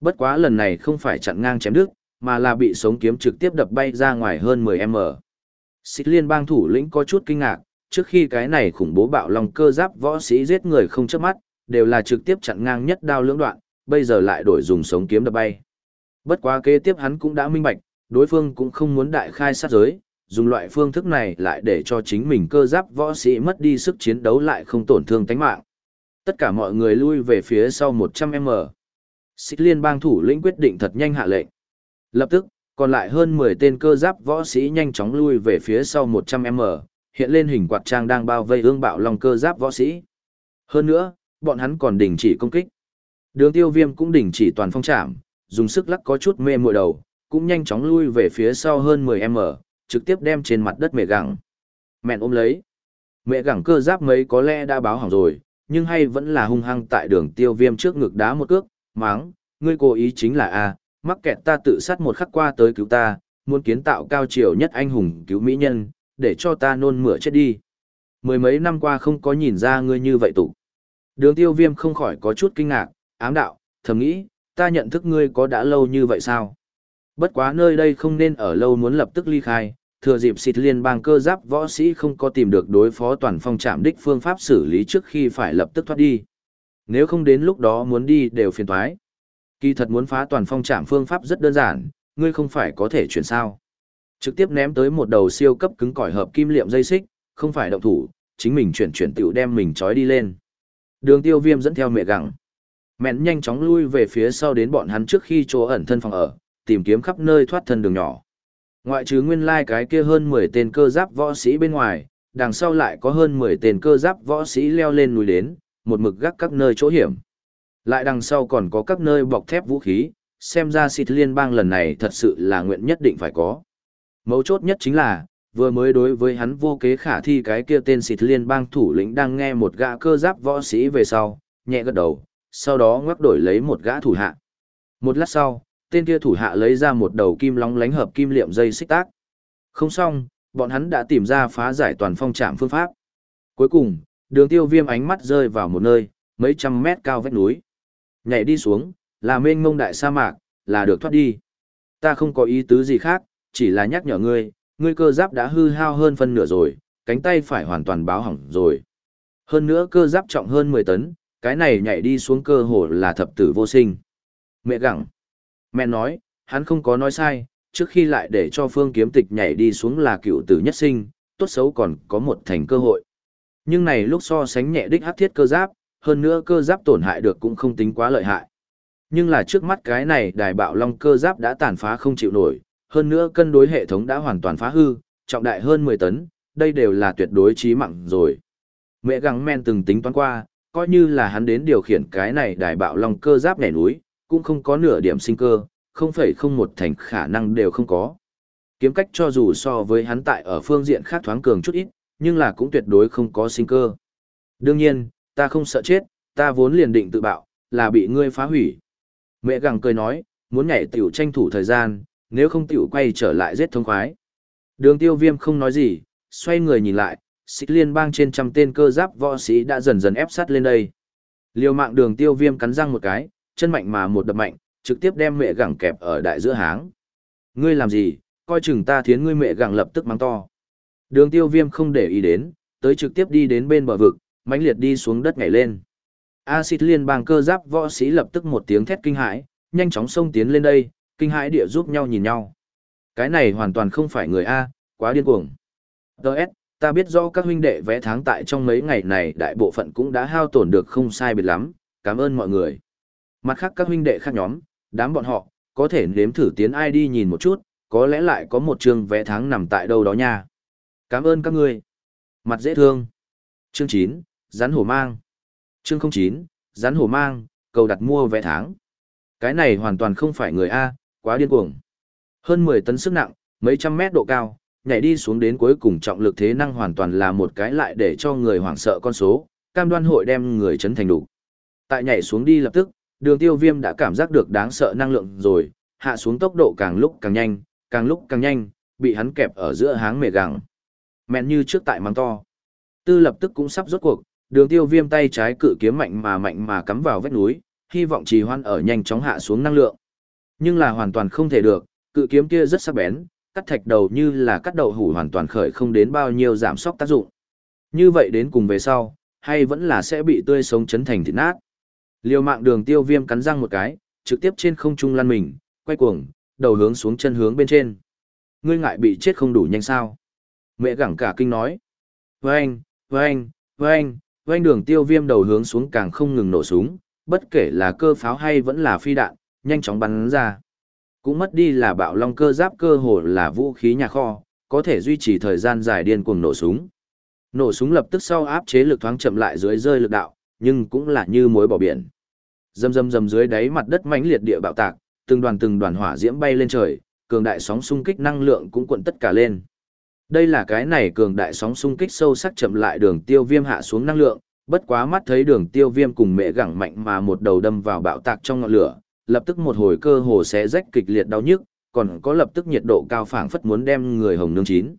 Bất quá lần này không phải chặn ngang chém đứt, mà là bị sống kiếm trực tiếp đập bay ra ngoài hơn 10m. Xích liên bang thủ lĩnh có chút kinh ngạc, trước khi cái này khủng bố bạo lòng cơ giáp võ sĩ giết người không chớp mắt, đều là trực tiếp chặn ngang nhất đao lưỡng đoạn, bây giờ lại đổi dùng sống kiếm đập bay. Bất quá kế tiếp hắn cũng đã minh bạch, đối phương cũng không muốn đại khai sát giới, dùng loại phương thức này lại để cho chính mình cơ giáp võ sĩ mất đi sức chiến đấu lại không tổn thương tánh mạng. Tất cả mọi người lui về phía sau 100m. Xích liên bang thủ lĩnh quyết định thật nhanh hạ lệnh. Lập tức, còn lại hơn 10 tên cơ giáp võ sĩ nhanh chóng lui về phía sau 100m, hiện lên hình quạt trang đang bao vây ương bạo lòng cơ giáp võ sĩ. Hơn nữa, bọn hắn còn đình chỉ công kích. Đường tiêu viêm cũng đình chỉ toàn phong trảm, dùng sức lắc có chút mê mội đầu, cũng nhanh chóng lui về phía sau hơn 10m, trực tiếp đem trên mặt đất mẹ gẳng. Mẹn ôm lấy. Mẹ gẳng cơ giáp mấy có lẽ đã báo hỏng rồi, nhưng hay vẫn là hung hăng tại đường tiêu viêm trước ngực đá một cước, máng, ngươi cố ý chính là A, mắc kẹt ta tự sát một khắc qua tới cứu ta, muốn kiến tạo cao triều nhất anh hùng cứu mỹ nhân, để cho ta nôn mửa chết đi. Mười mấy năm qua không có nhìn ra ngươi như vậy tụ. Đường tiêu viêm không khỏi có chút kinh ngạc, ám đạo, thầm nghĩ, ta nhận thức ngươi có đã lâu như vậy sao? Bất quá nơi đây không nên ở lâu muốn lập tức ly khai, thừa dịp xịt liên bang cơ giáp võ sĩ không có tìm được đối phó toàn phong trạm đích phương pháp xử lý trước khi phải lập tức thoát đi. Nếu không đến lúc đó muốn đi đều phiền thoái. Kỳ thật muốn phá toàn phong trạm phương pháp rất đơn giản, ngươi không phải có thể chuyển sao. Trực tiếp ném tới một đầu siêu cấp cứng cỏi hợp kim liệm dây xích, không phải động thủ, chính mình chuyển chuyển tiểu đem mình trói đi lên. Đường tiêu viêm dẫn theo mẹ gặng. Mẹn nhanh chóng lui về phía sau đến bọn hắn trước khi chỗ ẩn thân phòng ở, tìm kiếm khắp nơi thoát thân đường nhỏ. Ngoại trừ nguyên lai like cái kia hơn 10 tên cơ giáp võ sĩ bên ngoài, đằng sau lại có hơn 10 tên cơ giáp võ sĩ leo lên núi đến, một mực gác các nơi chỗ hiểm. Lại đằng sau còn có các nơi bọc thép vũ khí, xem ra xịt liên bang lần này thật sự là nguyện nhất định phải có. Mấu chốt nhất chính là, vừa mới đối với hắn vô kế khả thi cái kia tên xịt liên bang thủ lĩnh đang nghe một gã cơ giáp võ sĩ về sau, nhẹ gật đầu, sau đó ngoắc đổi lấy một gã thủ hạ. Một lát sau, tên kia thủ hạ lấy ra một đầu kim long lánh hợp kim liệm dây xích tác. Không xong, bọn hắn đã tìm ra phá giải toàn phong trạm phương pháp. Cuối cùng, đường tiêu viêm ánh mắt rơi vào một nơi, mấy trăm mét cao vách núi. Nhảy đi xuống, là mênh mông đại sa mạc, là được thoát đi. Ta không có ý tứ gì khác, chỉ là nhắc nhở ngươi, ngươi cơ giáp đã hư hao hơn phân nửa rồi, cánh tay phải hoàn toàn báo hỏng rồi. Hơn nữa cơ giáp trọng hơn 10 tấn, cái này nhảy đi xuống cơ hồ là thập tử vô sinh. Mẹ gặng. Mẹ nói, hắn không có nói sai, trước khi lại để cho phương kiếm tịch nhảy đi xuống là cựu tử nhất sinh, tốt xấu còn có một thành cơ hội. Nhưng này lúc so sánh nhẹ đích hắc thiết cơ giáp, hơn nữa cơ giáp tổn hại được cũng không tính quá lợi hại. Nhưng là trước mắt cái này đài bạo long cơ giáp đã tàn phá không chịu nổi, hơn nữa cân đối hệ thống đã hoàn toàn phá hư, trọng đại hơn 10 tấn, đây đều là tuyệt đối chí mạng rồi. Mẹ gắng men từng tính toán qua, coi như là hắn đến điều khiển cái này đài bạo long cơ giáp nẻ núi, cũng không có nửa điểm sinh cơ, không phải không một thành khả năng đều không có. Kiếm cách cho dù so với hắn tại ở phương diện khác thoáng cường chút ít, nhưng là cũng tuyệt đối không có sinh cơ. Đương nhiên, ta không sợ chết, ta vốn liền định tự bạo, là bị ngươi phá hủy. Mẹ gặng cười nói, muốn nhảy tiểu tranh thủ thời gian, nếu không tiểu quay trở lại giết thông khoái. Đường tiêu viêm không nói gì, xoay người nhìn lại, xích liên bang trên trăm tên cơ giáp võ sĩ đã dần dần ép sát lên đây. Liều mạng đường tiêu viêm cắn răng một cái, chân mạnh mà một đập mạnh, trực tiếp đem mẹ gẳng kẹp ở đại giữa háng. Ngươi làm gì, coi chừng ta thiến ngươi mẹ gẳng lập tức mắng to. Đường tiêu viêm không để ý đến, tới trực tiếp đi đến bên bờ vực, mãnh liệt đi xuống đất ngảy lên. Acid liên bang cơ giáp võ sĩ lập tức một tiếng thét kinh hãi, nhanh chóng xông tiến lên đây, kinh hãi địa giúp nhau nhìn nhau. Cái này hoàn toàn không phải người A, quá điên cuồng. Đợt, ta biết do các huynh đệ vẽ tháng tại trong mấy ngày này đại bộ phận cũng đã hao tổn được không sai biệt lắm, cảm ơn mọi người. Mặt khác các huynh đệ khác nhóm, đám bọn họ, có thể nếm thử tiến ai đi nhìn một chút, có lẽ lại có một trường vẽ tháng nằm tại đâu đó nha. Cảm ơn các ngươi. Mặt dễ thương. Chương 9, rắn hổ mang. Chương 09, rắn hổ mang, cầu đặt mua vé tháng. Cái này hoàn toàn không phải người A, quá điên cuồng. Hơn 10 tấn sức nặng, mấy trăm mét độ cao, nhảy đi xuống đến cuối cùng trọng lực thế năng hoàn toàn là một cái lại để cho người hoảng sợ con số, cam đoan hội đem người chấn thành đủ. Tại nhảy xuống đi lập tức, đường tiêu viêm đã cảm giác được đáng sợ năng lượng rồi, hạ xuống tốc độ càng lúc càng nhanh, càng lúc càng nhanh, bị hắn kẹp ở giữa háng mề gẳng. Mẹn như trước tại mắng to. Tư lập tức cũng sắp rốt cuộc, đường tiêu viêm tay trái cự kiếm mạnh mà mạnh mà cắm vào vách núi, hy vọng trì hoan ở nhanh chóng hạ xuống năng lượng. Nhưng là hoàn toàn không thể được, cự kiếm kia rất sắc bén, cắt thạch đầu như là cắt đầu hủ hoàn toàn khởi không đến bao nhiêu giảm sóc tác dụng. Như vậy đến cùng về sau, hay vẫn là sẽ bị tươi sống chấn thành thịt nát. Liều mạng đường tiêu viêm cắn răng một cái, trực tiếp trên không trung lăn mình, quay cuồng, đầu hướng xuống chân hướng bên trên. Ngươi ngại bị chết không đủ nhanh sao? Mẹ gẳng cả kinh nói. Vâng, vâng, vâng, vâng đường tiêu viêm đầu hướng xuống càng không ngừng nổ súng, bất kể là cơ pháo hay vẫn là phi đạn, nhanh chóng bắn ra. Cũng mất đi là bạo long cơ giáp cơ hồ là vũ khí nhà kho, có thể duy trì thời gian dài điên cuồng nổ súng. Nổ súng lập tức sau áp chế lực thoáng chậm lại dưới rơi lực đạo, nhưng cũng là như mối bỏ biển. Dầm dầm dầm dưới đáy mặt đất mãnh liệt địa bạo tạc, từng đoàn từng đoàn hỏa diễm bay lên trời, cường đại sóng xung kích năng lượng cũng cuộn tất cả lên. Đây là cái này cường đại sóng xung kích sâu sắc chậm lại đường tiêu viêm hạ xuống năng lượng, bất quá mắt thấy đường tiêu viêm cùng mẹ gẳng mạnh mà một đầu đâm vào bạo tạc trong ngọn lửa, lập tức một hồi cơ hồ sẽ rách kịch liệt đau nhức, còn có lập tức nhiệt độ cao phảng phất muốn đem người hồng nương chín.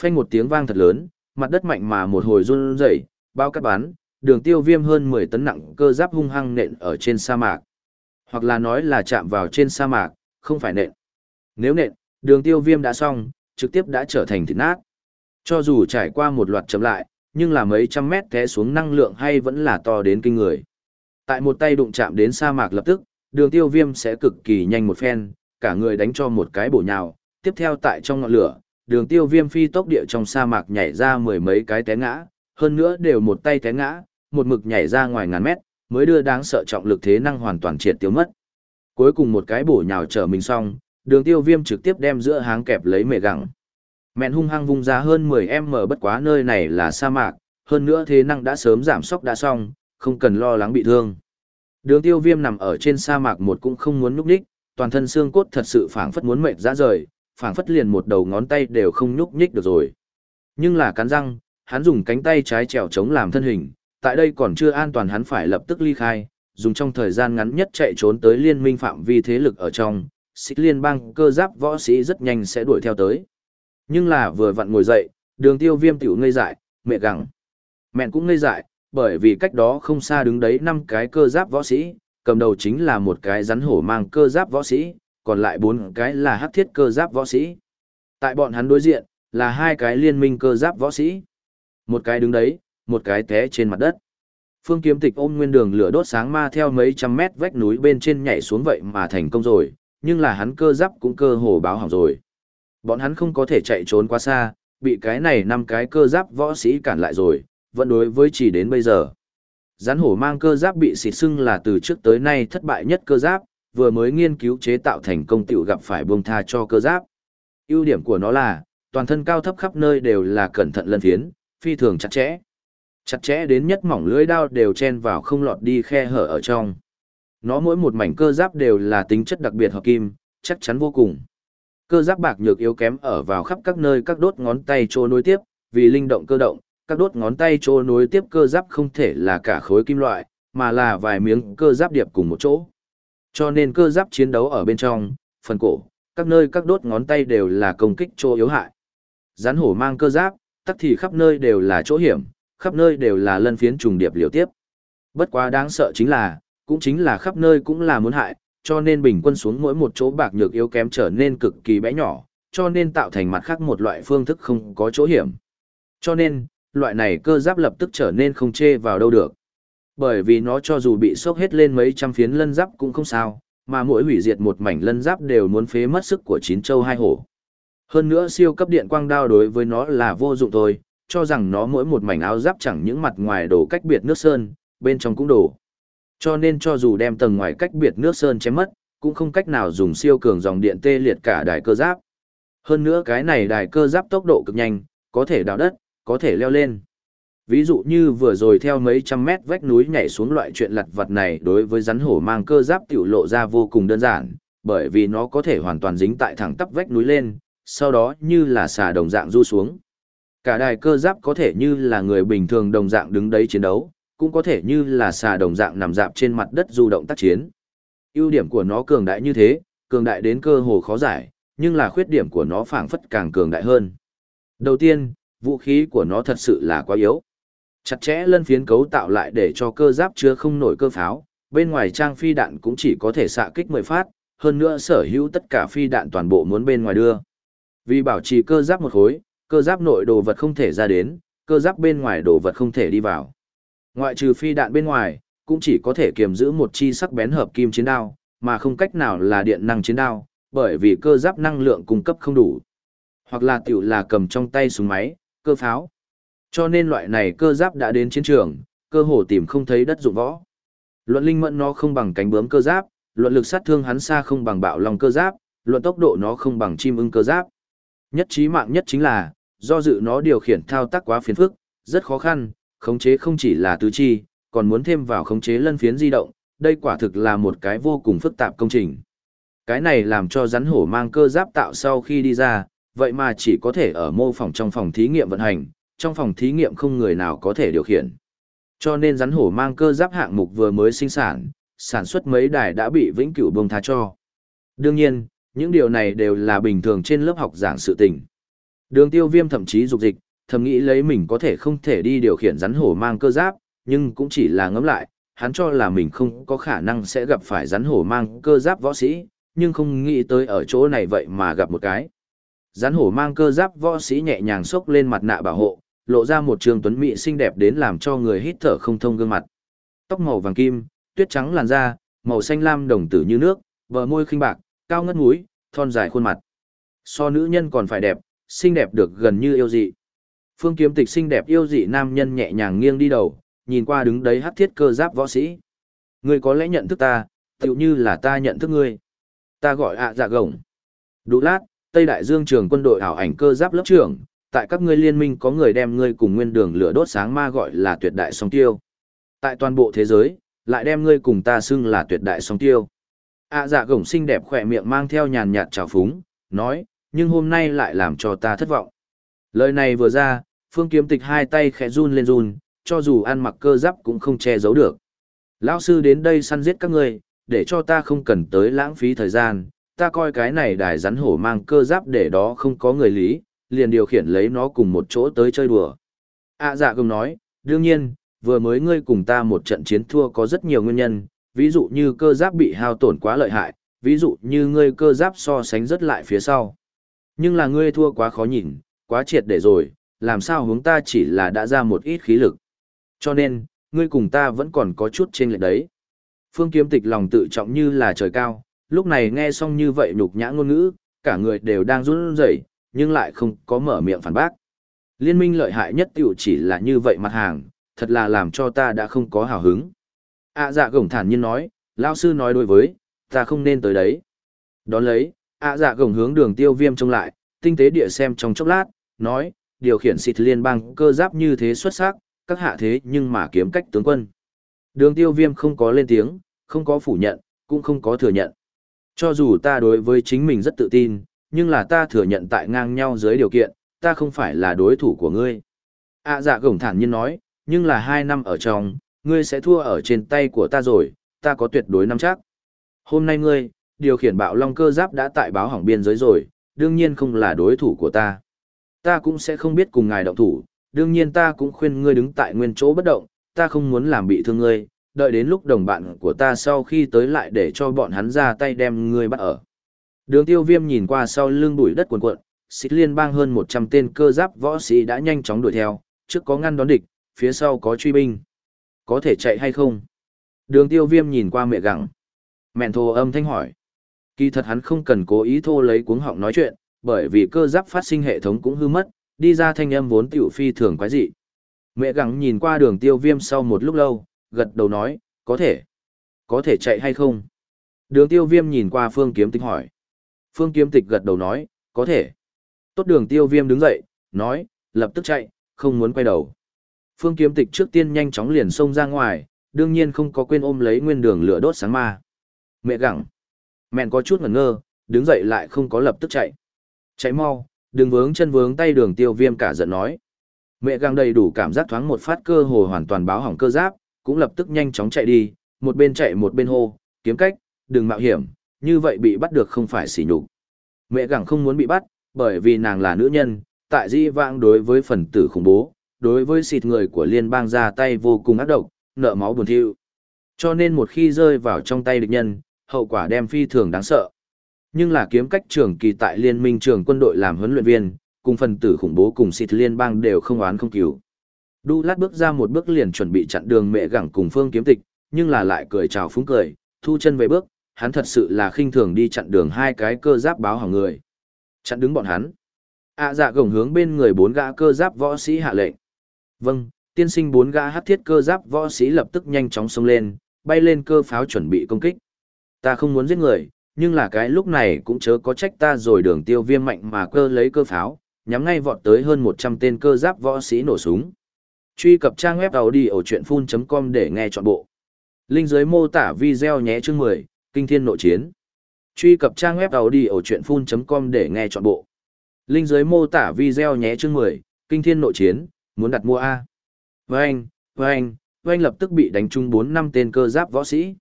Phanh một tiếng vang thật lớn, mặt đất mạnh mà một hồi run rẩy, bao cát bắn, đường tiêu viêm hơn 10 tấn nặng cơ giáp hung hăng nện ở trên sa mạc. Hoặc là nói là chạm vào trên sa mạc, không phải nện. Nếu nện, đường tiêu viêm đã xong, trực tiếp đã trở thành thịt nát. Cho dù trải qua một loạt chấm lại, nhưng là mấy trăm mét té xuống năng lượng hay vẫn là to đến kinh người. Tại một tay đụng chạm đến sa mạc lập tức, đường tiêu viêm sẽ cực kỳ nhanh một phen, cả người đánh cho một cái bổ nhào, tiếp theo tại trong ngọn lửa, đường tiêu viêm phi tốc địa trong sa mạc nhảy ra mười mấy cái té ngã, hơn nữa đều một tay té ngã, một mực nhảy ra ngoài ngàn mét, mới đưa đáng sợ trọng lực thế năng hoàn toàn triệt tiêu mất. Cuối cùng một cái bổ nhào trở mình xong, đường tiêu viêm trực tiếp đem giữa háng kẹp lấy mẹ gặng. Mẹn hung hăng vung ra hơn 10m bất quá nơi này là sa mạc, hơn nữa thế năng đã sớm giảm sóc đã xong, không cần lo lắng bị thương. Đường tiêu viêm nằm ở trên sa mạc một cũng không muốn núp đích, toàn thân xương cốt thật sự phảng phất muốn mệt ra rời, phảng phất liền một đầu ngón tay đều không nhúc nhích được rồi. Nhưng là cắn răng, hắn dùng cánh tay trái trèo chống làm thân hình, tại đây còn chưa an toàn hắn phải lập tức ly khai, dùng trong thời gian ngắn nhất chạy trốn tới liên minh phạm vi thế lực ở trong, xích liên bang cơ giáp võ sĩ rất nhanh sẽ đuổi theo tới. Nhưng là vừa vặn ngồi dậy, đường tiêu viêm tiểu ngây dại, mẹ gặng. Mẹn cũng ngây dại, bởi vì cách đó không xa đứng đấy năm cái cơ giáp võ sĩ, cầm đầu chính là một cái rắn hổ mang cơ giáp võ sĩ, còn lại bốn cái là hắc thiết cơ giáp võ sĩ. Tại bọn hắn đối diện, là hai cái liên minh cơ giáp võ sĩ. Một cái đứng đấy, một cái té trên mặt đất. Phương kiếm tịch ôm nguyên đường lửa đốt sáng ma theo mấy trăm mét vách núi bên trên nhảy xuống vậy mà thành công rồi, nhưng là hắn cơ giáp cũng cơ hồ báo hỏng rồi. Bọn hắn không có thể chạy trốn quá xa, bị cái này năm cái cơ giáp võ sĩ cản lại rồi, vẫn đối với chỉ đến bây giờ. Rắn hổ mang cơ giáp bị xịt xưng là từ trước tới nay thất bại nhất cơ giáp, vừa mới nghiên cứu chế tạo thành công tiểu gặp phải buông tha cho cơ giáp. ưu điểm của nó là, toàn thân cao thấp khắp nơi đều là cẩn thận lân thiến, phi thường chặt chẽ. Chặt chẽ đến nhất mỏng lưỡi đao đều chen vào không lọt đi khe hở ở trong. Nó mỗi một mảnh cơ giáp đều là tính chất đặc biệt hợp kim, chắc chắn vô cùng. Cơ giáp bạc nhược yếu kém ở vào khắp các nơi các đốt ngón tay trô nối tiếp, vì linh động cơ động, các đốt ngón tay trô nối tiếp cơ giáp không thể là cả khối kim loại, mà là vài miếng cơ giáp điệp cùng một chỗ. Cho nên cơ giáp chiến đấu ở bên trong, phần cổ, các nơi các đốt ngón tay đều là công kích chỗ yếu hại. Rắn hổ mang cơ giáp, tắc thì khắp nơi đều là chỗ hiểm, khắp nơi đều là lân phiến trùng điệp liều tiếp. Bất quá đáng sợ chính là, cũng chính là khắp nơi cũng là muốn hại, cho nên bình quân xuống mỗi một chỗ bạc nhược yếu kém trở nên cực kỳ bé nhỏ, cho nên tạo thành mặt khác một loại phương thức không có chỗ hiểm. Cho nên, loại này cơ giáp lập tức trở nên không chê vào đâu được. Bởi vì nó cho dù bị sốc hết lên mấy trăm phiến lân giáp cũng không sao, mà mỗi hủy diệt một mảnh lân giáp đều muốn phế mất sức của chín châu hai hổ. Hơn nữa siêu cấp điện quang đao đối với nó là vô dụng thôi, cho rằng nó mỗi một mảnh áo giáp chẳng những mặt ngoài đổ cách biệt nước sơn, bên trong cũng đổ. Cho nên cho dù đem tầng ngoài cách biệt nước sơn chém mất, cũng không cách nào dùng siêu cường dòng điện tê liệt cả đài cơ giáp. Hơn nữa cái này đài cơ giáp tốc độ cực nhanh, có thể đào đất, có thể leo lên. Ví dụ như vừa rồi theo mấy trăm mét vách núi nhảy xuống loại chuyện lặt vật này đối với rắn hổ mang cơ giáp tiểu lộ ra vô cùng đơn giản, bởi vì nó có thể hoàn toàn dính tại thẳng tắp vách núi lên, sau đó như là xà đồng dạng du xuống. Cả đài cơ giáp có thể như là người bình thường đồng dạng đứng đấy chiến đấu, cũng có thể như là xà đồng dạng nằm dạp trên mặt đất du động tác chiến. ưu điểm của nó cường đại như thế, cường đại đến cơ hồ khó giải, nhưng là khuyết điểm của nó phảng phất càng cường đại hơn. Đầu tiên, vũ khí của nó thật sự là quá yếu. Chặt chẽ lân phiến cấu tạo lại để cho cơ giáp chứa không nổi cơ pháo, bên ngoài trang phi đạn cũng chỉ có thể xạ kích 10 phát, hơn nữa sở hữu tất cả phi đạn toàn bộ muốn bên ngoài đưa. Vì bảo trì cơ giáp một khối, cơ giáp nội đồ vật không thể ra đến, cơ giáp bên ngoài đồ vật không thể đi vào. Ngoại trừ phi đạn bên ngoài, cũng chỉ có thể kiềm giữ một chi sắc bén hợp kim chiến đao, mà không cách nào là điện năng chiến đao, bởi vì cơ giáp năng lượng cung cấp không đủ. Hoặc là tiểu là cầm trong tay súng máy, cơ pháo. Cho nên loại này cơ giáp đã đến chiến trường, cơ hồ tìm không thấy đất dụng võ. Luận linh mẫn nó không bằng cánh bướm cơ giáp, luận lực sát thương hắn xa không bằng bạo lòng cơ giáp, luận tốc độ nó không bằng chim ưng cơ giáp. Nhất trí mạng nhất chính là, do dự nó điều khiển thao tác quá phiền phức, rất khó khăn, khống chế không chỉ là tứ chi, còn muốn thêm vào khống chế lân phiến di động, đây quả thực là một cái vô cùng phức tạp công trình. Cái này làm cho rắn hổ mang cơ giáp tạo sau khi đi ra, vậy mà chỉ có thể ở mô phỏng trong phòng thí nghiệm vận hành, trong phòng thí nghiệm không người nào có thể điều khiển. Cho nên rắn hổ mang cơ giáp hạng mục vừa mới sinh sản, sản xuất mấy đài đã bị vĩnh cửu bông tha cho. Đương nhiên, những điều này đều là bình thường trên lớp học giảng sự tình. Đường tiêu viêm thậm chí dục dịch, thầm nghĩ lấy mình có thể không thể đi điều khiển rắn hổ mang cơ giáp, nhưng cũng chỉ là ngẫm lại, hắn cho là mình không có khả năng sẽ gặp phải rắn hổ mang cơ giáp võ sĩ, nhưng không nghĩ tới ở chỗ này vậy mà gặp một cái. Rắn hổ mang cơ giáp võ sĩ nhẹ nhàng xốc lên mặt nạ bảo hộ, lộ ra một trường tuấn mỹ xinh đẹp đến làm cho người hít thở không thông gương mặt. Tóc màu vàng kim, tuyết trắng làn da, màu xanh lam đồng tử như nước, bờ môi khinh bạc, cao ngất mũi, thon dài khuôn mặt. So nữ nhân còn phải đẹp, xinh đẹp được gần như yêu dị. Phương kiếm tịch xinh đẹp yêu dị nam nhân nhẹ nhàng nghiêng đi đầu, nhìn qua đứng đấy hắc thiết cơ giáp võ sĩ. Ngươi có lẽ nhận thức ta, tựu như là ta nhận thức ngươi. Ta gọi ạ dạ gồng. Đủ lát, Tây Đại Dương trường quân đội ảo ảnh cơ giáp lớp trưởng, tại các ngươi liên minh có người đem ngươi cùng nguyên đường lửa đốt sáng ma gọi là tuyệt đại song tiêu. Tại toàn bộ thế giới, lại đem ngươi cùng ta xưng là tuyệt đại song tiêu. ạ dạ gồng xinh đẹp khỏe miệng mang theo nhàn nhạt trào phúng, nói, nhưng hôm nay lại làm cho ta thất vọng. Lời này vừa ra, phương kiếm tịch hai tay khẽ run lên run, cho dù ăn mặc cơ giáp cũng không che giấu được. Lão sư đến đây săn giết các ngươi, để cho ta không cần tới lãng phí thời gian, ta coi cái này đài rắn hổ mang cơ giáp để đó không có người lý, liền điều khiển lấy nó cùng một chỗ tới chơi đùa. À dạ gồng nói, đương nhiên, vừa mới ngươi cùng ta một trận chiến thua có rất nhiều nguyên nhân, ví dụ như cơ giáp bị hao tổn quá lợi hại, ví dụ như ngươi cơ giáp so sánh rất lại phía sau. Nhưng là ngươi thua quá khó nhìn, quá triệt để rồi, làm sao hướng ta chỉ là đã ra một ít khí lực. Cho nên, ngươi cùng ta vẫn còn có chút trên lệch đấy. Phương kiếm tịch lòng tự trọng như là trời cao, lúc này nghe xong như vậy nhục nhã ngôn ngữ, cả người đều đang run rẩy, nhưng lại không có mở miệng phản bác. Liên minh lợi hại nhất tiểu chỉ là như vậy mặt hàng, thật là làm cho ta đã không có hào hứng. À dạ gổng thản nhiên nói, lao sư nói đối với, ta không nên tới đấy. Đón lấy, à dạ gổng hướng đường tiêu viêm trông lại, tinh tế địa xem trong chốc lát, nói, điều khiển xịt liên bang cơ giáp như thế xuất sắc, các hạ thế nhưng mà kiếm cách tướng quân. Đường tiêu viêm không có lên tiếng, không có phủ nhận, cũng không có thừa nhận. Cho dù ta đối với chính mình rất tự tin, nhưng là ta thừa nhận tại ngang nhau dưới điều kiện, ta không phải là đối thủ của ngươi. À dạ gổng thản nhiên nói, nhưng là hai năm ở trong, ngươi sẽ thua ở trên tay của ta rồi, ta có tuyệt đối nắm chắc. Hôm nay ngươi, điều khiển bạo long cơ giáp đã tại báo hỏng biên giới rồi, đương nhiên không là đối thủ của ta. Ta cũng sẽ không biết cùng ngài động thủ, đương nhiên ta cũng khuyên ngươi đứng tại nguyên chỗ bất động, ta không muốn làm bị thương ngươi, đợi đến lúc đồng bạn của ta sau khi tới lại để cho bọn hắn ra tay đem ngươi bắt ở. Đường tiêu viêm nhìn qua sau lưng bụi đất cuộn cuộn, xích liên bang hơn 100 tên cơ giáp võ sĩ đã nhanh chóng đuổi theo, trước có ngăn đón địch, phía sau có truy binh. Có thể chạy hay không? Đường tiêu viêm nhìn qua mẹ gặng. Mẹn thô âm thanh hỏi. Kỳ thật hắn không cần cố ý thô lấy cuống họng nói chuyện, bởi vì cơ giáp phát sinh hệ thống cũng hư mất, đi ra thanh âm vốn tiểu phi thường quái dị. Mẹ gắng nhìn qua đường tiêu viêm sau một lúc lâu, gật đầu nói, có thể. Có thể chạy hay không? Đường tiêu viêm nhìn qua phương kiếm tịch hỏi. Phương kiếm tịch gật đầu nói, có thể. Tốt đường tiêu viêm đứng dậy, nói, lập tức chạy, không muốn quay đầu. Phương kiếm tịch trước tiên nhanh chóng liền xông ra ngoài, đương nhiên không có quên ôm lấy nguyên đường lửa đốt sáng ma. Mẹ gặng. Mẹn có chút ngẩn ngơ, đứng dậy lại không có lập tức chạy. Chạy mau, đừng vướng chân vướng tay đường tiêu viêm cả giận nói. Mẹ găng đầy đủ cảm giác thoáng một phát cơ hồ hoàn toàn báo hỏng cơ giáp, cũng lập tức nhanh chóng chạy đi, một bên chạy một bên hô, kiếm cách, đừng mạo hiểm, như vậy bị bắt được không phải xỉ nhục. Mẹ găng không muốn bị bắt, bởi vì nàng là nữ nhân, tại di vãng đối với phần tử khủng bố, đối với xịt người của liên bang ra tay vô cùng ác độc, nợ máu buồn thiu. Cho nên một khi rơi vào trong tay địch nhân, hậu quả đem phi thường đáng sợ. Nhưng là kiếm cách trường kỳ tại liên minh trường quân đội làm huấn luyện viên, cùng phần tử khủng bố cùng xịt liên bang đều không oán không cứu. Đu lát bước ra một bước liền chuẩn bị chặn đường mẹ gẳng cùng phương kiếm tịch, nhưng là lại cười chào phúng cười, thu chân về bước, hắn thật sự là khinh thường đi chặn đường hai cái cơ giáp báo hỏng người. Chặn đứng bọn hắn. ạ dạ gồng hướng bên người bốn gã cơ giáp võ sĩ hạ lệnh. Vâng, tiên sinh bốn gã hát thiết cơ giáp võ sĩ lập tức nhanh chóng xông lên, bay lên cơ pháo chuẩn bị công kích. Ta không muốn giết người, nhưng là cái lúc này cũng chớ có trách ta rồi đường tiêu viêm mạnh mà cơ lấy cơ pháo, nhắm ngay vọt tới hơn 100 tên cơ giáp võ sĩ nổ súng. Truy cập trang web đầu đi ở chuyện full.com để nghe trọn bộ. Linh dưới mô tả video nhé chương 10, Kinh thiên nội chiến. Truy cập trang web đầu đi ở chuyện full.com để nghe trọn bộ. Linh dưới mô tả video nhé chương 10, Kinh thiên nội chiến, muốn đặt mua A. Vâng, vâng, vâng lập tức bị đánh trúng 4 năm tên cơ giáp võ sĩ.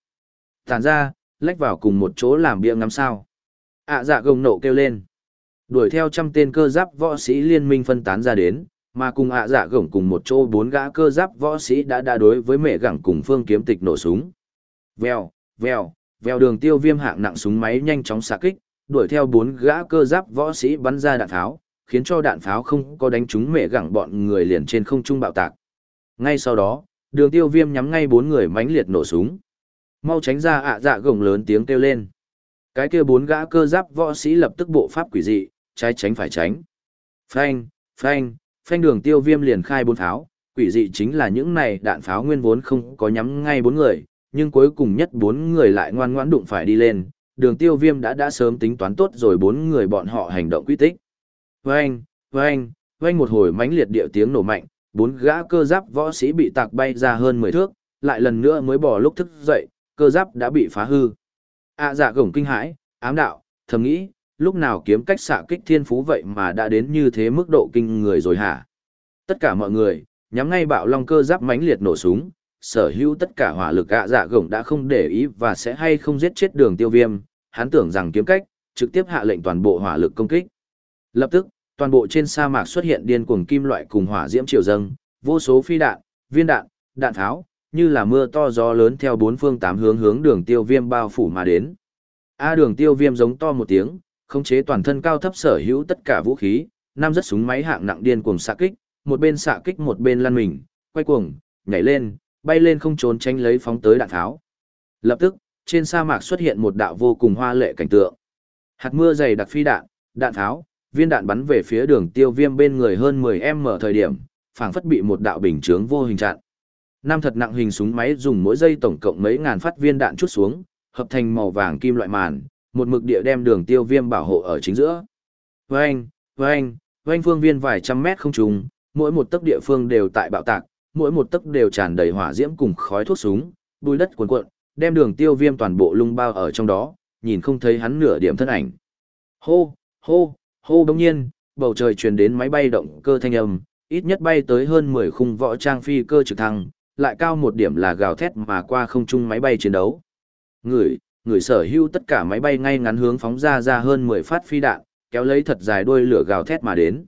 Tản ra, lách vào cùng một chỗ làm bia ngắm sao. ạ dạ gồng nộ kêu lên. Đuổi theo trăm tên cơ giáp võ sĩ liên minh phân tán ra đến, mà cùng ạ dạ gồng cùng một chỗ bốn gã cơ giáp võ sĩ đã đa đối với mẹ gẳng cùng phương kiếm tịch nổ súng. Vèo, vèo, vèo đường tiêu viêm hạng nặng súng máy nhanh chóng xạ kích, đuổi theo bốn gã cơ giáp võ sĩ bắn ra đạn pháo, khiến cho đạn pháo không có đánh trúng mẹ gẳng bọn người liền trên không trung bạo tạc. Ngay sau đó, đường tiêu viêm nhắm ngay bốn người mãnh liệt nổ súng mau tránh ra ạ dạ gồng lớn tiếng kêu lên. Cái kia bốn gã cơ giáp võ sĩ lập tức bộ pháp quỷ dị trái tránh phải tránh. Phanh phanh phanh đường tiêu viêm liền khai bốn pháo. Quỷ dị chính là những này đạn pháo nguyên vốn không có nhắm ngay bốn người nhưng cuối cùng nhất bốn người lại ngoan ngoãn đụng phải đi lên. Đường tiêu viêm đã đã sớm tính toán tốt rồi bốn người bọn họ hành động quy tích. Phanh, phanh, phanh một hồi mãnh liệt địa tiếng nổ mạnh. Bốn gã cơ giáp võ sĩ bị tạc bay ra hơn mười thước lại lần nữa mới bỏ lúc thức dậy cơ giáp đã bị phá hư. À dạ gồng kinh hãi, ám đạo, thầm nghĩ, lúc nào kiếm cách xạ kích thiên phú vậy mà đã đến như thế mức độ kinh người rồi hả? Tất cả mọi người, nhắm ngay bạo long cơ giáp mãnh liệt nổ súng, sở hữu tất cả hỏa lực ạ dạ gồng đã không để ý và sẽ hay không giết chết đường tiêu viêm, hắn tưởng rằng kiếm cách, trực tiếp hạ lệnh toàn bộ hỏa lực công kích. Lập tức, toàn bộ trên sa mạc xuất hiện điên cuồng kim loại cùng hỏa diễm triều dâng, vô số phi đạn, viên đạn, đạn tháo, như là mưa to gió lớn theo bốn phương tám hướng hướng đường tiêu viêm bao phủ mà đến. A đường tiêu viêm giống to một tiếng, khống chế toàn thân cao thấp sở hữu tất cả vũ khí, năm rất súng máy hạng nặng điên cuồng xạ kích, một bên xạ kích một bên lăn mình, quay cuồng, nhảy lên, bay lên không trốn tránh lấy phóng tới đạn tháo. Lập tức, trên sa mạc xuất hiện một đạo vô cùng hoa lệ cảnh tượng. Hạt mưa dày đặc phi đạn, đạn tháo, viên đạn bắn về phía đường tiêu viêm bên người hơn 10m thời điểm, phảng phất bị một đạo bình chướng vô hình chặn. Năm thật nặng hình súng máy dùng mỗi giây tổng cộng mấy ngàn phát viên đạn chút xuống, hợp thành màu vàng kim loại màn, một mực địa đem đường tiêu viêm bảo hộ ở chính giữa. Vâng, vâng, vâng phương viên vài trăm mét không trùng, mỗi một tấc địa phương đều tại bạo tạc, mỗi một tấc đều tràn đầy hỏa diễm cùng khói thuốc súng, bùi đất cuồn cuộn, đem đường tiêu viêm toàn bộ lung bao ở trong đó, nhìn không thấy hắn nửa điểm thân ảnh. Hô, hô, hô đông nhiên, bầu trời truyền đến máy bay động cơ thanh âm, ít nhất bay tới hơn 10 khung võ trang phi cơ trực thăng, lại cao một điểm là gào thét mà qua không trung máy bay chiến đấu. Người, người sở hữu tất cả máy bay ngay ngắn hướng phóng ra ra hơn 10 phát phi đạn, kéo lấy thật dài đuôi lửa gào thét mà đến.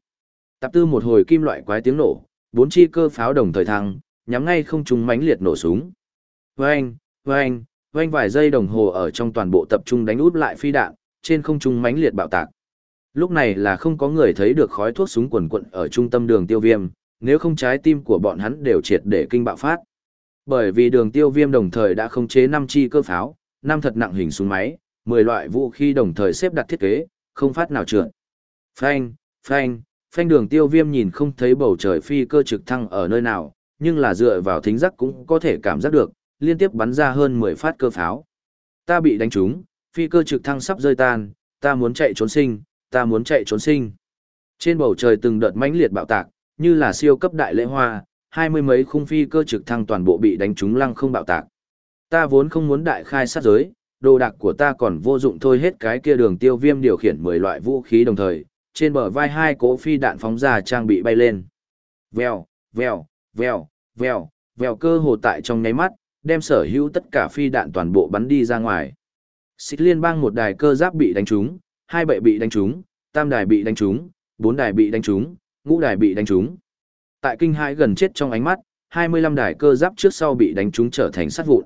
Tập tư một hồi kim loại quái tiếng nổ, bốn chi cơ pháo đồng thời thăng, nhắm ngay không trung mãnh liệt nổ súng. Vâng, vâng, vâng vài giây đồng hồ ở trong toàn bộ tập trung đánh út lại phi đạn, trên không trung mãnh liệt bạo tạc. Lúc này là không có người thấy được khói thuốc súng quần quận ở trung tâm đường tiêu viêm, nếu không trái tim của bọn hắn đều triệt để kinh bạo phát. Bởi vì đường tiêu viêm đồng thời đã khống chế 5 chi cơ pháo, 5 thật nặng hình súng máy, 10 loại vũ khí đồng thời xếp đặt thiết kế, không phát nào trượt. Phanh, phanh, phanh đường tiêu viêm nhìn không thấy bầu trời phi cơ trực thăng ở nơi nào, nhưng là dựa vào thính giác cũng có thể cảm giác được, liên tiếp bắn ra hơn 10 phát cơ pháo. Ta bị đánh trúng, phi cơ trực thăng sắp rơi tan, ta muốn chạy trốn sinh, ta muốn chạy trốn sinh. Trên bầu trời từng đợt mãnh liệt bạo tạc, như là siêu cấp đại lễ hoa, hai mươi mấy khung phi cơ trực thăng toàn bộ bị đánh trúng lăng không bạo tạc. Ta vốn không muốn đại khai sát giới, đồ đạc của ta còn vô dụng thôi hết cái kia đường tiêu viêm điều khiển 10 loại vũ khí đồng thời, trên bờ vai hai cỗ phi đạn phóng ra trang bị bay lên. Vèo, vèo, vèo, vèo, vèo cơ hồ tại trong nháy mắt, đem sở hữu tất cả phi đạn toàn bộ bắn đi ra ngoài. Xích liên bang một đài cơ giáp bị đánh trúng, hai bệ bị đánh trúng, tam đài bị đánh trúng, bốn đài bị đánh trúng, ngũ đài bị đánh trúng. Tại kinh hãi gần chết trong ánh mắt, 25 đài cơ giáp trước sau bị đánh trúng trở thành sát vụn.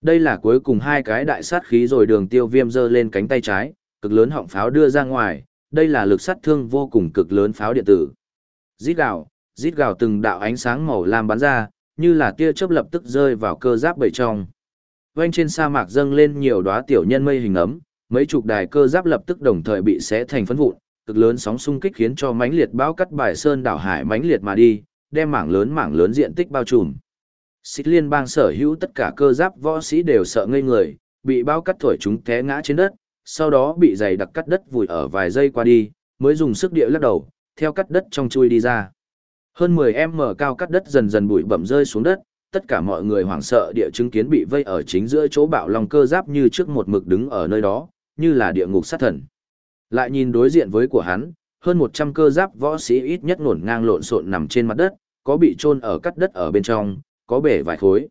Đây là cuối cùng hai cái đại sát khí rồi đường tiêu viêm dơ lên cánh tay trái, cực lớn họng pháo đưa ra ngoài, đây là lực sát thương vô cùng cực lớn pháo điện tử. Rít gào, rít gào từng đạo ánh sáng màu lam bắn ra, như là tia chớp lập tức rơi vào cơ giáp bầy trong. Quanh trên sa mạc dâng lên nhiều đóa tiểu nhân mây hình ấm, mấy chục đài cơ giáp lập tức đồng thời bị xé thành phấn vụn, cực lớn sóng xung kích khiến cho mãnh liệt bão cắt bài sơn đảo hải mãnh liệt mà đi, đem mảng lớn mảng lớn diện tích bao trùm. Xích liên bang sở hữu tất cả cơ giáp võ sĩ đều sợ ngây người, bị bão cắt thổi chúng té ngã trên đất, sau đó bị giày đặc cắt đất vùi ở vài giây qua đi, mới dùng sức địa lắc đầu, theo cắt đất trong chui đi ra. Hơn 10 m cao cắt đất dần dần bụi bẩm rơi xuống đất, tất cả mọi người hoảng sợ địa chứng kiến bị vây ở chính giữa chỗ bạo lòng cơ giáp như trước một mực đứng ở nơi đó, như là địa ngục sát thần. Lại nhìn đối diện với của hắn, hơn 100 cơ giáp võ sĩ ít nhất ngổn ngang lộn xộn nằm trên mặt đất, có bị chôn ở cắt đất ở bên trong, có bể vài khối.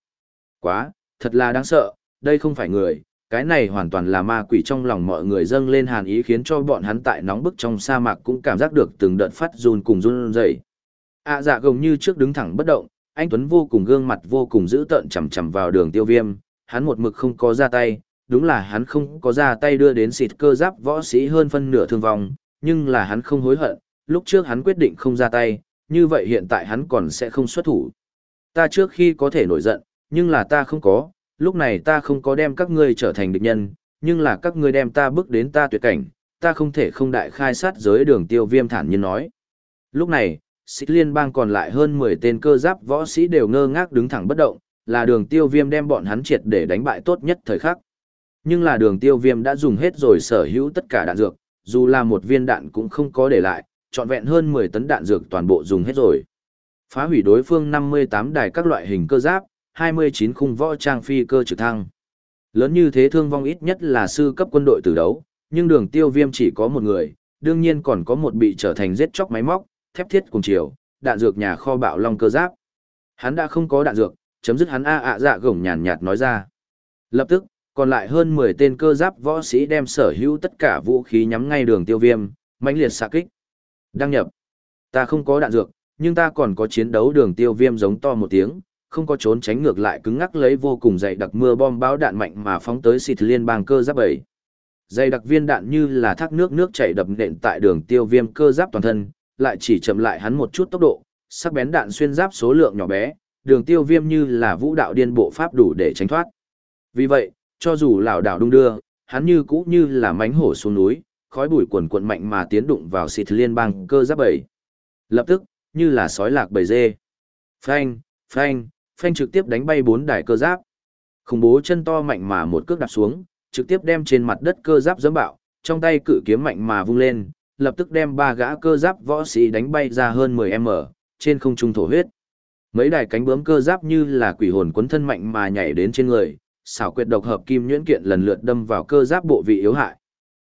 Quá, thật là đáng sợ, đây không phải người, cái này hoàn toàn là ma quỷ trong lòng mọi người dâng lên hàn ý khiến cho bọn hắn tại nóng bức trong sa mạc cũng cảm giác được từng đợt phát run cùng run rẩy. À dạ gồng như trước đứng thẳng bất động, anh Tuấn vô cùng gương mặt vô cùng dữ tợn chằm chằm vào đường tiêu viêm, hắn một mực không có ra tay, đúng là hắn không có ra tay đưa đến xịt cơ giáp võ sĩ hơn phân nửa thương vong, nhưng là hắn không hối hận, lúc trước hắn quyết định không ra tay, như vậy hiện tại hắn còn sẽ không xuất thủ. Ta trước khi có thể nổi giận, nhưng là ta không có, lúc này ta không có đem các ngươi trở thành địch nhân, nhưng là các ngươi đem ta bước đến ta tuyệt cảnh, ta không thể không đại khai sát giới đường tiêu viêm thản nhiên nói. Lúc này, Sĩ liên bang còn lại hơn 10 tên cơ giáp võ sĩ đều ngơ ngác đứng thẳng bất động, là đường tiêu viêm đem bọn hắn triệt để đánh bại tốt nhất thời khắc. Nhưng là đường tiêu viêm đã dùng hết rồi sở hữu tất cả đạn dược, dù là một viên đạn cũng không có để lại, trọn vẹn hơn 10 tấn đạn dược toàn bộ dùng hết rồi. Phá hủy đối phương 58 đài các loại hình cơ giáp, 29 khung võ trang phi cơ trực thăng. Lớn như thế thương vong ít nhất là sư cấp quân đội từ đấu, nhưng đường tiêu viêm chỉ có một người, đương nhiên còn có một bị trở thành giết chóc máy móc, thép thiết cùng chiều, đạn dược nhà kho bạo long cơ giáp. Hắn đã không có đạn dược, chấm dứt hắn a ạ dạ gổng nhàn nhạt nói ra. Lập tức, còn lại hơn 10 tên cơ giáp võ sĩ đem sở hữu tất cả vũ khí nhắm ngay đường tiêu viêm, mãnh liệt xạ kích. Đăng nhập. Ta không có đạn dược, nhưng ta còn có chiến đấu đường tiêu viêm giống to một tiếng, không có trốn tránh ngược lại cứng ngắc lấy vô cùng dày đặc mưa bom báo đạn mạnh mà phóng tới xịt liên bang cơ giáp bảy. Dày đặc viên đạn như là thác nước nước chảy đập nện tại đường tiêu viêm cơ giáp toàn thân, lại chỉ chậm lại hắn một chút tốc độ, sắc bén đạn xuyên giáp số lượng nhỏ bé, đường tiêu viêm như là vũ đạo điên bộ pháp đủ để tránh thoát. Vì vậy, cho dù lảo đảo đung đưa, hắn như cũ như là mánh hổ xuống núi, khói bụi quần quần mạnh mà tiến đụng vào xịt liên bang cơ giáp bảy. Lập tức, như là sói lạc bầy dê. Phanh, phanh, phanh trực tiếp đánh bay bốn đài cơ giáp. Khủng bố chân to mạnh mà một cước đạp xuống, trực tiếp đem trên mặt đất cơ giáp giẫm bạo, trong tay cự kiếm mạnh mà vung lên, lập tức đem ba gã cơ giáp võ sĩ đánh bay ra hơn 10m, trên không trung thổ huyết. Mấy đài cánh bướm cơ giáp như là quỷ hồn quấn thân mạnh mà nhảy đến trên người, xảo quyệt độc hợp kim nhuyễn kiện lần lượt đâm vào cơ giáp bộ vị yếu hại.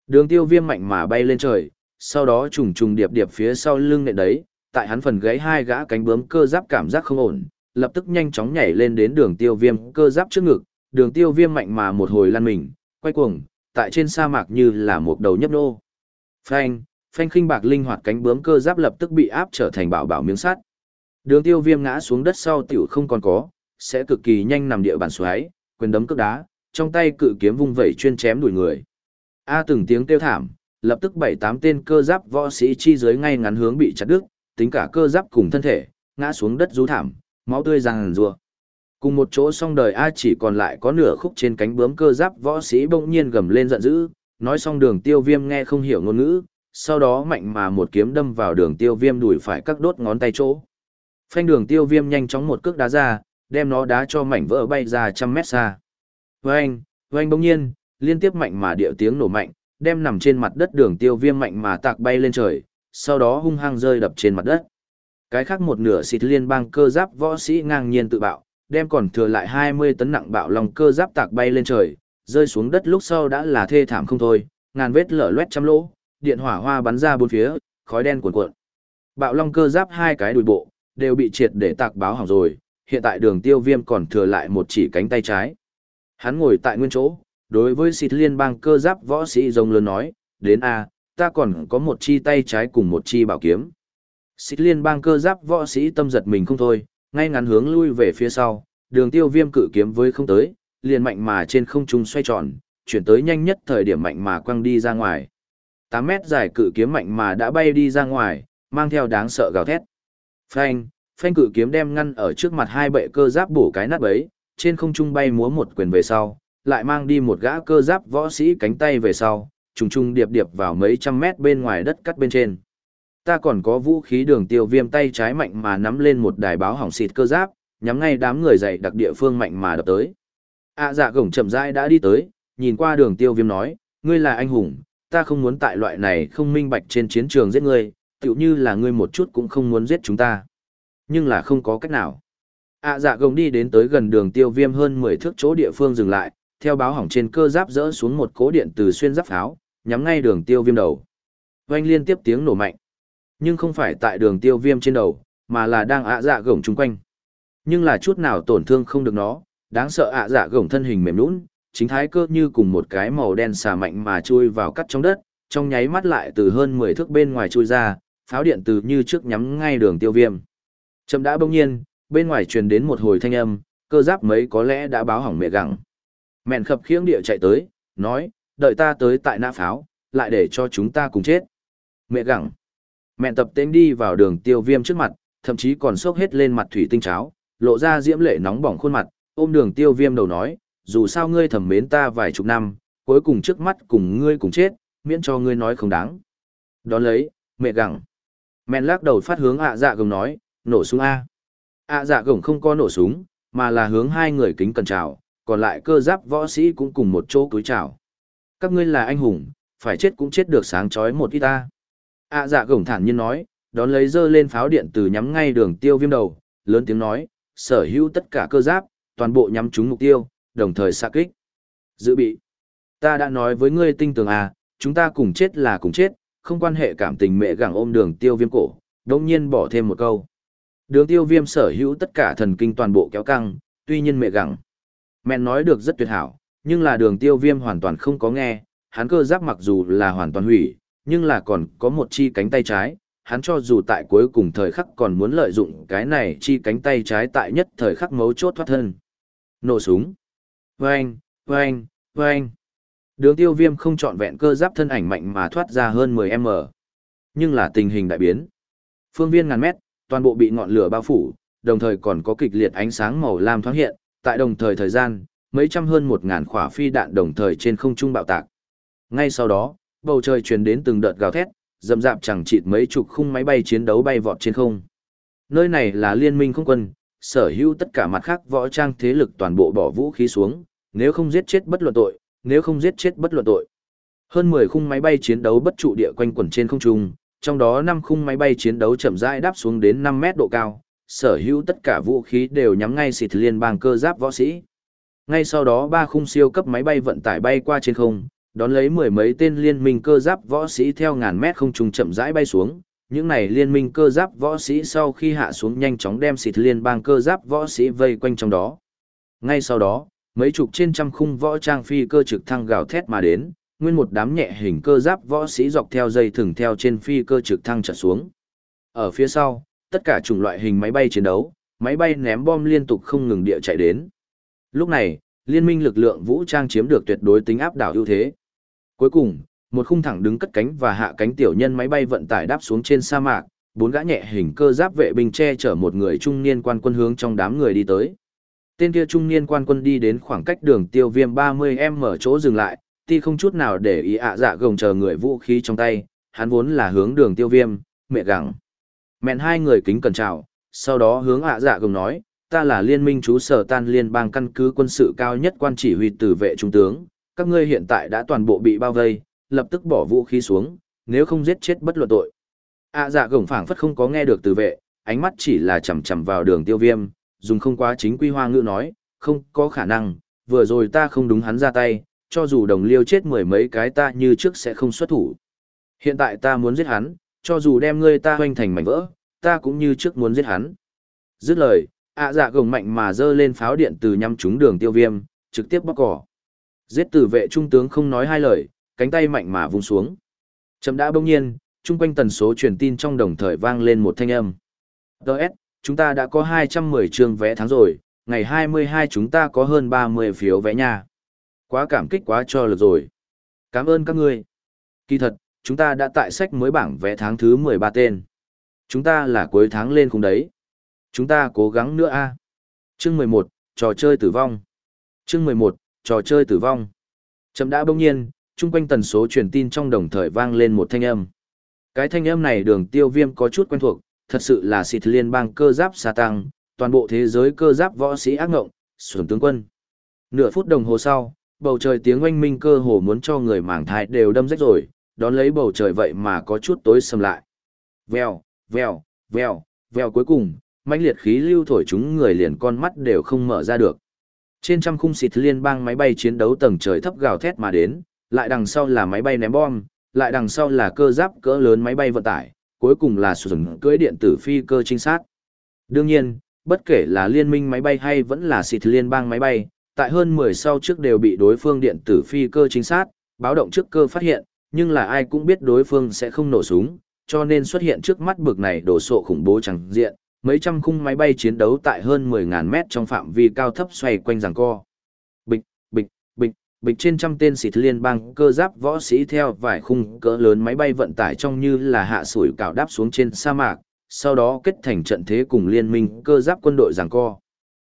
Đường tiêu viêm mạnh mà bay lên trời, sau đó trùng trùng điệp điệp phía sau lưng nện đấy, tại hắn phần gáy hai gã cánh bướm cơ giáp cảm giác không ổn, lập tức nhanh chóng nhảy lên đến đường tiêu viêm cơ giáp trước ngực, đường tiêu viêm mạnh mà một hồi lăn mình, quay cuồng, tại trên sa mạc như là một đầu nhấp nô. Phanh, phanh khinh bạc linh hoạt cánh bướm cơ giáp lập tức bị áp trở thành bảo bảo miếng sắt. Đường tiêu viêm ngã xuống đất sau tiểu không còn có, sẽ cực kỳ nhanh nằm địa bàn xoáy, quyền đấm cước đá, trong tay cự kiếm vung vẩy chuyên chém đuổi người. A từng tiếng kêu thảm, lập tức bảy tám tên cơ giáp võ sĩ chi dưới ngay ngắn hướng bị chặt đứt, tính cả cơ giáp cùng thân thể, ngã xuống đất rú thảm, máu tươi ràng rùa. Cùng một chỗ xong đời A chỉ còn lại có nửa khúc trên cánh bướm cơ giáp võ sĩ bỗng nhiên gầm lên giận dữ, nói xong đường tiêu viêm nghe không hiểu ngôn ngữ, sau đó mạnh mà một kiếm đâm vào đường tiêu viêm đuổi phải các đốt ngón tay chỗ. Phanh đường tiêu viêm nhanh chóng một cước đá ra, đem nó đá cho mảnh vỡ bay ra trăm mét xa. Vâng, vâng bỗng nhiên, liên tiếp mạnh mà điệu tiếng nổ mạnh, đem nằm trên mặt đất đường tiêu viêm mạnh mà tạc bay lên trời, sau đó hung hăng rơi đập trên mặt đất. Cái khác một nửa xịt liên bang cơ giáp võ sĩ ngang nhiên tự bạo, đem còn thừa lại 20 tấn nặng bạo lòng cơ giáp tạc bay lên trời, rơi xuống đất lúc sau đã là thê thảm không thôi, ngàn vết lở loét trăm lỗ, điện hỏa hoa bắn ra bốn phía, khói đen cuồn cuộn. Bạo long cơ giáp hai cái đùi bộ, đều bị triệt để tạc báo hỏng rồi, hiện tại đường tiêu viêm còn thừa lại một chỉ cánh tay trái. Hắn ngồi tại nguyên chỗ, đối với xịt liên bang cơ giáp võ sĩ rồng lớn nói, đến A, ta còn có một chi tay trái cùng một chi bảo kiếm. Xích liên bang cơ giáp võ sĩ tâm giật mình không thôi, ngay ngắn hướng lui về phía sau, đường tiêu viêm cự kiếm với không tới, liền mạnh mà trên không trung xoay tròn, chuyển tới nhanh nhất thời điểm mạnh mà quăng đi ra ngoài. 8 mét dài cự kiếm mạnh mà đã bay đi ra ngoài, mang theo đáng sợ gào thét. Phanh, phanh cự kiếm đem ngăn ở trước mặt hai bệ cơ giáp bổ cái nát bấy, trên không trung bay múa một quyền về sau, lại mang đi một gã cơ giáp võ sĩ cánh tay về sau, trùng trùng điệp điệp vào mấy trăm mét bên ngoài đất cắt bên trên. Ta còn có vũ khí đường tiêu viêm tay trái mạnh mà nắm lên một đài báo hỏng xịt cơ giáp, nhắm ngay đám người dạy đặc địa phương mạnh mà đập tới. À dạ gổng chậm rãi đã đi tới, nhìn qua đường tiêu viêm nói, ngươi là anh hùng, ta không muốn tại loại này không minh bạch trên chiến trường giết ngươi, tựu như là ngươi một chút cũng không muốn giết chúng ta. Nhưng là không có cách nào. À dạ gồng đi đến tới gần đường tiêu viêm hơn 10 thước chỗ địa phương dừng lại, theo báo hỏng trên cơ giáp rỡ xuống một cố điện từ xuyên giáp pháo, nhắm ngay đường tiêu viêm đầu. Vang liên tiếp tiếng nổ mạnh. Nhưng không phải tại đường tiêu viêm trên đầu, mà là đang ạ dạ gồng chung quanh. Nhưng là chút nào tổn thương không được nó, đáng sợ ạ dạ gồng thân hình mềm nũng, chính thái cơ như cùng một cái màu đen xà mạnh mà chui vào cắt trong đất, trong nháy mắt lại từ hơn 10 thước bên ngoài chui ra, pháo điện từ như trước nhắm ngay đường tiêu viêm. Chậm đã bỗng nhiên, bên ngoài truyền đến một hồi thanh âm, cơ giáp mấy có lẽ đã báo hỏng mẹ gặng. Mẹn khập khiễng địa chạy tới, nói, đợi ta tới tại nã pháo, lại để cho chúng ta cùng chết. Mẹ gặng. Mẹn tập tên đi vào đường tiêu viêm trước mặt, thậm chí còn sốc hết lên mặt thủy tinh cháo, lộ ra diễm lệ nóng bỏng khuôn mặt, ôm đường tiêu viêm đầu nói, dù sao ngươi thầm mến ta vài chục năm, cuối cùng trước mắt cùng ngươi cùng chết, miễn cho ngươi nói không đáng. Đón lấy, mẹ gặng. Mẹn lắc đầu phát hướng ạ dạ gồng nói, nổ súng A. ạ dạ gồng không có nổ súng, mà là hướng hai người kính cần chào, còn lại cơ giáp võ sĩ cũng cùng một chỗ cúi chào. Các ngươi là anh hùng, phải chết cũng chết được sáng chói một ít ta. ạ dạ gồng thản nhiên nói, đón lấy dơ lên pháo điện từ nhắm ngay đường tiêu viêm đầu, lớn tiếng nói, sở hữu tất cả cơ giáp, toàn bộ nhắm trúng mục tiêu, đồng thời xạ kích. Dự bị. Ta đã nói với ngươi tinh tường à, chúng ta cùng chết là cùng chết, không quan hệ cảm tình mẹ gẳng ôm đường tiêu viêm cổ, đông nhiên bỏ thêm một câu. Đường tiêu viêm sở hữu tất cả thần kinh toàn bộ kéo căng, tuy nhiên mẹ gặng. Mẹ nói được rất tuyệt hảo, nhưng là đường tiêu viêm hoàn toàn không có nghe, hắn cơ giáp mặc dù là hoàn toàn hủy, nhưng là còn có một chi cánh tay trái, hắn cho dù tại cuối cùng thời khắc còn muốn lợi dụng cái này chi cánh tay trái tại nhất thời khắc mấu chốt thoát thân. Nổ súng. Vâng, vâng, vâng. Đường tiêu viêm không chọn vẹn cơ giáp thân ảnh mạnh mà thoát ra hơn 10m. Nhưng là tình hình đại biến. Phương viên ngàn mét, toàn bộ bị ngọn lửa bao phủ, đồng thời còn có kịch liệt ánh sáng màu lam thoáng hiện, tại đồng thời thời gian, mấy trăm hơn một ngàn khỏa phi đạn đồng thời trên không trung bạo tạc. Ngay sau đó, bầu trời truyền đến từng đợt gào thét, dầm dạp chẳng chịt mấy chục khung máy bay chiến đấu bay vọt trên không. Nơi này là liên minh không quân, sở hữu tất cả mặt khác võ trang thế lực toàn bộ bỏ vũ khí xuống, nếu không giết chết bất luận tội, nếu không giết chết bất luận tội. Hơn 10 khung máy bay chiến đấu bất trụ địa quanh quẩn trên không trung, trong đó 5 khung máy bay chiến đấu chậm rãi đáp xuống đến 5 mét độ cao, sở hữu tất cả vũ khí đều nhắm ngay xịt liên bang cơ giáp võ sĩ. Ngay sau đó ba khung siêu cấp máy bay vận tải bay qua trên không, đón lấy mười mấy tên liên minh cơ giáp võ sĩ theo ngàn mét không trung chậm rãi bay xuống. Những này liên minh cơ giáp võ sĩ sau khi hạ xuống nhanh chóng đem xịt liên bang cơ giáp võ sĩ vây quanh trong đó. Ngay sau đó, mấy chục trên trăm khung võ trang phi cơ trực thăng gào thét mà đến, nguyên một đám nhẹ hình cơ giáp võ sĩ dọc theo dây thừng theo trên phi cơ trực thăng trở xuống. Ở phía sau, tất cả chủng loại hình máy bay chiến đấu, máy bay ném bom liên tục không ngừng địa chạy đến. Lúc này, liên minh lực lượng vũ trang chiếm được tuyệt đối tính áp đảo ưu thế. Cuối cùng, một khung thẳng đứng cất cánh và hạ cánh tiểu nhân máy bay vận tải đáp xuống trên sa mạc, bốn gã nhẹ hình cơ giáp vệ binh che chở một người trung niên quan quân hướng trong đám người đi tới. Tên kia trung niên quan quân đi đến khoảng cách đường tiêu viêm 30m mở chỗ dừng lại, ti không chút nào để ý ạ dạ gồng chờ người vũ khí trong tay, hắn vốn là hướng đường tiêu viêm, mẹ gẳng, Mẹn hai người kính cẩn chào, sau đó hướng ạ dạ gồng nói, ta là liên minh chú sở tan liên bang căn cứ quân sự cao nhất quan chỉ huy tử vệ trung tướng, các ngươi hiện tại đã toàn bộ bị bao vây, lập tức bỏ vũ khí xuống, nếu không giết chết bất luận tội. ạ dạ gồng phảng phất không có nghe được tử vệ, ánh mắt chỉ là chằm chằm vào đường tiêu viêm, dùng không quá chính quy hoa ngữ nói, không có khả năng, vừa rồi ta không đúng hắn ra tay, cho dù đồng liêu chết mười mấy cái ta như trước sẽ không xuất thủ. Hiện tại ta muốn giết hắn, cho dù đem ngươi ta hoành thành mảnh vỡ, ta cũng như trước muốn giết hắn. Dứt lời, ạ dạ gồng mạnh mà dơ lên pháo điện từ nhắm trúng đường tiêu viêm, trực tiếp bóc cỏ. Giết tử vệ trung tướng không nói hai lời, cánh tay mạnh mà vung xuống. Chấm đã bỗng nhiên, chung quanh tần số truyền tin trong đồng thời vang lên một thanh âm. Đợt, chúng ta đã có 210 chương vé tháng rồi, ngày 22 chúng ta có hơn 30 phiếu vé nha. Quá cảm kích quá cho lực rồi. Cảm ơn các ngươi. Kỳ thật, chúng ta đã tại sách mới bảng vẽ tháng thứ 13 tên. Chúng ta là cuối tháng lên khung đấy. Chúng ta cố gắng nữa a. Chương 11, trò chơi tử vong. Chương 11, trò chơi tử vong. Chậm đã bỗng nhiên, chung quanh tần số truyền tin trong đồng thời vang lên một thanh âm. Cái thanh âm này đường tiêu viêm có chút quen thuộc, thật sự là xịt liên bang cơ giáp xa tăng, toàn bộ thế giới cơ giáp võ sĩ ác ngộng, xuân tướng quân. Nửa phút đồng hồ sau, bầu trời tiếng oanh minh cơ hồ muốn cho người mảng thai đều đâm rách rồi, đón lấy bầu trời vậy mà có chút tối sầm lại. Vèo, vèo, vèo, vèo cuối cùng, mãnh liệt khí lưu thổi chúng người liền con mắt đều không mở ra được. Trên trăm khung xịt liên bang máy bay chiến đấu tầng trời thấp gào thét mà đến, lại đằng sau là máy bay ném bom, lại đằng sau là cơ giáp cỡ lớn máy bay vận tải, cuối cùng là sườn cưỡi điện tử phi cơ trinh sát. Đương nhiên, bất kể là liên minh máy bay hay vẫn là xịt liên bang máy bay, tại hơn 10 sau trước đều bị đối phương điện tử phi cơ chính xác báo động trước cơ phát hiện, nhưng là ai cũng biết đối phương sẽ không nổ súng, cho nên xuất hiện trước mắt bực này đổ sộ khủng bố chẳng diện, mấy trăm khung máy bay chiến đấu tại hơn 10.000 mét trong phạm vi cao thấp xoay quanh giằng co. Bịch, bịch, bịch, bịch trên trăm tên xịt liên bang cơ giáp võ sĩ theo vài khung cỡ lớn máy bay vận tải trong như là hạ sủi cào đáp xuống trên sa mạc, sau đó kết thành trận thế cùng liên minh cơ giáp quân đội giằng co.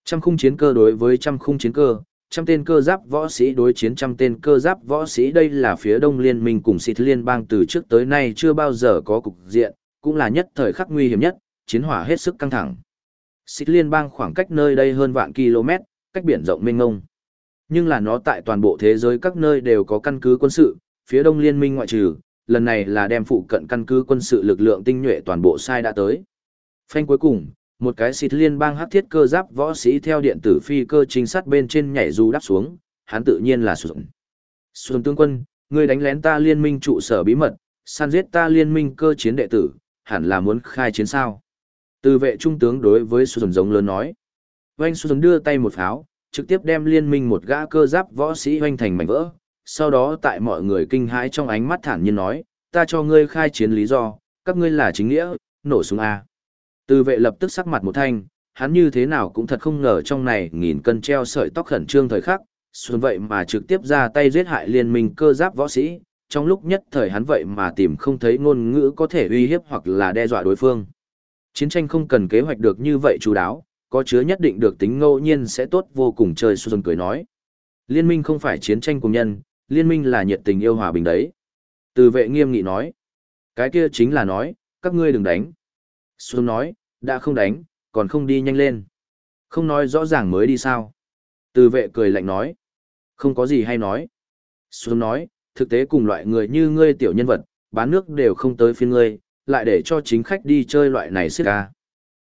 Trăm khung chiến cơ đối với trăm khung chiến cơ, trăm tên cơ giáp võ sĩ đối chiến trăm tên cơ giáp võ sĩ đây là phía đông liên minh cùng xịt liên bang từ trước tới nay chưa bao giờ có cục diện, cũng là nhất thời khắc nguy hiểm nhất, chiến hỏa hết sức căng thẳng. Xịt liên bang khoảng cách nơi đây hơn vạn km, cách biển rộng mênh mông. Nhưng là nó tại toàn bộ thế giới các nơi đều có căn cứ quân sự, phía đông liên minh ngoại trừ, lần này là đem phụ cận căn cứ quân sự lực lượng tinh nhuệ toàn bộ sai đã tới. Phanh cuối cùng, một cái xịt liên bang hắc thiết cơ giáp võ sĩ theo điện tử phi cơ chính sát bên trên nhảy dù đáp xuống, hắn tự nhiên là Xuân. Xuân tướng quân, ngươi đánh lén ta liên minh trụ sở bí mật, săn giết ta liên minh cơ chiến đệ tử, hẳn là muốn khai chiến sao. Từ vệ trung tướng đối với Xuân giống lớn nói. Vanh Xuân đưa tay một pháo, trực tiếp đem liên minh một gã cơ giáp võ sĩ hoành thành mảnh vỡ. Sau đó tại mọi người kinh hãi trong ánh mắt thản nhiên nói, ta cho ngươi khai chiến lý do, các ngươi là chính nghĩa, nổ súng A. Từ vệ lập tức sắc mặt một thanh, hắn như thế nào cũng thật không ngờ trong này nghìn cân treo sợi tóc khẩn trương thời khắc, xuân vậy mà trực tiếp ra tay giết hại liên minh cơ giáp võ sĩ, trong lúc nhất thời hắn vậy mà tìm không thấy ngôn ngữ có thể uy hiếp hoặc là đe dọa đối phương. Chiến tranh không cần kế hoạch được như vậy chú đáo, có chứa nhất định được tính ngẫu nhiên sẽ tốt vô cùng chơi Xuân cười nói. Liên minh không phải chiến tranh cùng nhân, liên minh là nhiệt tình yêu hòa bình đấy. Từ vệ nghiêm nghị nói. Cái kia chính là nói, các ngươi đừng đánh. Xuân nói, đã không đánh, còn không đi nhanh lên. Không nói rõ ràng mới đi sao. Từ vệ cười lạnh nói. Không có gì hay nói. Xuân nói, thực tế cùng loại người như ngươi tiểu nhân vật, bán nước đều không tới phiên ngươi, lại để cho chính khách đi chơi loại này siết ca.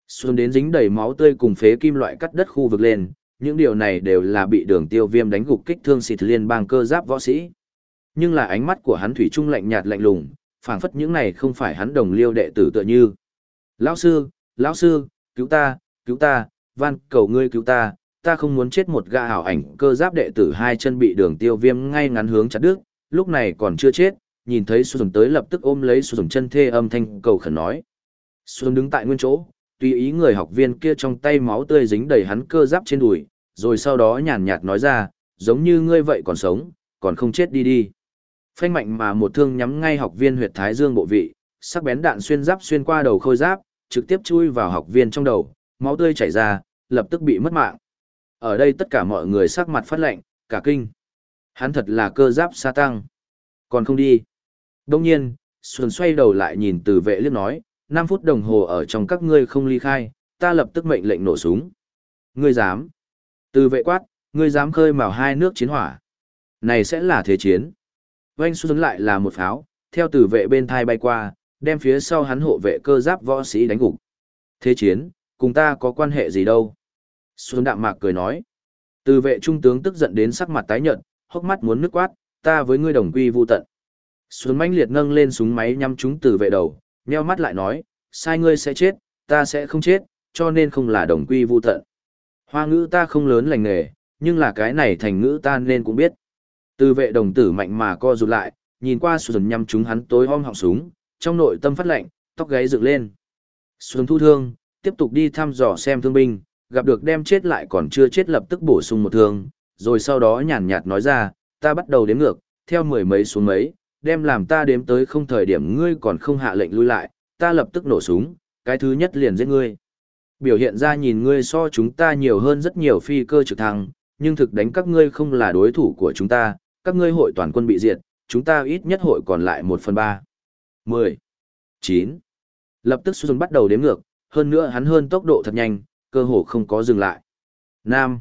Xuân đến dính đầy máu tươi cùng phế kim loại cắt đất khu vực lên, những điều này đều là bị đường tiêu viêm đánh gục kích thương xịt liên bang cơ giáp võ sĩ. Nhưng là ánh mắt của hắn thủy trung lạnh nhạt lạnh lùng, phảng phất những này không phải hắn đồng liêu đệ tử tựa như. Lão sư, lão sư, cứu ta, cứu ta, van cầu ngươi cứu ta, ta không muốn chết một gã ảo ảnh cơ giáp đệ tử hai chân bị đường tiêu viêm ngay ngắn hướng chặt đứt, lúc này còn chưa chết, nhìn thấy Xuân tới lập tức ôm lấy Xuân chân thê âm thanh cầu khẩn nói. Xuân đứng tại nguyên chỗ, tùy ý người học viên kia trong tay máu tươi dính đầy hắn cơ giáp trên đùi, rồi sau đó nhàn nhạt nói ra, giống như ngươi vậy còn sống, còn không chết đi đi. Phanh mạnh mà một thương nhắm ngay học viên huyệt thái dương bộ vị, sắc bén đạn xuyên giáp xuyên qua đầu khôi giáp, trực tiếp chui vào học viên trong đầu, máu tươi chảy ra, lập tức bị mất mạng. Ở đây tất cả mọi người sắc mặt phát lạnh, cả kinh. Hắn thật là cơ giáp sa tăng. Còn không đi. Đông nhiên, Xuân xoay đầu lại nhìn từ vệ liếc nói, 5 phút đồng hồ ở trong các ngươi không ly khai, ta lập tức mệnh lệnh nổ súng. Ngươi dám. Từ vệ quát, ngươi dám khơi mào hai nước chiến hỏa. Này sẽ là thế chiến. Oanh Xuân lại là một pháo, theo từ vệ bên thai bay qua, đem phía sau hắn hộ vệ cơ giáp võ sĩ đánh gục. Thế chiến, cùng ta có quan hệ gì đâu? Xuân đạm mạc cười nói. Từ vệ trung tướng tức giận đến sắc mặt tái nhợt, hốc mắt muốn nước quát, ta với ngươi đồng quy vu tận. Xuân mãnh liệt nâng lên súng máy nhắm trúng từ vệ đầu, nheo mắt lại nói, sai ngươi sẽ chết, ta sẽ không chết, cho nên không là đồng quy vu tận. Hoa ngữ ta không lớn lành nghề, nhưng là cái này thành ngữ ta nên cũng biết. Từ vệ đồng tử mạnh mà co rụt lại, nhìn qua Xuân nhắm trúng hắn tối om họng súng, trong nội tâm phát lạnh, tóc gáy dựng lên. Xuân thu thương, tiếp tục đi thăm dò xem thương binh, gặp được đem chết lại còn chưa chết lập tức bổ sung một thương, rồi sau đó nhàn nhạt nói ra, ta bắt đầu đếm ngược, theo mười mấy xuống mấy, đem làm ta đếm tới không thời điểm ngươi còn không hạ lệnh lui lại, ta lập tức nổ súng, cái thứ nhất liền giết ngươi. Biểu hiện ra nhìn ngươi so chúng ta nhiều hơn rất nhiều phi cơ trực thăng, nhưng thực đánh các ngươi không là đối thủ của chúng ta, các ngươi hội toàn quân bị diệt, chúng ta ít nhất hội còn lại một phần ba 10. 9. Lập tức Xuân bắt đầu đếm ngược, hơn nữa hắn hơn tốc độ thật nhanh, cơ hồ không có dừng lại. Nam.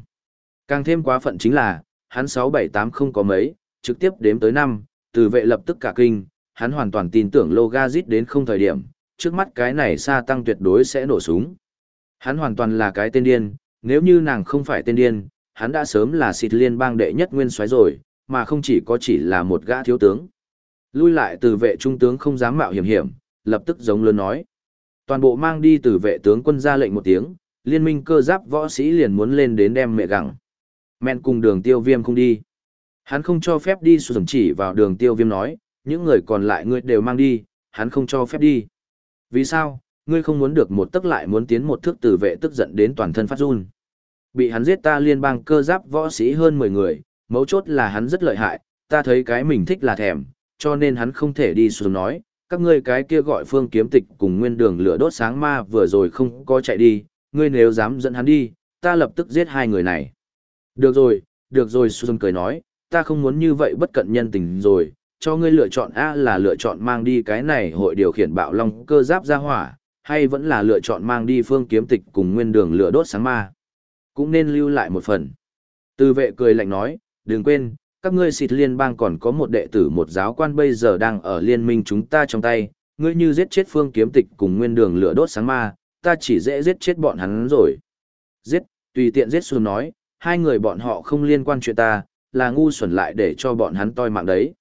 Càng thêm quá phận chính là, hắn 678 không có mấy, trực tiếp đếm tới năm. từ vệ lập tức cả kinh, hắn hoàn toàn tin tưởng Logazit đến không thời điểm, trước mắt cái này xa tăng tuyệt đối sẽ nổ súng. Hắn hoàn toàn là cái tên điên, nếu như nàng không phải tên điên, hắn đã sớm là xịt liên bang đệ nhất nguyên soái rồi, mà không chỉ có chỉ là một gã thiếu tướng. Lui lại từ vệ trung tướng không dám mạo hiểm hiểm, lập tức giống lớn nói. Toàn bộ mang đi từ vệ tướng quân ra lệnh một tiếng, liên minh cơ giáp võ sĩ liền muốn lên đến đem mẹ gặng. Men cùng đường tiêu viêm không đi. Hắn không cho phép đi xuống chỉ vào đường tiêu viêm nói, những người còn lại ngươi đều mang đi, hắn không cho phép đi. Vì sao, ngươi không muốn được một tức lại muốn tiến một thước từ vệ tức giận đến toàn thân phát run. Bị hắn giết ta liên bang cơ giáp võ sĩ hơn 10 người, mấu chốt là hắn rất lợi hại, ta thấy cái mình thích là thèm, cho nên hắn không thể đi xuống nói, các ngươi cái kia gọi phương kiếm tịch cùng nguyên đường lửa đốt sáng ma vừa rồi không có chạy đi, ngươi nếu dám dẫn hắn đi, ta lập tức giết hai người này. Được rồi, được rồi Xuân cười nói, ta không muốn như vậy bất cận nhân tình rồi, cho ngươi lựa chọn A là lựa chọn mang đi cái này hội điều khiển bạo long cơ giáp ra hỏa, hay vẫn là lựa chọn mang đi phương kiếm tịch cùng nguyên đường lửa đốt sáng ma. Cũng nên lưu lại một phần. Từ vệ cười lạnh nói, đừng quên, các ngươi xịt liên bang còn có một đệ tử một giáo quan bây giờ đang ở liên minh chúng ta trong tay, ngươi như giết chết phương kiếm tịch cùng nguyên đường lửa đốt sáng ma, ta chỉ dễ giết chết bọn hắn rồi. Giết, tùy tiện giết xuống nói, hai người bọn họ không liên quan chuyện ta, là ngu xuẩn lại để cho bọn hắn toi mạng đấy.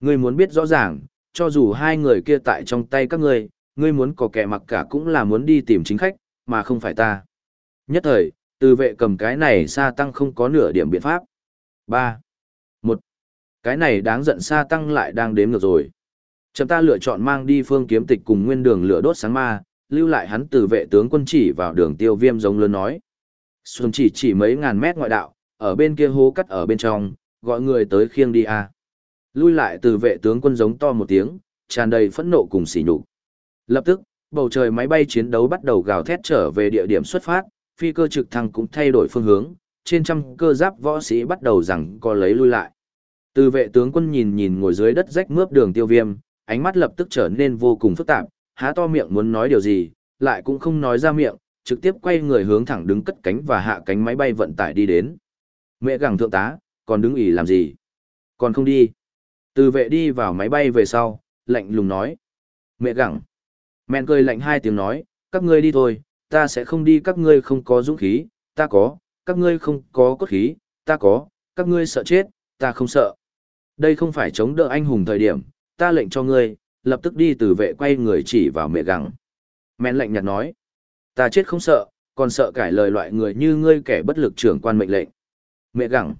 Ngươi muốn biết rõ ràng, cho dù hai người kia tại trong tay các ngươi, ngươi muốn có kẻ mặc cả cũng là muốn đi tìm chính khách, mà không phải ta. Nhất thời, từ vệ cầm cái này xa tăng không có nửa điểm biện pháp. 3. Cái này đáng giận xa tăng lại đang đếm ngược rồi. Chấm ta lựa chọn mang đi phương kiếm tịch cùng nguyên đường lửa đốt sáng ma, lưu lại hắn từ vệ tướng quân chỉ vào đường tiêu viêm giống lớn nói. Xuân chỉ chỉ mấy ngàn mét ngoại đạo, ở bên kia hố cắt ở bên trong, gọi người tới khiêng đi à. Lui lại từ vệ tướng quân giống to một tiếng, tràn đầy phẫn nộ cùng sỉ nhục. Lập tức, bầu trời máy bay chiến đấu bắt đầu gào thét trở về địa điểm xuất phát, phi cơ trực thăng cũng thay đổi phương hướng, trên trăm cơ giáp võ sĩ bắt đầu rằng co lấy lui lại. Từ vệ tướng quân nhìn nhìn ngồi dưới đất rách mướp đường tiêu viêm, ánh mắt lập tức trở nên vô cùng phức tạp, há to miệng muốn nói điều gì, lại cũng không nói ra miệng, trực tiếp quay người hướng thẳng đứng cất cánh và hạ cánh máy bay vận tải đi đến. Mẹ gẳng thượng tá, còn đứng ỉ làm gì? Còn không đi. Từ vệ đi vào máy bay về sau, lạnh lùng nói. Mẹ gẳng. Mẹn cười lạnh hai tiếng nói, các ngươi đi thôi, ta sẽ không đi các ngươi không có dũng khí, ta có, các ngươi không có cốt khí, ta có, các ngươi sợ chết, ta không sợ. Đây không phải chống đỡ anh hùng thời điểm, ta lệnh cho ngươi, lập tức đi từ vệ quay người chỉ vào mẹ gẳng. Mẹn lạnh nhạt nói, ta chết không sợ, còn sợ cải lời loại người như ngươi kẻ bất lực trưởng quan mệnh lệnh. Mẹ gẳng.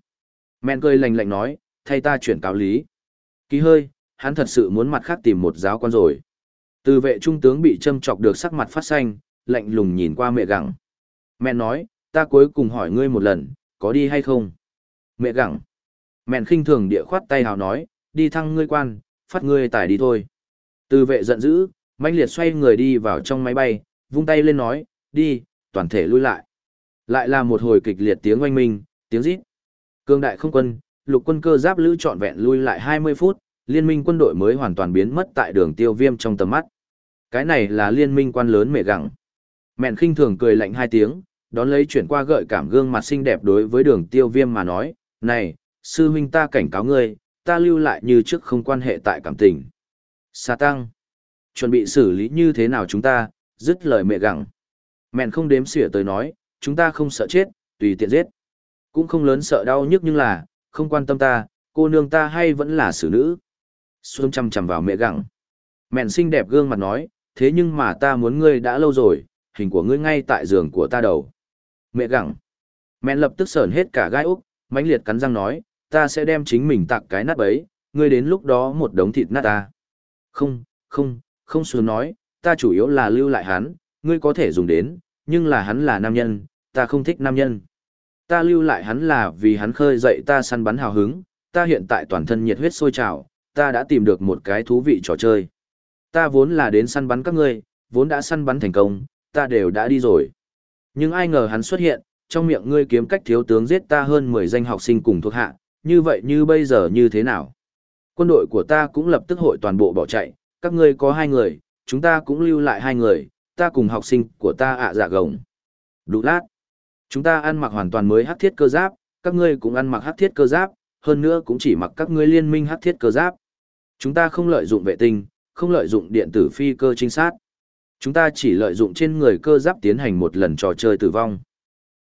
Mẹn cười lạnh lạnh nói, thay ta chuyển cáo lý. Ký hơi, hắn thật sự muốn mặt khác tìm một giáo quan rồi. Từ vệ trung tướng bị châm chọc được sắc mặt phát xanh, lạnh lùng nhìn qua mẹ gẳng. Mẹ nói, ta cuối cùng hỏi ngươi một lần, có đi hay không? Mẹ gẳng. Mẹn khinh thường địa khoát tay hào nói, đi thăng ngươi quan, phát ngươi tải đi thôi. Từ vệ giận dữ, mãnh liệt xoay người đi vào trong máy bay, vung tay lên nói, đi, toàn thể lui lại. Lại là một hồi kịch liệt tiếng oanh minh, tiếng rít. Cương đại không quân, lục quân cơ giáp lữ trọn vẹn lui lại 20 phút, liên minh quân đội mới hoàn toàn biến mất tại đường tiêu viêm trong tầm mắt. Cái này là liên minh quan lớn mẹ gặng. Mẹn khinh thường cười lạnh hai tiếng, đón lấy chuyển qua gợi cảm gương mặt xinh đẹp đối với đường tiêu viêm mà nói, này, sư huynh ta cảnh cáo ngươi, ta lưu lại như trước không quan hệ tại cảm tình. Sa tăng, chuẩn bị xử lý như thế nào chúng ta, dứt lời mẹ gặng. Mẹn không đếm xỉa tới nói, chúng ta không sợ chết, tùy tiện giết. Cũng không lớn sợ đau nhức nhưng là, không quan tâm ta, cô nương ta hay vẫn là xử nữ. Xuân chăm chằm vào mẹ gặng. Mẹn xinh đẹp gương mặt nói, thế nhưng mà ta muốn ngươi đã lâu rồi, hình của ngươi ngay tại giường của ta đầu. Mẹ gặng. Mẹn lập tức sởn hết cả gai úc, mãnh liệt cắn răng nói, ta sẽ đem chính mình tặng cái nát ấy, ngươi đến lúc đó một đống thịt nát ta. Không, không, không xuống nói, ta chủ yếu là lưu lại hắn, ngươi có thể dùng đến, nhưng là hắn là nam nhân, ta không thích nam nhân. Ta lưu lại hắn là vì hắn khơi dậy ta săn bắn hào hứng, ta hiện tại toàn thân nhiệt huyết sôi trào, ta đã tìm được một cái thú vị trò chơi. Ta vốn là đến săn bắn các ngươi, vốn đã săn bắn thành công, ta đều đã đi rồi. Nhưng ai ngờ hắn xuất hiện, trong miệng ngươi kiếm cách thiếu tướng giết ta hơn 10 danh học sinh cùng thuộc hạ, như vậy như bây giờ như thế nào? Quân đội của ta cũng lập tức hội toàn bộ bỏ chạy, các ngươi có hai người, chúng ta cũng lưu lại hai người, ta cùng học sinh của ta ạ dạ gồng. Đủ lát. Chúng ta ăn mặc hoàn toàn mới hắc thiết cơ giáp, các ngươi cũng ăn mặc hắc thiết cơ giáp, hơn nữa cũng chỉ mặc các ngươi liên minh hắc thiết cơ giáp. Chúng ta không lợi dụng vệ tinh, không lợi dụng điện tử phi cơ trinh sát. Chúng ta chỉ lợi dụng trên người cơ giáp tiến hành một lần trò chơi tử vong.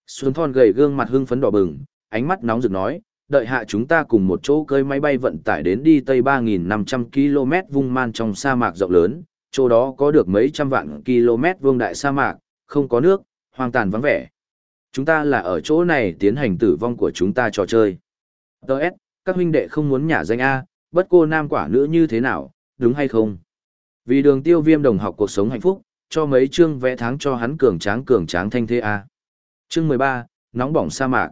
Xuân Thon gầy gương mặt hưng phấn đỏ bừng, ánh mắt nóng rực nói, đợi hạ chúng ta cùng một chỗ cơi máy bay vận tải đến đi Tây 3.500 km vung man trong sa mạc rộng lớn, chỗ đó có được mấy trăm vạn km vuông đại sa mạc, không có nước, hoang tàn vắng vẻ. Chúng ta là ở chỗ này tiến hành tử vong của chúng ta trò chơi. Đợt, các huynh đệ không muốn nhả danh A, bất cô nam quả nữ như thế nào, đúng hay không? Vì đường tiêu viêm đồng học cuộc sống hạnh phúc, cho mấy chương vẽ tháng cho hắn cường tráng cường tráng thanh thế A. Chương 13, nóng bỏng sa mạc.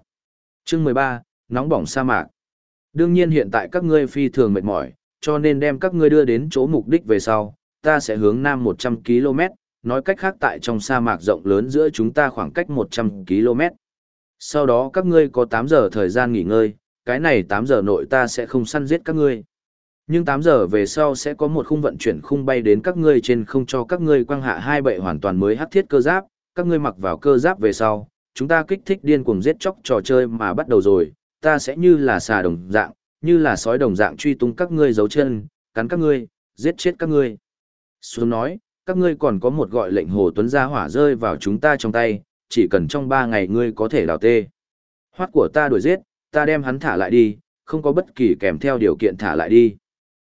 Chương 13, nóng bỏng sa mạc. Đương nhiên hiện tại các ngươi phi thường mệt mỏi, cho nên đem các ngươi đưa đến chỗ mục đích về sau, ta sẽ hướng nam 100 km, nói cách khác tại trong sa mạc rộng lớn giữa chúng ta khoảng cách 100 km. Sau đó các ngươi có 8 giờ thời gian nghỉ ngơi, cái này 8 giờ nội ta sẽ không săn giết các ngươi. Nhưng 8 giờ về sau sẽ có một khung vận chuyển khung bay đến các ngươi trên không cho các ngươi quang hạ hai bệ hoàn toàn mới hắc thiết cơ giáp, các ngươi mặc vào cơ giáp về sau, chúng ta kích thích điên cuồng giết chóc trò chơi mà bắt đầu rồi, ta sẽ như là xà đồng dạng, như là sói đồng dạng truy tung các ngươi giấu chân, cắn các ngươi, giết chết các ngươi. Xuống nói, các ngươi còn có một gọi lệnh hồ tuấn gia hỏa rơi vào chúng ta trong tay, chỉ cần trong ba ngày ngươi có thể đào tê. Hoát của ta đuổi giết, ta đem hắn thả lại đi, không có bất kỳ kèm theo điều kiện thả lại đi.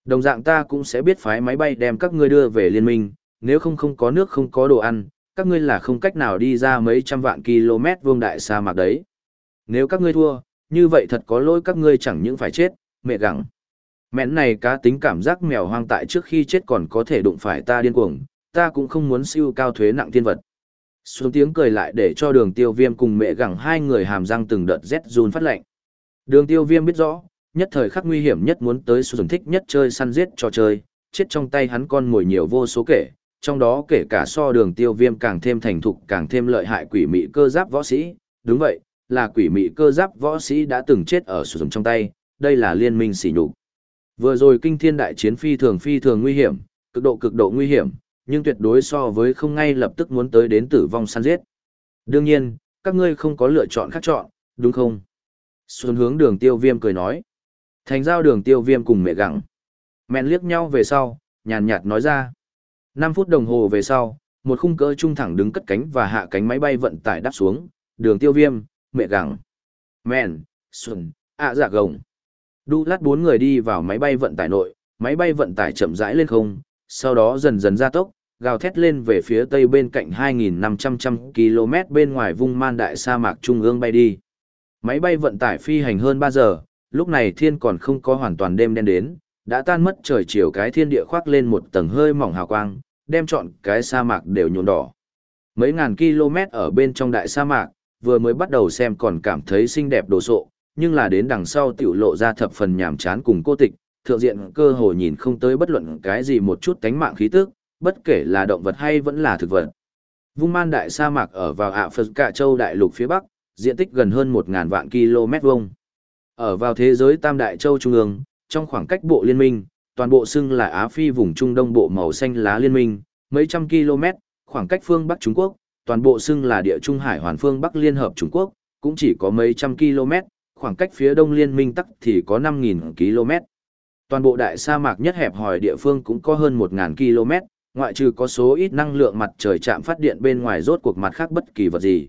Đồng dạng ta cũng sẽ biết phái máy bay đem các ngươi đưa về liên minh, nếu không không có nước không có đồ ăn, các ngươi là không cách nào đi ra mấy trăm vạn km vuông đại sa mạc đấy. Nếu các ngươi thua, như vậy thật có lỗi các ngươi chẳng những phải chết, mẹ gặng. Mẹn này cá tính cảm giác mèo hoang tại trước khi chết còn có thể đụng phải ta điên cuồng, ta cũng không muốn siêu cao thuế nặng tiên vật. Xuống tiếng cười lại để cho đường tiêu viêm cùng mẹ gặng hai người hàm răng từng đợt rét run phát lạnh. Đường tiêu viêm biết rõ, nhất thời khắc nguy hiểm nhất muốn tới sử dụng thích nhất chơi săn giết trò chơi, chết trong tay hắn con mồi nhiều vô số kể, trong đó kể cả so đường tiêu viêm càng thêm thành thục càng thêm lợi hại quỷ mị cơ giáp võ sĩ, đúng vậy, là quỷ mị cơ giáp võ sĩ đã từng chết ở sử dụng trong tay, đây là liên minh sỉ nhục. Vừa rồi kinh thiên đại chiến phi thường phi thường nguy hiểm, cực độ cực độ nguy hiểm, nhưng tuyệt đối so với không ngay lập tức muốn tới đến tử vong săn giết. Đương nhiên, các ngươi không có lựa chọn khác chọn, đúng không? Xuân hướng đường tiêu viêm cười nói. Thành giao đường tiêu viêm cùng mẹ gặng. Mẹn liếc nhau về sau, nhàn nhạt nói ra. 5 phút đồng hồ về sau, một khung cỡ trung thẳng đứng cất cánh và hạ cánh máy bay vận tải đáp xuống, đường tiêu viêm, mẹ gặng. men, Xuân, ạ dạ gồng. Đu lát bốn người đi vào máy bay vận tải nội, máy bay vận tải chậm rãi lên không, sau đó dần dần gia tốc, gào thét lên về phía tây bên cạnh 2.500 km bên ngoài vung man đại sa mạc trung ương bay đi. Máy bay vận tải phi hành hơn 3 giờ, lúc này thiên còn không có hoàn toàn đêm đen đến, đã tan mất trời chiều cái thiên địa khoác lên một tầng hơi mỏng hào quang, đem trọn cái sa mạc đều nhuộm đỏ. Mấy ngàn km ở bên trong đại sa mạc, vừa mới bắt đầu xem còn cảm thấy xinh đẹp đồ sộ, nhưng là đến đằng sau tiểu lộ ra thập phần nhàm chán cùng cô tịch, thượng diện cơ hồ nhìn không tới bất luận cái gì một chút cánh mạng khí tức, bất kể là động vật hay vẫn là thực vật. Vung man đại sa mạc ở vào ạ Phật Cả Châu đại lục phía Bắc, diện tích gần hơn 1.000 vạn km vuông. Ở vào thế giới Tam Đại Châu Trung ương, trong khoảng cách bộ liên minh, toàn bộ xưng là Á Phi vùng Trung Đông bộ màu xanh lá liên minh, mấy trăm km, khoảng cách phương Bắc Trung Quốc, toàn bộ xưng là địa Trung Hải hoàn phương Bắc Liên Hợp Trung Quốc, cũng chỉ có mấy trăm km, khoảng cách phía đông liên minh tắc thì có 5.000 km. Toàn bộ đại sa mạc nhất hẹp hòi địa phương cũng có hơn 1.000 km, ngoại trừ có số ít năng lượng mặt trời chạm phát điện bên ngoài rốt cuộc mặt khác bất kỳ vật gì.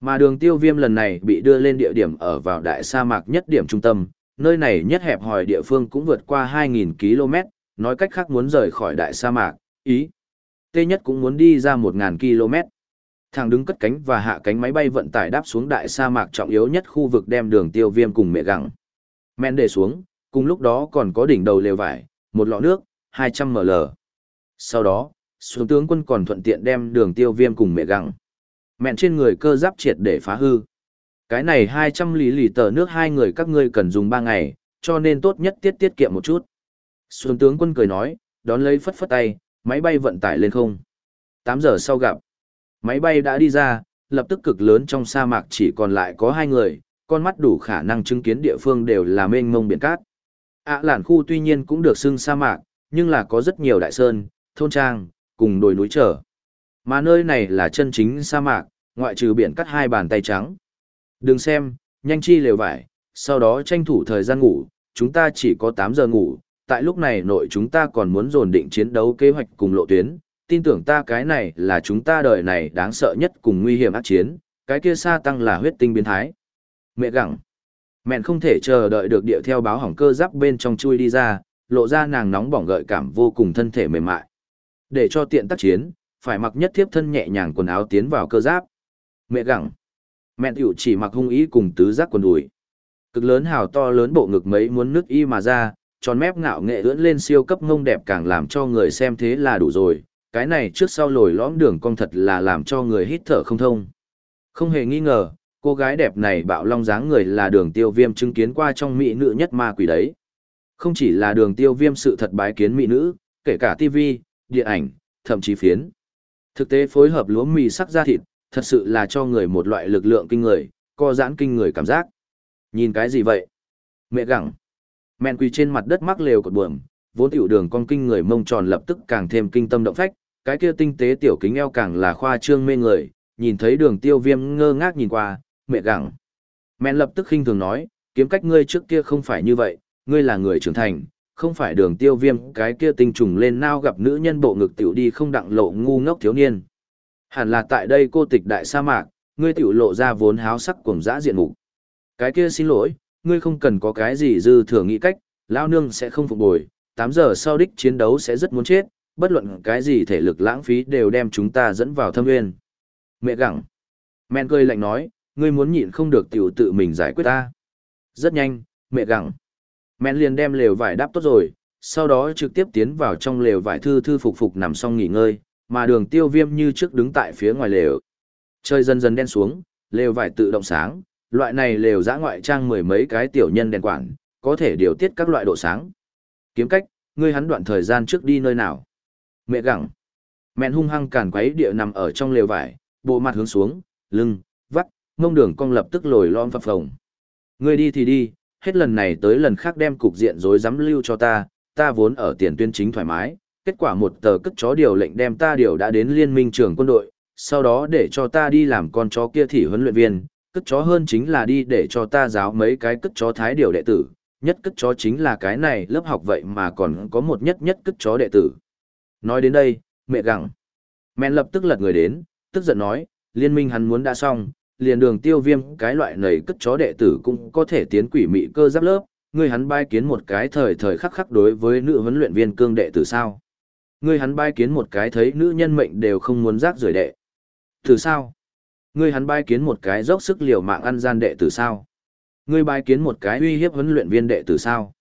Mà đường tiêu viêm lần này bị đưa lên địa điểm ở vào đại sa mạc nhất điểm trung tâm, nơi này nhất hẹp hòi địa phương cũng vượt qua 2.000 km, nói cách khác muốn rời khỏi đại sa mạc, ý. Tê nhất cũng muốn đi ra 1.000 km. Thằng đứng cất cánh và hạ cánh máy bay vận tải đáp xuống đại sa mạc trọng yếu nhất khu vực đem đường tiêu viêm cùng mẹ gặng. Men để xuống, cùng lúc đó còn có đỉnh đầu lều vải, một lọ nước, 200 ml. Sau đó, xuống tướng quân còn thuận tiện đem đường tiêu viêm cùng mẹ gặng. Mẹn trên người cơ giáp triệt để phá hư. Cái này 200 lý lì tờ nước hai người các ngươi cần dùng 3 ngày, cho nên tốt nhất tiết tiết kiệm một chút. Xuân tướng quân cười nói, đón lấy phất phất tay, máy bay vận tải lên không. 8 giờ sau gặp, máy bay đã đi ra, lập tức cực lớn trong sa mạc chỉ còn lại có hai người, con mắt đủ khả năng chứng kiến địa phương đều là mênh mông biển cát. Ả à, làn khu tuy nhiên cũng được xưng sa mạc, nhưng là có rất nhiều đại sơn, thôn trang, cùng đồi núi trở. Mà nơi này là chân chính sa mạc, ngoại trừ biển cắt hai bàn tay trắng. Đừng xem, nhanh chi lều vải, sau đó tranh thủ thời gian ngủ, chúng ta chỉ có 8 giờ ngủ, tại lúc này nội chúng ta còn muốn dồn định chiến đấu kế hoạch cùng lộ tuyến, tin tưởng ta cái này là chúng ta đời này đáng sợ nhất cùng nguy hiểm ác chiến, cái kia sa tăng là huyết tinh biến thái. Mẹ gặng. Mẹn không thể chờ đợi được điệu theo báo hỏng cơ giáp bên trong chui đi ra, lộ ra nàng nóng bỏng gợi cảm vô cùng thân thể mềm mại. Để cho tiện tác chiến, phải mặc nhất thiếp thân nhẹ nhàng quần áo tiến vào cơ giáp. Mẹ gặng. Mẹn tiểu chỉ mặc hung ý cùng tứ giác quần đùi. Cực lớn hào to lớn bộ ngực mấy muốn nước y mà ra, tròn mép ngạo nghệ ưỡn lên siêu cấp ngông đẹp càng làm cho người xem thế là đủ rồi, cái này trước sau lồi lõm đường cong thật là làm cho người hít thở không thông. Không hề nghi ngờ, cô gái đẹp này bạo long dáng người là đường tiêu viêm chứng kiến qua trong mỹ nữ nhất ma quỷ đấy. Không chỉ là đường tiêu viêm sự thật bái kiến mỹ nữ, kể cả TV, điện ảnh, thậm chí phiến. Thực tế phối hợp lúa mì sắc da thịt, thật sự là cho người một loại lực lượng kinh người, co giãn kinh người cảm giác. Nhìn cái gì vậy? Mẹ gặng. Mẹn quỳ trên mặt đất mắc lều cột buồm, vốn tiểu đường con kinh người mông tròn lập tức càng thêm kinh tâm động phách, cái kia tinh tế tiểu kính eo càng là khoa trương mê người, nhìn thấy đường tiêu viêm ngơ ngác nhìn qua, mẹ gặng. Mẹn lập tức khinh thường nói, kiếm cách ngươi trước kia không phải như vậy, ngươi là người trưởng thành, không phải đường tiêu viêm cái kia tinh trùng lên nao gặp nữ nhân bộ ngực tiểu đi không đặng lộ ngu ngốc thiếu niên. Hẳn là tại đây cô tịch đại sa mạc, ngươi tiểu lộ ra vốn háo sắc cùng dã diện mục. Cái kia xin lỗi, ngươi không cần có cái gì dư thừa nghĩ cách, lao nương sẽ không phục bồi, 8 giờ sau đích chiến đấu sẽ rất muốn chết, bất luận cái gì thể lực lãng phí đều đem chúng ta dẫn vào thâm nguyên. Mẹ gặng. Men cười lạnh nói, ngươi muốn nhịn không được tiểu tự mình giải quyết ta. Rất nhanh, mẹ gặng. Men liền đem lều vải đáp tốt rồi, sau đó trực tiếp tiến vào trong lều vải thư thư phục phục nằm xong nghỉ ngơi, mà đường tiêu viêm như trước đứng tại phía ngoài lều. Trời dần dần đen xuống, lều vải tự động sáng, loại này lều giã ngoại trang mười mấy cái tiểu nhân đèn quản, có thể điều tiết các loại độ sáng. Kiếm cách, ngươi hắn đoạn thời gian trước đi nơi nào. Mẹ gặng. Mẹn hung hăng càn quấy địa nằm ở trong lều vải, bộ mặt hướng xuống, lưng, vắt, ngông đường cong lập tức lồi lom phập phồng. Ngươi đi thì đi, hết lần này tới lần khác đem cục diện rối rắm lưu cho ta, ta vốn ở tiền tuyên chính thoải mái, kết quả một tờ cất chó điều lệnh đem ta điều đã đến liên minh trưởng quân đội, sau đó để cho ta đi làm con chó kia thị huấn luyện viên, cất chó hơn chính là đi để cho ta giáo mấy cái cất chó thái điều đệ tử, nhất cất chó chính là cái này lớp học vậy mà còn có một nhất nhất cất chó đệ tử. Nói đến đây, mẹ gặng. Mẹ lập tức lật người đến, tức giận nói, liên minh hắn muốn đã xong, liền đường tiêu viêm cái loại này cất chó đệ tử cũng có thể tiến quỷ mị cơ giáp lớp, người hắn bai kiến một cái thời thời khắc khắc đối với nữ huấn luyện viên cương đệ tử sao. Người hắn bai kiến một cái thấy nữ nhân mệnh đều không muốn rác rời đệ. Từ sao? Ngươi hắn bai kiến một cái dốc sức liều mạng ăn gian đệ tử sao? Ngươi bai kiến một cái uy hiếp huấn luyện viên đệ tử sao?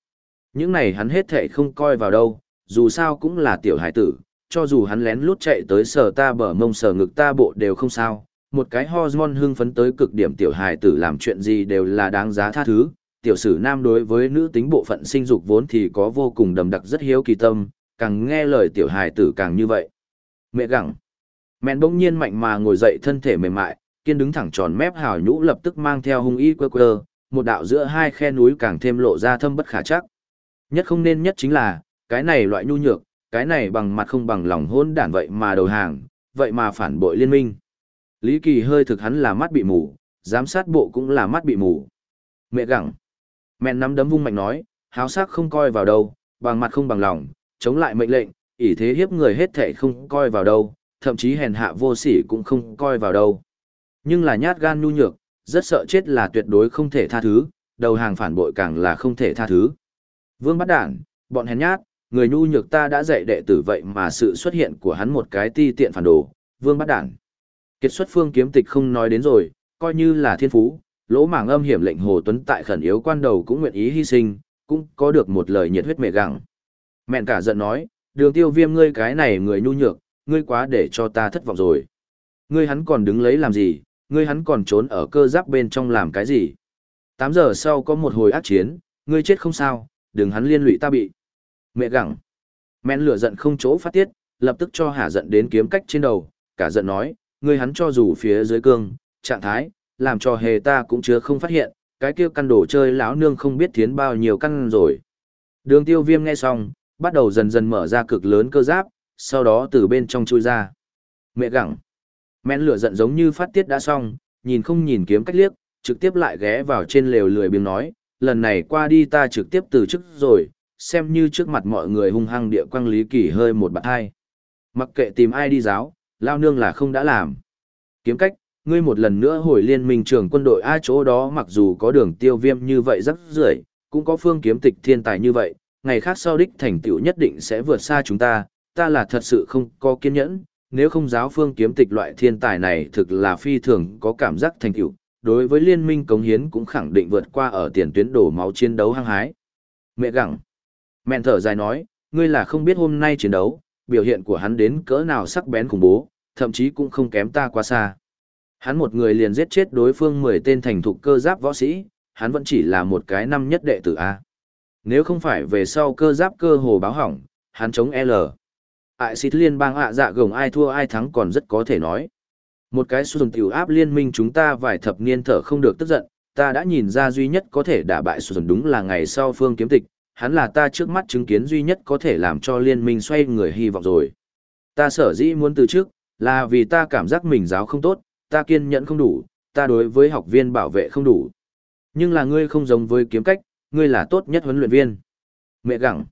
Những này hắn hết thệ không coi vào đâu, dù sao cũng là tiểu hải tử, cho dù hắn lén lút chạy tới sở ta bờ mông sở ngực ta bộ đều không sao. Một cái hormone hưng phấn tới cực điểm tiểu hài tử làm chuyện gì đều là đáng giá tha thứ. Tiểu sử nam đối với nữ tính bộ phận sinh dục vốn thì có vô cùng đầm đặc rất hiếu kỳ tâm, càng nghe lời tiểu hài tử càng như vậy. Mẹ gặng. Mẹn bỗng nhiên mạnh mà ngồi dậy thân thể mềm mại, kiên đứng thẳng tròn mép hào nhũ lập tức mang theo hung y quơ quơ, một đạo giữa hai khe núi càng thêm lộ ra thâm bất khả chắc. Nhất không nên nhất chính là, cái này loại nhu nhược, cái này bằng mặt không bằng lòng hôn đản vậy mà đầu hàng, vậy mà phản bội liên minh. Lý Kỳ hơi thực hắn là mắt bị mù, giám sát bộ cũng là mắt bị mù. Mẹ gặng. Mẹ nắm đấm vung mạnh nói, háo sắc không coi vào đâu, bằng mặt không bằng lòng, chống lại mệnh lệnh, ỷ thế hiếp người hết thảy không coi vào đâu, thậm chí hèn hạ vô sỉ cũng không coi vào đâu. Nhưng là nhát gan nhu nhược, rất sợ chết là tuyệt đối không thể tha thứ, đầu hàng phản bội càng là không thể tha thứ. Vương bắt đản, bọn hèn nhát, người nhu nhược ta đã dạy đệ tử vậy mà sự xuất hiện của hắn một cái ti tiện phản đồ, vương bắt đản. Kết xuất phương kiếm tịch không nói đến rồi, coi như là thiên phú, lỗ mảng âm hiểm lệnh Hồ Tuấn tại khẩn yếu quan đầu cũng nguyện ý hy sinh, cũng có được một lời nhiệt huyết mẹ gặng. Mẹn cả giận nói, đường tiêu viêm ngươi cái này người nhu nhược, ngươi quá để cho ta thất vọng rồi. Ngươi hắn còn đứng lấy làm gì, ngươi hắn còn trốn ở cơ giáp bên trong làm cái gì. 8 giờ sau có một hồi ác chiến, ngươi chết không sao, đừng hắn liên lụy ta bị. Mẹ gặng. Men lửa giận không chỗ phát tiết, lập tức cho hà giận đến kiếm cách trên đầu, cả giận nói, ngươi hắn cho dù phía dưới cương, trạng thái, làm cho hề ta cũng chưa không phát hiện, cái kia căn đồ chơi lão nương không biết thiến bao nhiêu căn rồi. Đường tiêu viêm nghe xong, bắt đầu dần dần mở ra cực lớn cơ giáp, sau đó từ bên trong chui ra. Mẹ gặng. Men lửa giận giống như phát tiết đã xong, nhìn không nhìn kiếm cách liếc, trực tiếp lại ghé vào trên lều lười biếng nói, lần này qua đi ta trực tiếp từ chức rồi, xem như trước mặt mọi người hung hăng địa quang lý kỳ hơi một bạn hai. Mặc kệ tìm ai đi giáo, lao nương là không đã làm. Kiếm cách, ngươi một lần nữa hồi liên minh trường quân đội A chỗ đó mặc dù có đường tiêu viêm như vậy rất rưởi cũng có phương kiếm tịch thiên tài như vậy, ngày khác sau đích thành tựu nhất định sẽ vượt xa chúng ta, ta là thật sự không có kiên nhẫn, nếu không giáo phương kiếm tịch loại thiên tài này thực là phi thường có cảm giác thành tựu, đối với liên minh cống hiến cũng khẳng định vượt qua ở tiền tuyến đổ máu chiến đấu hăng hái. Mẹ gặng. Mẹn thở dài nói, ngươi là không biết hôm nay chiến đấu, biểu hiện của hắn đến cỡ nào sắc bén khủng bố, thậm chí cũng không kém ta quá xa. Hắn một người liền giết chết đối phương 10 tên thành thục cơ giáp võ sĩ, hắn vẫn chỉ là một cái năm nhất đệ tử A. Nếu không phải về sau cơ giáp cơ hồ báo hỏng, hắn chống L. Ại xịt liên bang ạ dạ gồng ai thua ai thắng còn rất có thể nói. Một cái xuân tiểu áp liên minh chúng ta vài thập niên thở không được tức giận, ta đã nhìn ra duy nhất có thể đả bại xuân đúng là ngày sau phương kiếm tịch, hắn là ta trước mắt chứng kiến duy nhất có thể làm cho liên minh xoay người hy vọng rồi. Ta sở dĩ muốn từ trước, là vì ta cảm giác mình giáo không tốt, ta kiên nhẫn không đủ, ta đối với học viên bảo vệ không đủ. Nhưng là ngươi không giống với kiếm cách, ngươi là tốt nhất huấn luyện viên. Mẹ gặng.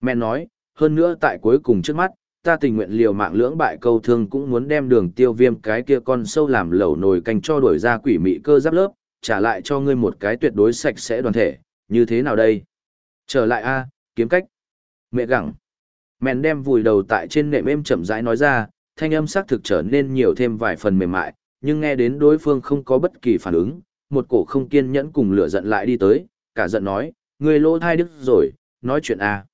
Mẹ nói, hơn nữa tại cuối cùng trước mắt, ta tình nguyện liều mạng lưỡng bại câu thương cũng muốn đem đường tiêu viêm cái kia con sâu làm lẩu nồi canh cho đuổi ra quỷ mị cơ giáp lớp, trả lại cho ngươi một cái tuyệt đối sạch sẽ đoàn thể, như thế nào đây? Trở lại a kiếm cách. Mẹ gặng. Mẹn đem vùi đầu tại trên nệm êm chậm rãi nói ra, thanh âm sắc thực trở nên nhiều thêm vài phần mềm mại, nhưng nghe đến đối phương không có bất kỳ phản ứng, một cổ không kiên nhẫn cùng lửa giận lại đi tới, cả giận nói, người lỗ thai đức rồi, nói chuyện a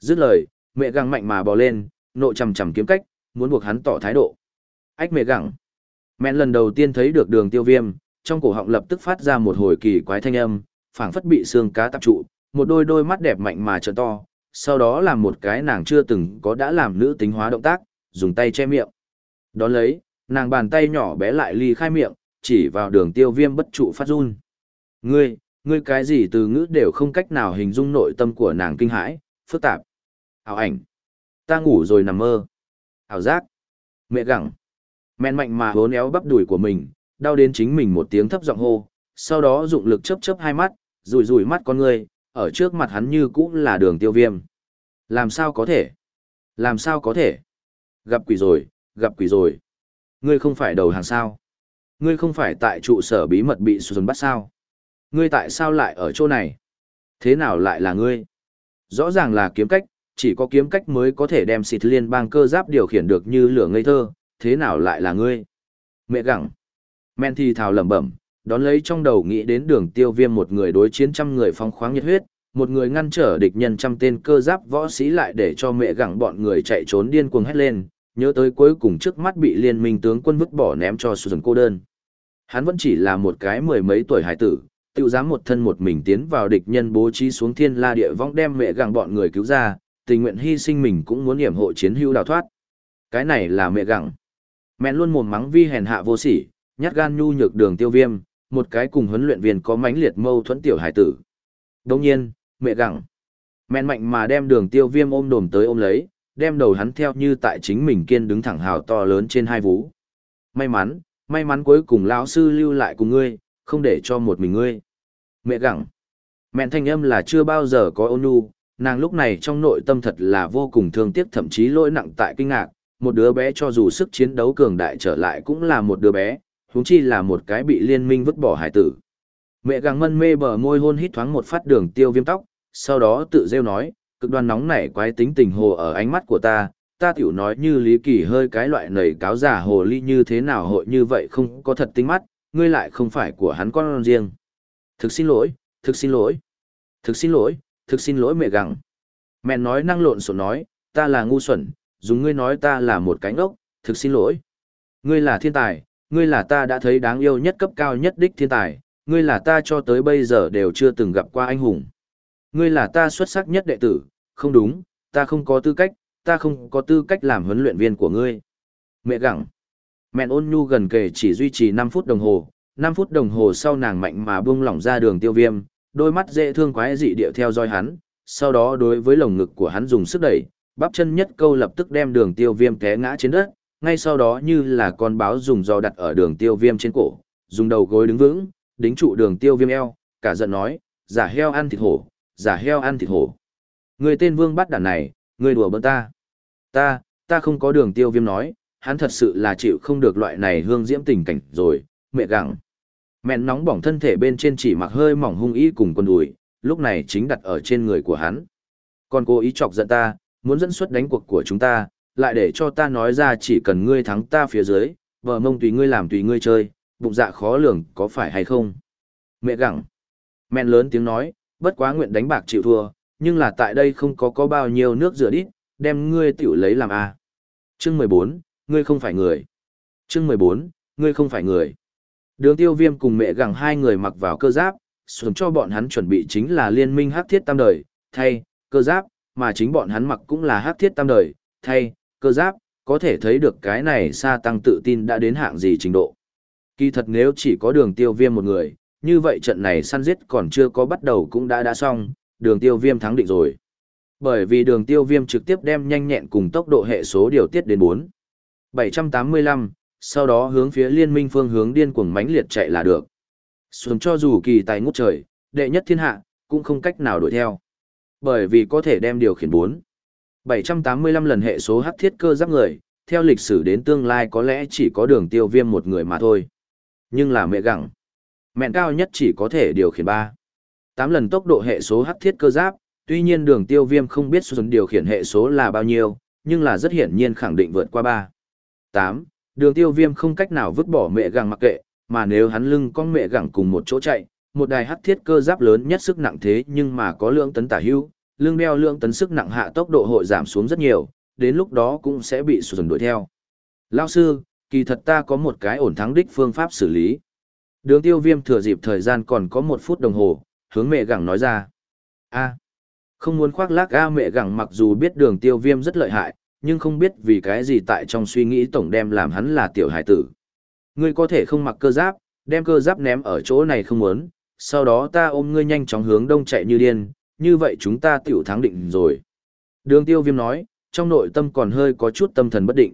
Dứt lời, mẹ gẳng mạnh mà bò lên, nộ chầm chầm kiếm cách, muốn buộc hắn tỏ thái độ. Ách mẹ gặng. Mẹn lần đầu tiên thấy được đường tiêu viêm, trong cổ họng lập tức phát ra một hồi kỳ quái thanh âm, phảng phất bị xương cá tập trụ, một đôi đôi mắt đẹp mạnh mà trợn to, sau đó làm một cái nàng chưa từng có đã làm nữ tính hóa động tác, dùng tay che miệng. Đón lấy, nàng bàn tay nhỏ bé lại ly khai miệng, chỉ vào đường tiêu viêm bất trụ phát run. Ngươi, ngươi cái gì từ ngữ đều không cách nào hình dung nội tâm của nàng kinh hãi, phức tạp. Ảo ảnh. Ta ngủ rồi nằm mơ. Ảo giác. Mẹ gặng. Men mạnh mà hốn éo bắp đùi của mình, đau đến chính mình một tiếng thấp giọng hô, sau đó dụng lực chớp chớp hai mắt, rủi rủi mắt con người, ở trước mặt hắn như cũng là đường tiêu viêm. Làm sao có thể? Làm sao có thể? Gặp quỷ rồi, gặp quỷ rồi. Ngươi không phải đầu hàng sao? Ngươi không phải tại trụ sở bí mật bị sụn bắt sao? Ngươi tại sao lại ở chỗ này? Thế nào lại là ngươi? Rõ ràng là kiếm cách, chỉ có kiếm cách mới có thể đem xịt liên bang cơ giáp điều khiển được như lửa ngây thơ, thế nào lại là ngươi? Mẹ gặng. Men thì thào lẩm bẩm, đón lấy trong đầu nghĩ đến đường tiêu viêm một người đối chiến trăm người phong khoáng nhiệt huyết, một người ngăn trở địch nhân trăm tên cơ giáp võ sĩ lại để cho mẹ gặng bọn người chạy trốn điên cuồng hét lên, nhớ tới cuối cùng trước mắt bị liên minh tướng quân vứt bỏ ném cho Susan cô đơn. Hắn vẫn chỉ là một cái mười mấy tuổi hải tử, tự dám một thân một mình tiến vào địch nhân bố trí xuống thiên la địa vong đem mẹ gặng bọn người cứu ra, tình nguyện hy sinh mình cũng muốn hiểm hộ chiến hữu đào thoát. Cái này là mẹ gặng. Mẹ luôn mồm mắng vi hèn hạ vô sỉ, nhát gan nhu nhược đường tiêu viêm, một cái cùng huấn luyện viên có mãnh liệt mâu thuẫn tiểu hải tử. Đồng nhiên, mẹ gặng. Mẹn mạnh mà đem đường tiêu viêm ôm đồm tới ôm lấy, đem đầu hắn theo như tại chính mình kiên đứng thẳng hào to lớn trên hai vú. May mắn, may mắn cuối cùng lão sư lưu lại cùng ngươi, không để cho một mình ngươi. Mẹ gặng. Mẹn thanh âm là chưa bao giờ có ôn nhu, nàng lúc này trong nội tâm thật là vô cùng thương tiếc thậm chí lỗi nặng tại kinh ngạc, một đứa bé cho dù sức chiến đấu cường đại trở lại cũng là một đứa bé, huống chi là một cái bị liên minh vứt bỏ hải tử. Mẹ gàng mân mê bờ môi hôn hít thoáng một phát đường tiêu viêm tóc, sau đó tự rêu nói, cực đoan nóng nảy quái tính tình hồ ở ánh mắt của ta, ta tiểu nói như lý kỳ hơi cái loại nầy cáo giả hồ ly như thế nào hội như vậy không có thật tinh mắt, ngươi lại không phải của hắn con riêng. Thực xin lỗi, thực xin lỗi, thực xin lỗi, thực xin lỗi mẹ gặng. Mẹ nói năng lộn xộn nói, ta là ngu xuẩn, dùng ngươi nói ta là một cánh ốc, thực xin lỗi. Ngươi là thiên tài, ngươi là ta đã thấy đáng yêu nhất cấp cao nhất đích thiên tài, ngươi là ta cho tới bây giờ đều chưa từng gặp qua anh hùng. Ngươi là ta xuất sắc nhất đệ tử, không đúng, ta không có tư cách, ta không có tư cách làm huấn luyện viên của ngươi. Mẹ gặng. Mẹ ôn nhu gần kề chỉ duy trì 5 phút đồng hồ, 5 phút đồng hồ sau nàng mạnh mà buông lỏng ra đường tiêu viêm, đôi mắt dễ thương quái dị điệu theo dõi hắn, sau đó đối với lồng ngực của hắn dùng sức đẩy, bắp chân nhất câu lập tức đem đường tiêu viêm té ngã trên đất, ngay sau đó như là con báo dùng giò đặt ở đường tiêu viêm trên cổ, dùng đầu gối đứng vững, đính trụ đường tiêu viêm eo, cả giận nói, giả heo ăn thịt hổ, giả heo ăn thịt hổ. Người tên vương bắt đàn này, người đùa bỡn ta. Ta, ta không có đường tiêu viêm nói, hắn thật sự là chịu không được loại này hương diễm tình cảnh rồi, mẹ gặng. Mẹn nóng bỏng thân thể bên trên chỉ mặc hơi mỏng hung ý cùng con đùi, lúc này chính đặt ở trên người của hắn. Còn cố ý chọc giận ta, muốn dẫn xuất đánh cuộc của chúng ta, lại để cho ta nói ra chỉ cần ngươi thắng ta phía dưới, vợ mông tùy ngươi làm tùy ngươi chơi, bụng dạ khó lường có phải hay không. Mẹ gặng. Mẹn lớn tiếng nói, bất quá nguyện đánh bạc chịu thua, nhưng là tại đây không có có bao nhiêu nước rửa đít, đem ngươi tiểu lấy làm a. Chương 14, ngươi không phải người. Chương 14, ngươi không phải người. Đường tiêu viêm cùng mẹ gặng hai người mặc vào cơ giáp, xuống cho bọn hắn chuẩn bị chính là liên minh hắc thiết tam đời, thay, cơ giáp, mà chính bọn hắn mặc cũng là hắc thiết tam đời, thay, cơ giáp, có thể thấy được cái này xa tăng tự tin đã đến hạng gì trình độ. Kỳ thật nếu chỉ có đường tiêu viêm một người, như vậy trận này săn giết còn chưa có bắt đầu cũng đã đã xong, đường tiêu viêm thắng định rồi. Bởi vì đường tiêu viêm trực tiếp đem nhanh nhẹn cùng tốc độ hệ số điều tiết đến 4. 785, sau đó hướng phía liên minh phương hướng điên cuồng mãnh liệt chạy là được. Xuân cho dù kỳ tài ngút trời, đệ nhất thiên hạ, cũng không cách nào đuổi theo. Bởi vì có thể đem điều khiển 4. 785 lần hệ số hắc thiết cơ giáp người, theo lịch sử đến tương lai có lẽ chỉ có đường tiêu viêm một người mà thôi. Nhưng là mẹ gặng. Mẹn cao nhất chỉ có thể điều khiển 3. 8 lần tốc độ hệ số hắc thiết cơ giáp, tuy nhiên đường tiêu viêm không biết xuống điều khiển hệ số là bao nhiêu, nhưng là rất hiển nhiên khẳng định vượt qua 3. 8. Đường tiêu viêm không cách nào vứt bỏ mẹ gặng mặc kệ, mà nếu hắn lưng con mẹ gặng cùng một chỗ chạy, một đài hắc thiết cơ giáp lớn nhất sức nặng thế nhưng mà có lượng tấn tả hưu, lương đeo lượng tấn sức nặng hạ tốc độ hội giảm xuống rất nhiều, đến lúc đó cũng sẽ bị sụt đuổi theo. Lao sư, kỳ thật ta có một cái ổn thắng đích phương pháp xử lý. Đường tiêu viêm thừa dịp thời gian còn có một phút đồng hồ, hướng mẹ gặng nói ra. a không muốn khoác lác a mẹ gặng mặc dù biết đường tiêu viêm rất lợi hại, nhưng không biết vì cái gì tại trong suy nghĩ tổng đem làm hắn là tiểu hải tử. Ngươi có thể không mặc cơ giáp, đem cơ giáp ném ở chỗ này không muốn, sau đó ta ôm ngươi nhanh chóng hướng đông chạy như điên, như vậy chúng ta tiểu thắng định rồi. Đường tiêu viêm nói, trong nội tâm còn hơi có chút tâm thần bất định.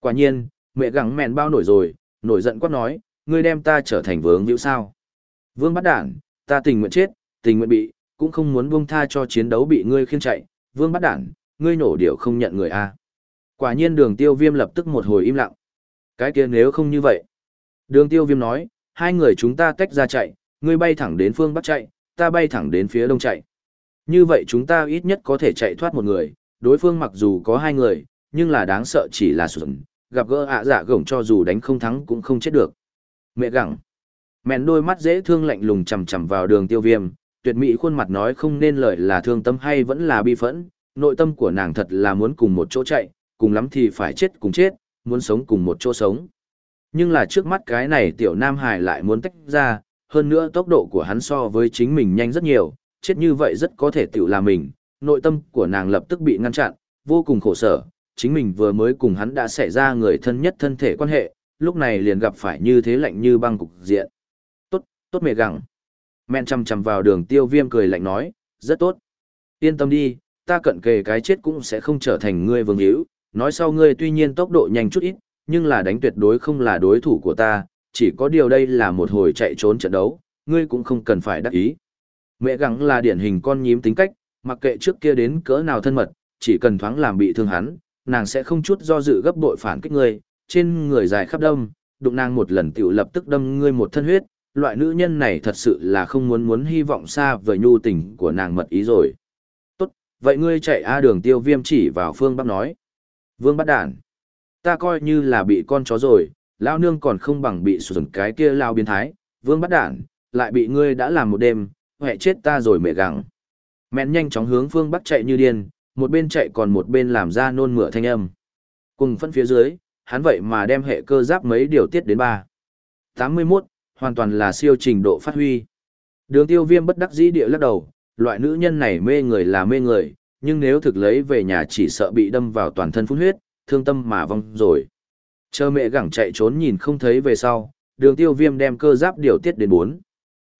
Quả nhiên, mẹ gắng mẹn bao nổi rồi, nổi giận quát nói, ngươi đem ta trở thành vướng hữu sao. Vương bắt đảng, ta tình nguyện chết, tình nguyện bị, cũng không muốn buông tha cho chiến đấu bị ngươi khiêng chạy, vương bắt đảng, ngươi nổ điệu không nhận người a. Quả nhiên đường tiêu viêm lập tức một hồi im lặng. Cái kia nếu không như vậy. Đường tiêu viêm nói, hai người chúng ta tách ra chạy, ngươi bay thẳng đến phương bắc chạy, ta bay thẳng đến phía đông chạy. Như vậy chúng ta ít nhất có thể chạy thoát một người, đối phương mặc dù có hai người, nhưng là đáng sợ chỉ là sụn, gặp gỡ ạ dạ gổng cho dù đánh không thắng cũng không chết được. Mẹ gặng. Mẹn đôi mắt dễ thương lạnh lùng chầm chầm vào đường tiêu viêm, tuyệt mỹ khuôn mặt nói không nên lời là thương tâm hay vẫn là bi phẫn, nội tâm của nàng thật là muốn cùng một chỗ chạy, cùng lắm thì phải chết cùng chết, muốn sống cùng một chỗ sống. Nhưng là trước mắt cái này tiểu nam hải lại muốn tách ra, hơn nữa tốc độ của hắn so với chính mình nhanh rất nhiều, chết như vậy rất có thể tiểu là mình, nội tâm của nàng lập tức bị ngăn chặn, vô cùng khổ sở, chính mình vừa mới cùng hắn đã xảy ra người thân nhất thân thể quan hệ, lúc này liền gặp phải như thế lạnh như băng cục diện. Tốt, tốt mẹ gặng. Men chăm chăm vào đường tiêu viêm cười lạnh nói, rất tốt. Yên tâm đi, ta cận kề cái chết cũng sẽ không trở thành ngươi vương hữu, nói sau ngươi tuy nhiên tốc độ nhanh chút ít, nhưng là đánh tuyệt đối không là đối thủ của ta, chỉ có điều đây là một hồi chạy trốn trận đấu, ngươi cũng không cần phải đắc ý. Mẹ gắng là điển hình con nhím tính cách, mặc kệ trước kia đến cỡ nào thân mật, chỉ cần thoáng làm bị thương hắn, nàng sẽ không chút do dự gấp bội phản kích ngươi, trên người dài khắp đâm, đụng nàng một lần tiểu lập tức đâm ngươi một thân huyết, loại nữ nhân này thật sự là không muốn muốn hy vọng xa vời nhu tình của nàng mật ý rồi. Tốt, vậy ngươi chạy A đường tiêu viêm chỉ vào phương bắc nói. Vương bắt đản. Ta coi như là bị con chó rồi, lao nương còn không bằng bị sụt cái kia lao biến thái, vương bắt đản, lại bị ngươi đã làm một đêm, huệ chết ta rồi mẹ gặng. Mẹn nhanh chóng hướng phương bắc chạy như điên, một bên chạy còn một bên làm ra nôn mửa thanh âm. Cùng phân phía dưới, hắn vậy mà đem hệ cơ giáp mấy điều tiết đến 3. 81, hoàn toàn là siêu trình độ phát huy. Đường tiêu viêm bất đắc dĩ địa lắc đầu, loại nữ nhân này mê người là mê người, nhưng nếu thực lấy về nhà chỉ sợ bị đâm vào toàn thân phun huyết, thương tâm mà vong rồi. Chờ mẹ gẳng chạy trốn nhìn không thấy về sau, đường tiêu viêm đem cơ giáp điều tiết đến 4.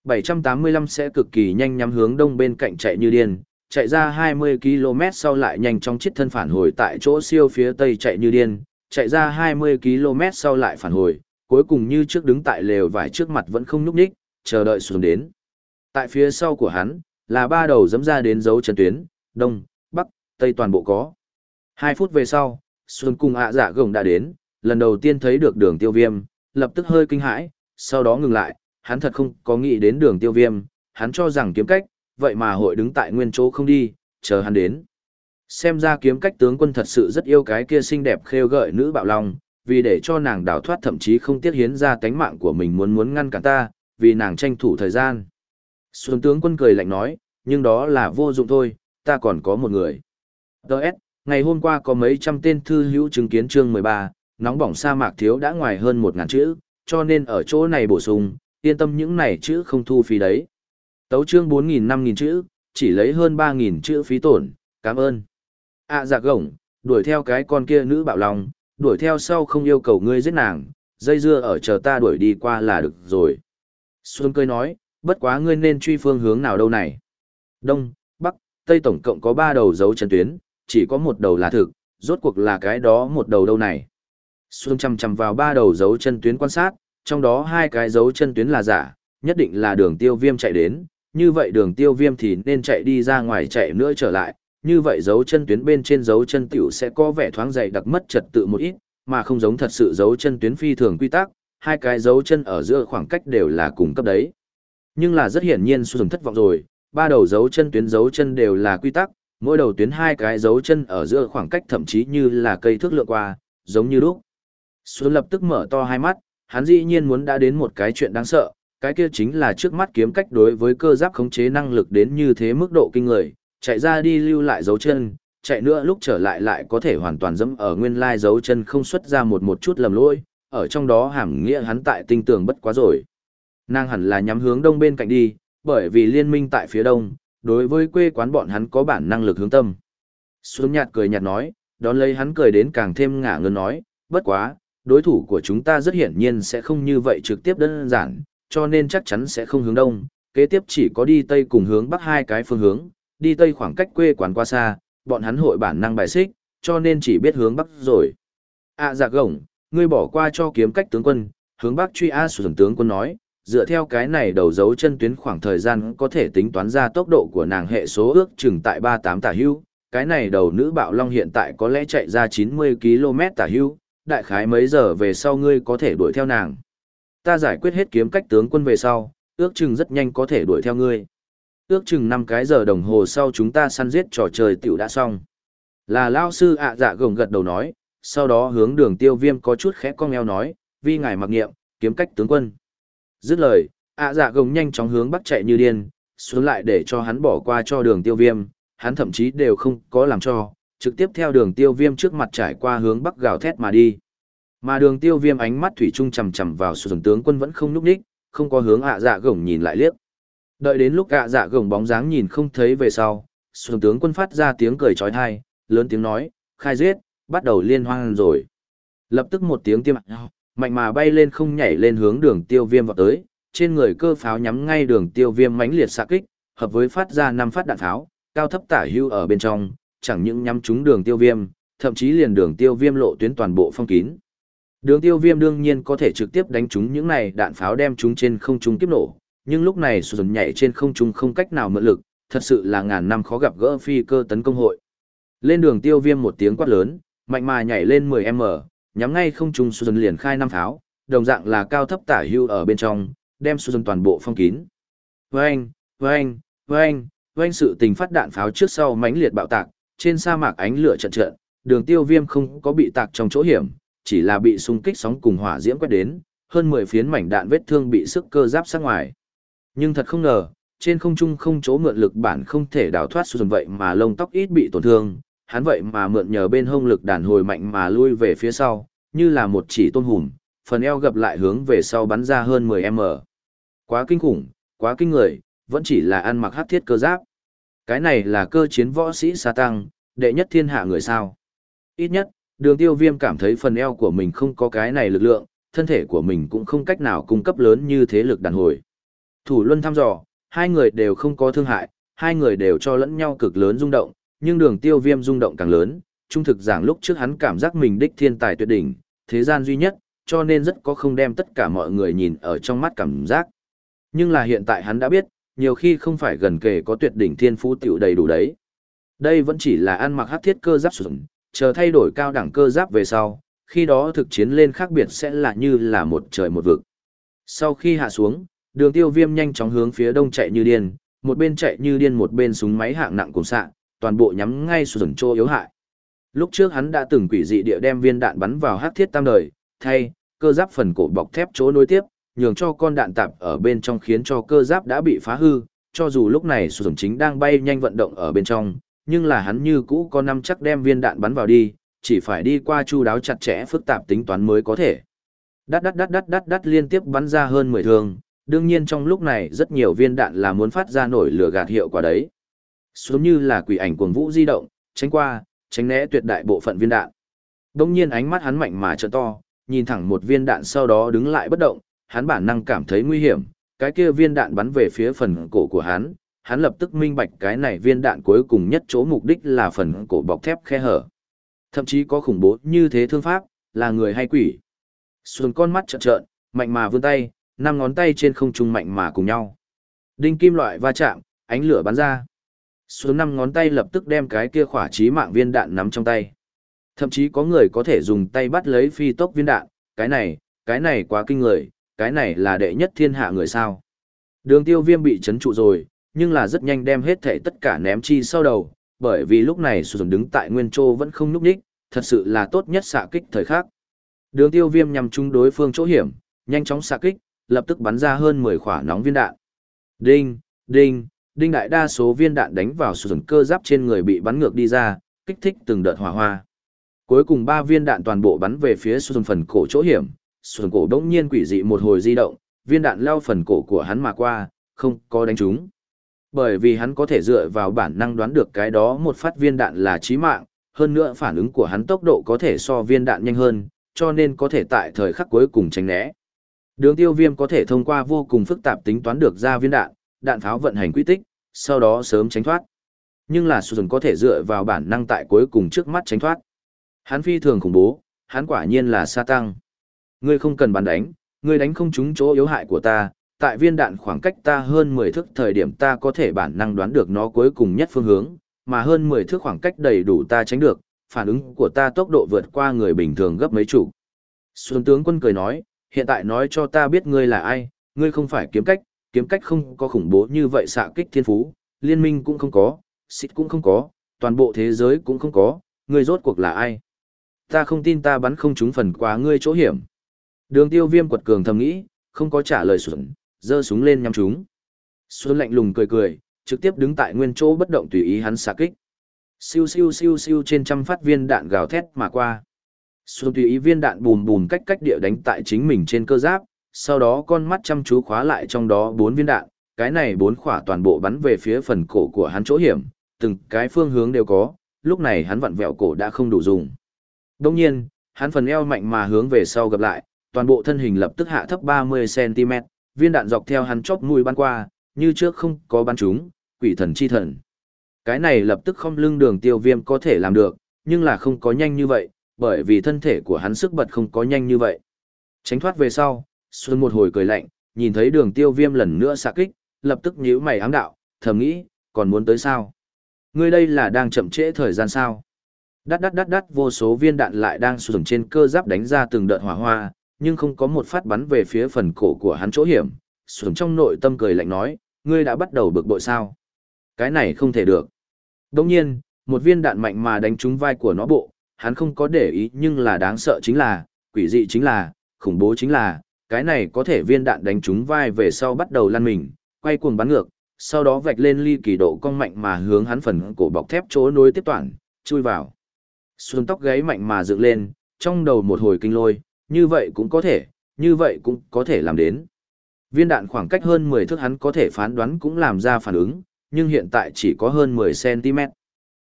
785 sẽ cực kỳ nhanh nhắm hướng đông bên cạnh chạy như điên, chạy ra 20 km sau lại nhanh chóng chiết thân phản hồi tại chỗ siêu phía tây chạy như điên, chạy ra 20 km sau lại phản hồi, cuối cùng như trước đứng tại lều vải trước mặt vẫn không nhúc nhích, chờ đợi xuống đến. Tại phía sau của hắn, là ba đầu dẫm ra đến dấu chân tuyến, đông, bắc, tây toàn bộ có. Hai phút về sau, Xuân cùng ạ dạ gồng đã đến, lần đầu tiên thấy được đường tiêu viêm, lập tức hơi kinh hãi, sau đó ngừng lại, hắn thật không có nghĩ đến đường tiêu viêm, hắn cho rằng kiếm cách, vậy mà hội đứng tại nguyên chỗ không đi, chờ hắn đến. Xem ra kiếm cách tướng quân thật sự rất yêu cái kia xinh đẹp khêu gợi nữ bạo lòng, vì để cho nàng đào thoát thậm chí không tiết hiến ra tánh mạng của mình muốn muốn ngăn cản ta, vì nàng tranh thủ thời gian. Xuân tướng quân cười lạnh nói, nhưng đó là vô dụng thôi, ta còn có một người. Đợt, ngày hôm qua có mấy trăm tên thư hữu chứng kiến chương 13, nóng bỏng sa mạc thiếu đã ngoài hơn 1.000 chữ, cho nên ở chỗ này bổ sung, yên tâm những này chữ không thu phí đấy. Tấu chương 4.000-5.000 chữ, chỉ lấy hơn 3.000 chữ phí tổn, cảm ơn. À dạ gổng, đuổi theo cái con kia nữ bạo lòng, đuổi theo sau không yêu cầu ngươi giết nàng, dây dưa ở chờ ta đuổi đi qua là được rồi. Xuân cười nói, bất quá ngươi nên truy phương hướng nào đâu này. Đông, Bắc, Tây tổng cộng có 3 đầu dấu chân tuyến, chỉ có một đầu là thực, rốt cuộc là cái đó một đầu đâu này. Xuân chăm chăm vào ba đầu dấu chân tuyến quan sát, trong đó hai cái dấu chân tuyến là giả, nhất định là đường tiêu viêm chạy đến, như vậy đường tiêu viêm thì nên chạy đi ra ngoài chạy nữa trở lại, như vậy dấu chân tuyến bên trên dấu chân tiểu sẽ có vẻ thoáng dày đặc mất trật tự một ít, mà không giống thật sự dấu chân tuyến phi thường quy tắc, hai cái dấu chân ở giữa khoảng cách đều là cùng cấp đấy. Nhưng là rất hiển nhiên Xuân thất vọng rồi, ba đầu dấu chân tuyến dấu chân đều là quy tắc, mỗi đầu tuyến hai cái dấu chân ở giữa khoảng cách thậm chí như là cây thước lượng qua, giống như lúc. Xuân lập tức mở to hai mắt, hắn dĩ nhiên muốn đã đến một cái chuyện đáng sợ, cái kia chính là trước mắt kiếm cách đối với cơ giáp khống chế năng lực đến như thế mức độ kinh người, chạy ra đi lưu lại dấu chân, chạy nữa lúc trở lại lại có thể hoàn toàn dẫm ở nguyên lai dấu chân không xuất ra một một chút lầm lỗi, ở trong đó hàm nghĩa hắn tại tinh tường bất quá rồi. Nàng hẳn là nhắm hướng đông bên cạnh đi, bởi vì liên minh tại phía đông, đối với quê quán bọn hắn có bản năng lực hướng tâm. Xuống nhạt cười nhạt nói, đón lấy hắn cười đến càng thêm ngả ngơn nói, bất quá, đối thủ của chúng ta rất hiển nhiên sẽ không như vậy trực tiếp đơn giản, cho nên chắc chắn sẽ không hướng đông, kế tiếp chỉ có đi tây cùng hướng bắc hai cái phương hướng, đi tây khoảng cách quê quán qua xa, bọn hắn hội bản năng bài xích, cho nên chỉ biết hướng bắc rồi. À dạ giặc gổng, ngươi bỏ qua cho kiếm cách tướng quân, hướng bắc truy A sử tướng quân nói, dựa theo cái này đầu dấu chân tuyến khoảng thời gian có thể tính toán ra tốc độ của nàng hệ số ước chừng tại 38 tả hưu, cái này đầu nữ bạo long hiện tại có lẽ chạy ra 90 km tả hưu, đại khái mấy giờ về sau ngươi có thể đuổi theo nàng. Ta giải quyết hết kiếm cách tướng quân về sau, ước chừng rất nhanh có thể đuổi theo ngươi. Ước chừng 5 cái giờ đồng hồ sau chúng ta săn giết trò chơi tiểu đã xong. Là lao sư ạ dạ gồng gật đầu nói, sau đó hướng đường tiêu viêm có chút khẽ cong eo nói, vì ngài mặc nghiệm, kiếm cách tướng quân. Dứt lời, ạ dạ gồng nhanh chóng hướng bắc chạy như điên, xuống lại để cho hắn bỏ qua cho đường tiêu viêm, hắn thậm chí đều không có làm cho, trực tiếp theo đường tiêu viêm trước mặt trải qua hướng bắc gào thét mà đi. Mà đường tiêu viêm ánh mắt thủy trung chầm chầm vào sườn tướng quân vẫn không núp đích, không có hướng ạ dạ gồng nhìn lại liếc. Đợi đến lúc ạ dạ gồng bóng dáng nhìn không thấy về sau, sườn tướng quân phát ra tiếng cười trói thai, lớn tiếng nói, khai giết, bắt đầu liên hoan rồi. Lập tức một tiếng tiêm dạ, mạnh mà bay lên không nhảy lên hướng đường tiêu viêm vào tới, trên người cơ pháo nhắm ngay đường tiêu viêm mãnh liệt xạ kích, hợp với phát ra năm phát đạn pháo, cao thấp tả hưu ở bên trong, chẳng những nhắm trúng đường tiêu viêm, thậm chí liền đường tiêu viêm lộ tuyến toàn bộ phong kín. Đường tiêu viêm đương nhiên có thể trực tiếp đánh trúng những này đạn pháo đem chúng trên không trung kiếp nổ, nhưng lúc này sụt nhảy trên không trung không cách nào mượn lực, thật sự là ngàn năm khó gặp gỡ phi cơ tấn công hội. Lên đường tiêu viêm một tiếng quát lớn, mạnh mà nhảy lên 10m, nhắm ngay không trung sụt liền khai năm pháo, đồng dạng là cao thấp tả hưu ở bên trong, đem sụt toàn bộ phong kín. Vâng, vâng, vâng, vâng sự tình phát đạn pháo trước sau mãnh liệt bạo tạc, trên sa mạc ánh lửa trận trận, đường tiêu viêm không có bị tạc trong chỗ hiểm, chỉ là bị xung kích sóng cùng hỏa diễm quét đến, hơn 10 phiến mảnh đạn vết thương bị sức cơ giáp sát ngoài. Nhưng thật không ngờ, trên không trung không chỗ mượn lực bản không thể đào thoát xuống vậy mà lông tóc ít bị tổn thương, hắn vậy mà mượn nhờ bên hông lực đàn hồi mạnh mà lui về phía sau, như là một chỉ tôn hùm, phần eo gập lại hướng về sau bắn ra hơn 10m. Quá kinh khủng, quá kinh người, vẫn chỉ là ăn mặc hắc thiết cơ giáp. Cái này là cơ chiến võ sĩ sa tăng, đệ nhất thiên hạ người sao. Ít nhất, đường tiêu viêm cảm thấy phần eo của mình không có cái này lực lượng, thân thể của mình cũng không cách nào cung cấp lớn như thế lực đàn hồi. Thủ luân thăm dò, hai người đều không có thương hại, hai người đều cho lẫn nhau cực lớn rung động, nhưng đường tiêu viêm rung động càng lớn, trung thực giảng lúc trước hắn cảm giác mình đích thiên tài tuyệt đỉnh, thế gian duy nhất, cho nên rất có không đem tất cả mọi người nhìn ở trong mắt cảm giác. Nhưng là hiện tại hắn đã biết, nhiều khi không phải gần kề có tuyệt đỉnh thiên phú tiểu đầy đủ đấy. Đây vẫn chỉ là ăn mặc hắc thiết cơ giáp sụn, chờ thay đổi cao đẳng cơ giáp về sau, khi đó thực chiến lên khác biệt sẽ là như là một trời một vực. Sau khi hạ xuống, đường tiêu viêm nhanh chóng hướng phía đông chạy như điên, một bên chạy như điên một bên súng máy hạng nặng cùng xạ, toàn bộ nhắm ngay sụn trô yếu hại. Lúc trước hắn đã từng quỷ dị địa đem viên đạn bắn vào hắc thiết tam đời, thay, cơ giáp phần cổ bọc thép chỗ nối tiếp, nhường cho con đạn tạp ở bên trong khiến cho cơ giáp đã bị phá hư, cho dù lúc này sụn chính đang bay nhanh vận động ở bên trong, nhưng là hắn như cũ có năm chắc đem viên đạn bắn vào đi, chỉ phải đi qua chu đáo chặt chẽ phức tạp tính toán mới có thể. Đắt đắt đắt đắt đắt đắt liên tiếp bắn ra hơn 10 thương, đương nhiên trong lúc này rất nhiều viên đạn là muốn phát ra nổi lửa gạt hiệu quả đấy. Giống như là quỷ ảnh cuồng vũ di động, tránh qua, tránh né tuyệt đại bộ phận viên đạn. Đông nhiên ánh mắt hắn mạnh mà trợ to, nhìn thẳng một viên đạn sau đó đứng lại bất động, hắn bản năng cảm thấy nguy hiểm, cái kia viên đạn bắn về phía phần cổ của hắn, hắn lập tức minh bạch cái này viên đạn cuối cùng nhất chỗ mục đích là phần cổ bọc thép khe hở. Thậm chí có khủng bố như thế thương pháp, là người hay quỷ. Xuân con mắt trợn trợn, mạnh mà vươn tay, năm ngón tay trên không trung mạnh mà cùng nhau. Đinh kim loại va chạm, ánh lửa bắn ra. Xuân năm ngón tay lập tức đem cái kia khỏa trí mạng viên đạn nắm trong tay. Thậm chí có người có thể dùng tay bắt lấy phi tốc viên đạn, cái này, cái này quá kinh người, cái này là đệ nhất thiên hạ người sao. Đường tiêu viêm bị chấn trụ rồi, nhưng là rất nhanh đem hết thể tất cả ném chi sau đầu, bởi vì lúc này sử dụng đứng tại nguyên trô vẫn không núp đích, thật sự là tốt nhất xạ kích thời khắc. Đường tiêu viêm nhằm chung đối phương chỗ hiểm, nhanh chóng xạ kích, lập tức bắn ra hơn 10 quả nóng viên đạn. Đinh, đinh, đinh đại đa số viên đạn đánh vào sử dụng cơ giáp trên người bị bắn ngược đi ra, kích thích từng đợt hỏa hoa. Cuối cùng ba viên đạn toàn bộ bắn về phía sử dụng phần cổ chỗ hiểm, sườn cổ đống nhiên quỷ dị một hồi di động, viên đạn leo phần cổ của hắn mà qua, không có đánh trúng bởi vì hắn có thể dựa vào bản năng đoán được cái đó một phát viên đạn là chí mạng, hơn nữa phản ứng của hắn tốc độ có thể so viên đạn nhanh hơn, cho nên có thể tại thời khắc cuối cùng tránh né. Đường tiêu viêm có thể thông qua vô cùng phức tạp tính toán được ra viên đạn, đạn pháo vận hành quy tích, sau đó sớm tránh thoát. Nhưng là sử có thể dựa vào bản năng tại cuối cùng trước mắt tránh thoát. Hắn phi thường khủng bố, hắn quả nhiên là sa tăng. Ngươi không cần bắn đánh, ngươi đánh không trúng chỗ yếu hại của ta, tại viên đạn khoảng cách ta hơn 10 thước thời điểm ta có thể bản năng đoán được nó cuối cùng nhất phương hướng, mà hơn 10 thước khoảng cách đầy đủ ta tránh được, phản ứng của ta tốc độ vượt qua người bình thường gấp mấy chục. Xuân tướng quân cười nói, hiện tại nói cho ta biết ngươi là ai, ngươi không phải kiếm cách, kiếm cách không có khủng bố như vậy xạ kích thiên phú, liên minh cũng không có, xịt cũng không có, toàn bộ thế giới cũng không có, ngươi rốt cuộc là ai. Ta không tin ta bắn không trúng phần quá ngươi chỗ hiểm. Đường tiêu viêm quật cường thầm nghĩ, không có trả lời xuẩn, dơ súng lên nhắm chúng. Xuân lạnh lùng cười cười, trực tiếp đứng tại nguyên chỗ bất động tùy ý hắn xạ kích. Siêu siêu siêu siêu trên trăm phát viên đạn gào thét mà qua. Xuân tùy ý viên đạn bùm bùm cách cách địa đánh tại chính mình trên cơ giáp, sau đó con mắt chăm chú khóa lại trong đó bốn viên đạn, cái này bốn khỏa toàn bộ bắn về phía phần cổ của hắn chỗ hiểm, từng cái phương hướng đều có, lúc này hắn vặn vẹo cổ đã không đủ dùng. Đồng nhiên, hắn phần eo mạnh mà hướng về sau gặp lại, toàn bộ thân hình lập tức hạ thấp 30cm, viên đạn dọc theo hắn chóp mũi bắn qua, như trước không có bắn trúng, quỷ thần chi thần. Cái này lập tức không lưng đường tiêu viêm có thể làm được, nhưng là không có nhanh như vậy, bởi vì thân thể của hắn sức bật không có nhanh như vậy. Tránh thoát về sau, Xuân một hồi cười lạnh, nhìn thấy đường tiêu viêm lần nữa xạ kích, lập tức nhíu mày ám đạo, thầm nghĩ, còn muốn tới sao? Ngươi đây là đang chậm trễ thời gian sao? Đắt đắt đắt đắt vô số viên đạn lại đang sụn trên cơ giáp đánh ra từng đợt hỏa hoa, nhưng không có một phát bắn về phía phần cổ của hắn chỗ hiểm. xuống trong nội tâm cười lạnh nói, ngươi đã bắt đầu bực bội sao? Cái này không thể được. Đồng nhiên, một viên đạn mạnh mà đánh trúng vai của nó bộ, hắn không có để ý nhưng là đáng sợ chính là, quỷ dị chính là, khủng bố chính là, cái này có thể viên đạn đánh trúng vai về sau bắt đầu lăn mình, quay cuồng bắn ngược, sau đó vạch lên ly kỳ độ cong mạnh mà hướng hắn phần cổ bọc thép chỗ nối tiếp toàn, chui vào. Xuân tóc gáy mạnh mà dựng lên, trong đầu một hồi kinh lôi, như vậy cũng có thể, như vậy cũng có thể làm đến. Viên đạn khoảng cách hơn 10 thước hắn có thể phán đoán cũng làm ra phản ứng, nhưng hiện tại chỉ có hơn 10cm.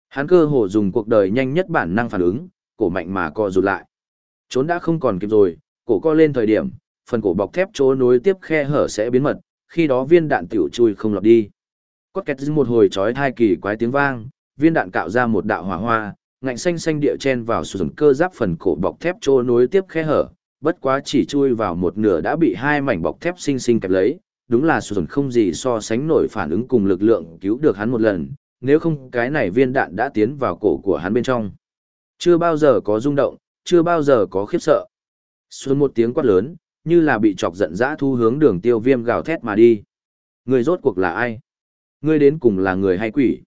Hắn cơ hồ dùng cuộc đời nhanh nhất bản năng phản ứng, cổ mạnh mà co rụt lại. Trốn đã không còn kịp rồi, cổ co lên thời điểm, phần cổ bọc thép chỗ nối tiếp khe hở sẽ biến mật, khi đó viên đạn tiểu chui không lọt đi. Cốt kẹt một hồi chói thai kỳ quái tiếng vang, viên đạn cạo ra một đạo hỏa hoa, ngạnh xanh xanh địa chen vào sử dụng cơ giáp phần cổ bọc thép chỗ nối tiếp khe hở, bất quá chỉ chui vào một nửa đã bị hai mảnh bọc thép xinh xinh kẹp lấy, đúng là sử không gì so sánh nổi phản ứng cùng lực lượng cứu được hắn một lần, nếu không cái này viên đạn đã tiến vào cổ của hắn bên trong. Chưa bao giờ có rung động, chưa bao giờ có khiếp sợ. Xuân một tiếng quát lớn, như là bị chọc giận dã thu hướng đường tiêu viêm gào thét mà đi. Người rốt cuộc là ai? Ngươi đến cùng là người hay quỷ?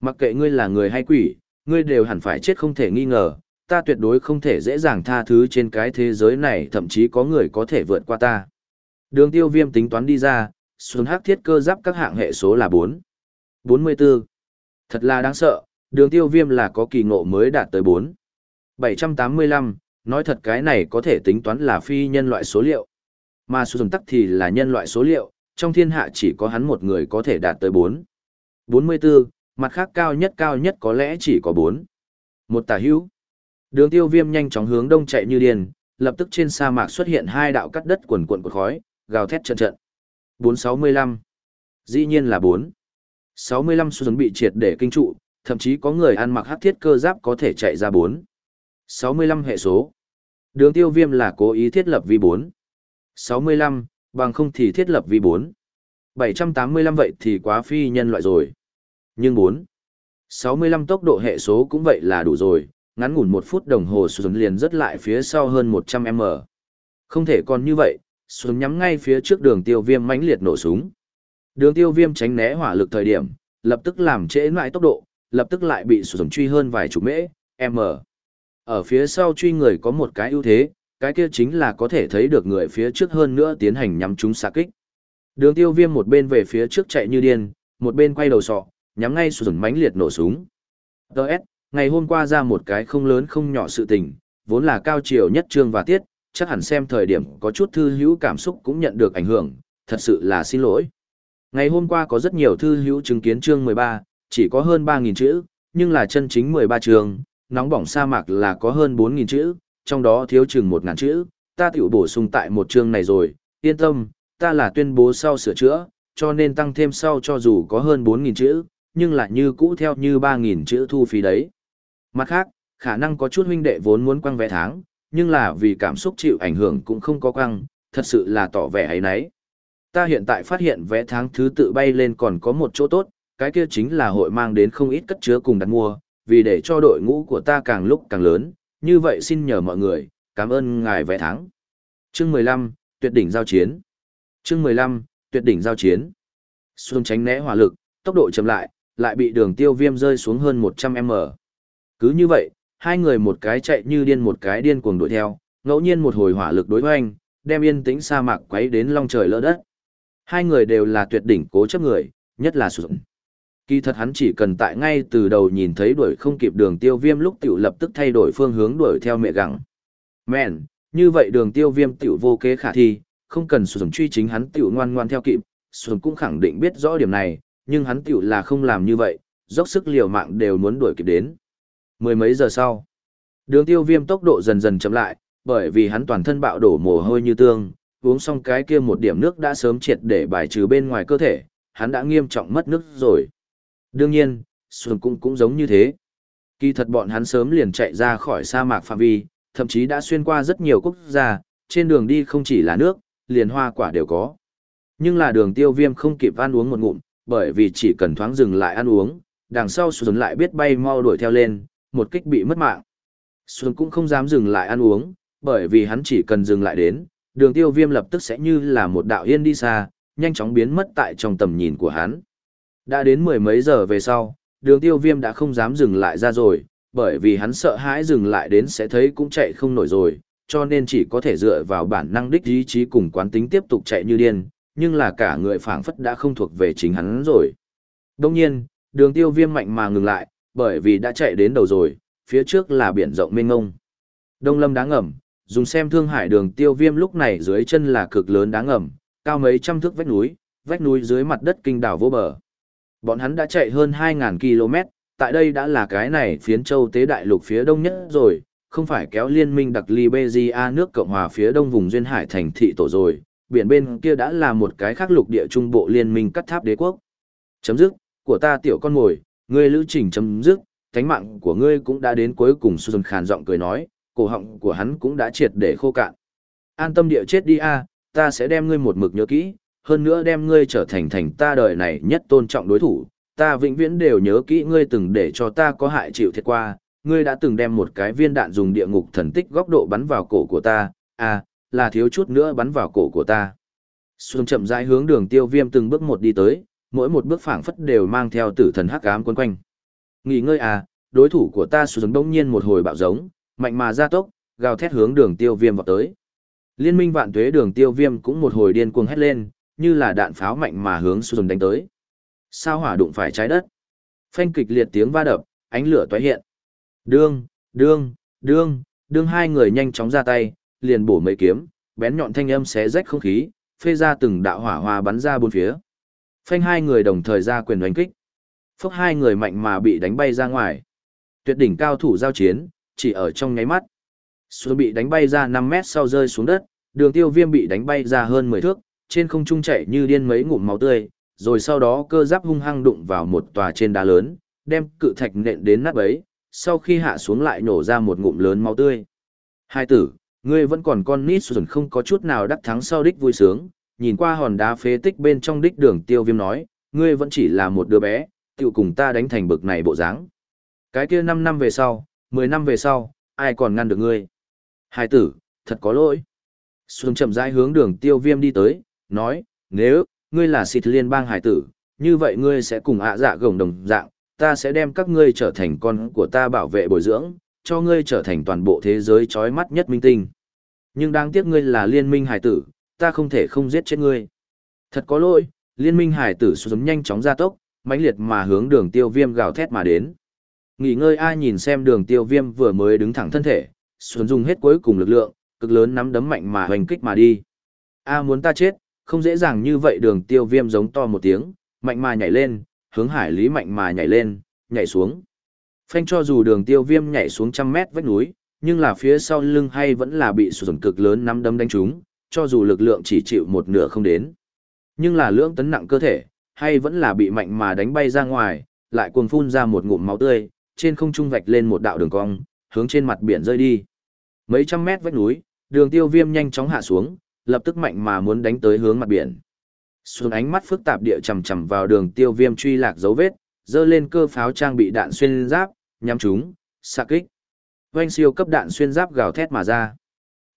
Mặc kệ ngươi là người hay quỷ, ngươi đều hẳn phải chết không thể nghi ngờ, ta tuyệt đối không thể dễ dàng tha thứ trên cái thế giới này thậm chí có người có thể vượt qua ta. Đường tiêu viêm tính toán đi ra, xuân hắc thiết cơ giáp các hạng hệ số là 4. 44. Thật là đáng sợ, đường tiêu viêm là có kỳ ngộ mới đạt tới 4. 785, nói thật cái này có thể tính toán là phi nhân loại số liệu. Mà xuân tắc thì là nhân loại số liệu, trong thiên hạ chỉ có hắn một người có thể đạt tới 4. 44, mặt khác cao nhất cao nhất có lẽ chỉ có 4. Một tả hữu. Đường tiêu viêm nhanh chóng hướng đông chạy như điên, lập tức trên sa mạc xuất hiện hai đạo cắt đất quần quần của khói, gào thét trận trận. 465. Dĩ nhiên là 4. 65 xuân bị triệt để kinh trụ, thậm chí có người ăn mặc hắc thiết cơ giáp có thể chạy ra 4. 65 hệ số. Đường tiêu viêm là cố ý thiết lập vi 4. 65, bằng không thì thiết lập vi 4. 785 vậy thì quá phi nhân loại rồi. Nhưng 4. 65 tốc độ hệ số cũng vậy là đủ rồi, ngắn ngủn một phút đồng hồ xuống liền rớt lại phía sau hơn 100m. Không thể còn như vậy, xuống nhắm ngay phía trước đường tiêu viêm mãnh liệt nổ súng. Đường tiêu viêm tránh né hỏa lực thời điểm, lập tức làm trễ lại tốc độ, lập tức lại bị sử truy hơn vài chục mễ, m. Ở phía sau truy người có một cái ưu thế, cái kia chính là có thể thấy được người phía trước hơn nữa tiến hành nhắm chúng xa kích. Đường tiêu viêm một bên về phía trước chạy như điên, một bên quay đầu sọ, nhắm ngay sử mãnh liệt nổ súng. Đợt, ngày hôm qua ra một cái không lớn không nhỏ sự tình, vốn là cao chiều nhất trương và tiết, chắc hẳn xem thời điểm có chút thư hữu cảm xúc cũng nhận được ảnh hưởng, thật sự là xin lỗi. Ngày hôm qua có rất nhiều thư hữu chứng kiến chương 13, chỉ có hơn 3.000 chữ, nhưng là chân chính 13 trường, nóng bỏng sa mạc là có hơn 4.000 chữ, trong đó thiếu chừng 1.000 chữ, ta tiểu bổ sung tại một chương này rồi, yên tâm, ta là tuyên bố sau sửa chữa, cho nên tăng thêm sau cho dù có hơn 4.000 chữ, nhưng lại như cũ theo như 3.000 chữ thu phí đấy. Mặt khác, khả năng có chút huynh đệ vốn muốn quăng vé tháng, nhưng là vì cảm xúc chịu ảnh hưởng cũng không có quăng, thật sự là tỏ vẻ ấy nấy. Ta hiện tại phát hiện vé tháng thứ tự bay lên còn có một chỗ tốt, cái kia chính là hội mang đến không ít cất chứa cùng đặt mua, vì để cho đội ngũ của ta càng lúc càng lớn, như vậy xin nhờ mọi người, cảm ơn ngài vé tháng. Chương 15, tuyệt đỉnh giao chiến. Chương 15, tuyệt đỉnh giao chiến. Xuân tránh né hỏa lực, tốc độ chậm lại, lại bị đường tiêu viêm rơi xuống hơn 100m. Cứ như vậy, hai người một cái chạy như điên một cái điên cuồng đuổi theo, ngẫu nhiên một hồi hỏa lực đối hoành, đem yên tĩnh sa mạc quấy đến long trời lỡ đất. Hai người đều là tuyệt đỉnh cố chấp người, nhất là sử dụng. Kỳ thật hắn chỉ cần tại ngay từ đầu nhìn thấy đuổi không kịp đường tiêu viêm lúc tiểu lập tức thay đổi phương hướng đuổi theo mẹ gặng. Mẹn, như vậy đường tiêu viêm tiểu vô kế khả thi, không cần sử dụng truy chính hắn tiểu ngoan ngoan theo kịp, sử cũng khẳng định biết rõ điểm này, nhưng hắn tiểu là không làm như vậy, dốc sức liều mạng đều muốn đuổi kịp đến. Mười mấy giờ sau, đường tiêu viêm tốc độ dần dần chậm lại, bởi vì hắn toàn thân bạo đổ mồ hôi như tương, uống xong cái kia một điểm nước đã sớm triệt để bài trừ bên ngoài cơ thể, hắn đã nghiêm trọng mất nước rồi. Đương nhiên, Xuân cũng cũng giống như thế. Kỳ thật bọn hắn sớm liền chạy ra khỏi sa mạc phạm vi, thậm chí đã xuyên qua rất nhiều quốc gia, trên đường đi không chỉ là nước, liền hoa quả đều có. Nhưng là đường tiêu viêm không kịp ăn uống một ngụm, bởi vì chỉ cần thoáng dừng lại ăn uống, đằng sau Xuân lại biết bay mau đuổi theo lên, một kích bị mất mạng. Xuân cũng không dám dừng lại ăn uống, bởi vì hắn chỉ cần dừng lại đến, đường tiêu viêm lập tức sẽ như là một đạo yên đi xa, nhanh chóng biến mất tại trong tầm nhìn của hắn. Đã đến mười mấy giờ về sau, đường tiêu viêm đã không dám dừng lại ra rồi, bởi vì hắn sợ hãi dừng lại đến sẽ thấy cũng chạy không nổi rồi, cho nên chỉ có thể dựa vào bản năng đích ý chí cùng quán tính tiếp tục chạy như điên, nhưng là cả người phảng phất đã không thuộc về chính hắn rồi. Đồng nhiên, đường tiêu viêm mạnh mà ngừng lại, bởi vì đã chạy đến đầu rồi, phía trước là biển rộng mênh mông, Đông lâm đá ngầm, dùng xem thương hải đường tiêu viêm lúc này dưới chân là cực lớn đá ngầm, cao mấy trăm thước vách núi, vách núi dưới mặt đất kinh đảo vô bờ. Bọn hắn đã chạy hơn 2.000 km, tại đây đã là cái này phiến châu tế đại lục phía đông nhất rồi, không phải kéo liên minh đặc Liberia nước Cộng hòa phía đông vùng duyên hải thành thị tổ rồi, biển bên kia đã là một cái khác lục địa trung bộ liên minh cắt tháp đế quốc. Chấm dứt, của ta tiểu con ngồi, ngươi lữ trình chấm dứt, cánh mạng của ngươi cũng đã đến cuối cùng Susan khàn giọng cười nói, cổ họng của hắn cũng đã triệt để khô cạn. An tâm địa chết đi a, ta sẽ đem ngươi một mực nhớ kỹ, hơn nữa đem ngươi trở thành thành ta đời này nhất tôn trọng đối thủ, ta vĩnh viễn đều nhớ kỹ ngươi từng để cho ta có hại chịu thiệt qua, ngươi đã từng đem một cái viên đạn dùng địa ngục thần tích góc độ bắn vào cổ của ta, à, là thiếu chút nữa bắn vào cổ của ta. Xuân chậm rãi hướng đường tiêu viêm từng bước một đi tới, mỗi một bước phảng phất đều mang theo tử thần hắc ám quấn quanh. Nghỉ ngơi à, đối thủ của ta sử dụng đông nhiên một hồi bạo giống, mạnh mà ra tốc, gào thét hướng đường tiêu viêm vào tới. Liên minh vạn tuế đường tiêu viêm cũng một hồi điên cuồng hét lên, như là đạn pháo mạnh mà hướng sử dụng đánh tới. Sao hỏa đụng phải trái đất? Phanh kịch liệt tiếng va đập, ánh lửa tóe hiện. Đương, đương, đương, đương hai người nhanh chóng ra tay, liền bổ mấy kiếm, bén nhọn thanh âm xé rách không khí, phê ra từng đạo hỏa hoa bắn ra bốn phía. Phanh hai người đồng thời ra quyền đánh kích. Phốc hai người mạnh mà bị đánh bay ra ngoài. Tuyệt đỉnh cao thủ giao chiến, chỉ ở trong nháy mắt. Xuân bị đánh bay ra 5 mét sau rơi xuống đất, đường tiêu viêm bị đánh bay ra hơn 10 thước, trên không trung chạy như điên mấy ngụm máu tươi, rồi sau đó cơ giáp hung hăng đụng vào một tòa trên đá lớn, đem cự thạch nện đến nát bấy, sau khi hạ xuống lại nổ ra một ngụm lớn máu tươi. Hai tử, ngươi vẫn còn con nít xuân không có chút nào đắc thắng sau đích vui sướng, nhìn qua hòn đá phế tích bên trong đích đường tiêu viêm nói, ngươi vẫn chỉ là một đứa bé, tiểu cùng ta đánh thành bực này bộ dáng. Cái kia 5 năm về sau, 10 năm về sau, ai còn ngăn được ngươi? Hai tử, thật có lỗi. Xuân chậm rãi hướng đường tiêu viêm đi tới, nói, nếu, ngươi là xịt liên bang hải tử, như vậy ngươi sẽ cùng ạ dạ gồng đồng dạng, ta sẽ đem các ngươi trở thành con của ta bảo vệ bồi dưỡng, cho ngươi trở thành toàn bộ thế giới chói mắt nhất minh tinh. Nhưng đáng tiếc ngươi là liên minh hải tử, ta không thể không giết chết ngươi. Thật có lỗi, liên minh hải tử xuống nhanh chóng ra tốc, mãnh liệt mà hướng đường tiêu viêm gào thét mà đến. Nghỉ ngơi ai nhìn xem đường tiêu viêm vừa mới đứng thẳng thân thể, xuống dùng hết cuối cùng lực lượng, cực lớn nắm đấm mạnh mà hoành kích mà đi. A muốn ta chết, không dễ dàng như vậy đường tiêu viêm giống to một tiếng, mạnh mà nhảy lên, hướng hải lý mạnh mà nhảy lên, nhảy xuống. Phanh cho dù đường tiêu viêm nhảy xuống trăm mét vách núi, nhưng là phía sau lưng hay vẫn là bị sụt cực lớn nắm đấm đánh trúng, cho dù lực lượng chỉ chịu một nửa không đến. Nhưng là lưỡng tấn nặng cơ thể, hay vẫn là bị mạnh mà đánh bay ra ngoài, lại cuồng phun ra một ngụm máu tươi, trên không trung vạch lên một đạo đường cong, hướng trên mặt biển rơi đi. Mấy trăm mét vách núi, đường tiêu viêm nhanh chóng hạ xuống, lập tức mạnh mà muốn đánh tới hướng mặt biển. Xuống ánh mắt phức tạp địa chầm chầm vào đường tiêu viêm truy lạc dấu vết, dơ lên cơ pháo trang bị đạn xuyên giáp, nhắm chúng, xạ kích. Quanh siêu cấp đạn xuyên giáp gào thét mà ra.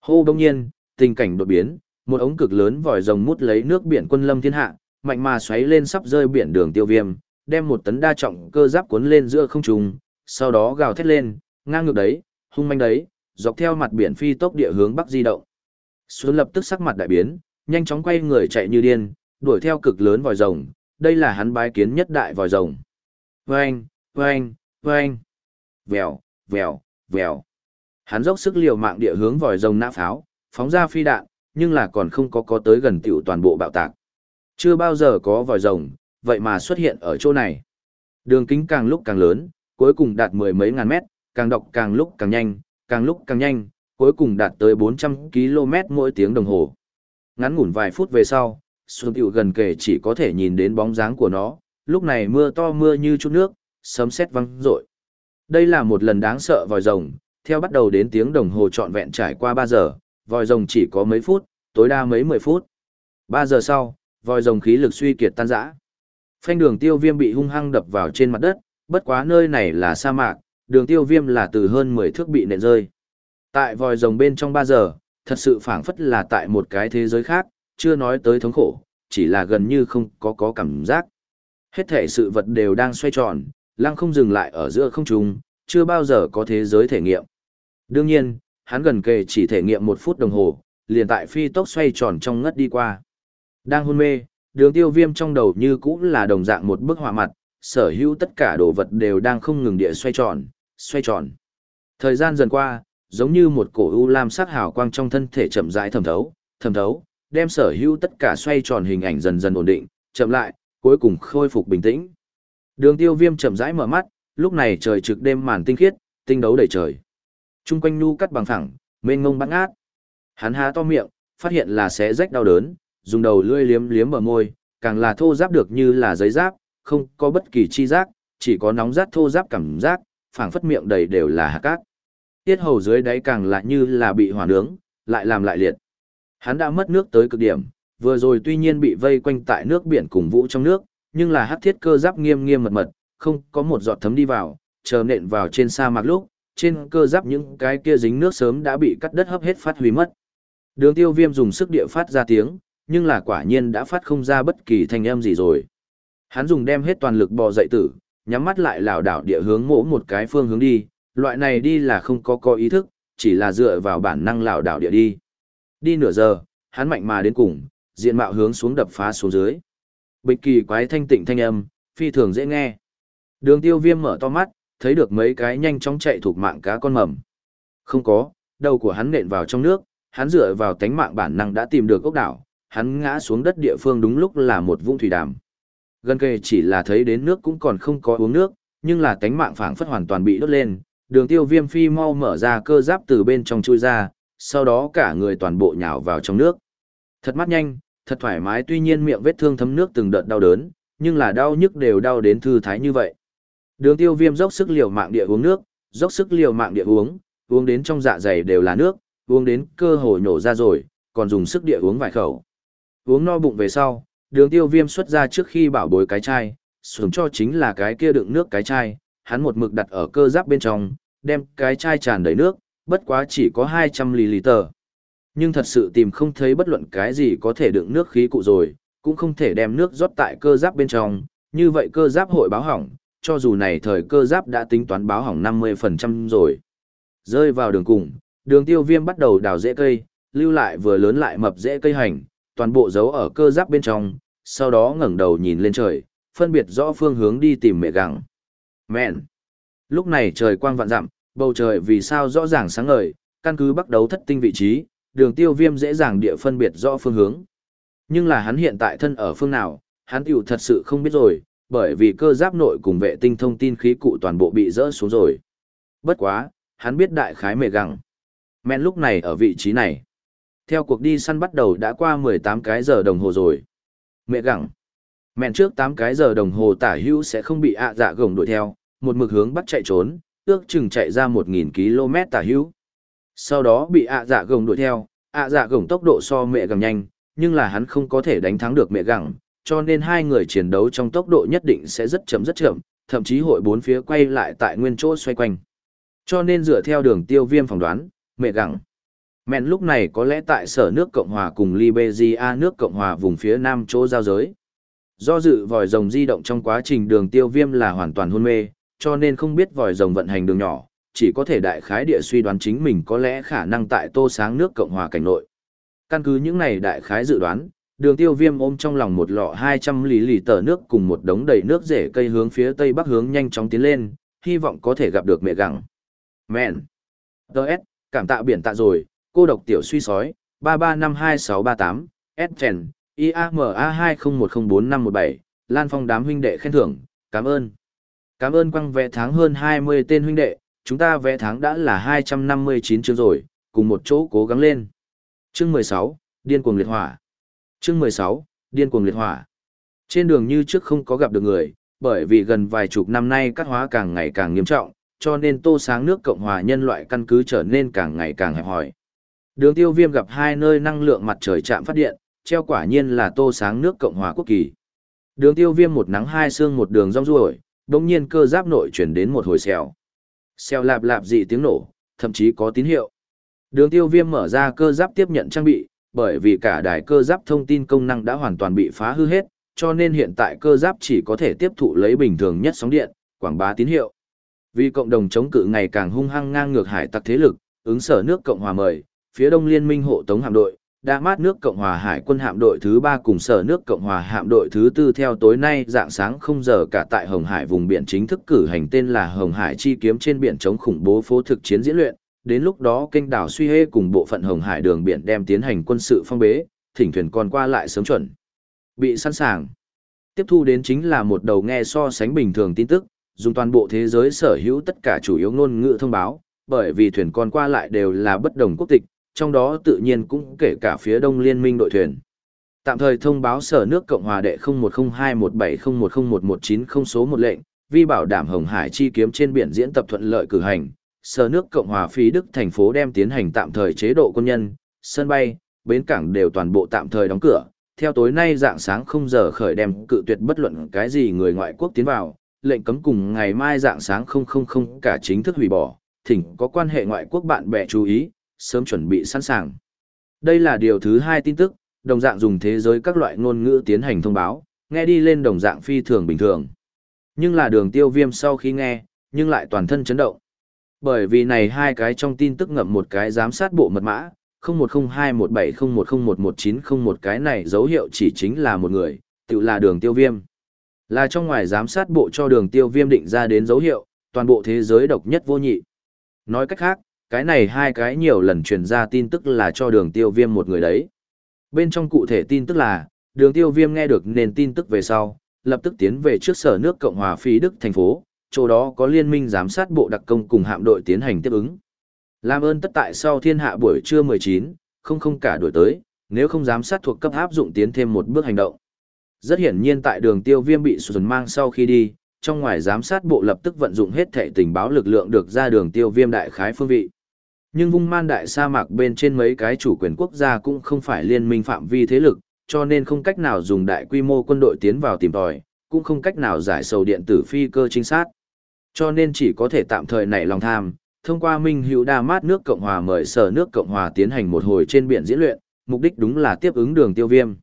Hô đông nhiên, tình cảnh đột biến, một ống cực lớn vòi rồng mút lấy nước biển quân lâm thiên hạ, mạnh mà xoáy lên sắp rơi biển đường tiêu viêm, đem một tấn đa trọng cơ giáp cuốn lên giữa không trung, sau đó gào thét lên, ngang ngược đấy, hung manh đấy, dọc theo mặt biển phi tốc địa hướng bắc di động. Xuân lập tức sắc mặt đại biến, nhanh chóng quay người chạy như điên, đuổi theo cực lớn vòi rồng, đây là hắn bái kiến nhất đại vòi rồng. Vâng, vâng, vâng, vèo, vèo, vèo. Hắn dốc sức liều mạng địa hướng vòi rồng nã pháo, phóng ra phi đạn, nhưng là còn không có có tới gần tiểu toàn bộ bạo tạc. Chưa bao giờ có vòi rồng, vậy mà xuất hiện ở chỗ này. Đường kính càng lúc càng lớn, cuối cùng đạt mười mấy ngàn mét, càng đọc càng lúc càng nhanh, càng lúc càng nhanh, cuối cùng đạt tới 400 km mỗi tiếng đồng hồ. Ngắn ngủn vài phút về sau, Xuân Tiểu gần kề chỉ có thể nhìn đến bóng dáng của nó, lúc này mưa to mưa như chút nước, sấm sét vang rội. Đây là một lần đáng sợ vòi rồng, theo bắt đầu đến tiếng đồng hồ trọn vẹn trải qua 3 giờ, vòi rồng chỉ có mấy phút, tối đa mấy 10 phút. Ba giờ sau, vòi rồng khí lực suy kiệt tan rã. Phanh đường tiêu viêm bị hung hăng đập vào trên mặt đất, bất quá nơi này là sa mạc, đường tiêu viêm là từ hơn 10 thước bị nện rơi. Tại vòi rồng bên trong 3 giờ, thật sự phảng phất là tại một cái thế giới khác, chưa nói tới thống khổ, chỉ là gần như không có có cảm giác. Hết thể sự vật đều đang xoay tròn, lăng không dừng lại ở giữa không trung, chưa bao giờ có thế giới thể nghiệm. Đương nhiên, hắn gần kề chỉ thể nghiệm một phút đồng hồ, liền tại phi tốc xoay tròn trong ngất đi qua. Đang hôn mê, đường tiêu viêm trong đầu như cũng là đồng dạng một bức họa mặt, sở hữu tất cả đồ vật đều đang không ngừng địa xoay tròn, xoay tròn. Thời gian dần qua, giống như một cổ u lam sắc hào quang trong thân thể chậm rãi thẩm thấu, thẩm thấu, đem sở hữu tất cả xoay tròn hình ảnh dần dần ổn định, chậm lại, cuối cùng khôi phục bình tĩnh. Đường Tiêu Viêm chậm rãi mở mắt, lúc này trời trực đêm màn tinh khiết, tinh đấu đầy trời. Trung quanh nu cắt bằng phẳng, mênh ngông bắn ác. Hắn há to miệng, phát hiện là sẽ rách đau đớn, dùng đầu lưỡi liếm liếm bờ môi, càng là thô giáp được như là giấy giáp, không có bất kỳ chi giác, chỉ có nóng rát thô giáp cảm giác, phảng phất miệng đầy đều là hạt cát. Tiết hầu dưới đáy càng lại như là bị hỏa nướng, lại làm lại liệt. Hắn đã mất nước tới cực điểm, vừa rồi tuy nhiên bị vây quanh tại nước biển cùng vũ trong nước, nhưng là hắc thiết cơ giáp nghiêm nghiêm mật mật, không có một giọt thấm đi vào, chờ nện vào trên sa mạc lúc, trên cơ giáp những cái kia dính nước sớm đã bị cắt đất hấp hết phát huy mất. Đường tiêu viêm dùng sức địa phát ra tiếng, nhưng là quả nhiên đã phát không ra bất kỳ thanh âm gì rồi. Hắn dùng đem hết toàn lực bò dậy tử, nhắm mắt lại lảo đảo địa hướng mỗ một cái phương hướng đi, loại này đi là không có có ý thức, chỉ là dựa vào bản năng lảo đảo địa đi. Đi nửa giờ, hắn mạnh mà đến cùng, diện mạo hướng xuống đập phá xuống dưới. Bịch kỳ quái thanh tịnh thanh âm, phi thường dễ nghe. Đường tiêu viêm mở to mắt, thấy được mấy cái nhanh chóng chạy thuộc mạng cá con mầm. Không có, đầu của hắn nện vào trong nước, hắn dựa vào tánh mạng bản năng đã tìm được ốc đảo, hắn ngã xuống đất địa phương đúng lúc là một vũng thủy đàm. Gần kề chỉ là thấy đến nước cũng còn không có uống nước, nhưng là tánh mạng phảng phất hoàn toàn bị đốt lên, đường tiêu viêm phi mau mở ra cơ giáp từ bên trong chui ra, sau đó cả người toàn bộ nhào vào trong nước. Thật mắt nhanh, thật thoải mái tuy nhiên miệng vết thương thấm nước từng đợt đau đớn, nhưng là đau nhức đều đau đến thư thái như vậy. Đường tiêu viêm dốc sức liều mạng địa uống nước, dốc sức liều mạng địa uống, uống đến trong dạ dày đều là nước, uống đến cơ hồ nổ ra rồi, còn dùng sức địa uống vài khẩu. Uống no bụng về sau, đường tiêu viêm xuất ra trước khi bảo bối cái chai, xuống cho chính là cái kia đựng nước cái chai, hắn một mực đặt ở cơ giáp bên trong, đem cái chai tràn đầy nước, bất quá chỉ có 200ml. Nhưng thật sự tìm không thấy bất luận cái gì có thể đựng nước khí cụ rồi, cũng không thể đem nước rót tại cơ giáp bên trong, như vậy cơ giáp hội báo hỏng, cho dù này thời cơ giáp đã tính toán báo hỏng 50% rồi. Rơi vào đường cùng, đường tiêu viêm bắt đầu đào rễ cây, lưu lại vừa lớn lại mập rễ cây hành, toàn bộ giấu ở cơ giáp bên trong, sau đó ngẩng đầu nhìn lên trời, phân biệt rõ phương hướng đi tìm mẹ gặng. Mẹn! Lúc này trời quang vạn dặm, bầu trời vì sao rõ ràng sáng ngời, căn cứ bắt đầu thất tinh vị trí, đường tiêu viêm dễ dàng địa phân biệt rõ phương hướng. Nhưng là hắn hiện tại thân ở phương nào, hắn tiểu thật sự không biết rồi, bởi vì cơ giáp nội cùng vệ tinh thông tin khí cụ toàn bộ bị rỡ xuống rồi. Bất quá, hắn biết đại khái mẹ gặng. Men lúc này ở vị trí này. Theo cuộc đi săn bắt đầu đã qua 18 cái giờ đồng hồ rồi. Mẹ gặng. Mẹn trước 8 cái giờ đồng hồ tả hữu sẽ không bị ạ dạ gồng đuổi theo, một mực hướng bắt chạy trốn, ước chừng chạy ra 1.000 km tả hữu. Sau đó bị ạ dạ gồng đuổi theo, ạ dạ gồng tốc độ so mẹ gặng nhanh, nhưng là hắn không có thể đánh thắng được mẹ gặng, cho nên hai người chiến đấu trong tốc độ nhất định sẽ rất chậm rất chậm, thậm chí hội bốn phía quay lại tại nguyên chỗ xoay quanh. Cho nên dựa theo đường tiêu viêm phỏng đoán, mẹ gặng. Mẹn lúc này có lẽ tại sở nước Cộng hòa cùng Liberia nước Cộng hòa vùng phía nam chỗ giao giới. Do dự vòi rồng di động trong quá trình đường tiêu viêm là hoàn toàn hôn mê, cho nên không biết vòi rồng vận hành đường nhỏ, chỉ có thể đại khái địa suy đoán chính mình có lẽ khả năng tại tô sáng nước Cộng hòa cảnh nội. Căn cứ những này đại khái dự đoán, đường tiêu viêm ôm trong lòng một lọ 200 lý lì tờ nước cùng một đống đầy nước rễ cây hướng phía tây bắc hướng nhanh chóng tiến lên, hy vọng có thể gặp được mẹ gặng. Mẹn! Đợt, cảm tạ biển tạ rồi, cô độc tiểu suy sói, 3352638 S Trần, IAMA 20104517, Lan Phong đám huynh đệ khen thưởng, cảm ơn. Cảm ơn quăng vẽ tháng hơn 20 tên huynh đệ, chúng ta vẽ tháng đã là 259 chương rồi, cùng một chỗ cố gắng lên. Chương 16, Điên cuồng liệt hỏa. Chương 16, Điên cuồng liệt hỏa. Trên đường như trước không có gặp được người, bởi vì gần vài chục năm nay cắt hóa càng ngày càng nghiêm trọng, cho nên tô sáng nước Cộng hòa nhân loại căn cứ trở nên càng ngày càng hẹp hòi. Đường tiêu viêm gặp hai nơi năng lượng mặt trời chạm phát điện, treo quả nhiên là tô sáng nước Cộng hòa quốc kỳ. Đường tiêu viêm một nắng hai xương một đường rong ruổi, bỗng nhiên cơ giáp nội chuyển đến một hồi xèo. Xèo lạp lạp dị tiếng nổ, thậm chí có tín hiệu. Đường tiêu viêm mở ra cơ giáp tiếp nhận trang bị, bởi vì cả đài cơ giáp thông tin công năng đã hoàn toàn bị phá hư hết, cho nên hiện tại cơ giáp chỉ có thể tiếp thụ lấy bình thường nhất sóng điện, quảng bá tín hiệu. Vì cộng đồng chống cự ngày càng hung hăng ngang ngược hải tặc thế lực, ứng sở nước Cộng hòa mời, phía đông liên minh hộ tống hạm đội, đã mát nước Cộng hòa Hải quân hạm đội thứ ba cùng sở nước Cộng hòa hạm đội thứ tư theo tối nay dạng sáng không giờ cả tại Hồng Hải vùng biển chính thức cử hành tên là Hồng Hải chi kiếm trên biển chống khủng bố phố thực chiến diễn luyện, đến lúc đó kênh đảo suy hê cùng bộ phận Hồng Hải đường biển đem tiến hành quân sự phong bế, thỉnh thuyền còn qua lại sớm chuẩn. Bị sẵn sàng. Tiếp thu đến chính là một đầu nghe so sánh bình thường tin tức, dùng toàn bộ thế giới sở hữu tất cả chủ yếu ngôn ngữ thông báo, bởi vì thuyền con qua lại đều là bất đồng quốc tịch, trong đó tự nhiên cũng kể cả phía đông liên minh đội thuyền. Tạm thời thông báo sở nước Cộng hòa đệ 010217010119 số một lệnh, vi bảo đảm Hồng Hải chi kiếm trên biển diễn tập thuận lợi cử hành, sở nước Cộng hòa Phi Đức thành phố đem tiến hành tạm thời chế độ quân nhân, sân bay, bến cảng đều toàn bộ tạm thời đóng cửa. Theo tối nay dạng sáng không giờ khởi đem cự tuyệt bất luận cái gì người ngoại quốc tiến vào, lệnh cấm cùng ngày mai dạng sáng không không không cả chính thức hủy bỏ, thỉnh có quan hệ ngoại quốc bạn bè chú ý, sớm chuẩn bị sẵn sàng. Đây là điều thứ hai tin tức, đồng dạng dùng thế giới các loại ngôn ngữ tiến hành thông báo, nghe đi lên đồng dạng phi thường bình thường. Nhưng là đường tiêu viêm sau khi nghe, nhưng lại toàn thân chấn động. Bởi vì này hai cái trong tin tức ngậm một cái giám sát bộ mật mã, 010217010119 một cái này dấu hiệu chỉ chính là một người, tự là đường tiêu viêm. Là trong ngoài giám sát bộ cho đường tiêu viêm định ra đến dấu hiệu, toàn bộ thế giới độc nhất vô nhị. Nói cách khác, cái này hai cái nhiều lần truyền ra tin tức là cho đường tiêu viêm một người đấy. Bên trong cụ thể tin tức là, đường tiêu viêm nghe được nền tin tức về sau, lập tức tiến về trước sở nước Cộng hòa Phi Đức thành phố, chỗ đó có liên minh giám sát bộ đặc công cùng hạm đội tiến hành tiếp ứng. Làm ơn tất tại sau thiên hạ buổi trưa 19, không không cả đổi tới, nếu không giám sát thuộc cấp áp dụng tiến thêm một bước hành động. Rất hiển nhiên tại đường tiêu viêm bị sụn mang sau khi đi, trong ngoài giám sát bộ lập tức vận dụng hết thể tình báo lực lượng được ra đường tiêu viêm đại khái phương vị. Nhưng vung man đại sa mạc bên trên mấy cái chủ quyền quốc gia cũng không phải liên minh phạm vi thế lực, cho nên không cách nào dùng đại quy mô quân đội tiến vào tìm tòi, cũng không cách nào giải sầu điện tử phi cơ chính xác. Cho nên chỉ có thể tạm thời nảy lòng tham, thông qua Minh Hữu Đa Mát nước Cộng hòa mời sở nước Cộng hòa tiến hành một hồi trên biển diễn luyện, mục đích đúng là tiếp ứng đường tiêu viêm.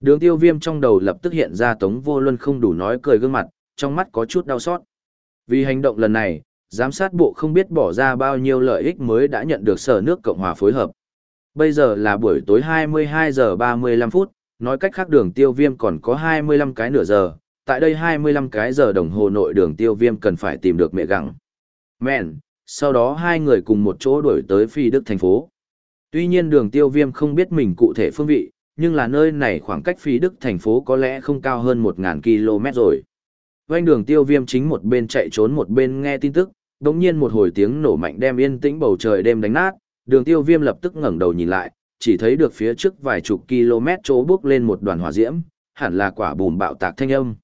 Đường tiêu viêm trong đầu lập tức hiện ra tống vô luân không đủ nói cười gương mặt, trong mắt có chút đau xót. Vì hành động lần này, giám sát bộ không biết bỏ ra bao nhiêu lợi ích mới đã nhận được sở nước Cộng hòa phối hợp. Bây giờ là buổi tối 22 giờ 35 phút, nói cách khác đường tiêu viêm còn có 25 cái nửa giờ, tại đây 25 cái giờ đồng hồ nội đường tiêu viêm cần phải tìm được mẹ gặng. Mẹn, sau đó hai người cùng một chỗ đuổi tới phi đức thành phố. Tuy nhiên đường tiêu viêm không biết mình cụ thể phương vị, nhưng là nơi này khoảng cách phi đức thành phố có lẽ không cao hơn 1.000 km rồi. Quanh đường tiêu viêm chính một bên chạy trốn một bên nghe tin tức, đồng nhiên một hồi tiếng nổ mạnh đem yên tĩnh bầu trời đêm đánh nát, đường tiêu viêm lập tức ngẩng đầu nhìn lại, chỉ thấy được phía trước vài chục km chỗ bước lên một đoàn hỏa diễm, hẳn là quả bùm bạo tạc thanh âm.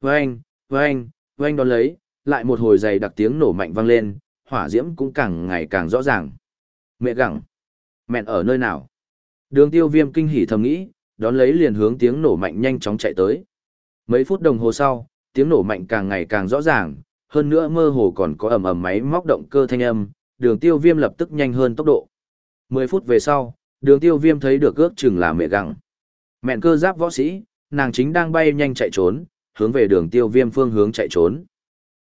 Vâng, vâng, vâng đón lấy, lại một hồi dày đặc tiếng nổ mạnh vang lên, hỏa diễm cũng càng ngày càng rõ ràng. Mẹ gặng, mẹ ở nơi nào? Đường tiêu viêm kinh hỉ thầm nghĩ, đón lấy liền hướng tiếng nổ mạnh nhanh chóng chạy tới. Mấy phút đồng hồ sau, tiếng nổ mạnh càng ngày càng rõ ràng, hơn nữa mơ hồ còn có ầm ầm máy móc động cơ thanh âm, đường tiêu viêm lập tức nhanh hơn tốc độ. 10 phút về sau, đường tiêu viêm thấy được ước chừng là mẹ gặng. Mẹn cơ giáp võ sĩ, nàng chính đang bay nhanh chạy trốn, hướng về đường tiêu viêm phương hướng chạy trốn.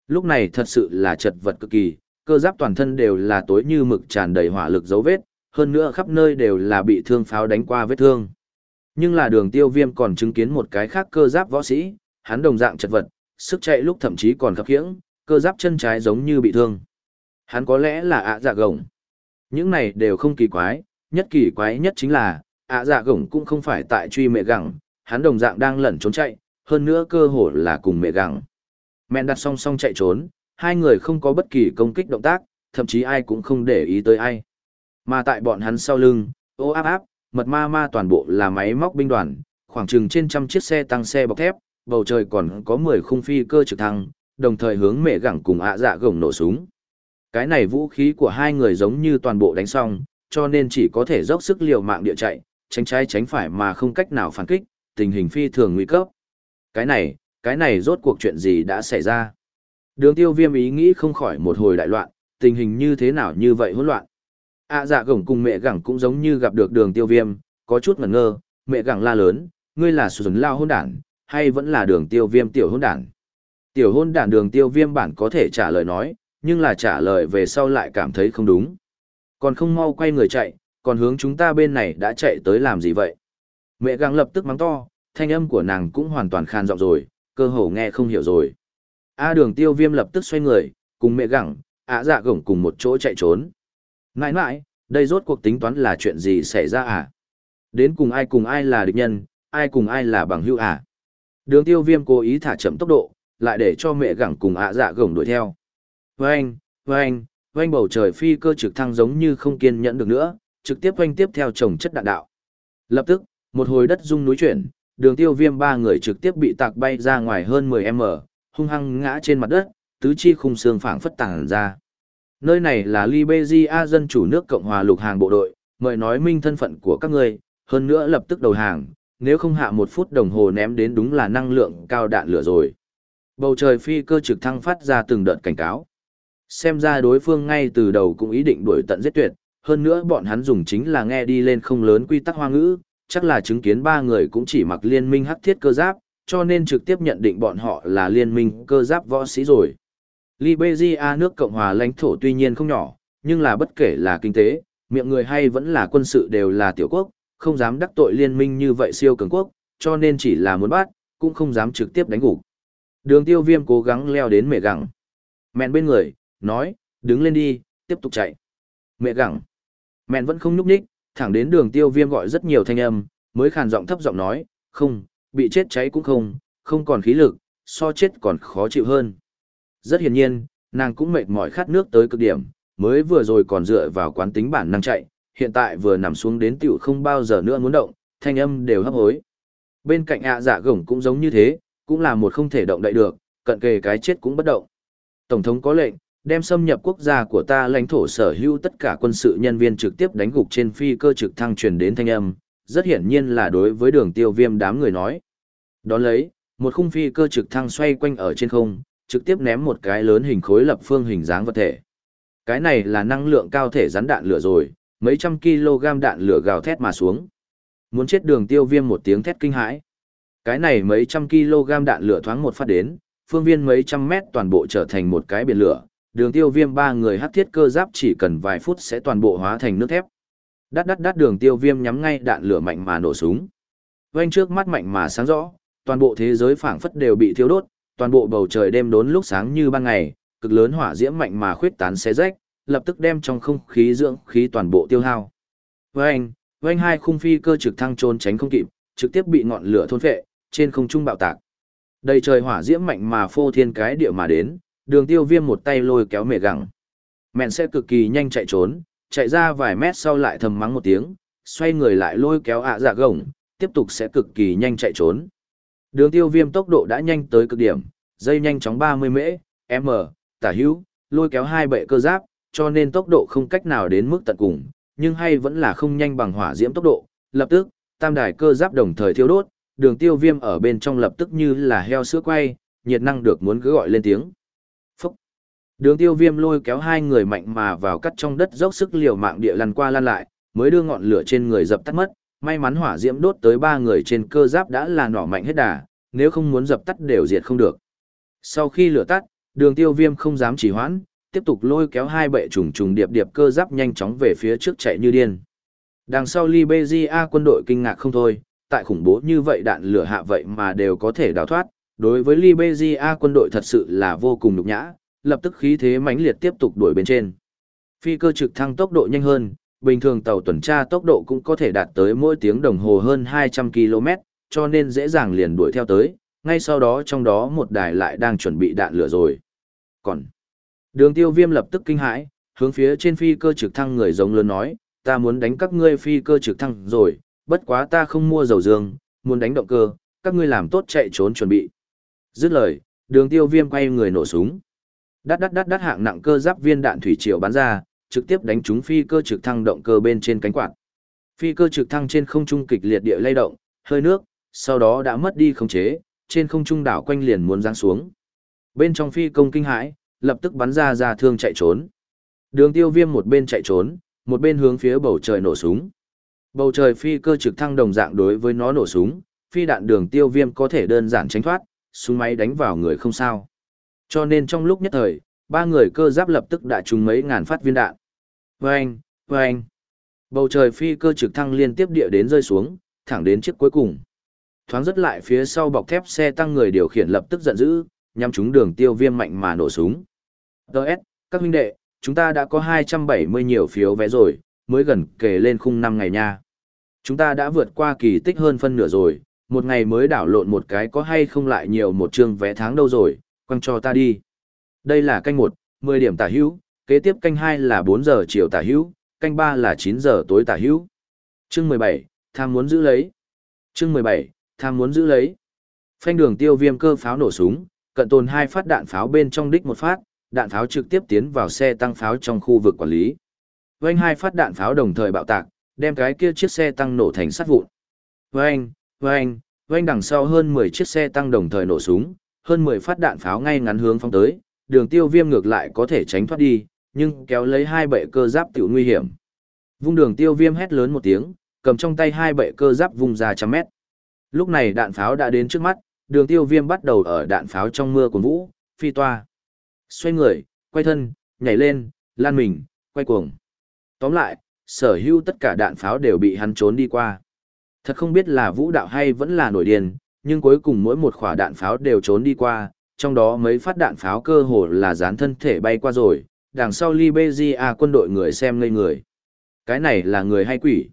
Lúc này thật sự là chật vật cực kỳ, cơ giáp toàn thân đều là tối như mực tràn đầy hỏa lực dấu vết, hơn nữa khắp nơi đều là bị thương pháo đánh qua vết thương. Nhưng là đường tiêu viêm còn chứng kiến một cái khác cơ giáp võ sĩ, hắn đồng dạng chật vật, sức chạy lúc thậm chí còn khắp khiễng, cơ giáp chân trái giống như bị thương. Hắn có lẽ là ạ dạ gồng. Những này đều không kỳ quái, nhất kỳ quái nhất chính là, ạ dạ gồng cũng không phải tại truy mẹ gẳng, hắn đồng dạng đang lẩn trốn chạy, hơn nữa cơ hồ là cùng mẹ gẳng. Mẹ đặt song song chạy trốn, hai người không có bất kỳ công kích động tác, thậm chí ai cũng không để ý tới ai. Mà tại bọn hắn sau lưng, ô áp áp, mật ma ma toàn bộ là máy móc binh đoàn, khoảng chừng trên trăm chiếc xe tăng xe bọc thép, bầu trời còn có 10 khung phi cơ trực thăng, đồng thời hướng mẹ gẳng cùng ạ dạ gồng nổ súng. Cái này vũ khí của hai người giống như toàn bộ đánh xong, cho nên chỉ có thể dốc sức liều mạng địa chạy, tránh trái tránh phải mà không cách nào phản kích, tình hình phi thường nguy cấp. Cái này, cái này rốt cuộc chuyện gì đã xảy ra? Đường tiêu viêm ý nghĩ không khỏi một hồi đại loạn, tình hình như thế nào như vậy hỗn loạn. À dạ gổng cùng mẹ gẳng cũng giống như gặp được đường tiêu viêm, có chút ngẩn ngơ, mẹ gẳng la lớn, ngươi là sùn lao hôn đản, hay vẫn là đường tiêu viêm tiểu hôn đản. Tiểu hôn đản đường tiêu viêm bản có thể trả lời nói, nhưng là trả lời về sau lại cảm thấy không đúng. Còn không mau quay người chạy, còn hướng chúng ta bên này đã chạy tới làm gì vậy? Mẹ gắng lập tức mắng to, thanh âm của nàng cũng hoàn toàn khan giọng rồi, cơ hồ nghe không hiểu rồi. A đường tiêu viêm lập tức xoay người, cùng mẹ gẳng, ạ dạ gổng cùng một chỗ chạy trốn. Nãi nãi, đây rốt cuộc tính toán là chuyện gì xảy ra à? Đến cùng ai cùng ai là địch nhân, ai cùng ai là bằng hữu à? Đường tiêu viêm cố ý thả chậm tốc độ, lại để cho mẹ gẳng cùng ạ dạ gồng đuổi theo. Vâng, vâng, vâng bầu trời phi cơ trực thăng giống như không kiên nhẫn được nữa, trực tiếp vâng tiếp theo trồng chất đạn đạo. Lập tức, một hồi đất rung núi chuyển, đường tiêu viêm ba người trực tiếp bị tạc bay ra ngoài hơn 10m, hung hăng ngã trên mặt đất, tứ chi khung xương phảng phất tàng ra. Nơi này là Liberia dân chủ nước Cộng hòa lục hàng bộ đội, mời nói minh thân phận của các ngươi, hơn nữa lập tức đầu hàng, nếu không hạ một phút đồng hồ ném đến đúng là năng lượng cao đạn lửa rồi. Bầu trời phi cơ trực thăng phát ra từng đợt cảnh cáo. Xem ra đối phương ngay từ đầu cũng ý định đuổi tận giết tuyệt, hơn nữa bọn hắn dùng chính là nghe đi lên không lớn quy tắc hoa ngữ, chắc là chứng kiến ba người cũng chỉ mặc liên minh hắc thiết cơ giáp, cho nên trực tiếp nhận định bọn họ là liên minh cơ giáp võ sĩ rồi. Liberia nước Cộng hòa lãnh thổ tuy nhiên không nhỏ, nhưng là bất kể là kinh tế, miệng người hay vẫn là quân sự đều là tiểu quốc, không dám đắc tội liên minh như vậy siêu cường quốc, cho nên chỉ là muốn bắt, cũng không dám trực tiếp đánh gục. Đường tiêu viêm cố gắng leo đến mẹ gặng. Mẹn bên người, nói, đứng lên đi, tiếp tục chạy. Mẹ gặng. Mẹn vẫn không nhúc nhích, thẳng đến đường tiêu viêm gọi rất nhiều thanh âm, mới khàn giọng thấp giọng nói, không, bị chết cháy cũng không, không còn khí lực, so chết còn khó chịu hơn. Rất hiển nhiên, nàng cũng mệt mỏi khát nước tới cực điểm, mới vừa rồi còn dựa vào quán tính bản năng chạy, hiện tại vừa nằm xuống đến tiểu không bao giờ nữa muốn động, thanh âm đều hấp hối. Bên cạnh ạ dạ gổng cũng giống như thế, cũng là một không thể động đậy được, cận kề cái chết cũng bất động. Tổng thống có lệnh, đem xâm nhập quốc gia của ta lãnh thổ sở hữu tất cả quân sự nhân viên trực tiếp đánh gục trên phi cơ trực thăng truyền đến thanh âm, rất hiển nhiên là đối với đường tiêu viêm đám người nói. Đón lấy, một khung phi cơ trực thăng xoay quanh ở trên không, trực tiếp ném một cái lớn hình khối lập phương hình dáng vật thể. Cái này là năng lượng cao thể rắn đạn lửa rồi, mấy trăm kg đạn lửa gào thét mà xuống. Muốn chết đường tiêu viêm một tiếng thét kinh hãi. Cái này mấy trăm kg đạn lửa thoáng một phát đến, phương viên mấy trăm mét toàn bộ trở thành một cái biển lửa, đường tiêu viêm ba người hắc thiết cơ giáp chỉ cần vài phút sẽ toàn bộ hóa thành nước thép. Đắt đắt đắt đường tiêu viêm nhắm ngay đạn lửa mạnh mà nổ súng. Vanh trước mắt mạnh mà sáng rõ, toàn bộ thế giới phảng phất đều bị thiêu đốt, toàn bộ bầu trời đêm đốn lúc sáng như ban ngày, cực lớn hỏa diễm mạnh mà khuyết tán xé rách, lập tức đem trong không khí dưỡng khí toàn bộ tiêu hao. Vành, vành hai khung phi cơ trực thăng trốn tránh không kịp, trực tiếp bị ngọn lửa thôn phệ, trên không trung bạo tạc. Đầy trời hỏa diễm mạnh mà phô thiên cái địa mà đến, đường tiêu viêm một tay lôi kéo mẹ gặng. Mẹn sẽ cực kỳ nhanh chạy trốn, chạy ra vài mét sau lại thầm mắng một tiếng, xoay người lại lôi kéo ạ dạ gồng, tiếp tục sẽ cực kỳ nhanh chạy trốn. Đường tiêu viêm tốc độ đã nhanh tới cực điểm, dây nhanh chóng 30 mễ, m, tả hữu, lôi kéo hai bệ cơ giáp, cho nên tốc độ không cách nào đến mức tận cùng, nhưng hay vẫn là không nhanh bằng hỏa diễm tốc độ. Lập tức, tam đài cơ giáp đồng thời thiêu đốt, đường tiêu viêm ở bên trong lập tức như là heo sữa quay, nhiệt năng được muốn cứ gọi lên tiếng. Đường tiêu viêm lôi kéo hai người mạnh mà vào cắt trong đất dốc sức liều mạng địa lăn qua lăn lại, mới đưa ngọn lửa trên người dập tắt mất, may mắn hỏa diễm đốt tới ba người trên cơ giáp đã là nỏ mạnh hết đà, nếu không muốn dập tắt đều diệt không được. Sau khi lửa tắt, đường tiêu viêm không dám chỉ hoãn, tiếp tục lôi kéo hai bệ trùng trùng điệp điệp cơ giáp nhanh chóng về phía trước chạy như điên. Đằng sau Liberia quân đội kinh ngạc không thôi, tại khủng bố như vậy đạn lửa hạ vậy mà đều có thể đào thoát, đối với Liberia quân đội thật sự là vô cùng nhục nhã, lập tức khí thế mãnh liệt tiếp tục đuổi bên trên. Phi cơ trực thăng tốc độ nhanh hơn, bình thường tàu tuần tra tốc độ cũng có thể đạt tới mỗi tiếng đồng hồ hơn 200 km, cho nên dễ dàng liền đuổi theo tới, ngay sau đó trong đó một đài lại đang chuẩn bị đạn lửa rồi. Còn, đường tiêu viêm lập tức kinh hãi, hướng phía trên phi cơ trực thăng người giống lớn nói, ta muốn đánh các ngươi phi cơ trực thăng rồi, bất quá ta không mua dầu dương, muốn đánh động cơ, các ngươi làm tốt chạy trốn chuẩn bị. Dứt lời, đường tiêu viêm quay người nổ súng. Đắt đắt đắt đắt hạng nặng cơ giáp viên đạn thủy triều bắn ra, trực tiếp đánh trúng phi cơ trực thăng động cơ bên trên cánh quạt. Phi cơ trực thăng trên không trung kịch liệt địa lay động, hơi nước, sau đó đã mất đi khống chế, trên không trung đảo quanh liền muốn giáng xuống. Bên trong phi công kinh hãi, lập tức bắn ra ra thương chạy trốn. Đường tiêu viêm một bên chạy trốn, một bên hướng phía bầu trời nổ súng. Bầu trời phi cơ trực thăng đồng dạng đối với nó nổ súng, phi đạn đường tiêu viêm có thể đơn giản tránh thoát, súng máy đánh vào người không sao. Cho nên trong lúc nhất thời, ba người cơ giáp lập tức đã trúng mấy ngàn phát viên đạn. Vâng, vâng. Bầu trời phi cơ trực thăng liên tiếp địa đến rơi xuống, thẳng đến chiếc cuối cùng. Thoáng rất lại phía sau bọc thép xe tăng người điều khiển lập tức giận dữ, nhắm trúng đường tiêu viêm mạnh mà nổ súng. Đợt, các huynh đệ, chúng ta đã có 270 nhiều phiếu vé rồi, mới gần kể lên khung 5 ngày nha. Chúng ta đã vượt qua kỳ tích hơn phân nửa rồi, một ngày mới đảo lộn một cái có hay không lại nhiều một chương vé tháng đâu rồi, quăng cho ta đi. Đây là canh 1, 10 điểm tả hữu, kế tiếp canh 2 là 4 giờ chiều tả hữu, canh 3 là 9 giờ tối tả hữu. Chương 17, tham muốn giữ lấy. Chương 17, tham muốn giữ lấy. Phanh đường tiêu viêm cơ pháo nổ súng, cận tồn hai phát đạn pháo bên trong đích một phát, đạn pháo trực tiếp tiến vào xe tăng pháo trong khu vực quản lý. Vành hai phát đạn pháo đồng thời bạo tạc, đem cái kia chiếc xe tăng nổ thành sát vụn. Vành, vành, vành đằng sau hơn 10 chiếc xe tăng đồng thời nổ súng, hơn 10 phát đạn pháo ngay ngắn hướng phóng tới, đường tiêu viêm ngược lại có thể tránh thoát đi, nhưng kéo lấy hai bệ cơ giáp tiểu nguy hiểm. Vung đường tiêu viêm hét lớn một tiếng, cầm trong tay hai bệ cơ giáp vung ra trăm mét. Lúc này đạn pháo đã đến trước mắt, đường tiêu viêm bắt đầu ở đạn pháo trong mưa của vũ, phi toa. Xoay người, quay thân, nhảy lên, lan mình, quay cuồng. Tóm lại, sở hữu tất cả đạn pháo đều bị hắn trốn đi qua. Thật không biết là vũ đạo hay vẫn là nổi điên, nhưng cuối cùng mỗi một quả đạn pháo đều trốn đi qua, trong đó mấy phát đạn pháo cơ hồ là dán thân thể bay qua rồi, đằng sau Liberia quân đội người xem ngây người. Cái này là người hay quỷ?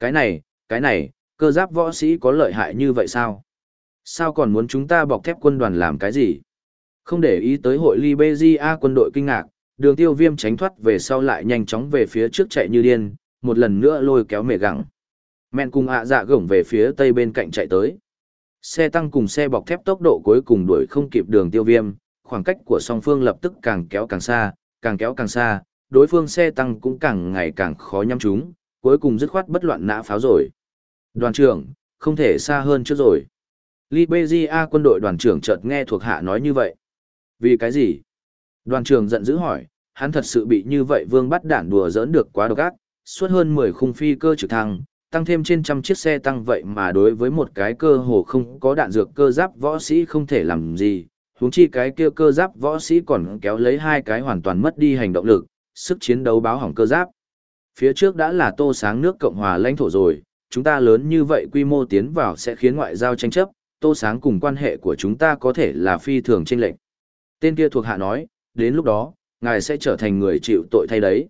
Cái này, cái này, cơ giáp võ sĩ có lợi hại như vậy sao? Sao còn muốn chúng ta bọc thép quân đoàn làm cái gì? Không để ý tới hội Liberia quân đội kinh ngạc, đường tiêu viêm tránh thoát về sau lại nhanh chóng về phía trước chạy như điên, một lần nữa lôi kéo mẹ gặng. Mẹn cùng ạ dạ gổng về phía tây bên cạnh chạy tới. Xe tăng cùng xe bọc thép tốc độ cuối cùng đuổi không kịp đường tiêu viêm, khoảng cách của song phương lập tức càng kéo càng xa, càng kéo càng xa, đối phương xe tăng cũng càng ngày càng khó nhắm chúng, cuối cùng dứt khoát bất loạn nã pháo rồi. Đoàn trưởng, không thể xa hơn trước rồi. Liberia quân đội đoàn trưởng chợt nghe thuộc hạ nói như vậy. Vì cái gì? Đoàn trưởng giận dữ hỏi, hắn thật sự bị như vậy vương bắt đản đùa giỡn được quá độc ác, suốt hơn 10 khung phi cơ trực thăng, tăng thêm trên trăm chiếc xe tăng vậy mà đối với một cái cơ hồ không có đạn dược cơ giáp võ sĩ không thể làm gì, huống chi cái kia cơ giáp võ sĩ còn kéo lấy hai cái hoàn toàn mất đi hành động lực, sức chiến đấu báo hỏng cơ giáp. Phía trước đã là tô sáng nước Cộng hòa lãnh thổ rồi, chúng ta lớn như vậy quy mô tiến vào sẽ khiến ngoại giao tranh chấp, tô sáng cùng quan hệ của chúng ta có thể là phi thường trên lệnh. Tên kia thuộc hạ nói, đến lúc đó, ngài sẽ trở thành người chịu tội thay đấy.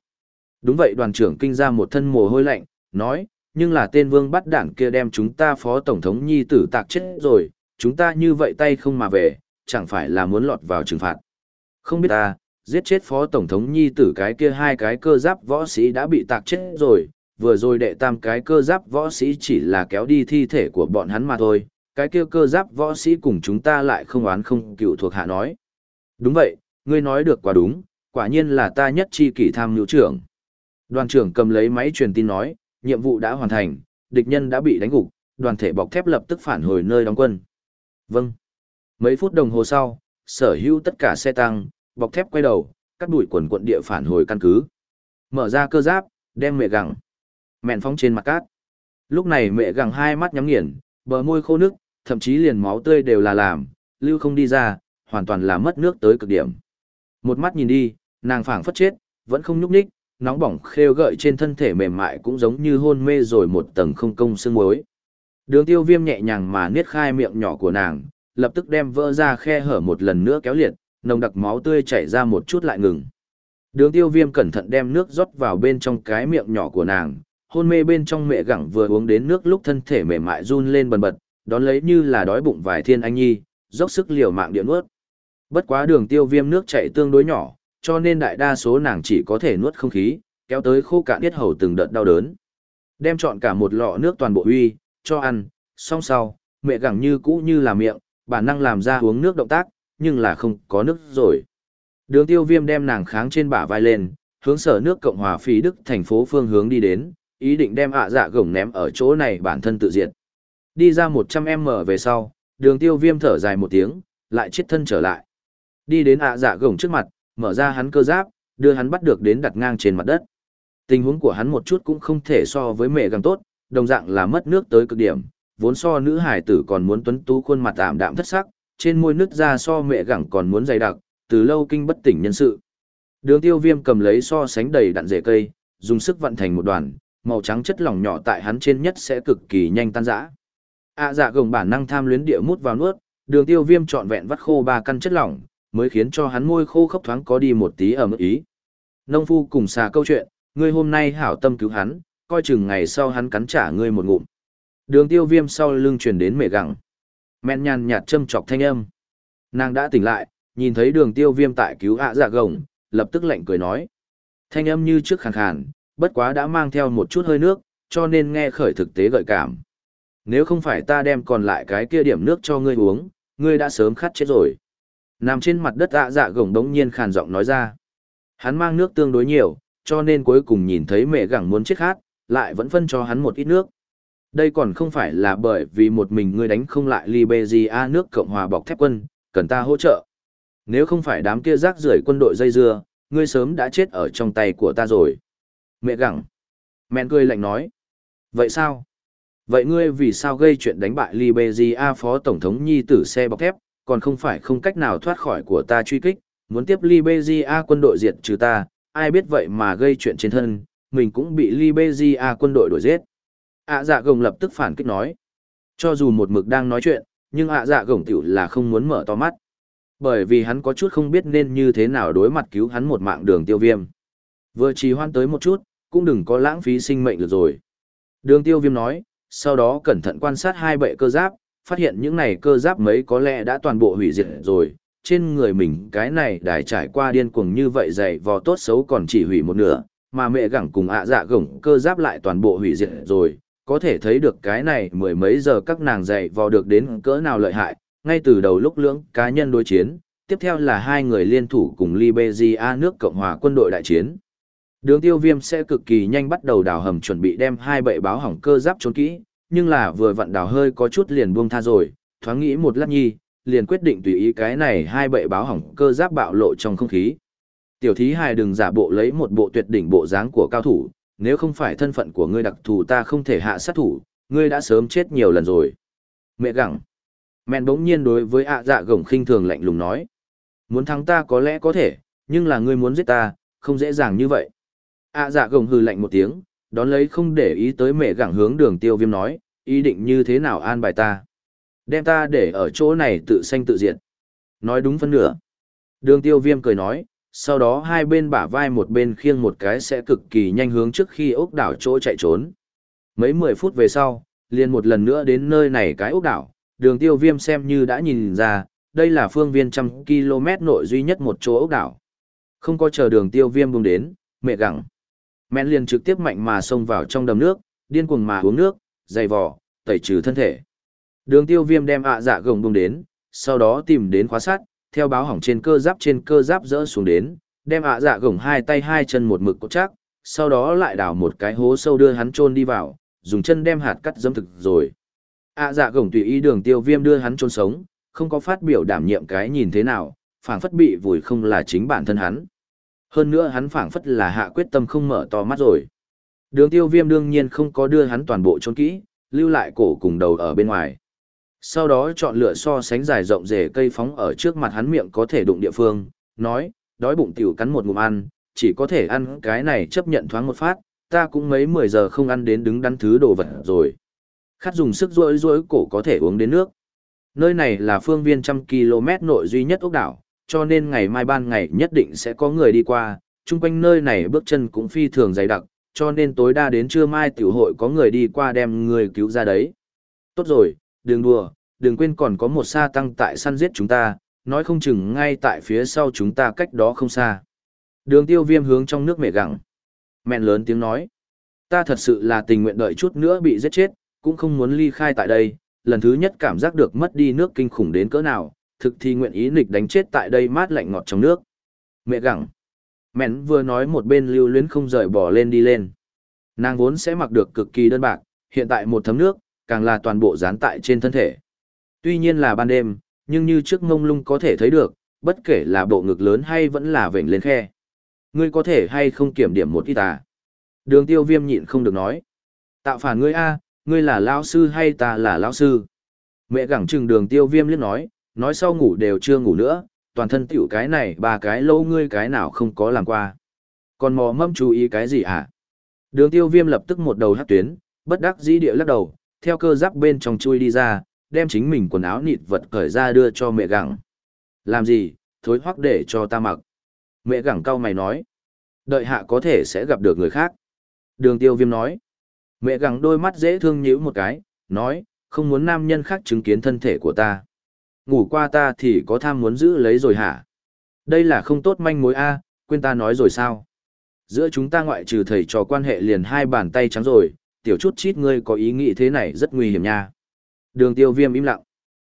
Đúng vậy đoàn trưởng kinh ra một thân mồ hôi lạnh, nói, nhưng là tên vương bắt đảng kia đem chúng ta phó tổng thống nhi tử tạc chết rồi, chúng ta như vậy tay không mà về, chẳng phải là muốn lọt vào trừng phạt. Không biết ta, giết chết phó tổng thống nhi tử cái kia hai cái cơ giáp võ sĩ đã bị tạc chết rồi, vừa rồi đệ tam cái cơ giáp võ sĩ chỉ là kéo đi thi thể của bọn hắn mà thôi, cái kia cơ giáp võ sĩ cùng chúng ta lại không oán không cựu thuộc hạ nói. Đúng vậy, ngươi nói được quá đúng, quả nhiên là ta nhất chi kỷ tham nhũ trưởng. Đoàn trưởng cầm lấy máy truyền tin nói, nhiệm vụ đã hoàn thành, địch nhân đã bị đánh gục, đoàn thể bọc thép lập tức phản hồi nơi đóng quân. Vâng. Mấy phút đồng hồ sau, sở hữu tất cả xe tăng, bọc thép quay đầu, cắt đuổi quần quận địa phản hồi căn cứ. Mở ra cơ giáp, đem mẹ gẳng. Mẹn phóng trên mặt cát. Lúc này mẹ gẳng hai mắt nhắm nghiền, bờ môi khô nước, thậm chí liền máu tươi đều là làm, lưu không đi ra, hoàn toàn là mất nước tới cực điểm. Một mắt nhìn đi, nàng phảng phất chết, vẫn không nhúc nhích, nóng bỏng khêu gợi trên thân thể mềm mại cũng giống như hôn mê rồi một tầng không công sương muối. Đường tiêu viêm nhẹ nhàng mà niết khai miệng nhỏ của nàng, lập tức đem vỡ ra khe hở một lần nữa kéo liệt, nồng đặc máu tươi chảy ra một chút lại ngừng. Đường tiêu viêm cẩn thận đem nước rót vào bên trong cái miệng nhỏ của nàng, hôn mê bên trong mẹ gẳng vừa uống đến nước lúc thân thể mềm mại run lên bần bật, đón lấy như là đói bụng vài thiên anh nhi, dốc sức liều mạng điện nuốt. Bất quá đường tiêu viêm nước chảy tương đối nhỏ, cho nên đại đa số nàng chỉ có thể nuốt không khí, kéo tới khô cạn tiết hầu từng đợt đau đớn. Đem chọn cả một lọ nước toàn bộ uy, cho ăn, xong sau, mẹ gẳng như cũ như là miệng, bản năng làm ra uống nước động tác, nhưng là không có nước rồi. Đường tiêu viêm đem nàng kháng trên bả vai lên, hướng sở nước Cộng hòa Phi Đức thành phố phương hướng đi đến, ý định đem ạ dạ gồng ném ở chỗ này bản thân tự diệt. Đi ra 100m về sau, đường tiêu viêm thở dài một tiếng, lại chết thân trở lại. Đi đến ạ dạ gồng trước mặt, mở ra hắn cơ giáp, đưa hắn bắt được đến đặt ngang trên mặt đất. Tình huống của hắn một chút cũng không thể so với mẹ găng tốt, đồng dạng là mất nước tới cực điểm, vốn so nữ hải tử còn muốn tuấn tú khuôn mặt ảm đạm thất sắc, trên môi nước ra so mẹ gẳng còn muốn dày đặc, từ lâu kinh bất tỉnh nhân sự. Đường tiêu viêm cầm lấy so sánh đầy đặn rễ cây, dùng sức vận thành một đoàn, màu trắng chất lỏng nhỏ tại hắn trên nhất sẽ cực kỳ nhanh tan rã. ạ dạ gồng bản năng tham luyến địa mút vào nuốt, đường tiêu viêm trọn vẹn vắt khô ba căn chất lỏng, mới khiến cho hắn môi khô khốc thoáng có đi một tí ở mức ý. Nông phu cùng xà câu chuyện, ngươi hôm nay hảo tâm cứu hắn, coi chừng ngày sau hắn cắn trả ngươi một ngụm. Đường tiêu viêm sau lưng truyền đến mẹ gặng. Men nhàn nhạt châm chọc thanh âm. Nàng đã tỉnh lại, nhìn thấy đường tiêu viêm tại cứu ạ dạ gồng, lập tức lạnh cười nói. Thanh âm như trước khàn khàn, bất quá đã mang theo một chút hơi nước, cho nên nghe khởi thực tế gợi cảm. Nếu không phải ta đem còn lại cái kia điểm nước cho ngươi uống, ngươi đã sớm khát chết rồi. Nằm trên mặt đất ạ dạ gồng đống nhiên khàn giọng nói ra. Hắn mang nước tương đối nhiều, cho nên cuối cùng nhìn thấy mẹ gẳng muốn chết khát, lại vẫn phân cho hắn một ít nước. Đây còn không phải là bởi vì một mình ngươi đánh không lại Liberia nước Cộng hòa bọc thép quân, cần ta hỗ trợ. Nếu không phải đám kia rác rưởi quân đội dây dưa, ngươi sớm đã chết ở trong tay của ta rồi. Mẹ gặng. Mẹ cười lạnh nói. Vậy sao? Vậy ngươi vì sao gây chuyện đánh bại Liberia phó tổng thống nhi tử xe bọc thép, còn không phải không cách nào thoát khỏi của ta truy kích, muốn tiếp Liberia quân đội diệt trừ ta, ai biết vậy mà gây chuyện trên thân, mình cũng bị Liberia quân đội đuổi giết. ạ dạ gồng lập tức phản kích nói. Cho dù một mực đang nói chuyện, nhưng ạ dạ gồng tiểu là không muốn mở to mắt. Bởi vì hắn có chút không biết nên như thế nào đối mặt cứu hắn một mạng đường tiêu viêm. Vừa trì hoan tới một chút, cũng đừng có lãng phí sinh mệnh được rồi. Đường tiêu viêm nói, sau đó cẩn thận quan sát hai bệ cơ giáp, phát hiện những này cơ giáp mấy có lẽ đã toàn bộ hủy diệt rồi. Trên người mình cái này đài trải qua điên cuồng như vậy dày vò tốt xấu còn chỉ hủy một nửa, mà mẹ gẳng cùng ạ dạ gổng cơ giáp lại toàn bộ hủy diệt rồi. Có thể thấy được cái này mười mấy giờ các nàng dày vò được đến cỡ nào lợi hại, ngay từ đầu lúc lưỡng cá nhân đối chiến, tiếp theo là hai người liên thủ cùng Liberia nước Cộng hòa quân đội đại chiến. Đường tiêu viêm sẽ cực kỳ nhanh bắt đầu đào hầm chuẩn bị đem hai bệ báo hỏng cơ giáp trốn kỹ, nhưng là vừa vặn đào hơi có chút liền buông tha rồi, thoáng nghĩ một lát nhi, liền quyết định tùy ý cái này hai bệ báo hỏng cơ giáp bạo lộ trong không khí. Tiểu thí hài đừng giả bộ lấy một bộ tuyệt đỉnh bộ dáng của cao thủ, nếu không phải thân phận của ngươi đặc thù ta không thể hạ sát thủ, ngươi đã sớm chết nhiều lần rồi. Mẹ gặng. Mẹn bỗng nhiên đối với ạ dạ gồng khinh thường lạnh lùng nói. Muốn thắng ta có lẽ có thể, nhưng là ngươi muốn giết ta, không dễ dàng như vậy. ạ dạ gồng hừ lạnh một tiếng, đón lấy không để ý tới mẹ gặng hướng đường tiêu viêm nói, ý định như thế nào an bài ta. Đem ta để ở chỗ này tự sanh tự diệt. Nói đúng phân nửa. Đường tiêu viêm cười nói, sau đó hai bên bả vai một bên khiêng một cái sẽ cực kỳ nhanh hướng trước khi ốc đảo chỗ chạy trốn. Mấy mười phút về sau, liền một lần nữa đến nơi này cái ốc đảo, đường tiêu viêm xem như đã nhìn ra, đây là phương viên trăm km nội duy nhất một chỗ ốc đảo. Không có chờ đường tiêu viêm bùng đến, mẹ gặng. Mẹn liền trực tiếp mạnh mà xông vào trong đầm nước, điên cuồng mà uống nước, dày vò, tẩy trừ thân thể. Đường tiêu viêm đem ạ dạ gồng bùng đến, sau đó tìm đến khóa sắt, theo báo hỏng trên cơ giáp trên cơ giáp rỡ xuống đến, đem ạ dạ gồng hai tay hai chân một mực cột chắc, sau đó lại đào một cái hố sâu đưa hắn chôn đi vào, dùng chân đem hạt cắt dâm thực rồi. Ạ à dạ gồng tùy ý đường tiêu viêm đưa hắn chôn sống không có phát biểu đảm nhiệm cái nhìn thế nào phảng phất bị vùi không là chính bản thân hắn. Hơn nữa hắn phảng phất là hạ quyết tâm không mở to mắt rồi đường tiêu viêm đương nhiên không có đưa hắn toàn bộ trốn kỹ lưu lại cổ cùng đầu ở bên ngoài. Sau đó chọn lựa so sánh dài rộng rể cây phóng ở trước mặt hắn miệng có thể đụng địa phương nói đói bụng tiểu cắn một ngụm ăn chỉ có thể ăn cái này chấp nhận thoáng một phát ta cũng mấy mười giờ không ăn đến đứng đắn thứ đồ vật rồi. Khát dùng sức rỗi rỗi cổ có thể uống đến nước. Nơi này là phương viên trăm km nội duy nhất ốc đảo, cho nên ngày mai ban ngày nhất định sẽ có người đi qua, chung quanh nơi này bước chân cũng phi thường dày đặc, cho nên tối đa đến trưa mai tiểu hội có người đi qua đem người cứu ra đấy. Tốt rồi, đừng đùa, đừng quên còn có một sa tăng tại săn giết chúng ta, nói không chừng ngay tại phía sau chúng ta cách đó không xa. Đường tiêu viêm hướng trong nước mẹ gặng. Mẹn lớn tiếng nói. Ta thật sự là tình nguyện đợi chút nữa bị giết chết, cũng không muốn ly khai tại đây, lần thứ nhất cảm giác được mất đi nước kinh khủng đến cỡ nào, thực thì nguyện ý nịch đánh chết tại đây mát lạnh ngọt trong nước. Mẹ gặng. Mẹn vừa nói một bên lưu luyến không rời bỏ lên đi lên. Nàng vốn sẽ mặc được cực kỳ đơn bạc, hiện tại một thấm nước, càng là toàn bộ dán tại trên thân thể. Tuy nhiên là ban đêm, nhưng như trước ngông lung có thể thấy được, bất kể là bộ ngực lớn hay vẫn là vểnh lên khe. Ngươi có thể hay không kiểm điểm một ít à? Đường tiêu viêm nhịn không được nói. Tạo phản ngươi A, ngươi là lão sư hay ta là lão sư? Mẹ gẳng chừng đường tiêu viêm liếc nói, nói sau ngủ đều chưa ngủ nữa, toàn thân tiểu cái này ba cái lâu ngươi cái nào không có làm qua. Còn mò mâm chú ý cái gì hả? Đường tiêu viêm lập tức một đầu hát tuyến, bất đắc dĩ địa lắc đầu, theo cơ giáp bên trong chui đi ra, đem chính mình quần áo nịt vật cởi ra đưa cho mẹ gặng. Làm gì, thối hoắc để cho ta mặc. Mẹ gặng cau mày nói. Đợi hạ có thể sẽ gặp được người khác. Đường tiêu viêm nói. Mẹ gặng đôi mắt dễ thương nhíu một cái, nói, không muốn nam nhân khác chứng kiến thân thể của ta. Ngủ qua ta thì có tham muốn giữ lấy rồi hả? Đây là không tốt manh mối A, quên ta nói rồi sao? Giữa chúng ta ngoại trừ thầy trò quan hệ liền hai bàn tay trắng rồi, tiểu chút chít ngươi có ý nghĩ thế này rất nguy hiểm nha. Đường tiêu viêm im lặng.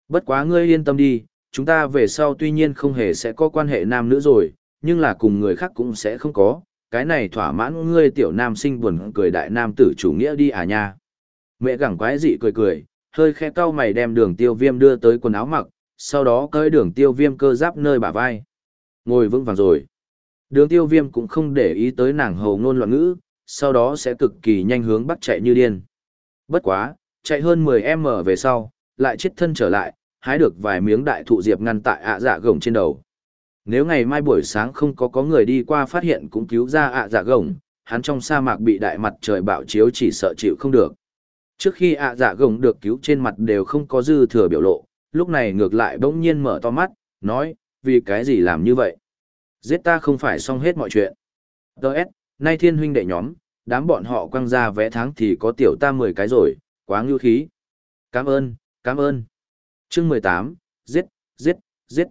Bất quá ngươi yên tâm đi, chúng ta về sau tuy nhiên không hề sẽ có quan hệ nam nữ rồi, nhưng là cùng người khác cũng sẽ không có, cái này thỏa mãn ngươi tiểu nam sinh buồn cười đại nam tử chủ nghĩa đi à nha. Mẹ gẳng quái dị cười cười, hơi khe cau mày đem đường tiêu viêm đưa tới quần áo mặc, sau đó cởi đường tiêu viêm cơ giáp nơi bả vai. Ngồi vững vàng rồi. Đường tiêu viêm cũng không để ý tới nàng hầu ngôn loạn ngữ, sau đó sẽ cực kỳ nhanh hướng bắt chạy như điên. Bất quá, chạy hơn 10m về sau, lại chết thân trở lại, hái được vài miếng đại thụ diệp ngăn tại ạ dạ gồng trên đầu. Nếu ngày mai buổi sáng không có có người đi qua phát hiện cũng cứu ra ạ dạ gồng, hắn trong sa mạc bị đại mặt trời bạo chiếu chỉ sợ chịu không được. Trước khi ạ dạ gồng được cứu trên mặt đều không có dư thừa biểu lộ, lúc này ngược lại bỗng nhiên mở to mắt, nói, vì cái gì làm như vậy? Giết ta không phải xong hết mọi chuyện. Đợt, nay thiên huynh đệ nhóm, đám bọn họ quăng ra vẽ tháng thì có tiểu ta 10 cái rồi, quá ngưu khí. Cảm ơn, cảm ơn. Chương 18, giết, giết, giết.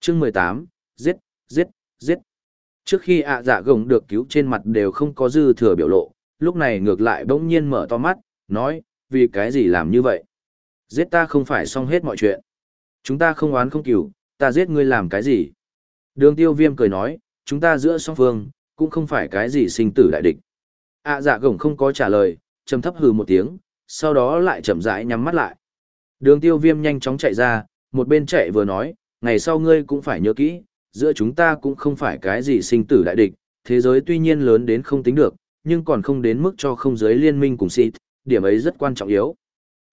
Chương 18, giết, giết, giết. Trước khi ạ dạ gồng được cứu trên mặt đều không có dư thừa biểu lộ, lúc này ngược lại bỗng nhiên mở to mắt, nói, vì cái gì làm như vậy? Giết ta không phải xong hết mọi chuyện. Chúng ta không oán không cửu, ta giết ngươi làm cái gì? Đường tiêu viêm cười nói, chúng ta giữa song phương, cũng không phải cái gì sinh tử đại địch. À, dạ gổng không có trả lời, trầm thấp hừ một tiếng, sau đó lại chậm rãi nhắm mắt lại. Đường tiêu viêm nhanh chóng chạy ra, một bên chạy vừa nói, ngày sau ngươi cũng phải nhớ kỹ, giữa chúng ta cũng không phải cái gì sinh tử đại địch, thế giới tuy nhiên lớn đến không tính được, nhưng còn không đến mức cho không giới liên minh cùng xịt, điểm ấy rất quan trọng yếu.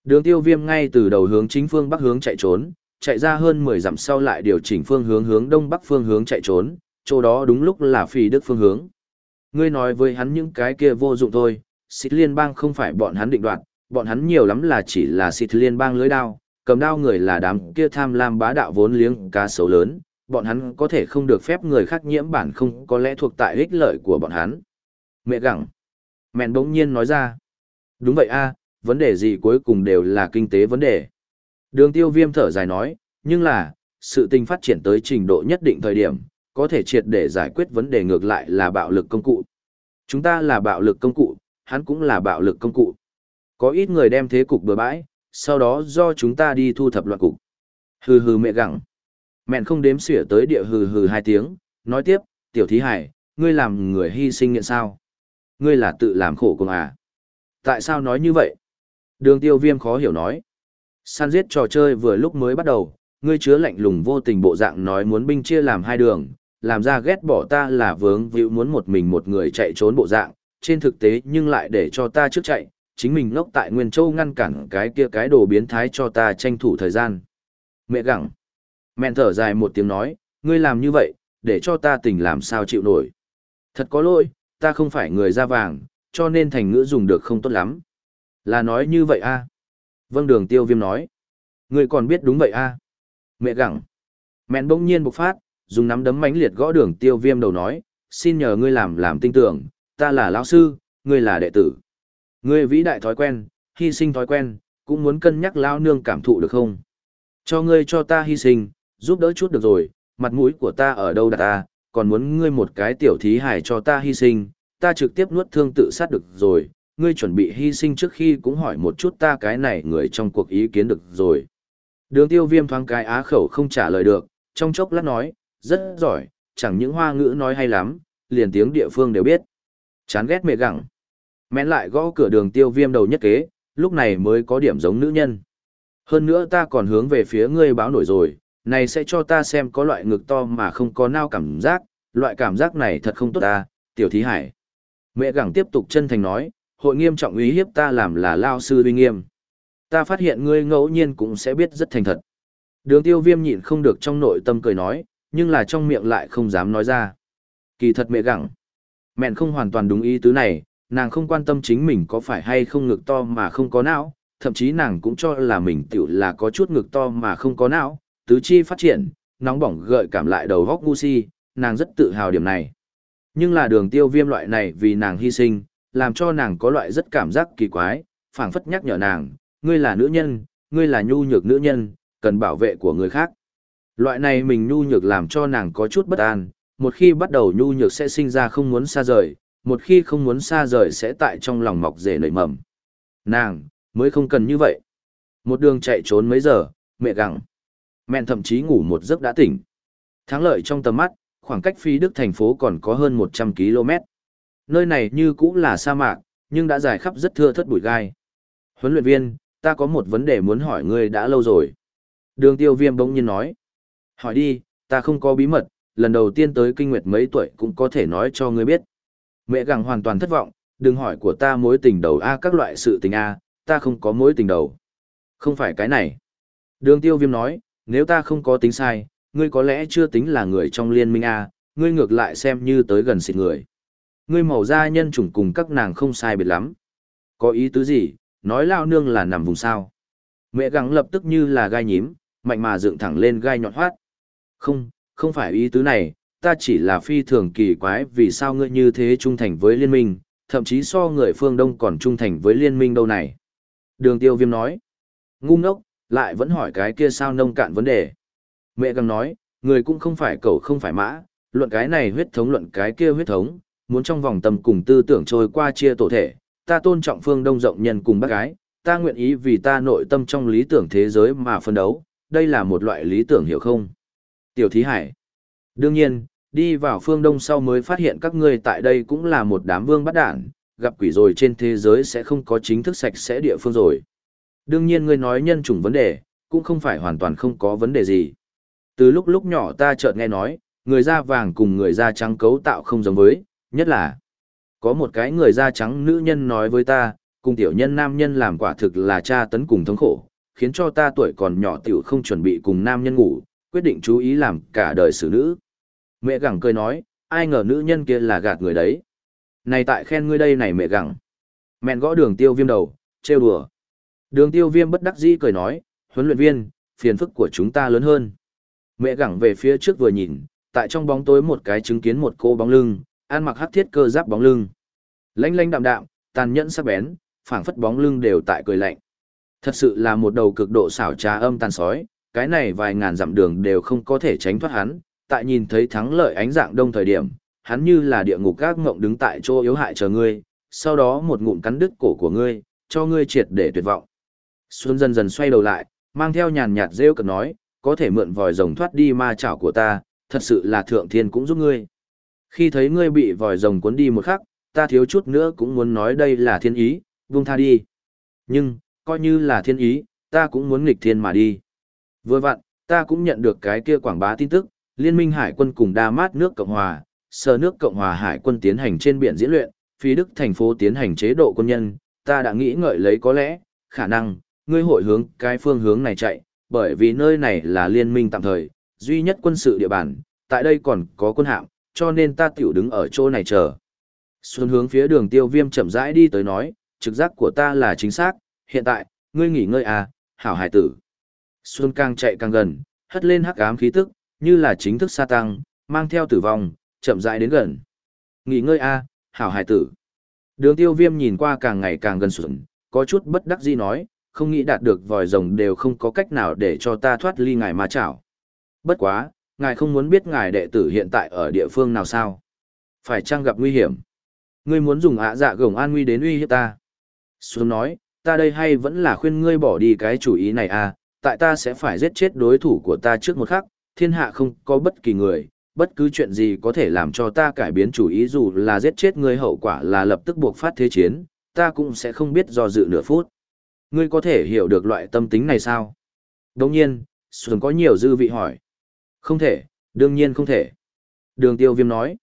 Đường tiêu viêm ngay từ đầu hướng chính phương bắc hướng chạy trốn, chạy ra hơn 10 dặm sau lại điều chỉnh phương hướng hướng đông bắc phương hướng chạy trốn, chỗ đó đúng lúc là phi đức phương hướng. Ngươi nói với hắn những cái kia vô dụng thôi, xịt liên bang không phải bọn hắn định đoạt, bọn hắn nhiều lắm là chỉ là xịt liên bang lưới đao, cầm đao người là đám kia tham lam bá đạo vốn liếng cá sấu lớn, bọn hắn có thể không được phép người khác nhiễm bản không có lẽ thuộc tại ích lợi của bọn hắn. Mẹ gặng. Mẹn bỗng nhiên nói ra. Đúng vậy a, vấn đề gì cuối cùng đều là kinh tế vấn đề. Đường tiêu viêm thở dài nói, nhưng là, sự tình phát triển tới trình độ nhất định thời điểm, có thể triệt để giải quyết vấn đề ngược lại là bạo lực công cụ. Chúng ta là bạo lực công cụ, hắn cũng là bạo lực công cụ. Có ít người đem thế cục bừa bãi, sau đó do chúng ta đi thu thập loạn cục. Hừ hừ mẹ gặng. Mẹn không đếm xỉa tới địa hừ hừ hai tiếng, nói tiếp, tiểu thí hải, ngươi làm người hy sinh nghiện sao? Ngươi là tự làm khổ cùng à? Tại sao nói như vậy? Đường tiêu viêm khó hiểu nói. Săn giết trò chơi vừa lúc mới bắt đầu, ngươi chứa lạnh lùng vô tình bộ dạng nói muốn binh chia làm hai đường, làm ra ghét bỏ ta là vướng víu muốn một mình một người chạy trốn bộ dạng, trên thực tế nhưng lại để cho ta trước chạy, chính mình ngốc tại Nguyên Châu ngăn cản cái kia cái đồ biến thái cho ta tranh thủ thời gian. Mẹ gặng. Mẹn thở dài một tiếng nói, ngươi làm như vậy, để cho ta tình làm sao chịu nổi. Thật có lỗi, ta không phải người da vàng, cho nên thành ngữ dùng được không tốt lắm. Là nói như vậy a Vâng đường tiêu viêm nói. Ngươi còn biết đúng vậy a Mẹ gặng. Mẹn bỗng nhiên bộc phát, dùng nắm đấm mãnh liệt gõ đường tiêu viêm đầu nói, xin nhờ ngươi làm làm tinh tưởng, ta là lão sư, ngươi là đệ tử. Ngươi vĩ đại thói quen, hy sinh thói quen, cũng muốn cân nhắc lao nương cảm thụ được không? Cho ngươi cho ta hy sinh, giúp đỡ chút được rồi, mặt mũi của ta ở đâu đặt ta, còn muốn ngươi một cái tiểu thí hải cho ta hy sinh, ta trực tiếp nuốt thương tự sát được rồi, ngươi chuẩn bị hy sinh trước khi cũng hỏi một chút ta cái này người trong cuộc ý kiến được rồi. Đường tiêu viêm thoáng cái á khẩu không trả lời được, trong chốc lát nói, rất giỏi, chẳng những hoa ngữ nói hay lắm, liền tiếng địa phương đều biết. Chán ghét mẹ gặng. Mẹn lại gõ cửa đường tiêu viêm đầu nhất kế, lúc này mới có điểm giống nữ nhân. Hơn nữa ta còn hướng về phía ngươi báo nổi rồi, này sẽ cho ta xem có loại ngực to mà không có nao cảm giác, loại cảm giác này thật không tốt ta, tiểu thí hải. Mẹ gẳng tiếp tục chân thành nói, hội nghiêm trọng ý hiếp ta làm là lao sư uy nghiêm. Ta phát hiện ngươi ngẫu nhiên cũng sẽ biết rất thành thật. Đường tiêu viêm nhịn không được trong nội tâm cười nói, nhưng là trong miệng lại không dám nói ra. Kỳ thật mẹ gặng, Mẹn không hoàn toàn đúng ý tứ này, nàng không quan tâm chính mình có phải hay không ngực to mà không có não, thậm chí nàng cũng cho là mình tiểu là có chút ngực to mà không có não, tứ chi phát triển, nóng bỏng gợi cảm lại đầu góc ngu si, nàng rất tự hào điểm này. Nhưng là đường tiêu viêm loại này vì nàng hy sinh, làm cho nàng có loại rất cảm giác kỳ quái, phảng phất nhắc nhở nàng, ngươi là nữ nhân, ngươi là nhu nhược nữ nhân, cần bảo vệ của người khác. Loại này mình nhu nhược làm cho nàng có chút bất an, một khi bắt đầu nhu nhược sẽ sinh ra không muốn xa rời, một khi không muốn xa rời sẽ tại trong lòng mọc rể nảy mầm. Nàng, mới không cần như vậy. Một đường chạy trốn mấy giờ, mẹ gặng. Mẹ thậm chí ngủ một giấc đã tỉnh. Thắng lợi trong tầm mắt, khoảng cách phi đức thành phố còn có hơn 100 km. Nơi này như cũng là sa mạc, nhưng đã dài khắp rất thưa thất bụi gai. Huấn luyện viên, ta có một vấn đề muốn hỏi ngươi đã lâu rồi. Đường tiêu viêm bỗng nhiên nói. Hỏi đi, ta không có bí mật, lần đầu tiên tới kinh nguyệt mấy tuổi cũng có thể nói cho ngươi biết. Mẹ gặng hoàn toàn thất vọng, đừng hỏi của ta mối tình đầu A các loại sự tình A, ta không có mối tình đầu. Không phải cái này. Đường tiêu viêm nói, nếu ta không có tính sai, ngươi có lẽ chưa tính là người trong liên minh A, ngươi ngược lại xem như tới gần xịt người. Ngươi màu da nhân chủng cùng các nàng không sai biệt lắm. Có ý tứ gì, nói lao nương là nằm vùng sao. Mẹ gắng lập tức như là gai nhím, mạnh mà dựng thẳng lên gai nhọn hoát. Không, không phải ý tứ này, ta chỉ là phi thường kỳ quái vì sao ngươi như thế trung thành với liên minh, thậm chí so người phương Đông còn trung thành với liên minh đâu này. Đường tiêu viêm nói, ngu ngốc, lại vẫn hỏi cái kia sao nông cạn vấn đề. Mẹ gắng nói, người cũng không phải cậu không phải mã, luận cái này huyết thống luận cái kia huyết thống, muốn trong vòng tâm cùng tư tưởng trôi qua chia tổ thể, ta tôn trọng phương Đông rộng nhân cùng bác gái, ta nguyện ý vì ta nội tâm trong lý tưởng thế giới mà phân đấu, đây là một loại lý tưởng hiểu không? Tiểu Thí Hải. Đương nhiên, đi vào phương Đông sau mới phát hiện các ngươi tại đây cũng là một đám vương bắt đản, gặp quỷ rồi trên thế giới sẽ không có chính thức sạch sẽ địa phương rồi. Đương nhiên ngươi nói nhân chủng vấn đề, cũng không phải hoàn toàn không có vấn đề gì. Từ lúc lúc nhỏ ta chợt nghe nói, người da vàng cùng người da trắng cấu tạo không giống với, nhất là có một cái người da trắng nữ nhân nói với ta, cùng tiểu nhân nam nhân làm quả thực là cha tấn cùng thống khổ, khiến cho ta tuổi còn nhỏ tiểu không chuẩn bị cùng nam nhân ngủ, quyết định chú ý làm cả đời xử nữ. Mẹ gẳng cười nói, ai ngờ nữ nhân kia là gạt người đấy. Này tại khen ngươi đây này mẹ gẳng. Mẹn gõ đường tiêu viêm đầu, trêu đùa. Đường tiêu viêm bất đắc dĩ cười nói, huấn luyện viên, phiền phức của chúng ta lớn hơn. Mẹ gẳng về phía trước vừa nhìn, tại trong bóng tối một cái chứng kiến một cô bóng lưng, ăn mặc hắc thiết cơ giáp bóng lưng. Lanh lanh đạm đạm, tàn nhẫn sắc bén, phảng phất bóng lưng đều tại cười lạnh. Thật sự là một đầu cực độ xảo trá âm tàn sói, cái này vài ngàn dặm đường đều không có thể tránh thoát hắn, tại nhìn thấy thắng lợi ánh dạng đông thời điểm, hắn như là địa ngục gác ngộng đứng tại chỗ yếu hại chờ ngươi, sau đó một ngụm cắn đứt cổ của ngươi, cho ngươi triệt để tuyệt vọng. Xuân dần dần xoay đầu lại, mang theo nhàn nhạt rêu cực nói, có thể mượn vòi rồng thoát đi ma chảo của ta, thật sự là thượng thiên cũng giúp ngươi. Khi thấy ngươi bị vòi rồng cuốn đi một khắc, ta thiếu chút nữa cũng muốn nói đây là thiên ý, buông tha đi. Nhưng, coi như là thiên ý, ta cũng muốn nghịch thiên mà đi. Vừa vặn, ta cũng nhận được cái kia quảng bá tin tức, Liên minh Hải quân cùng Đa Mát nước Cộng Hòa, sở nước Cộng Hòa Hải quân tiến hành trên biển diễn luyện, phi Đức thành phố tiến hành chế độ quân nhân, ta đã nghĩ ngợi lấy có lẽ, khả năng, ngươi hội hướng cái phương hướng này chạy, bởi vì nơi này là liên minh tạm thời, duy nhất quân sự địa bàn, tại đây còn có quân hạm, cho nên ta tiểu đứng ở chỗ này chờ. Xuân hướng phía đường tiêu viêm chậm rãi đi tới nói, trực giác của ta là chính xác, hiện tại, ngươi nghỉ ngơi à, hảo hải tử. Xuân càng chạy càng gần, hất lên hắc ám khí tức, như là chính thức sa tăng, mang theo tử vong, chậm rãi đến gần. Nghỉ ngơi a, hảo hải tử. Đường tiêu viêm nhìn qua càng ngày càng gần xuân, có chút bất đắc dĩ nói, không nghĩ đạt được vòi rồng đều không có cách nào để cho ta thoát ly ngài ma chảo. Bất quá, ngài không muốn biết ngài đệ tử hiện tại ở địa phương nào sao? Phải chăng gặp nguy hiểm? Ngươi muốn dùng ạ dạ gồng an nguy đến uy hiếp ta? Xuân nói, ta đây hay vẫn là khuyên ngươi bỏ đi cái chủ ý này à, tại ta sẽ phải giết chết đối thủ của ta trước một khắc, thiên hạ không có bất kỳ người, bất cứ chuyện gì có thể làm cho ta cải biến chủ ý dù là giết chết ngươi hậu quả là lập tức buộc phát thế chiến, ta cũng sẽ không biết do dự nửa phút. Ngươi có thể hiểu được loại tâm tính này sao? Đồng nhiên, Xuân có nhiều dư vị hỏi. Không thể, đương nhiên không thể. Đường tiêu viêm nói.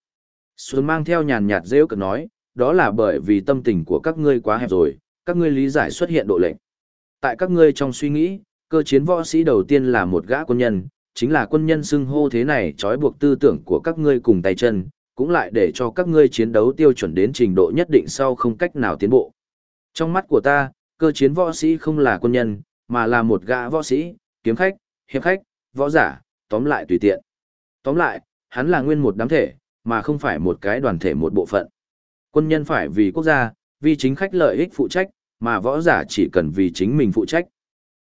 Xuân mang theo nhàn nhạt rêu cực nói, đó là bởi vì tâm tình của các ngươi quá hẹp rồi, các ngươi lý giải xuất hiện độ lệnh. Tại các ngươi trong suy nghĩ, cơ chiến võ sĩ đầu tiên là một gã quân nhân, chính là quân nhân xưng hô thế này trói buộc tư tưởng của các ngươi cùng tay chân, cũng lại để cho các ngươi chiến đấu tiêu chuẩn đến trình độ nhất định sau không cách nào tiến bộ. Trong mắt của ta, cơ chiến võ sĩ không là quân nhân, mà là một gã võ sĩ, kiếm khách, hiệp khách, võ giả, tóm lại tùy tiện. Tóm lại, hắn là nguyên một đám thể, mà không phải một cái đoàn thể một bộ phận. Quân nhân phải vì quốc gia, vì chính khách lợi ích phụ trách, mà võ giả chỉ cần vì chính mình phụ trách.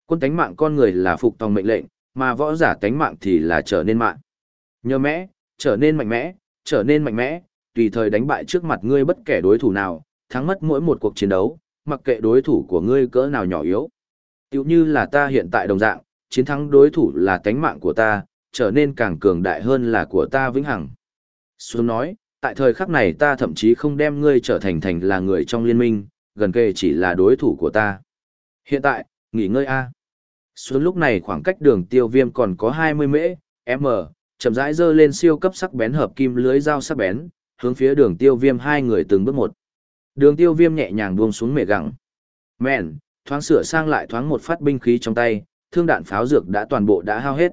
Quân tánh mạng con người là phục tòng mệnh lệnh, mà võ giả tánh mạng thì là trở nên mạng. Nhờ mẽ, trở nên mạnh mẽ, trở nên mạnh mẽ, tùy thời đánh bại trước mặt ngươi bất kể đối thủ nào, thắng mất mỗi một cuộc chiến đấu, mặc kệ đối thủ của ngươi cỡ nào nhỏ yếu. Tiểu như là ta hiện tại đồng dạng, chiến thắng đối thủ là tánh mạng của ta, trở nên càng cường đại hơn là của ta vĩnh hằng. Xuân nói, tại thời khắc này ta thậm chí không đem ngươi trở thành thành là người trong liên minh, gần kề chỉ là đối thủ của ta. Hiện tại, nghỉ ngơi A. Xuân lúc này khoảng cách đường tiêu viêm còn có 20 mễ, m, chậm rãi dơ lên siêu cấp sắc bén hợp kim lưới dao sắc bén, hướng phía đường tiêu viêm hai người từng bước một. Đường tiêu viêm nhẹ nhàng buông xuống mẹ gặng. Mẹn, thoáng sửa sang lại thoáng một phát binh khí trong tay, thương đạn pháo dược đã toàn bộ đã hao hết.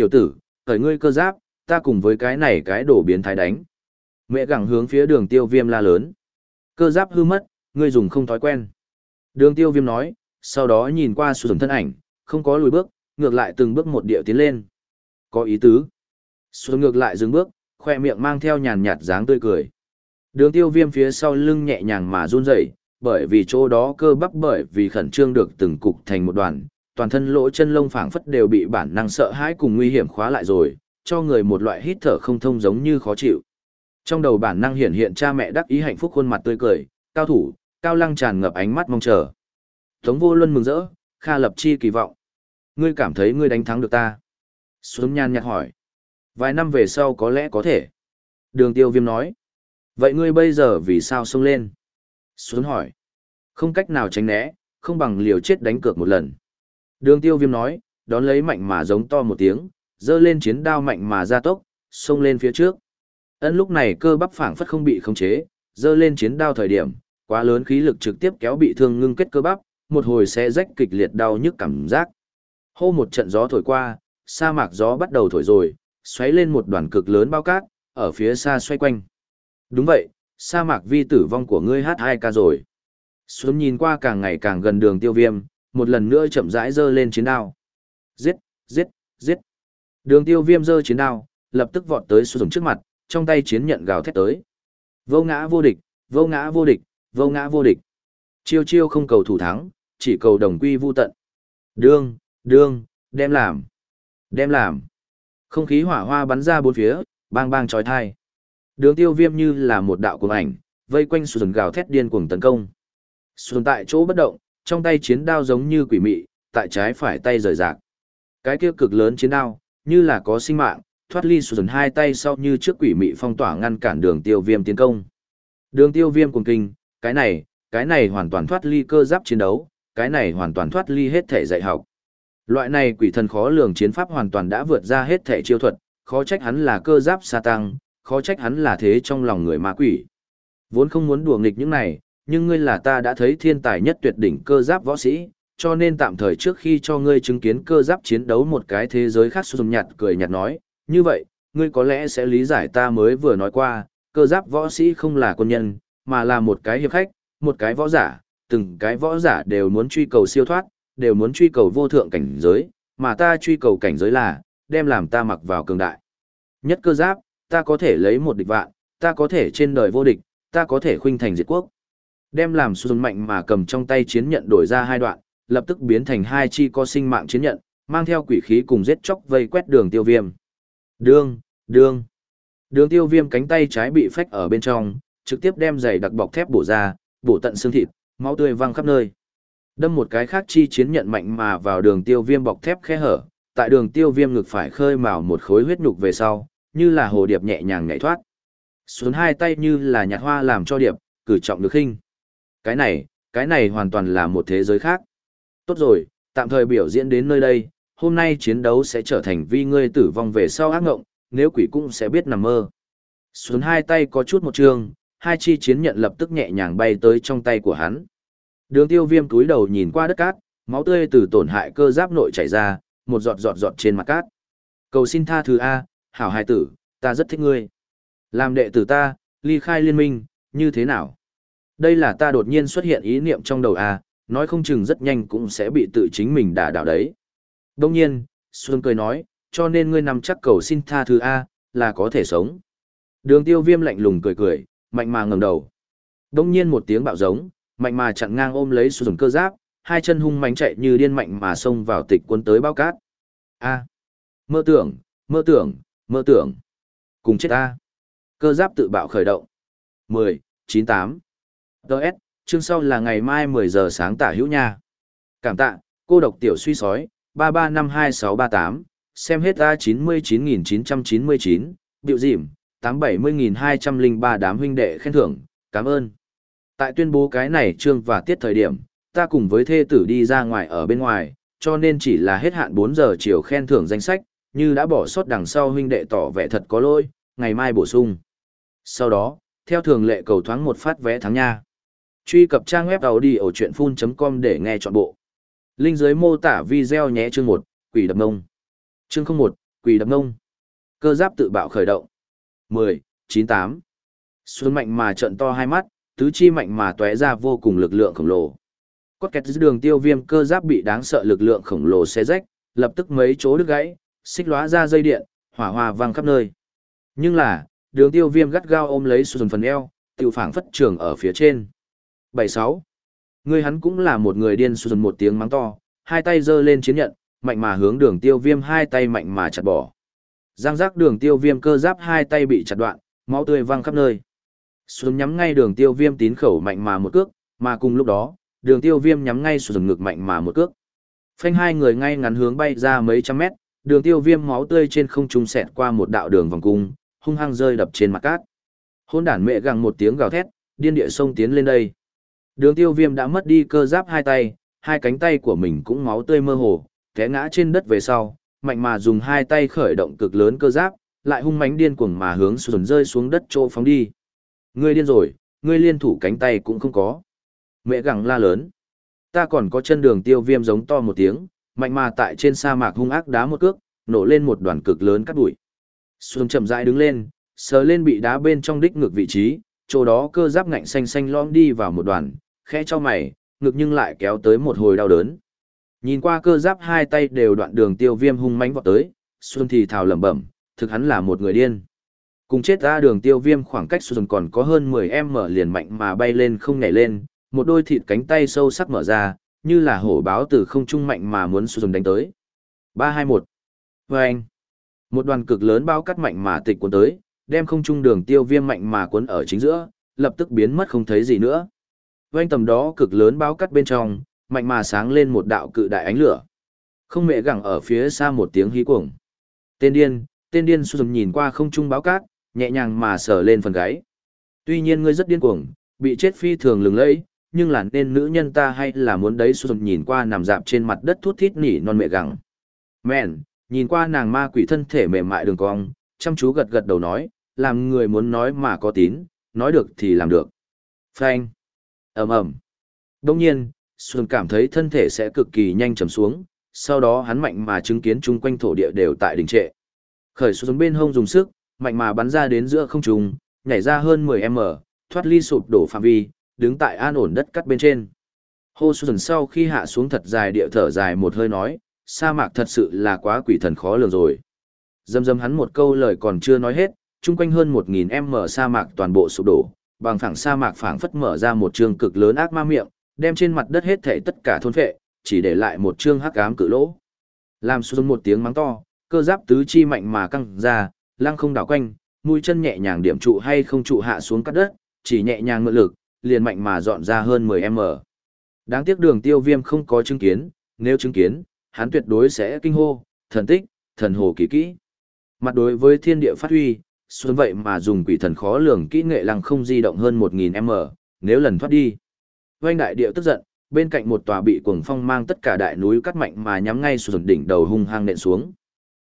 Tiểu tử, khởi ngươi cơ giáp, ta cùng với cái này cái đổ biến thái đánh. Mẹ gặng hướng phía đường tiêu viêm la lớn. Cơ giáp hư mất, ngươi dùng không thói quen. Đường tiêu viêm nói, sau đó nhìn qua sụt thân ảnh, không có lùi bước, ngược lại từng bước một điệu tiến lên. Có ý tứ. sụt ngược lại dừng bước, khoe miệng mang theo nhàn nhạt dáng tươi cười. Đường tiêu viêm phía sau lưng nhẹ nhàng mà run rẩy bởi vì chỗ đó cơ bắp bởi vì khẩn trương được từng cục thành một đoàn, toàn thân lỗ chân lông phảng phất đều bị bản năng sợ hãi cùng nguy hiểm khóa lại rồi, cho người một loại hít thở không thông giống như khó chịu. Trong đầu bản năng hiện hiện cha mẹ đắc ý hạnh phúc khuôn mặt tươi cười, cao thủ, cao lăng tràn ngập ánh mắt mong chờ. Tống vô luân mừng rỡ, Kha lập chi kỳ vọng. Ngươi cảm thấy ngươi đánh thắng được ta. Xuân nhan nhạt hỏi. Vài năm về sau có lẽ có thể. Đường tiêu viêm nói. Vậy ngươi bây giờ vì sao xông lên? Xuân hỏi. Không cách nào tránh né, không bằng liều chết đánh cược một lần. Đường tiêu viêm nói, đón lấy mạnh mà giống to một tiếng, dơ lên chiến đao mạnh mà ra tốc, xông lên phía trước. Ân lúc này cơ bắp phảng phất không bị khống chế, dơ lên chiến đao thời điểm, quá lớn khí lực trực tiếp kéo bị thương ngưng kết cơ bắp, một hồi sẽ rách kịch liệt đau nhức cảm giác. Hô một trận gió thổi qua, sa mạc gió bắt đầu thổi rồi, xoáy lên một đoàn cực lớn bao cát, ở phía xa xoay quanh. Đúng vậy, sa mạc vi tử vong của ngươi hát hai ca rồi. Xuân nhìn qua càng ngày càng gần đường tiêu viêm, một lần nữa chậm rãi giơ lên chiến đao. Giết, giết, giết. Đường tiêu viêm giơ chiến đao, lập tức vọt tới Xuân trước mặt, trong tay chiến nhận gào thét tới. Vô ngã vô địch, vô ngã vô địch, vô ngã vô địch. Chiêu chiêu không cầu thủ thắng, chỉ cầu đồng quy vu tận. Đương, đương, đem làm. Đem làm. Không khí hỏa hoa bắn ra bốn phía, bang bang chói tai. Đường tiêu viêm như là một đạo cuồng ảnh, vây quanh sùn gào thét điên cuồng tấn công. Sùn tại chỗ bất động, trong tay chiến đao giống như quỷ mị, tại trái phải tay rời rạc. Cái kia cực lớn chiến đao, như là có sinh mạng, thoát ly sùn hai tay sau như trước quỷ mị phong tỏa ngăn cản đường tiêu viêm tiến công. Đường tiêu viêm cùng kinh, cái này, cái này hoàn toàn thoát ly cơ giáp chiến đấu, cái này hoàn toàn thoát ly hết thể dạy học. Loại này quỷ thần khó lường chiến pháp hoàn toàn đã vượt ra hết thể chiêu thuật, khó trách hắn là cơ giáp sa tăng, khó trách hắn là thế trong lòng người ma quỷ. Vốn không muốn đùa nghịch những này, nhưng ngươi là ta đã thấy thiên tài nhất tuyệt đỉnh cơ giáp võ sĩ, cho nên tạm thời trước khi cho ngươi chứng kiến cơ giáp chiến đấu một cái thế giới khác sùng nhạt cười nhạt nói, như vậy, ngươi có lẽ sẽ lý giải ta mới vừa nói qua, cơ giáp võ sĩ không là quân nhân, mà là một cái hiệp khách, một cái võ giả, từng cái võ giả đều muốn truy cầu siêu thoát, đều muốn truy cầu vô thượng cảnh giới, mà ta truy cầu cảnh giới là, đem làm ta mặc vào cường đại. Nhất cơ giáp, ta có thể lấy một địch vạn, ta có thể trên đời vô địch, ta có thể khuynh thành diệt quốc. Đem làm xuân mạnh mà cầm trong tay chiến nhận đổi ra hai đoạn, lập tức biến thành hai chi có sinh mạng chiến nhận, mang theo quỷ khí cùng giết chóc vây quét đường tiêu viêm. Đương, đương. Đường tiêu viêm cánh tay trái bị phách ở bên trong, trực tiếp đem giày đặc bọc thép bổ ra, bổ tận xương thịt, máu tươi văng khắp nơi. Đâm một cái khác chi chiến nhận mạnh mà vào đường tiêu viêm bọc thép khe hở, tại đường tiêu viêm ngực phải khơi mào một khối huyết nhục về sau, như là hồ điệp nhẹ nhàng nhảy thoát. Xuống hai tay như là nhạt hoa làm cho điệp, cử trọng được khinh. Cái này, cái này hoàn toàn là một thế giới khác. Tốt rồi, tạm thời biểu diễn đến nơi đây, hôm nay chiến đấu sẽ trở thành vi ngươi tử vong về sau ác ngộng, nếu quỷ cũng sẽ biết nằm mơ. Xuống hai tay có chút một trường, hai chi chiến nhận lập tức nhẹ nhàng bay tới trong tay của hắn. Đường tiêu viêm túi đầu nhìn qua đất cát, máu tươi từ tổn hại cơ giáp nội chảy ra, một giọt giọt giọt trên mặt cát. Cầu xin tha thứ A, hảo hài tử, ta rất thích ngươi. Làm đệ tử ta, ly khai liên minh, như thế nào? Đây là ta đột nhiên xuất hiện ý niệm trong đầu A, nói không chừng rất nhanh cũng sẽ bị tự chính mình đả đảo đấy. Đông nhiên, Xuân cười nói, cho nên ngươi nằm chắc cầu xin tha thứ A, là có thể sống. Đường tiêu viêm lạnh lùng cười cười, mạnh mà ngẩng đầu. Đông nhiên một tiếng bạo giống, mạnh mà chặn ngang ôm lấy Xuân cơ giáp, hai chân hung mãnh chạy như điên mạnh mà xông vào tịch quân tới bao cát. A. Mơ tưởng, mơ tưởng, mơ tưởng. Cùng chết ta. Cơ giáp tự bạo khởi động. 10, 98. Đợt, chương sau là ngày mai 10 giờ sáng tả hữu nha. Cảm tạ, cô độc tiểu suy sói, 33523638, xem hết A 99999, biểu dìm, 870203 đám huynh đệ khen thưởng, cảm ơn. Tại tuyên bố cái này chương và tiết thời điểm, ta cùng với thê tử đi ra ngoài ở bên ngoài, cho nên chỉ là hết hạn 4 giờ chiều khen thưởng danh sách, như đã bỏ sót đằng sau huynh đệ tỏ vẻ thật có lỗi, ngày mai bổ sung. Sau đó, theo thường lệ cầu thoáng một phát vé thắng nha. Truy cập trang web đầu đi ở chuyện full.com để nghe trọn bộ. Linh dưới mô tả video nhé chương 1, quỷ đập ngông. Chương 01, quỷ đập ngông. Cơ giáp tự bạo khởi động. 10, 98. Xuân mạnh mà trận to hai mắt, tứ chi mạnh mà tóe ra vô cùng lực lượng khổng lồ. Cốt kẹt đường tiêu viêm cơ giáp bị đáng sợ lực lượng khổng lồ xé rách, lập tức mấy chỗ đứt gãy, xích lóa ra dây điện, hỏa hoa vang khắp nơi. Nhưng là, đường tiêu viêm gắt gao ôm lấy xuân phần eo, tiểu phảng phất trường ở phía trên. 76. Người hắn cũng là một người điên xuân một tiếng mắng to, hai tay giơ lên chiến nhận, mạnh mà hướng đường tiêu viêm hai tay mạnh mà chặt bỏ. Giang giác đường tiêu viêm cơ giáp hai tay bị chặt đoạn, máu tươi văng khắp nơi. Xuân nhắm ngay đường tiêu viêm tín khẩu mạnh mà một cước, mà cùng lúc đó, đường tiêu viêm nhắm ngay xuân ngực mạnh mà một cước. Phanh hai người ngay ngắn hướng bay ra mấy trăm mét, đường tiêu viêm máu tươi trên không trung xẹt qua một đạo đường vòng cung, hung hăng rơi đập trên mặt cát. Hôn đản mẹ gặng một tiếng gào thét, điên địa sông tiến lên đây. Đường tiêu viêm đã mất đi cơ giáp hai tay, hai cánh tay của mình cũng máu tươi mơ hồ, té ngã trên đất về sau, mạnh mà dùng hai tay khởi động cực lớn cơ giáp, lại hung mãnh điên cuồng mà hướng sùn rơi xuống đất chỗ phóng đi. Ngươi điên rồi, ngươi liên thủ cánh tay cũng không có. Mẹ gặng la lớn. Ta còn có chân đường tiêu viêm giống to một tiếng, mạnh mà tại trên sa mạc hung ác đá một cước, nổ lên một đoàn cực lớn cắt bụi. Xuân chậm rãi đứng lên, sờ lên bị đá bên trong đích ngược vị trí, chỗ đó cơ giáp ngạnh xanh xanh lõm đi vào một đoàn, khẽ cho mày, ngực nhưng lại kéo tới một hồi đau đớn. Nhìn qua cơ giáp hai tay đều đoạn đường tiêu viêm hung mãnh vọt tới, Xuân thì thào lẩm bẩm, thực hắn là một người điên. Cùng chết ra đường tiêu viêm khoảng cách Xuân còn có hơn 10 em mở liền mạnh mà bay lên không nhảy lên, một đôi thịt cánh tay sâu sắc mở ra, như là hổ báo từ không trung mạnh mà muốn Xuân đánh tới. 321 Vâng Một đoàn cực lớn bao cắt mạnh mà tịch cuốn tới, đem không trung đường tiêu viêm mạnh mà cuốn ở chính giữa, lập tức biến mất không thấy gì nữa. Vâng tầm đó cực lớn bao cắt bên trong, mạnh mà sáng lên một đạo cự đại ánh lửa. Không mẹ gẳng ở phía xa một tiếng hí cuồng. Tên điên, tên điên sùm nhìn qua không trung báo cát, nhẹ nhàng mà sờ lên phần gáy. Tuy nhiên ngươi rất điên cuồng, bị chết phi thường lừng lẫy, nhưng là nên nữ nhân ta hay là muốn đấy sùm nhìn qua nằm dạp trên mặt đất thút thít nỉ non mẹ gẳng. Mẹn, nhìn qua nàng ma quỷ thân thể mềm mại đường cong, chăm chú gật gật đầu nói, làm người muốn nói mà có tín, nói được thì làm được. Phanh ầm ầm. Đông nhiên, Xuân cảm thấy thân thể sẽ cực kỳ nhanh chầm xuống, sau đó hắn mạnh mà chứng kiến chung quanh thổ địa đều tại đỉnh trệ. Khởi xuống bên hông dùng sức, mạnh mà bắn ra đến giữa không trung, nhảy ra hơn 10m, thoát ly sụp đổ phạm vi, đứng tại an ổn đất cắt bên trên. Hô Xuân sau khi hạ xuống thật dài địa thở dài một hơi nói, sa mạc thật sự là quá quỷ thần khó lường rồi. Dâm dâm hắn một câu lời còn chưa nói hết, chung quanh hơn 1000m sa mạc toàn bộ sụp đổ, bằng phẳng sa mạc phảng phất mở ra một trường cực lớn ác ma miệng, đem trên mặt đất hết thảy tất cả thôn phệ, chỉ để lại một chương hắc ám cự lỗ. Làm xuống một tiếng mắng to, cơ giáp tứ chi mạnh mà căng ra, lăng không đảo quanh, mũi chân nhẹ nhàng điểm trụ hay không trụ hạ xuống cắt đất, chỉ nhẹ nhàng ngự lực, liền mạnh mà dọn ra hơn 10m. Đáng tiếc đường tiêu viêm không có chứng kiến, nếu chứng kiến, hắn tuyệt đối sẽ kinh hô, thần tích, thần hồ kỳ kỹ. Mặt đối với thiên địa phát huy, xuân vậy mà dùng quỷ thần khó lường kỹ nghệ lăng không di động hơn 1.000 m nếu lần thoát đi Doanh đại điệu tức giận, bên cạnh một tòa bị cuồng phong mang tất cả đại núi cắt mạnh mà nhắm ngay sụt đỉnh đầu hung hăng nện xuống.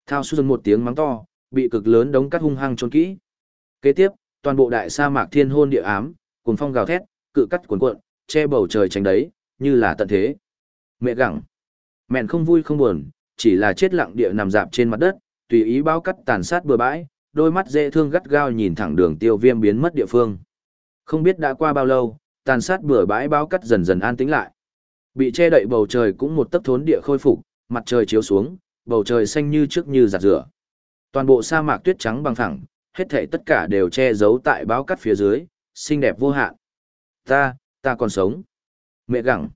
Thao sụt một tiếng mắng to, bị cực lớn đống cắt hung hăng trốn kỹ. Kế tiếp, toàn bộ đại sa mạc thiên hôn địa ám, cuồng phong gào thét, cự cắt cuồn cuộn, che bầu trời tránh đấy, như là tận thế. Mẹ gặng. Mẹn không vui không buồn, chỉ là chết lặng địa nằm dạp trên mặt đất, tùy ý bao cắt tàn sát bừa bãi, đôi mắt dễ thương gắt gao nhìn thẳng đường tiêu viêm biến mất địa phương. Không biết đã qua bao lâu, tàn sát bừa bãi báo cắt dần dần an tĩnh lại. Bị che đậy bầu trời cũng một tấc thốn địa khôi phục, mặt trời chiếu xuống, bầu trời xanh như trước như giặt rửa. Toàn bộ sa mạc tuyết trắng bằng phẳng, hết thảy tất cả đều che giấu tại báo cắt phía dưới, xinh đẹp vô hạn. Ta, ta còn sống. Mẹ gặng.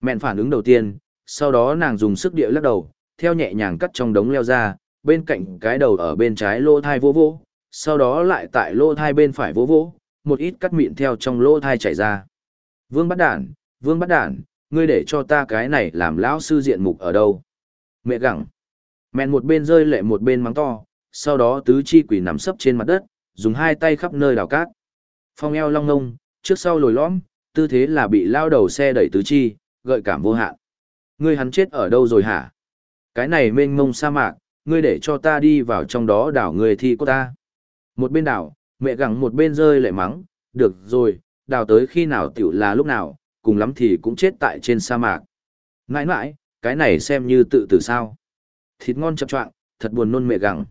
Mẹn phản ứng đầu tiên, sau đó nàng dùng sức địa lắc đầu, theo nhẹ nhàng cắt trong đống leo ra, bên cạnh cái đầu ở bên trái lỗ thai vô vô, sau đó lại tại lỗ thai bên phải vô vô, một ít cắt mịn theo trong lỗ thai chảy ra. Vương bắt đản, vương bắt đản, ngươi để cho ta cái này làm lão sư diện mục ở đâu? Mẹ gặng. Mẹn một bên rơi lệ một bên mắng to, sau đó tứ chi quỷ nằm sấp trên mặt đất, dùng hai tay khắp nơi đào cát. Phong eo long ngông, trước sau lồi lõm, tư thế là bị lao đầu xe đẩy tứ chi, gợi cảm vô hạn. Ngươi hắn chết ở đâu rồi hả? Cái này mênh mông sa mạc, ngươi để cho ta đi vào trong đó đảo người thi của ta. Một bên đảo, mẹ gặng một bên rơi lệ mắng, được rồi, đào tới khi nào tiểu là lúc nào, cùng lắm thì cũng chết tại trên sa mạc. Nãi nãi, cái này xem như tự tử sao. Thịt ngon chập choạng, thật buồn nôn mẹ gặng.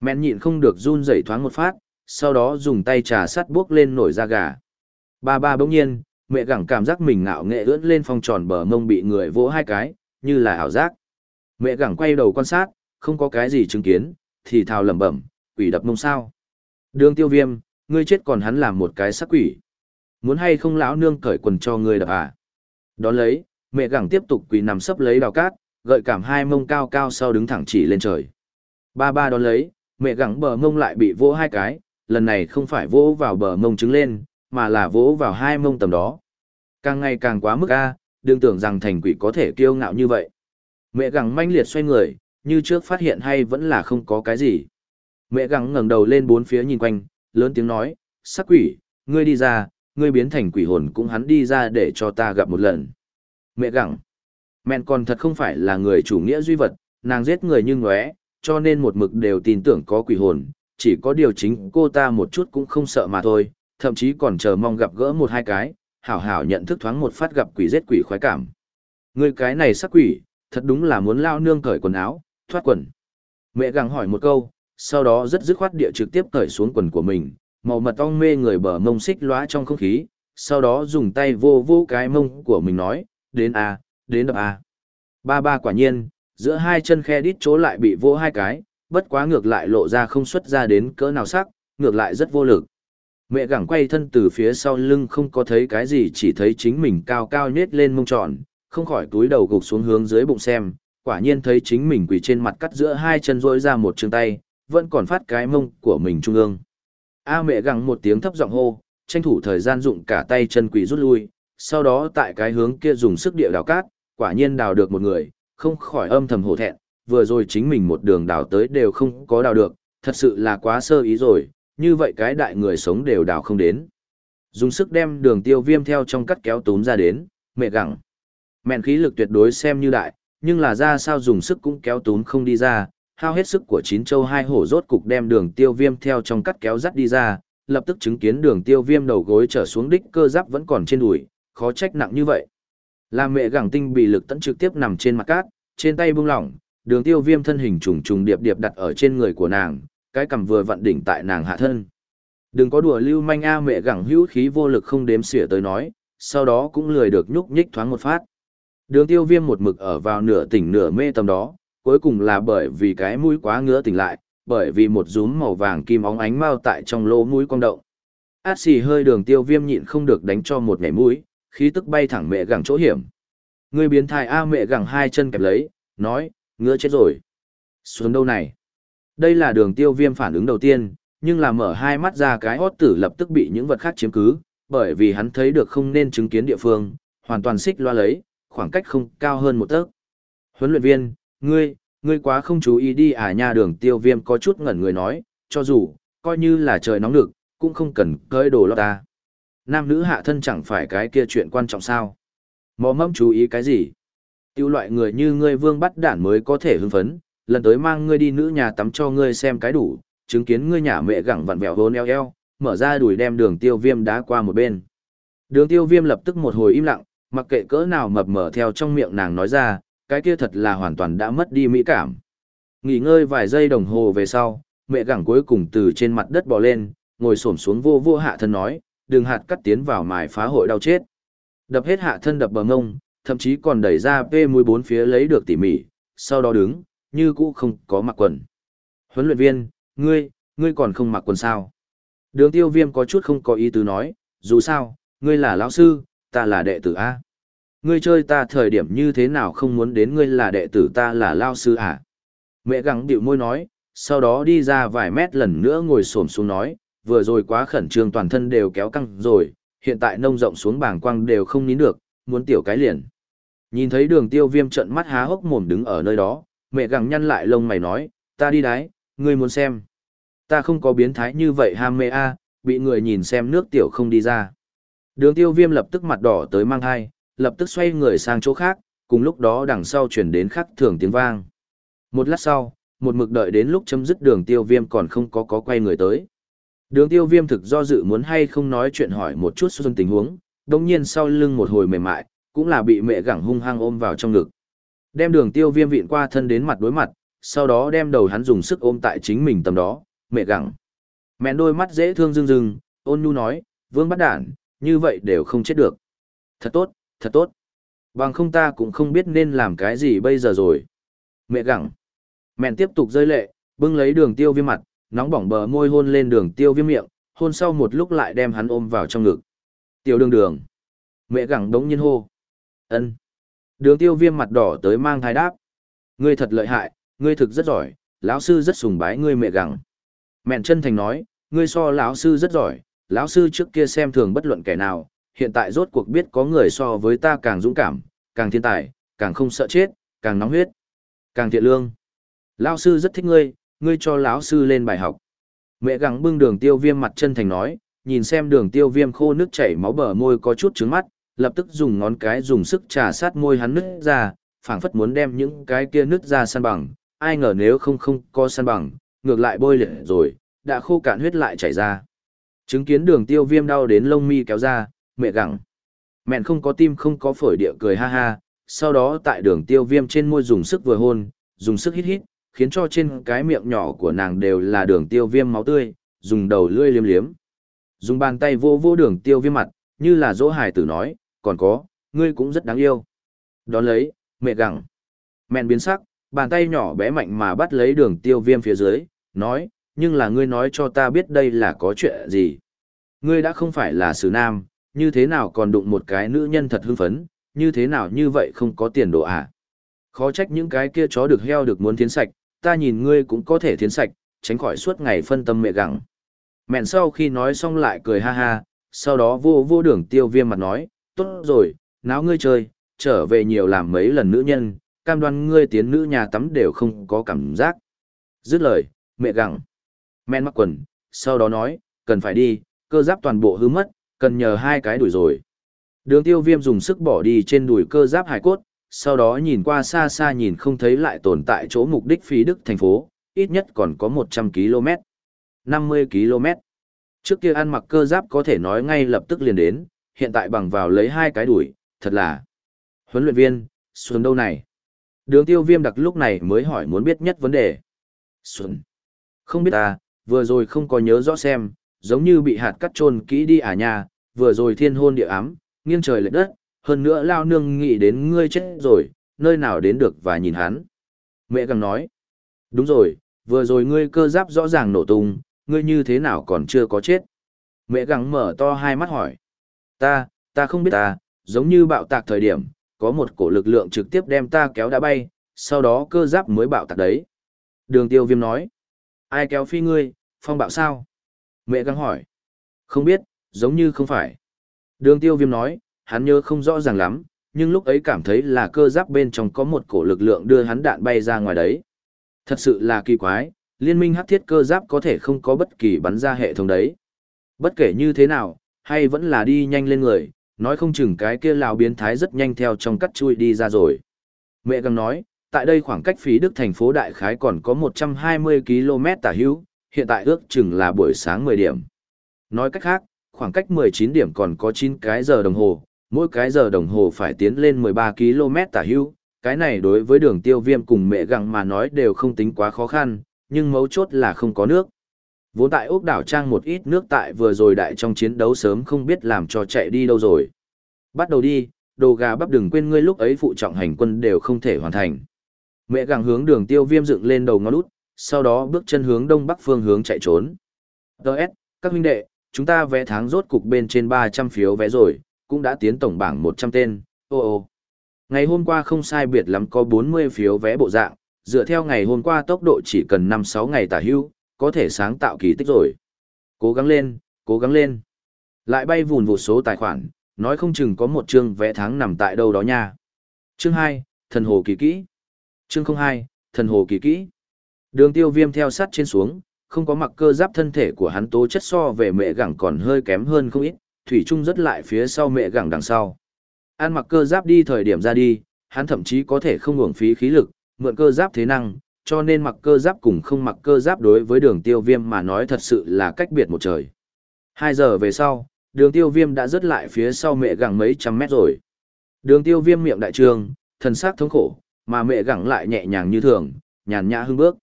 Mẹn nhịn không được run rẩy thoáng một phát, sau đó dùng tay trà sắt buốc lên nổi da gà. Ba ba bỗng nhiên, mẹ gẳng cảm giác mình ngạo nghệ ưỡn lên phong tròn bờ mông bị người vỗ hai cái, như là ảo giác. Mẹ gẳng quay đầu quan sát, không có cái gì chứng kiến, thì thào lẩm bẩm, quỷ đập mông sao. Đường tiêu viêm, ngươi chết còn hắn làm một cái sắc quỷ. Muốn hay không lão nương cởi quần cho ngươi đập à? Đón lấy, mẹ gẳng tiếp tục quỳ nằm sấp lấy đào cát, gợi cảm hai mông cao cao sau đứng thẳng chỉ lên trời. Ba ba đón lấy, mẹ gẳng bờ mông lại bị vỗ hai cái, lần này không phải vỗ vào bờ mông trứng lên, mà là vỗ vào hai mông tầm đó. Càng ngày càng quá mức a, đừng tưởng rằng thành quỷ có thể kiêu ngạo như vậy. Mẹ gẳng manh liệt xoay người, như trước phát hiện hay vẫn là không có cái gì. Mẹ gắng ngẩng đầu lên bốn phía nhìn quanh, lớn tiếng nói, sắc quỷ, ngươi đi ra, ngươi biến thành quỷ hồn cũng hắn đi ra để cho ta gặp một lần. Mẹ gắng, mẹn còn thật không phải là người chủ nghĩa duy vật, nàng giết người như ngóe, cho nên một mực đều tin tưởng có quỷ hồn, chỉ có điều chính cô ta một chút cũng không sợ mà thôi, thậm chí còn chờ mong gặp gỡ một hai cái, hảo hảo nhận thức thoáng một phát gặp quỷ giết quỷ khoái cảm. ngươi cái này sắc quỷ, thật đúng là muốn lao nương cởi quần áo, thoát quần. Mẹ gặng hỏi một câu, sau đó rất dứt khoát địa trực tiếp cởi xuống quần của mình, màu mật ong mê người bờ mông xích lóa trong không khí, sau đó dùng tay vô vô cái mông của mình nói, đến a, đến đập a. Ba ba quả nhiên, giữa hai chân khe đít chỗ lại bị vô hai cái, bất quá ngược lại lộ ra không xuất ra đến cỡ nào sắc, ngược lại rất vô lực. Mẹ gẳng quay thân từ phía sau lưng không có thấy cái gì chỉ thấy chính mình cao cao nhết lên mông tròn, không khỏi túi đầu gục xuống hướng dưới bụng xem, quả nhiên thấy chính mình quỳ trên mặt cắt giữa hai chân rỗi ra một chân tay, vẫn còn phát cái mông của mình trung ương. A mẹ gặng một tiếng thấp giọng hô, tranh thủ thời gian dụng cả tay chân quỳ rút lui, sau đó tại cái hướng kia dùng sức địa đào cát, quả nhiên đào được một người, không khỏi âm thầm hổ thẹn, vừa rồi chính mình một đường đào tới đều không có đào được, thật sự là quá sơ ý rồi, như vậy cái đại người sống đều đào không đến. Dùng sức đem đường tiêu viêm theo trong cắt kéo túm ra đến, mẹ gặng. Mẹn khí lực tuyệt đối xem như đại, nhưng là ra sao dùng sức cũng kéo tún không đi ra, hao hết sức của chín châu hai hổ rốt cục đem đường tiêu viêm theo trong cắt kéo dắt đi ra, lập tức chứng kiến đường tiêu viêm đầu gối trở xuống đích cơ giáp vẫn còn trên đùi, khó trách nặng như vậy. Làm mẹ gẳng tinh bị lực tận trực tiếp nằm trên mặt cát, trên tay buông lỏng, đường tiêu viêm thân hình trùng trùng điệp điệp đặt ở trên người của nàng, cái cầm vừa vặn đỉnh tại nàng hạ thân. Đừng có đùa lưu manh a mẹ gẳng hữu khí vô lực không đếm xỉa tới nói, sau đó cũng lười được nhúc nhích thoáng một phát. Đường tiêu viêm một mực ở vào nửa tỉnh nửa mê tầm đó, cuối cùng là bởi vì cái mũi quá ngứa tỉnh lại, bởi vì một rúm màu vàng kim óng ánh mau tại trong lỗ mũi cong động. Át xì hơi đường tiêu viêm nhịn không được đánh cho một nhảy mũi, khí tức bay thẳng mẹ gẳng chỗ hiểm. Người biến thai A mẹ gẳng hai chân kẹp lấy, nói, ngứa chết rồi. Xuống đâu này? Đây là đường tiêu viêm phản ứng đầu tiên, nhưng là mở hai mắt ra cái hót tử lập tức bị những vật khác chiếm cứ, bởi vì hắn thấy được không nên chứng kiến địa phương, hoàn toàn xích loa lấy, khoảng cách không cao hơn một tấc. Huấn luyện viên, ngươi, ngươi quá không chú ý đi à nha đường tiêu viêm có chút ngẩn người nói, cho dù, coi như là trời nóng nực, cũng không cần cơi đồ lót ta. Nam nữ hạ thân chẳng phải cái kia chuyện quan trọng sao. Mò mẫm chú ý cái gì? Tiêu loại người như ngươi vương bắt đản mới có thể hưng phấn, lần tới mang ngươi đi nữ nhà tắm cho ngươi xem cái đủ, chứng kiến ngươi nhà mẹ gẳng vặn vẹo hôn eo eo, mở ra đùi đem đường tiêu viêm đá qua một bên. Đường tiêu viêm lập tức một hồi im lặng, mặc kệ cỡ nào mập mờ theo trong miệng nàng nói ra, cái kia thật là hoàn toàn đã mất đi mỹ cảm. Nghỉ ngơi vài giây đồng hồ về sau, mẹ gẳng cuối cùng từ trên mặt đất bò lên, ngồi xổm xuống vô vô hạ thân nói, đường hạt cắt tiến vào mài phá hội đau chết. Đập hết hạ thân đập bờ ngông, thậm chí còn đẩy ra p mũi bốn phía lấy được tỉ mỉ, sau đó đứng, như cũ không có mặc quần. Huấn luyện viên, ngươi, ngươi còn không mặc quần sao. Đường tiêu viêm có chút không có ý tứ nói, dù sao, ngươi là lão sư, ta là đệ tử A. Ngươi chơi ta thời điểm như thế nào không muốn đến ngươi là đệ tử ta là lao sư à? Mẹ gắng điệu môi nói, sau đó đi ra vài mét lần nữa ngồi xổm xuống nói, vừa rồi quá khẩn trương toàn thân đều kéo căng rồi, hiện tại nông rộng xuống bảng quang đều không nín được, muốn tiểu cái liền. Nhìn thấy đường tiêu viêm trận mắt há hốc mồm đứng ở nơi đó, mẹ gắng nhăn lại lông mày nói, ta đi đái, ngươi muốn xem. Ta không có biến thái như vậy ham mê a bị người nhìn xem nước tiểu không đi ra. Đường tiêu viêm lập tức mặt đỏ tới mang hai, lập tức xoay người sang chỗ khác, cùng lúc đó đằng sau chuyển đến khắc thường tiếng vang. Một lát sau, một mực đợi đến lúc chấm dứt đường tiêu viêm còn không có có quay người tới. Đường tiêu viêm thực do dự muốn hay không nói chuyện hỏi một chút xuân tình huống, đồng nhiên sau lưng một hồi mềm mại, cũng là bị mẹ gẳng hung hăng ôm vào trong ngực. Đem đường tiêu viêm vịn qua thân đến mặt đối mặt, sau đó đem đầu hắn dùng sức ôm tại chính mình tầm đó, mẹ gẳng. Mẹ đôi mắt dễ thương rưng rưng, ôn nhu nói, vương bắt đản, như vậy đều không chết được. Thật tốt, thật tốt. Bằng không ta cũng không biết nên làm cái gì bây giờ rồi. Mẹ gặng Mẹ tiếp tục rơi lệ, bưng lấy đường tiêu viêm mặt, nóng bỏng bờ môi hôn lên đường tiêu viêm miệng, hôn sau một lúc lại đem hắn ôm vào trong ngực. Tiểu đường đường. Mẹ gặng đống nhiên hô. ân Đường tiêu viêm mặt đỏ tới mang thai đáp. Ngươi thật lợi hại, ngươi thực rất giỏi, lão sư rất sùng bái ngươi mẹ gặng Mẹn chân thành nói, ngươi so lão sư rất giỏi, lão sư trước kia xem thường bất luận kẻ nào, hiện tại rốt cuộc biết có người so với ta càng dũng cảm, càng thiên tài, càng không sợ chết, càng nóng huyết, càng thiện lương. Lão sư rất thích ngươi, ngươi cho lão sư lên bài học. Mẹ gắng bưng đường tiêu viêm mặt chân thành nói, nhìn xem đường tiêu viêm khô nước chảy máu bờ môi có chút trứng mắt, lập tức dùng ngón cái dùng sức trà sát môi hắn nứt ra, phảng phất muốn đem những cái kia nứt ra săn bằng, ai ngờ nếu không không có săn bằng, ngược lại bôi liệt rồi, đã khô cạn huyết lại chảy ra. Chứng kiến đường tiêu viêm đau đến lông mi kéo ra, mẹ gặng. Mẹn không có tim không có phổi địa cười ha ha, sau đó tại đường tiêu viêm trên môi dùng sức vừa hôn, dùng sức hít hít, khiến cho trên cái miệng nhỏ của nàng đều là đường tiêu viêm máu tươi, dùng đầu lươi liếm liếm. Dùng bàn tay vô vô đường tiêu viêm mặt, như là dỗ hài tử nói, còn có, ngươi cũng rất đáng yêu. Đón lấy, mẹ gặng. Mẹn biến sắc, bàn tay nhỏ bé mạnh mà bắt lấy đường tiêu viêm phía dưới, nói, nhưng là ngươi nói cho ta biết đây là có chuyện gì. Ngươi đã không phải là sử nam, như thế nào còn đụng một cái nữ nhân thật hưng phấn, như thế nào như vậy không có tiền đồ à. Khó trách những cái kia chó được heo được muốn thiến sạch, ta nhìn ngươi cũng có thể thiến sạch, tránh khỏi suốt ngày phân tâm mẹ gặng. Mẹn sau khi nói xong lại cười ha ha, sau đó vô vô đường tiêu viêm mặt nói, tốt rồi, náo ngươi chơi, trở về nhiều làm mấy lần nữ nhân, cam đoan ngươi tiến nữ nhà tắm đều không có cảm giác. Dứt lời, mẹ gặng. Men mắc quần, sau đó nói, cần phải đi, cơ giáp toàn bộ hư mất, cần nhờ hai cái đuổi rồi. Đường tiêu viêm dùng sức bỏ đi trên đùi cơ giáp hải cốt, sau đó nhìn qua xa xa nhìn không thấy lại tồn tại chỗ mục đích phí đức thành phố, ít nhất còn có 100 km, 50 km. Trước kia ăn mặc cơ giáp có thể nói ngay lập tức liền đến, hiện tại bằng vào lấy hai cái đuổi, thật là. Huấn luyện viên, Xuân đâu này? Đường tiêu viêm đặc lúc này mới hỏi muốn biết nhất vấn đề. Xuân. Không biết ta, vừa rồi không có nhớ rõ xem, giống như bị hạt cắt trôn kỹ đi à nha, vừa rồi thiên hôn địa ám, nghiêng trời lệch đất, hơn nữa lao nương nghĩ đến ngươi chết rồi, nơi nào đến được và nhìn hắn. Mẹ càng nói, đúng rồi, vừa rồi ngươi cơ giáp rõ ràng nổ tung, ngươi như thế nào còn chưa có chết. Mẹ gắng mở to hai mắt hỏi, ta, ta không biết ta, giống như bạo tạc thời điểm, có một cổ lực lượng trực tiếp đem ta kéo đã bay, sau đó cơ giáp mới bạo tạc đấy. Đường tiêu viêm nói, ai kéo phi ngươi, phong bạo sao? Mẹ găng hỏi. Không biết, giống như không phải. Đường tiêu viêm nói, hắn nhớ không rõ ràng lắm, nhưng lúc ấy cảm thấy là cơ giáp bên trong có một cổ lực lượng đưa hắn đạn bay ra ngoài đấy. Thật sự là kỳ quái, liên minh hắc thiết cơ giáp có thể không có bất kỳ bắn ra hệ thống đấy. Bất kể như thế nào, hay vẫn là đi nhanh lên người, nói không chừng cái kia lào biến thái rất nhanh theo trong cắt chui đi ra rồi. Mẹ găng nói, tại đây khoảng cách phí đức thành phố đại khái còn có 120 km tả hữu, hiện tại ước chừng là buổi sáng 10 điểm. Nói cách khác, khoảng cách 19 điểm còn có 9 cái giờ đồng hồ, mỗi cái giờ đồng hồ phải tiến lên 13 km tả hữu, cái này đối với đường tiêu viêm cùng mẹ gặng mà nói đều không tính quá khó khăn, nhưng mấu chốt là không có nước. Vốn tại ốc đảo trang một ít nước tại vừa rồi đại trong chiến đấu sớm không biết làm cho chạy đi đâu rồi. Bắt đầu đi, đồ gà bắp đừng quên ngươi lúc ấy phụ trọng hành quân đều không thể hoàn thành. Mẹ gặng hướng đường tiêu viêm dựng lên đầu ngón út, sau đó bước chân hướng đông bắc phương hướng chạy trốn. Đợt, các huynh đệ, chúng ta vé tháng rốt cục bên trên 300 phiếu vé rồi, cũng đã tiến tổng bảng 100 tên, ô ô. Ngày hôm qua không sai biệt lắm có 40 phiếu vé bộ dạng, dựa theo ngày hôm qua tốc độ chỉ cần 5-6 ngày tả hưu, có thể sáng tạo kỳ tích rồi. Cố gắng lên, cố gắng lên. Lại bay vùn vụt số tài khoản, nói không chừng có một chương vé tháng nằm tại đâu đó nha. Chương 2, thần hồ kỳ kỹ. Chương 02, thần hồ kỳ kỹ. Đường tiêu viêm theo sát trên xuống, không có mặc cơ giáp thân thể của hắn tố chất so về mẹ gẳng còn hơi kém hơn không ít, thủy Chung rất lại phía sau mẹ gẳng đằng sau. An mặc cơ giáp đi thời điểm ra đi, hắn thậm chí có thể không uổng phí khí lực, mượn cơ giáp thế năng, cho nên mặc cơ giáp cùng không mặc cơ giáp đối với đường tiêu viêm mà nói thật sự là cách biệt một trời. Hai giờ về sau, đường tiêu viêm đã rớt lại phía sau mẹ gẳng mấy trăm mét rồi. Đường tiêu viêm miệng đại trường, thần sắc thống khổ, mà mẹ gẳng lại nhẹ nhàng như thường, nhàn nhã hưng bước.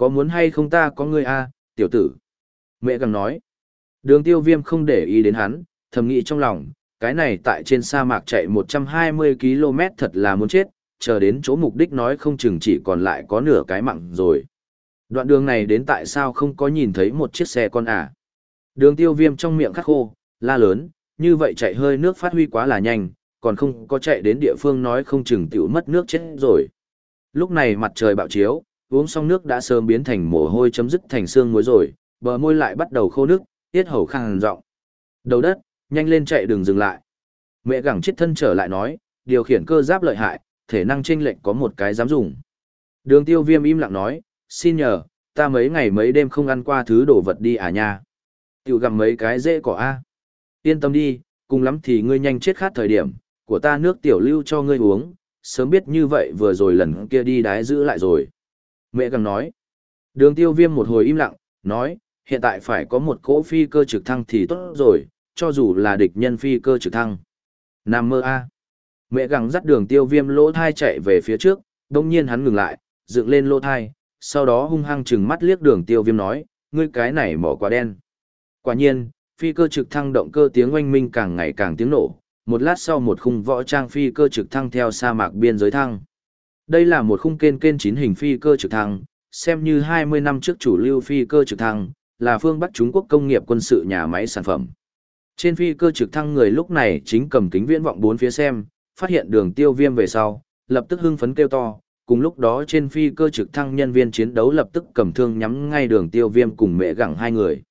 Có muốn hay không ta có người a à, tiểu tử. Mẹ gẳng nói. Đường tiêu viêm không để ý đến hắn, thầm nghĩ trong lòng, cái này tại trên sa mạc chạy 120 km thật là muốn chết, chờ đến chỗ mục đích nói không chừng chỉ còn lại có nửa cái mặn rồi. Đoạn đường này đến tại sao không có nhìn thấy một chiếc xe con à? Đường tiêu viêm trong miệng khắc khô, la lớn, như vậy chạy hơi nước phát huy quá là nhanh, còn không có chạy đến địa phương nói không chừng tiểu mất nước chết rồi. Lúc này mặt trời bạo chiếu, uống xong nước đã sớm biến thành mồ hôi chấm dứt thành xương muối rồi, bờ môi lại bắt đầu khô nước, tiết hầu khang giọng. Đầu đất, nhanh lên chạy đừng dừng lại. Mẹ gẳng chết thân trở lại nói, điều khiển cơ giáp lợi hại, thể năng chênh lệnh có một cái dám dùng. Đường tiêu viêm im lặng nói, xin nhờ, ta mấy ngày mấy đêm không ăn qua thứ đồ vật đi à nha. Tiểu gặm mấy cái dễ cỏ A. Yên tâm đi, cùng lắm thì ngươi nhanh chết khát thời điểm, của ta nước tiểu lưu cho ngươi uống, sớm biết như vậy vừa rồi lần kia đi đái giữ lại rồi. Mẹ gặng nói. Đường tiêu viêm một hồi im lặng, nói, hiện tại phải có một cỗ phi cơ trực thăng thì tốt rồi, cho dù là địch nhân phi cơ trực thăng. Nam mơ A. Mẹ gắng dắt đường tiêu viêm lỗ thai chạy về phía trước, đồng nhiên hắn ngừng lại, dựng lên lỗ thai, sau đó hung hăng chừng mắt liếc đường tiêu viêm nói, ngươi cái này mỏ quá đen. Quả nhiên, phi cơ trực thăng động cơ tiếng oanh minh càng ngày càng tiếng nổ, một lát sau một khung võ trang phi cơ trực thăng theo sa mạc biên giới thăng. Đây là một khung kên kên chín hình phi cơ trực thăng, xem như 20 năm trước chủ lưu phi cơ trực thăng, là phương Bắc Trung Quốc công nghiệp quân sự nhà máy sản phẩm. Trên phi cơ trực thăng người lúc này chính cầm kính viễn vọng bốn phía xem, phát hiện đường tiêu viêm về sau, lập tức hưng phấn kêu to, cùng lúc đó trên phi cơ trực thăng nhân viên chiến đấu lập tức cầm thương nhắm ngay đường tiêu viêm cùng mẹ gẳng hai người.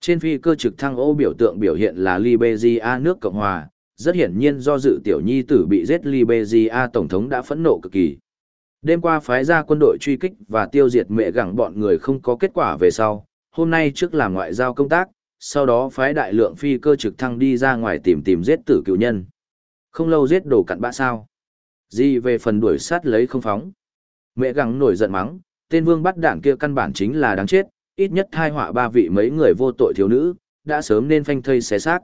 Trên phi cơ trực thăng ô biểu tượng biểu hiện là Liberia nước Cộng Hòa, rất hiển nhiên do dự tiểu nhi tử bị giết Liberia tổng thống đã phẫn nộ cực kỳ. Đêm qua phái ra quân đội truy kích và tiêu diệt mẹ gẳng bọn người không có kết quả về sau, hôm nay trước làm ngoại giao công tác, sau đó phái đại lượng phi cơ trực thăng đi ra ngoài tìm tìm giết tử cựu nhân. Không lâu giết đổ cặn bã sao. Gì về phần đuổi sát lấy không phóng. Mẹ gẳng nổi giận mắng, tên vương bắt đảng kia căn bản chính là đáng chết, ít nhất thai họa ba vị mấy người vô tội thiếu nữ, đã sớm nên phanh thây xé xác.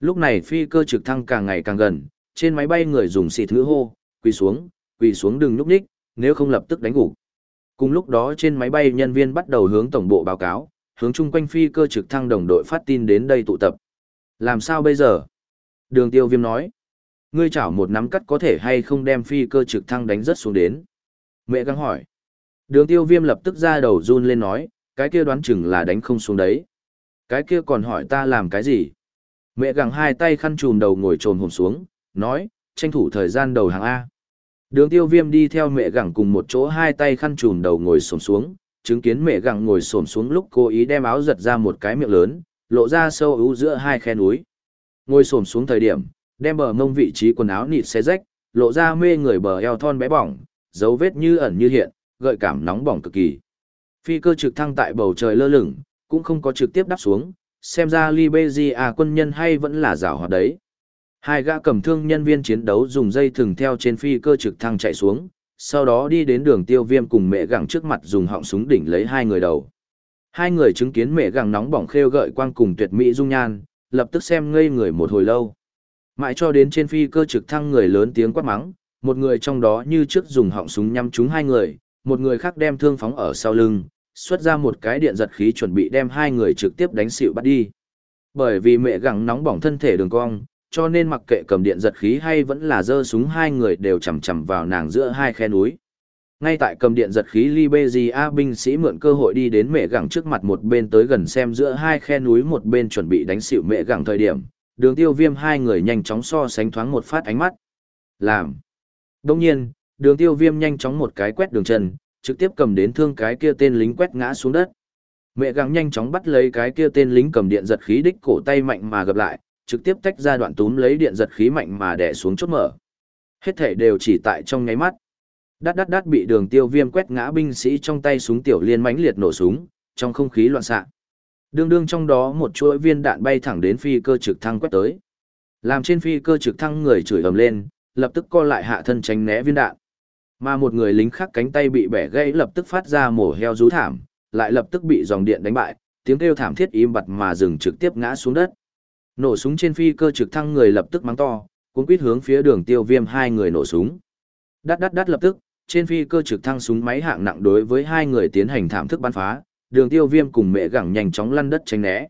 Lúc này phi cơ trực thăng càng ngày càng gần, trên máy bay người dùng xịt ngữ hô, quỳ xuống, quỳ xuống đừng núp đích, nếu không lập tức đánh gục. Cùng lúc đó trên máy bay nhân viên bắt đầu hướng tổng bộ báo cáo, hướng chung quanh phi cơ trực thăng đồng đội phát tin đến đây tụ tập. Làm sao bây giờ? Đường tiêu viêm nói. Ngươi chảo một nắm cắt có thể hay không đem phi cơ trực thăng đánh rất xuống đến. Mẹ găng hỏi. Đường tiêu viêm lập tức ra đầu run lên nói, cái kia đoán chừng là đánh không xuống đấy. Cái kia còn hỏi ta làm cái gì? Mẹ găng hai tay khăn trùm đầu ngồi trồm hồn xuống, nói, tranh thủ thời gian đầu hàng A. Đường tiêu viêm đi theo mẹ gẳng cùng một chỗ hai tay khăn trùm đầu ngồi xổm xuống, chứng kiến mẹ gẳng ngồi xổm xuống lúc cố ý đem áo giật ra một cái miệng lớn, lộ ra sâu ú giữa hai khe núi. Ngồi xổm xuống thời điểm, đem bờ mông vị trí quần áo nịt xé rách, lộ ra mê người bờ eo thon bé bỏng, dấu vết như ẩn như hiện, gợi cảm nóng bỏng cực kỳ. Phi cơ trực thăng tại bầu trời lơ lửng, cũng không có trực tiếp đáp xuống, xem ra Liberia quân nhân hay vẫn là rào hoạt đấy. Hai gã cầm thương nhân viên chiến đấu dùng dây thừng theo trên phi cơ trực thăng chạy xuống, sau đó đi đến đường tiêu viêm cùng mẹ gẳng trước mặt dùng họng súng đỉnh lấy hai người đầu. Hai người chứng kiến mẹ gẳng nóng bỏng khêu gợi quang cùng tuyệt mỹ dung nhan, lập tức xem ngây người một hồi lâu. Mãi cho đến trên phi cơ trực thăng người lớn tiếng quát mắng, một người trong đó như trước dùng họng súng nhắm trúng hai người, một người khác đem thương phóng ở sau lưng, xuất ra một cái điện giật khí chuẩn bị đem hai người trực tiếp đánh xịu bắt đi. Bởi vì mẹ gẳng nóng bỏng thân thể đường cong, cho nên mặc kệ cầm điện giật khí hay vẫn là giơ súng hai người đều chầm chầm vào nàng giữa hai khe núi. Ngay tại cầm điện giật khí Liberia binh sĩ mượn cơ hội đi đến mẹ gẳng trước mặt một bên tới gần xem giữa hai khe núi một bên chuẩn bị đánh xỉu mẹ gẳng thời điểm, đường tiêu viêm hai người nhanh chóng so sánh thoáng một phát ánh mắt. Làm. Đông nhiên, đường tiêu viêm nhanh chóng một cái quét đường chân, trực tiếp cầm đến thương cái kia tên lính quét ngã xuống đất. Mẹ gắng nhanh chóng bắt lấy cái kia tên lính cầm điện giật khí đích cổ tay mạnh mà gặp lại, trực tiếp tách ra đoạn túm lấy điện giật khí mạnh mà đè xuống chốt mở. Hết thể đều chỉ tại trong nháy mắt. Đát đát đát bị đường tiêu viêm quét ngã binh sĩ trong tay súng tiểu liên mãnh liệt nổ súng, trong không khí loạn xạ. Đương đương trong đó một chuỗi viên đạn bay thẳng đến phi cơ trực thăng quét tới. Làm trên phi cơ trực thăng người chửi ầm lên, lập tức co lại hạ thân tránh né viên đạn. Mà một người lính khác cánh tay bị bẻ gãy lập tức phát ra mổ heo rú thảm, lại lập tức bị dòng điện đánh bại, tiếng kêu thảm thiết im bặt mà dừng trực tiếp ngã xuống đất. Nổ súng trên phi cơ trực thăng người lập tức mắng to, cuốn quýt hướng phía đường tiêu viêm hai người nổ súng. Đắt đắt đắt lập tức, trên phi cơ trực thăng súng máy hạng nặng đối với hai người tiến hành thảm thức bắn phá, đường tiêu viêm cùng mẹ gẳng nhanh chóng lăn đất tránh né.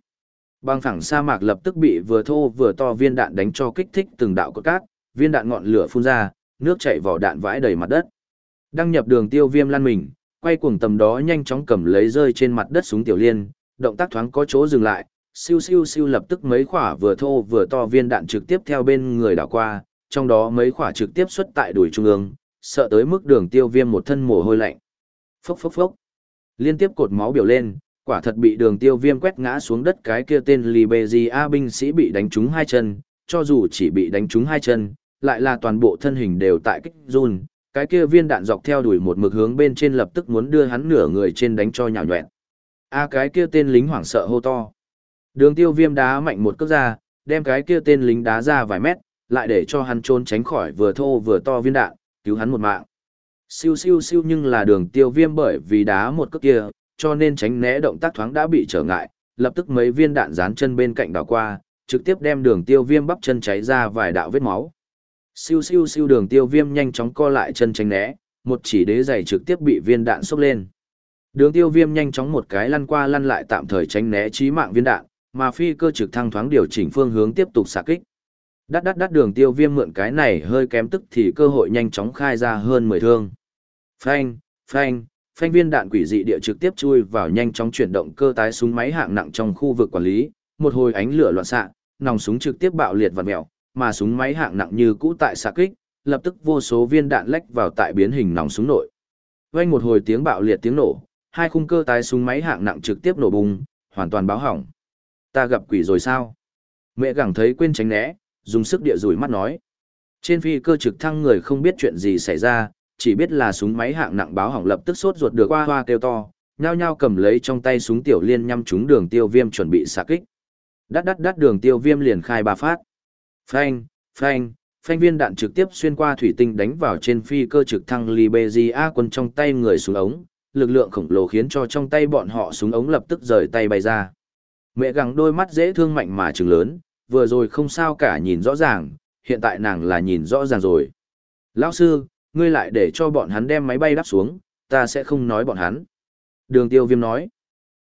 Băng phẳng sa mạc lập tức bị vừa thô vừa to viên đạn đánh cho kích thích từng đạo cột cát, viên đạn ngọn lửa phun ra, nước chảy vỏ đạn vãi đầy mặt đất. Đăng nhập đường tiêu viêm lăn mình, quay cuồng tầm đó nhanh chóng cầm lấy rơi trên mặt đất súng tiểu liên, động tác thoáng có chỗ dừng lại, siêu siêu siêu lập tức mấy quả vừa thô vừa to viên đạn trực tiếp theo bên người đảo qua, trong đó mấy quả trực tiếp xuất tại đùi trung ương, sợ tới mức đường tiêu viêm một thân mồ hôi lạnh. Phốc phốc phốc. Liên tiếp cột máu biểu lên, quả thật bị đường tiêu viêm quét ngã xuống đất cái kia tên Liberia binh sĩ bị đánh trúng hai chân, cho dù chỉ bị đánh trúng hai chân, lại là toàn bộ thân hình đều tại kích run, cái kia viên đạn dọc theo đuổi một mực hướng bên trên lập tức muốn đưa hắn nửa người trên đánh cho nhào nhoẹn. A cái kia tên lính hoảng sợ hô to. Đường tiêu viêm đá mạnh một cước ra, đem cái kia tên lính đá ra vài mét, lại để cho hắn trốn tránh khỏi vừa thô vừa to viên đạn, cứu hắn một mạng. Siêu siêu siêu nhưng là đường tiêu viêm bởi vì đá một cước kia, cho nên tránh né động tác thoáng đã bị trở ngại, lập tức mấy viên đạn dán chân bên cạnh đảo qua, trực tiếp đem đường tiêu viêm bắp chân cháy ra vài đạo vết máu. Siêu siêu siêu đường tiêu viêm nhanh chóng co lại chân tránh né, một chỉ đế giày trực tiếp bị viên đạn xốc lên. Đường tiêu viêm nhanh chóng một cái lăn qua lăn lại tạm thời tránh né chí mạng viên đạn, mà phi cơ trực thăng thoáng điều chỉnh phương hướng tiếp tục xạ kích. Đắt đắt đắt đường tiêu viêm mượn cái này hơi kém tức thì cơ hội nhanh chóng khai ra hơn 10 thương. Phanh, phanh, phanh viên đạn quỷ dị địa trực tiếp chui vào nhanh chóng chuyển động cơ tái súng máy hạng nặng trong khu vực quản lý, một hồi ánh lửa loạn xạ, nòng súng trực tiếp bạo liệt vặn mèo, mà súng máy hạng nặng như cũ tại xạ kích, lập tức vô số viên đạn lách vào tại biến hình nòng súng nội. Vang một hồi tiếng bạo liệt tiếng nổ, hai khung cơ tái súng máy hạng nặng trực tiếp nổ bùng, hoàn toàn báo hỏng. Ta gặp quỷ rồi sao? Mẹ gẳng thấy quên tránh né, dùng sức địa rủi mắt nói. Trên phi cơ trực thăng người không biết chuyện gì xảy ra, chỉ biết là súng máy hạng nặng báo hỏng lập tức sốt ruột được qua hoa kêu to, nhao nhao cầm lấy trong tay súng tiểu liên nhắm trúng đường tiêu viêm chuẩn bị xạ kích. Đắt đắt đắt đường tiêu viêm liền khai ba phát. Phanh, phanh, phanh viên đạn trực tiếp xuyên qua thủy tinh đánh vào trên phi cơ trực thăng Liberia quân trong tay người súng ống, lực lượng khổng lồ khiến cho trong tay bọn họ súng ống lập tức rời tay bay ra. Mẹ gắng đôi mắt dễ thương mạnh mà trừng lớn, vừa rồi không sao cả nhìn rõ ràng, hiện tại nàng là nhìn rõ ràng rồi. Lão sư, ngươi lại để cho bọn hắn đem máy bay đáp xuống, ta sẽ không nói bọn hắn. Đường tiêu viêm nói.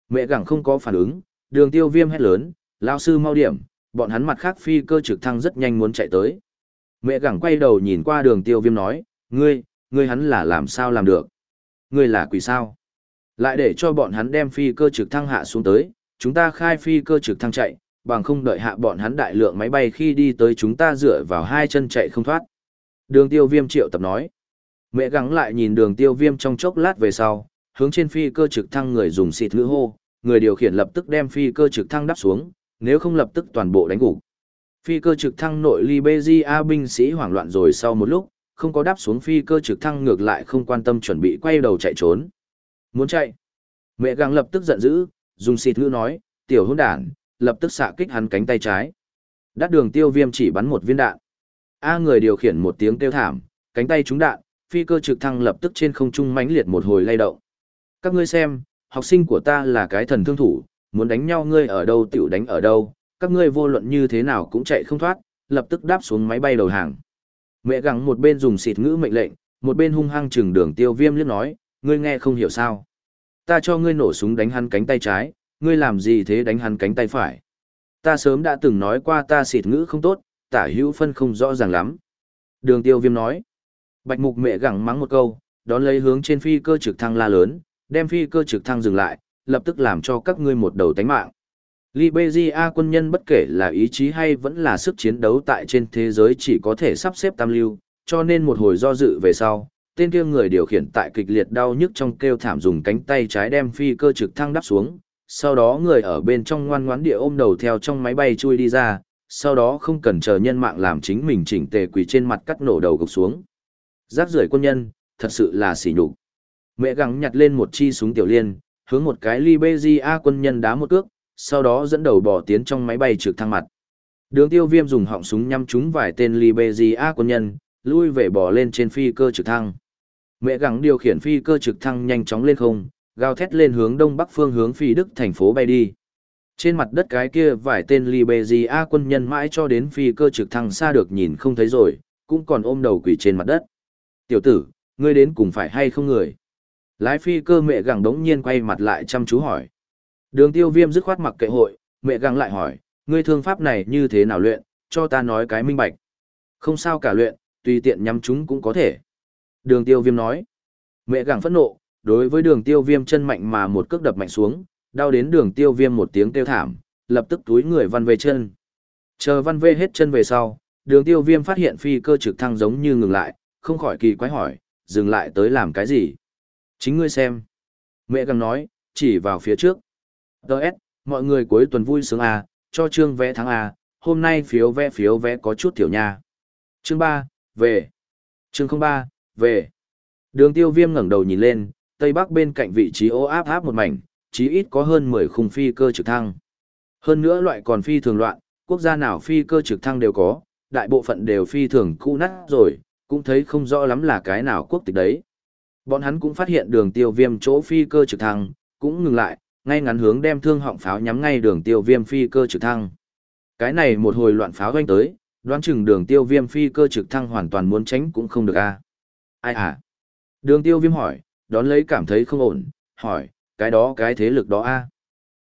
Mẹ gẳng không có phản ứng, đường tiêu viêm hét lớn, lão sư mau điểm, bọn hắn mặt khác phi cơ trực thăng rất nhanh muốn chạy tới. Mẹ gẳng quay đầu nhìn qua đường tiêu viêm nói, ngươi, ngươi hắn là làm sao làm được? Ngươi là quỷ sao? Lại để cho bọn hắn đem phi cơ trực thăng hạ xuống tới, chúng ta khai phi cơ trực thăng chạy, bằng không đợi hạ bọn hắn đại lượng máy bay khi đi tới chúng ta dựa vào hai chân chạy không thoát. Đường tiêu viêm triệu tập nói. Mẹ gắng lại nhìn đường tiêu viêm trong chốc lát về sau, hướng trên phi cơ trực thăng người dùng xịt ngữ hô, người điều khiển lập tức đem phi cơ trực thăng đắp xuống, nếu không lập tức toàn bộ đánh gục. Phi cơ trực thăng nội Liberia binh sĩ hoảng loạn rồi sau một lúc, không có đáp xuống phi cơ trực thăng ngược lại không quan tâm chuẩn bị quay đầu chạy trốn. Muốn chạy. Mẹ gắng lập tức giận dữ, dùng xịt ngữ nói, tiểu hôn đản, lập tức xạ kích hắn cánh tay trái. Đắt đường tiêu viêm chỉ bắn một viên đạn. A người điều khiển một tiếng kêu thảm, cánh tay trúng đạn, phi cơ trực thăng lập tức trên không trung mãnh liệt một hồi lay động. Các ngươi xem, học sinh của ta là cái thần thương thủ, muốn đánh nhau ngươi ở đâu tiểu đánh ở đâu, các ngươi vô luận như thế nào cũng chạy không thoát, lập tức đáp xuống máy bay đầu hàng. Mẹ gắng một bên dùng xịt ngữ mệnh lệnh, một bên hung hăng trừng đường tiêu viêm liếc nói, ngươi nghe không hiểu sao. Ta cho ngươi nổ súng đánh hắn cánh tay trái, ngươi làm gì thế đánh hắn cánh tay phải. Ta sớm đã từng nói qua ta xịt ngữ không tốt, tả hữu phân không rõ ràng lắm. Đường tiêu viêm nói, bạch mục mẹ gẳng mắng một câu, đón lấy hướng trên phi cơ trực thăng la lớn, đem phi cơ trực thăng dừng lại, lập tức làm cho các ngươi một đầu tánh mạng. Liberia quân nhân bất kể là ý chí hay vẫn là sức chiến đấu tại trên thế giới chỉ có thể sắp xếp tam lưu, cho nên một hồi do dự về sau, tên kia người điều khiển tại kịch liệt đau nhức trong kêu thảm dùng cánh tay trái đem phi cơ trực thăng đắp xuống, sau đó người ở bên trong ngoan ngoãn địa ôm đầu theo trong máy bay chui đi ra, sau đó không cần chờ nhân mạng làm chính mình chỉnh tề quỳ trên mặt cắt nổ đầu gục xuống. Rác rưởi quân nhân, thật sự là sỉ nhục. Mẹ gắng nhặt lên một chi súng tiểu liên, hướng một cái Liberia quân nhân đá một cước, sau đó dẫn đầu bỏ tiến trong máy bay trực thăng mặt. Đường tiêu viêm dùng họng súng nhắm trúng vài tên Liberia quân nhân, lui về bỏ lên trên phi cơ trực thăng. Mẹ gắng điều khiển phi cơ trực thăng nhanh chóng lên không, gào thét lên hướng đông bắc phương hướng phi Đức thành phố bay đi. Trên mặt đất cái kia vài tên Liberia quân nhân mãi cho đến phi cơ trực thăng xa được nhìn không thấy rồi, cũng còn ôm đầu quỷ trên mặt đất. Tiểu tử, ngươi đến cùng phải hay không người? Lái phi cơ mẹ gẳng đống nhiên quay mặt lại chăm chú hỏi. Đường tiêu viêm dứt khoát mặc kệ hội, mẹ gẳng lại hỏi, ngươi thương pháp này như thế nào luyện, cho ta nói cái minh bạch. Không sao cả luyện, tùy tiện nhắm chúng cũng có thể. Đường tiêu viêm nói. Mẹ gẳng phẫn nộ, đối với đường tiêu viêm chân mạnh mà một cước đập mạnh xuống, đau đến đường tiêu viêm một tiếng kêu thảm, lập tức túi người văn về chân. Chờ văn về hết chân về sau, đường tiêu viêm phát hiện phi cơ trực thăng giống như ngừng lại, không khỏi kỳ quái hỏi, dừng lại tới làm cái gì? Chính ngươi xem. Mẹ gẳng nói, chỉ vào phía trước. Đợt, mọi người cuối tuần vui sướng à, cho chương vẽ tháng à, hôm nay phiếu vẽ phiếu vẽ có chút tiểu nha. Chương 3, về. Chương 03, về. Đường tiêu viêm ngẩng đầu nhìn lên, tây bắc bên cạnh vị trí ô áp áp một mảnh, chí ít có hơn 10 khung phi cơ trực thăng. Hơn nữa loại còn phi thường loạn, quốc gia nào phi cơ trực thăng đều có, đại bộ phận đều phi thường cũ nát rồi, cũng thấy không rõ lắm là cái nào quốc tịch đấy. Bọn hắn cũng phát hiện đường tiêu viêm chỗ phi cơ trực thăng, cũng ngừng lại, ngay ngắn hướng đem thương họng pháo nhắm ngay đường tiêu viêm phi cơ trực thăng. Cái này một hồi loạn pháo doanh tới, đoán chừng đường tiêu viêm phi cơ trực thăng hoàn toàn muốn tránh cũng không được a Ai à? Đường tiêu viêm hỏi, đón lấy cảm thấy không ổn, hỏi, cái đó cái thế lực đó a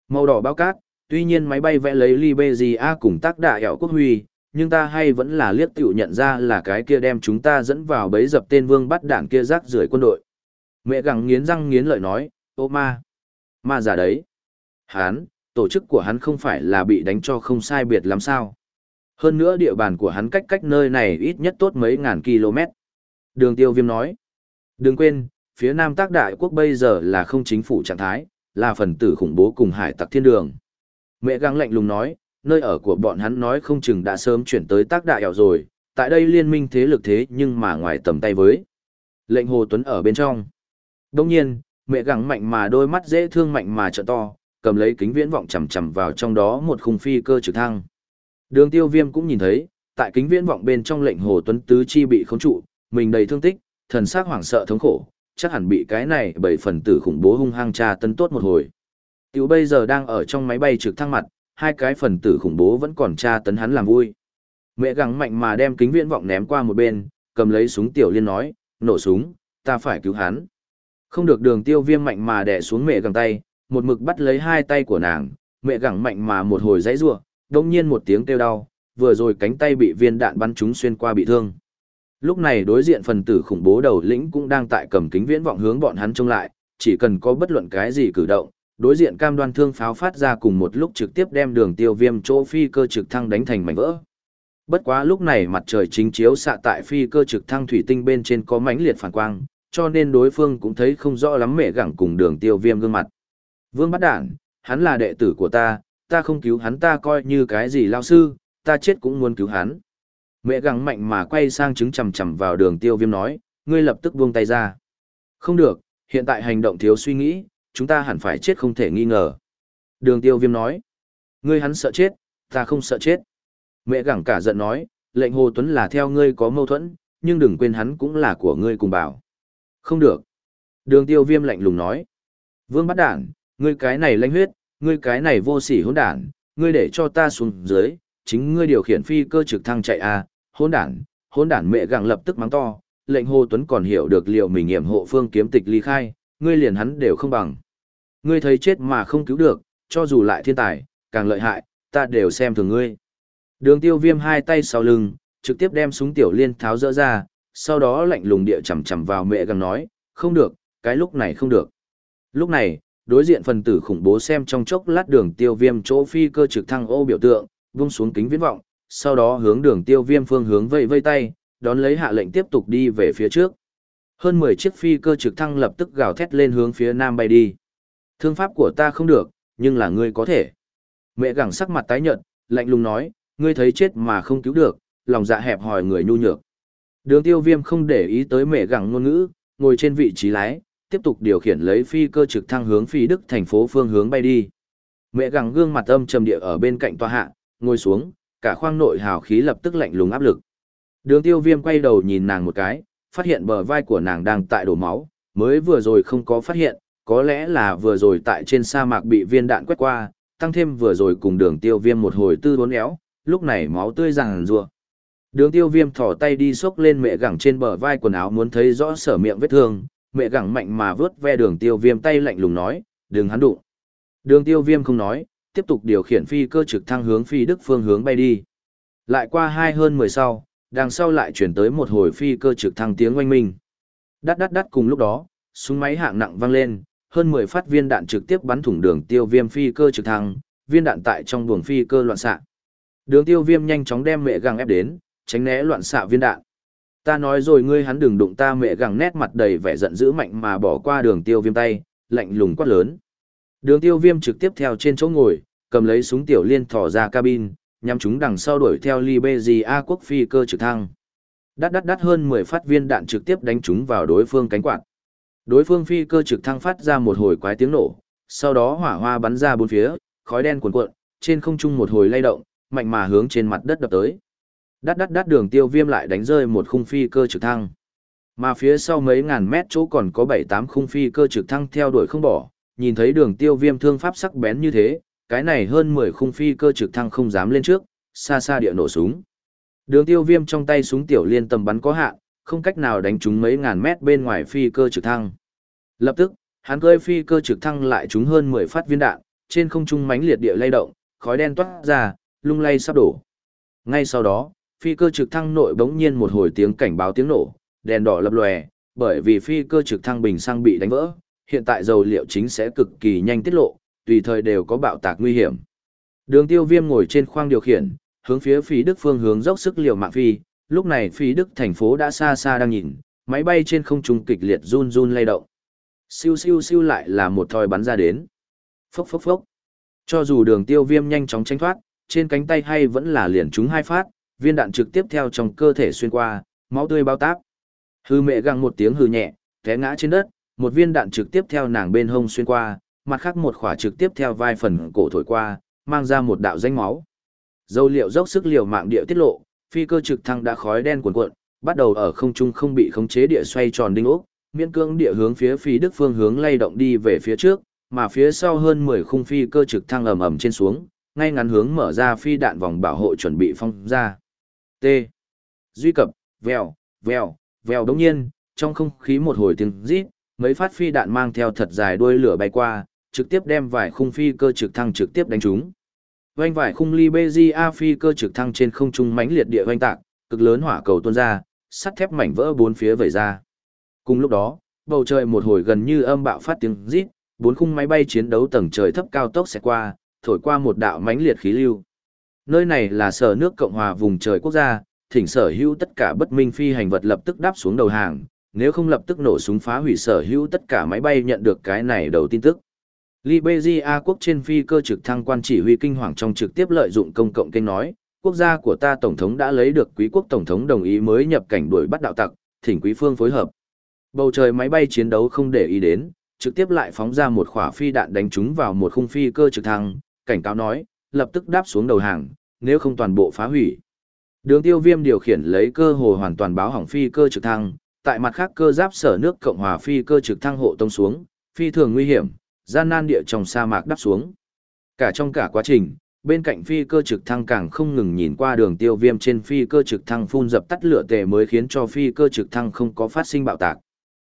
Màu đỏ bao cát, tuy nhiên máy bay vẽ lấy Liberia cùng tác đạ hẹo quốc huy, nhưng ta hay vẫn là liếc tiểu nhận ra là cái kia đem chúng ta dẫn vào bấy dập tên vương bắt đảng kia rác rưởi quân đội. Mẹ gẳng nghiến răng nghiến lợi nói, ô ma, ma giả đấy. Hán, tổ chức của hắn không phải là bị đánh cho không sai biệt lắm sao. Hơn nữa địa bàn của hắn cách cách nơi này ít nhất tốt mấy ngàn km. Đường tiêu viêm nói, đừng quên, phía nam tác đại quốc bây giờ là không chính phủ trạng thái, là phần tử khủng bố cùng hải tặc thiên đường. Mẹ găng lạnh lùng nói, nơi ở của bọn hắn nói không chừng đã sớm chuyển tới tác đại ảo rồi, tại đây liên minh thế lực thế nhưng mà ngoài tầm tay với. Lệnh Hồ Tuấn ở bên trong. Đông nhiên, mẹ găng mạnh mà đôi mắt dễ thương mạnh mà trợ to, cầm lấy kính viễn vọng chầm chầm vào trong đó một khung phi cơ trực thăng. Đường tiêu viêm cũng nhìn thấy, tại kính viễn vọng bên trong lệnh Hồ Tuấn tứ chi bị khống trụ, mình đầy thương tích, thần sắc hoảng sợ thống khổ, chắc hẳn bị cái này bảy phần tử khủng bố hung hăng tra tấn tốt một hồi. Tiểu bây giờ đang ở trong máy bay trực thăng mặt, hai cái phần tử khủng bố vẫn còn tra tấn hắn làm vui. Mẹ gắng mạnh mà đem kính viễn vọng ném qua một bên, cầm lấy súng tiểu liên nói, nổ súng, ta phải cứu hắn. Không được đường tiêu viêm mạnh mà đè xuống mẹ gắng tay, một mực bắt lấy hai tay của nàng, mẹ gắng mạnh mà một hồi dãy rua, đông nhiên một tiếng kêu đau, vừa rồi cánh tay bị viên đạn bắn trúng xuyên qua bị thương. Lúc này đối diện phần tử khủng bố đầu lĩnh cũng đang tại cầm kính viễn vọng hướng bọn hắn trông lại, chỉ cần có bất luận cái gì cử động, đối diện cam đoan thương pháo phát ra cùng một lúc trực tiếp đem đường tiêu viêm chỗ phi cơ trực thăng đánh thành mảnh vỡ. Bất quá lúc này mặt trời chính chiếu xạ tại phi cơ trực thăng thủy tinh bên trên có mãnh liệt phản quang, cho nên đối phương cũng thấy không rõ lắm mẹ gẳng cùng đường tiêu viêm gương mặt. Vương bắt đản, hắn là đệ tử của ta, ta không cứu hắn ta coi như cái gì lao sư, ta chết cũng muốn cứu hắn. Mẹ gắng mạnh mà quay sang chứng chầm chầm vào đường tiêu viêm nói, ngươi lập tức buông tay ra. Không được, hiện tại hành động thiếu suy nghĩ, chúng ta hẳn phải chết không thể nghi ngờ. Đường tiêu viêm nói, ngươi hắn sợ chết, ta không sợ chết. Mẹ gẳng cả giận nói, lệnh Hồ Tuấn là theo ngươi có mâu thuẫn, nhưng đừng quên hắn cũng là của ngươi cùng bảo. Không được. Đường tiêu viêm lạnh lùng nói, vương bắt đản, ngươi cái này lãnh huyết, ngươi cái này vô sỉ hỗn đản, ngươi để cho ta xuống dưới, chính ngươi điều khiển phi cơ trực thăng chạy à, hỗn đản, hỗn đản mẹ gặng lập tức mắng to, lệnh Hồ Tuấn còn hiểu được liệu mình nghiệm hộ phương kiếm tịch ly khai, ngươi liền hắn đều không bằng. Ngươi thấy chết mà không cứu được, cho dù lại thiên tài, càng lợi hại, ta đều xem thường ngươi. Đường tiêu viêm hai tay sau lưng, trực tiếp đem súng tiểu liên tháo rỡ ra, sau đó lạnh lùng địa chằm chằm vào mẹ gặng nói, không được, cái lúc này không được. Lúc này, đối diện phần tử khủng bố xem trong chốc lát đường tiêu viêm chỗ phi cơ trực thăng ô biểu tượng, vung xuống kính viễn vọng, sau đó hướng đường tiêu viêm phương hướng vây vây tay, đón lấy hạ lệnh tiếp tục đi về phía trước. Hơn 10 chiếc phi cơ trực thăng lập tức gào thét lên hướng phía nam bay đi. Thương pháp của ta không được, nhưng là ngươi có thể. Mẹ gẳng sắc mặt tái nhợt, lạnh lùng nói, ngươi thấy chết mà không cứu được, lòng dạ hẹp hòi người nhu nhược. Đường tiêu viêm không để ý tới mẹ gẳng ngôn ngữ, ngồi trên vị trí lái, tiếp tục điều khiển lấy phi cơ trực thăng hướng phi đức thành phố phương hướng bay đi. Mẹ gẳng gương mặt âm trầm địa ở bên cạnh tòa hạ, ngồi xuống, cả khoang nội hào khí lập tức lạnh lùng áp lực. Đường tiêu viêm quay đầu nhìn nàng một cái, phát hiện bờ vai của nàng đang tại đổ máu, mới vừa rồi không có phát hiện, có lẽ là vừa rồi tại trên sa mạc bị viên đạn quét qua, tăng thêm vừa rồi cùng đường tiêu viêm một hồi tư bốn éo, lúc này máu tươi ràng rùa. Đường tiêu viêm thỏ tay đi xốc lên mẹ gẳng trên bờ vai quần áo muốn thấy rõ sở miệng vết thương, mẹ gẳng mạnh mà vớt ve đường tiêu viêm tay lạnh lùng nói, đừng hắn đụng. Đường tiêu viêm không nói, tiếp tục điều khiển phi cơ trực thăng hướng phi đức phương hướng bay đi. Lại qua hai hơn mười sau, đằng sau lại chuyển tới một hồi phi cơ trực thăng tiếng oanh minh. Đắt đắt đắt cùng lúc đó, súng máy hạng nặng vang lên, hơn 10 phát viên đạn trực tiếp bắn thủng đường tiêu viêm phi cơ trực thăng, viên đạn tại trong buồng phi cơ loạn xạ. Đường tiêu viêm nhanh chóng đem mẹ găng ép đến, tránh né loạn xạ viên đạn. Ta nói rồi ngươi hắn đừng đụng ta mẹ găng nét mặt đầy vẻ giận dữ mạnh mà bỏ qua đường tiêu viêm tay, lạnh lùng quát lớn. Đường tiêu viêm trực tiếp theo trên chỗ ngồi, cầm lấy súng tiểu liên thỏ ra cabin, nhằm chúng đằng sau đuổi theo Liberia quốc phi cơ trực thăng. Đắt đắt đắt hơn 10 phát viên đạn trực tiếp đánh chúng vào đối phương cánh quạt. Đối phương phi cơ trực thăng phát ra một hồi quái tiếng nổ, sau đó hỏa hoa bắn ra bốn phía, khói đen cuồn cuộn, trên không trung một hồi lay động, mạnh mà hướng trên mặt đất đập tới. Đắt đắt đắt đường tiêu viêm lại đánh rơi một khung phi cơ trực thăng. Mà phía sau mấy ngàn mét chỗ còn có 7-8 khung phi cơ trực thăng theo đuổi không bỏ, nhìn thấy đường tiêu viêm thương pháp sắc bén như thế, cái này hơn 10 khung phi cơ trực thăng không dám lên trước, xa xa địa nổ súng. Đường tiêu viêm trong tay súng tiểu liên tầm bắn có hạn, không cách nào đánh trúng mấy ngàn mét bên ngoài phi cơ trực thăng. Lập tức, hắn cơi phi cơ trực thăng lại trúng hơn 10 phát viên đạn, trên không trung mánh liệt địa lay động, khói đen toát ra, lung lay sắp đổ. Ngay sau đó, phi cơ trực thăng nội bỗng nhiên một hồi tiếng cảnh báo tiếng nổ, đèn đỏ lập lòe, bởi vì phi cơ trực thăng bình xăng bị đánh vỡ, hiện tại dầu liệu chính sẽ cực kỳ nhanh tiết lộ, tùy thời đều có bạo tạc nguy hiểm. Đường Tiêu Viêm ngồi trên khoang điều khiển, hướng phía Phi Đức phương hướng dốc sức liều mạng phi, lúc này Phi Đức thành phố đã xa xa đang nhìn, máy bay trên không trung kịch liệt run run lay động. Siêu siêu siêu lại là một thoi bắn ra đến. Phốc phốc phốc. Cho dù đường tiêu viêm nhanh chóng tránh thoát, trên cánh tay hay vẫn là liền trúng hai phát, viên đạn trực tiếp theo trong cơ thể xuyên qua, máu tươi bao táp. Hư mẹ găng một tiếng hư nhẹ, té ngã trên đất, một viên đạn trực tiếp theo nàng bên hông xuyên qua, mặt khác một khỏa trực tiếp theo vai phần cổ thổi qua, mang ra một đạo danh máu. Dâu liệu dốc sức liều mạng địa tiết lộ, phi cơ trực thăng đã khói đen cuồn cuộn, bắt đầu ở không trung không bị khống chế địa xoay tròn đinh ốc, miễn cưỡng địa hướng phía phi đức phương hướng lay động đi về phía trước, mà phía sau hơn 10 khung phi cơ trực thăng ầm ầm trên xuống, ngay ngắn hướng mở ra phi đạn vòng bảo hộ chuẩn bị phong ra. T. Duy cập, vèo, vèo, vèo đống nhiên, trong không khí một hồi tiếng rít, mấy phát phi đạn mang theo thật dài đuôi lửa bay qua, trực tiếp đem vài khung phi cơ trực thăng trực tiếp đánh trúng. Vành vài khung Liberia phi cơ trực thăng trên không trung mãnh liệt địa vành tạc, cực lớn hỏa cầu tuôn ra, sắt thép mảnh vỡ bốn phía vẩy ra. Cùng lúc đó, bầu trời một hồi gần như âm bạo phát tiếng rít, bốn khung máy bay chiến đấu tầng trời thấp cao tốc sẽ qua, thổi qua một đạo mãnh liệt khí lưu. Nơi này là sở nước Cộng hòa vùng trời quốc gia, thỉnh sở hữu tất cả bất minh phi hành vật lập tức đáp xuống đầu hàng, nếu không lập tức nổ súng phá hủy sở hữu tất cả máy bay nhận được cái này đầu tin tức. Liberia quốc trên phi cơ trực thăng quan chỉ huy kinh hoàng trong trực tiếp lợi dụng công cộng kênh nói, quốc gia của ta tổng thống đã lấy được quý quốc tổng thống đồng ý mới nhập cảnh đuổi bắt đạo tặc, thỉnh quý phương phối hợp. Bầu trời máy bay chiến đấu không để ý đến, trực tiếp lại phóng ra một quả phi đạn đánh trúng vào một khung phi cơ trực thăng, cảnh cáo nói, lập tức đáp xuống đầu hàng, nếu không toàn bộ phá hủy. Đường tiêu viêm điều khiển lấy cơ hồ hoàn toàn báo hỏng phi cơ trực thăng, tại mặt khác cơ giáp sở nước Cộng hòa phi cơ trực thăng hộ tông xuống, phi thường nguy hiểm, gian nan địa trong sa mạc đắp xuống. Cả trong cả quá trình, bên cạnh phi cơ trực thăng càng không ngừng nhìn qua đường tiêu viêm trên phi cơ trực thăng phun dập tắt lửa tề mới khiến cho phi cơ trực thăng không có phát sinh bạo tạc.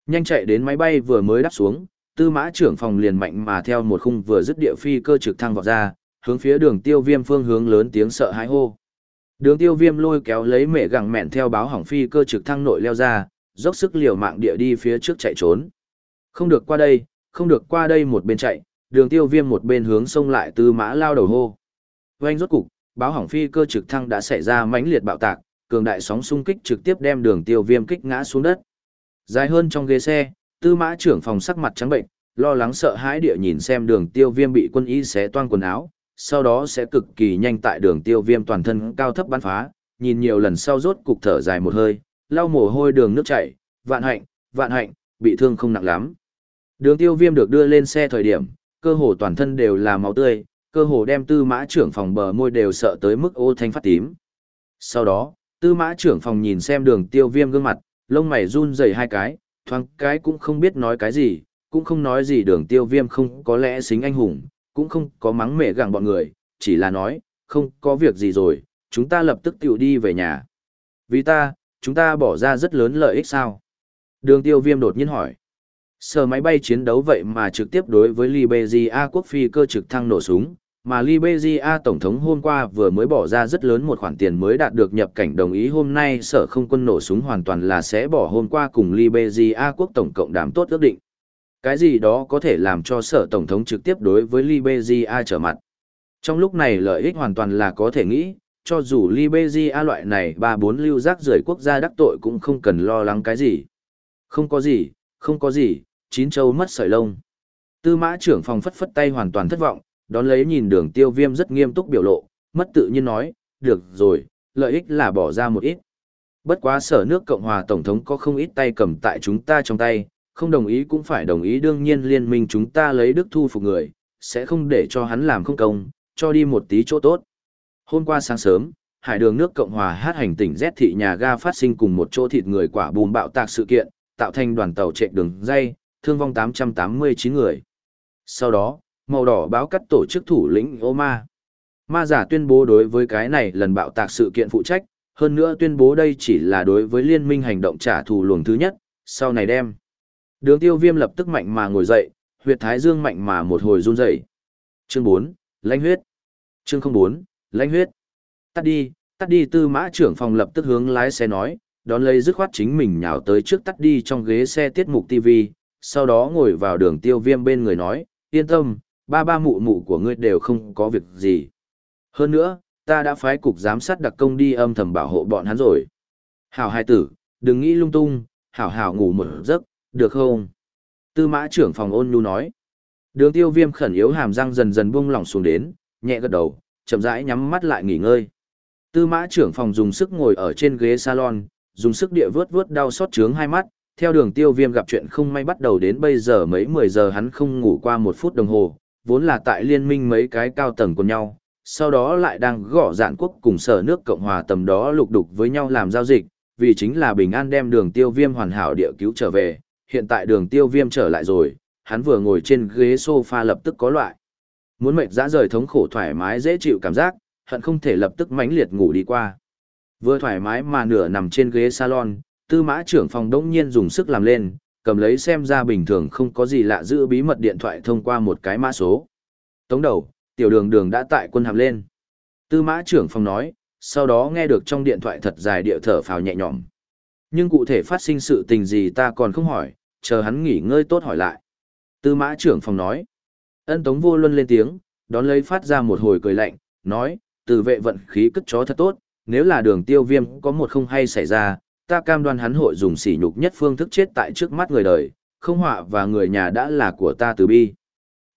Nhanh chạy đến máy bay vừa mới đắp xuống, tư mã trưởng phòng liền mạnh mà theo một khung vừa dứt địa phi cơ trực thăng vọt ra, hướng phía đường tiêu viêm phương hướng lớn tiếng sợ hãi hô. Đường tiêu viêm lôi kéo lấy mẹ gẳng mẹn theo báo hỏng phi cơ trực thăng nội leo ra, dốc sức liều mạng địa đi phía trước chạy trốn. Không được qua đây, không được qua đây một bên chạy, đường tiêu viêm một bên hướng sông lại tư mã lao đầu hô. Oanh rốt cục, báo hỏng phi cơ trực thăng đã xảy ra mãnh liệt bạo tạc, cường đại sóng xung kích trực tiếp đem đường tiêu viêm kích ngã xuống đất. Dài hơn trong ghế xe, tư mã trưởng phòng sắc mặt trắng bệnh, lo lắng sợ hãi địa nhìn xem đường tiêu viêm bị quân y xé toan quần áo, sau đó sẽ cực kỳ nhanh tại đường tiêu viêm toàn thân cao thấp bắn phá, nhìn nhiều lần sau rốt cục thở dài một hơi, lau mồ hôi đường nước chảy, vạn hạnh, vạn hạnh, bị thương không nặng lắm. Đường tiêu viêm được đưa lên xe thời điểm, cơ hồ toàn thân đều là máu tươi, cơ hồ đem tư mã trưởng phòng bờ môi đều sợ tới mức ô thanh phát tím. Sau đó, tư mã trưởng phòng nhìn xem đường tiêu viêm gương mặt, lông mày run rẩy hai cái, thoáng cái cũng không biết nói cái gì, cũng không nói gì đường tiêu viêm không có lẽ xính anh hùng, cũng không có mắng mẹ gặng bọn người, chỉ là nói, không có việc gì rồi, chúng ta lập tức tiểu đi về nhà. Vì ta, chúng ta bỏ ra rất lớn lợi ích sao? Đường tiêu viêm đột nhiên hỏi. Sở máy bay chiến đấu vậy mà trực tiếp đối với Liberia quốc phi cơ trực thăng nổ súng, mà Liberia Tổng thống hôm qua vừa mới bỏ ra rất lớn một khoản tiền mới đạt được nhập cảnh đồng ý hôm nay sở không quân nổ súng hoàn toàn là sẽ bỏ hôm qua cùng Liberia quốc tổng cộng đàm tốt ước định. Cái gì đó có thể làm cho sở tổng thống trực tiếp đối với Liberia trở mặt. Trong lúc này lợi ích hoàn toàn là có thể nghĩ, cho dù Liberia loại này ba bốn lưu rác rời quốc gia đắc tội cũng không cần lo lắng cái gì. Không có gì, không có gì, chín châu mất sợi lông. Tư mã trưởng phòng phất phất tay hoàn toàn thất vọng, đón lấy nhìn đường tiêu viêm rất nghiêm túc biểu lộ, mất tự nhiên nói, được rồi, lợi ích là bỏ ra một ít. Bất quá sở nước Cộng hòa Tổng thống có không ít tay cầm tại chúng ta trong tay, không đồng ý cũng phải đồng ý đương nhiên liên minh chúng ta lấy đức thu phục người, sẽ không để cho hắn làm không công, cho đi một tí chỗ tốt. Hôm qua sáng sớm, hải đường nước Cộng hòa hát hành tỉnh Z thị nhà ga phát sinh cùng một chỗ thịt người quả bùm bạo tạc sự kiện, tạo thành đoàn tàu chạy đường dây, thương vong 889 người. Sau đó, màu đỏ báo cắt tổ chức thủ lĩnh Oma. Ma giả tuyên bố đối với cái này lần bạo tạc sự kiện phụ trách, hơn nữa tuyên bố đây chỉ là đối với liên minh hành động trả thù luồng thứ nhất, sau này đem. Đường tiêu viêm lập tức mạnh mà ngồi dậy, huyệt thái dương mạnh mà một hồi run dậy. Chương 4, lãnh huyết. Chương 04, lãnh huyết. Tắt đi, tắt đi tư mã trưởng phòng lập tức hướng lái xe nói, đón lấy dứt khoát chính mình nhào tới trước tắt đi trong ghế xe tiết mục TV, sau đó ngồi vào đường tiêu viêm bên người nói, yên tâm, ba ba mụ mụ của ngươi đều không có việc gì. Hơn nữa, ta đã phái cục giám sát đặc công đi âm thầm bảo hộ bọn hắn rồi. Hảo hai tử, đừng nghĩ lung tung, hảo hảo ngủ một giấc, được không? Tư mã trưởng phòng ôn nhu nói. Đường tiêu viêm khẩn yếu hàm răng dần dần buông lỏng xuống đến, nhẹ gật đầu, chậm rãi nhắm mắt lại nghỉ ngơi. Tư mã trưởng phòng dùng sức ngồi ở trên ghế salon, dùng sức địa vớt vớt đau xót trướng hai mắt, theo đường tiêu viêm gặp chuyện không may bắt đầu đến bây giờ mấy mười giờ hắn không ngủ qua một phút đồng hồ, vốn là tại liên minh mấy cái cao tầng của nhau, sau đó lại đang gõ dạn quốc cùng sở nước Cộng hòa tầm đó lục đục với nhau làm giao dịch, vì chính là bình an đem đường tiêu viêm hoàn hảo địa cứu trở về, hiện tại đường tiêu viêm trở lại rồi, hắn vừa ngồi trên ghế sofa lập tức có loại. Muốn mệt dã rời thống khổ thoải mái dễ chịu cảm giác, hận không thể lập tức mãnh liệt ngủ đi qua. Vừa thoải mái mà nửa nằm trên ghế salon, tư mã trưởng phòng đông nhiên dùng sức làm lên, cầm lấy xem ra bình thường không có gì lạ giữ bí mật điện thoại thông qua một cái mã số. Tống đầu, tiểu đường đường đã tại quân hàm lên. Tư mã trưởng phòng nói, sau đó nghe được trong điện thoại thật dài địa thở phào nhẹ nhõm. Nhưng cụ thể phát sinh sự tình gì ta còn không hỏi, chờ hắn nghỉ ngơi tốt hỏi lại. Tư mã trưởng phòng nói. Ân tống vô luân lên tiếng, đón lấy phát ra một hồi cười lạnh, nói, từ vệ vận khí cất chó thật tốt, nếu là đường tiêu viêm có một không hay xảy ra, ta cam đoan hắn hội dùng sỉ nhục nhất phương thức chết tại trước mắt người đời, không họa và người nhà đã là của ta từ bi.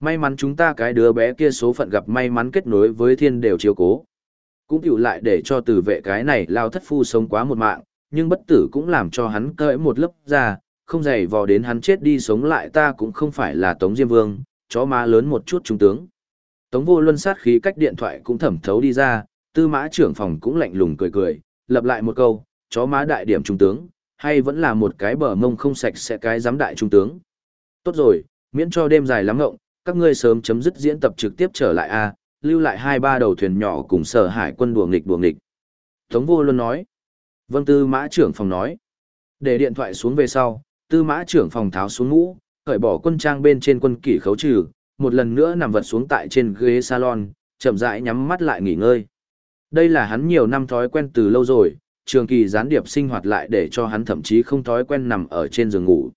May mắn chúng ta cái đứa bé kia số phận gặp may mắn kết nối với thiên đều chiếu cố. Cũng chịu lại để cho từ vệ cái này lao thất phu sống quá một mạng, nhưng bất tử cũng làm cho hắn cởi một lớp ra, không dày vò đến hắn chết đi sống lại ta cũng không phải là Tống Diêm Vương, chó má lớn một chút trung tướng. Tống vô luân sát khí cách điện thoại cũng thẩm thấu đi ra, tư mã trưởng phòng cũng lạnh lùng cười cười, lập lại một câu, chó má đại điểm trung tướng, hay vẫn là một cái bờ mông không sạch sẽ cái giám đại trung tướng. Tốt rồi, miễn cho đêm dài lắm ngộng, các ngươi sớm chấm dứt diễn tập trực tiếp trở lại a, lưu lại hai ba đầu thuyền nhỏ cùng sở hải quân đùa nghịch đùa nghịch. Tống vô luôn nói. Vâng tư mã trưởng phòng nói. Để điện thoại xuống về sau, tư mã trưởng phòng tháo xuống mũ, khởi bỏ quân trang bên trên quân kỷ khấu trừ, một lần nữa nằm vật xuống tại trên ghế salon, chậm rãi nhắm mắt lại nghỉ ngơi. Đây là hắn nhiều năm thói quen từ lâu rồi, trường kỳ gián điệp sinh hoạt lại để cho hắn thậm chí không thói quen nằm ở trên giường ngủ.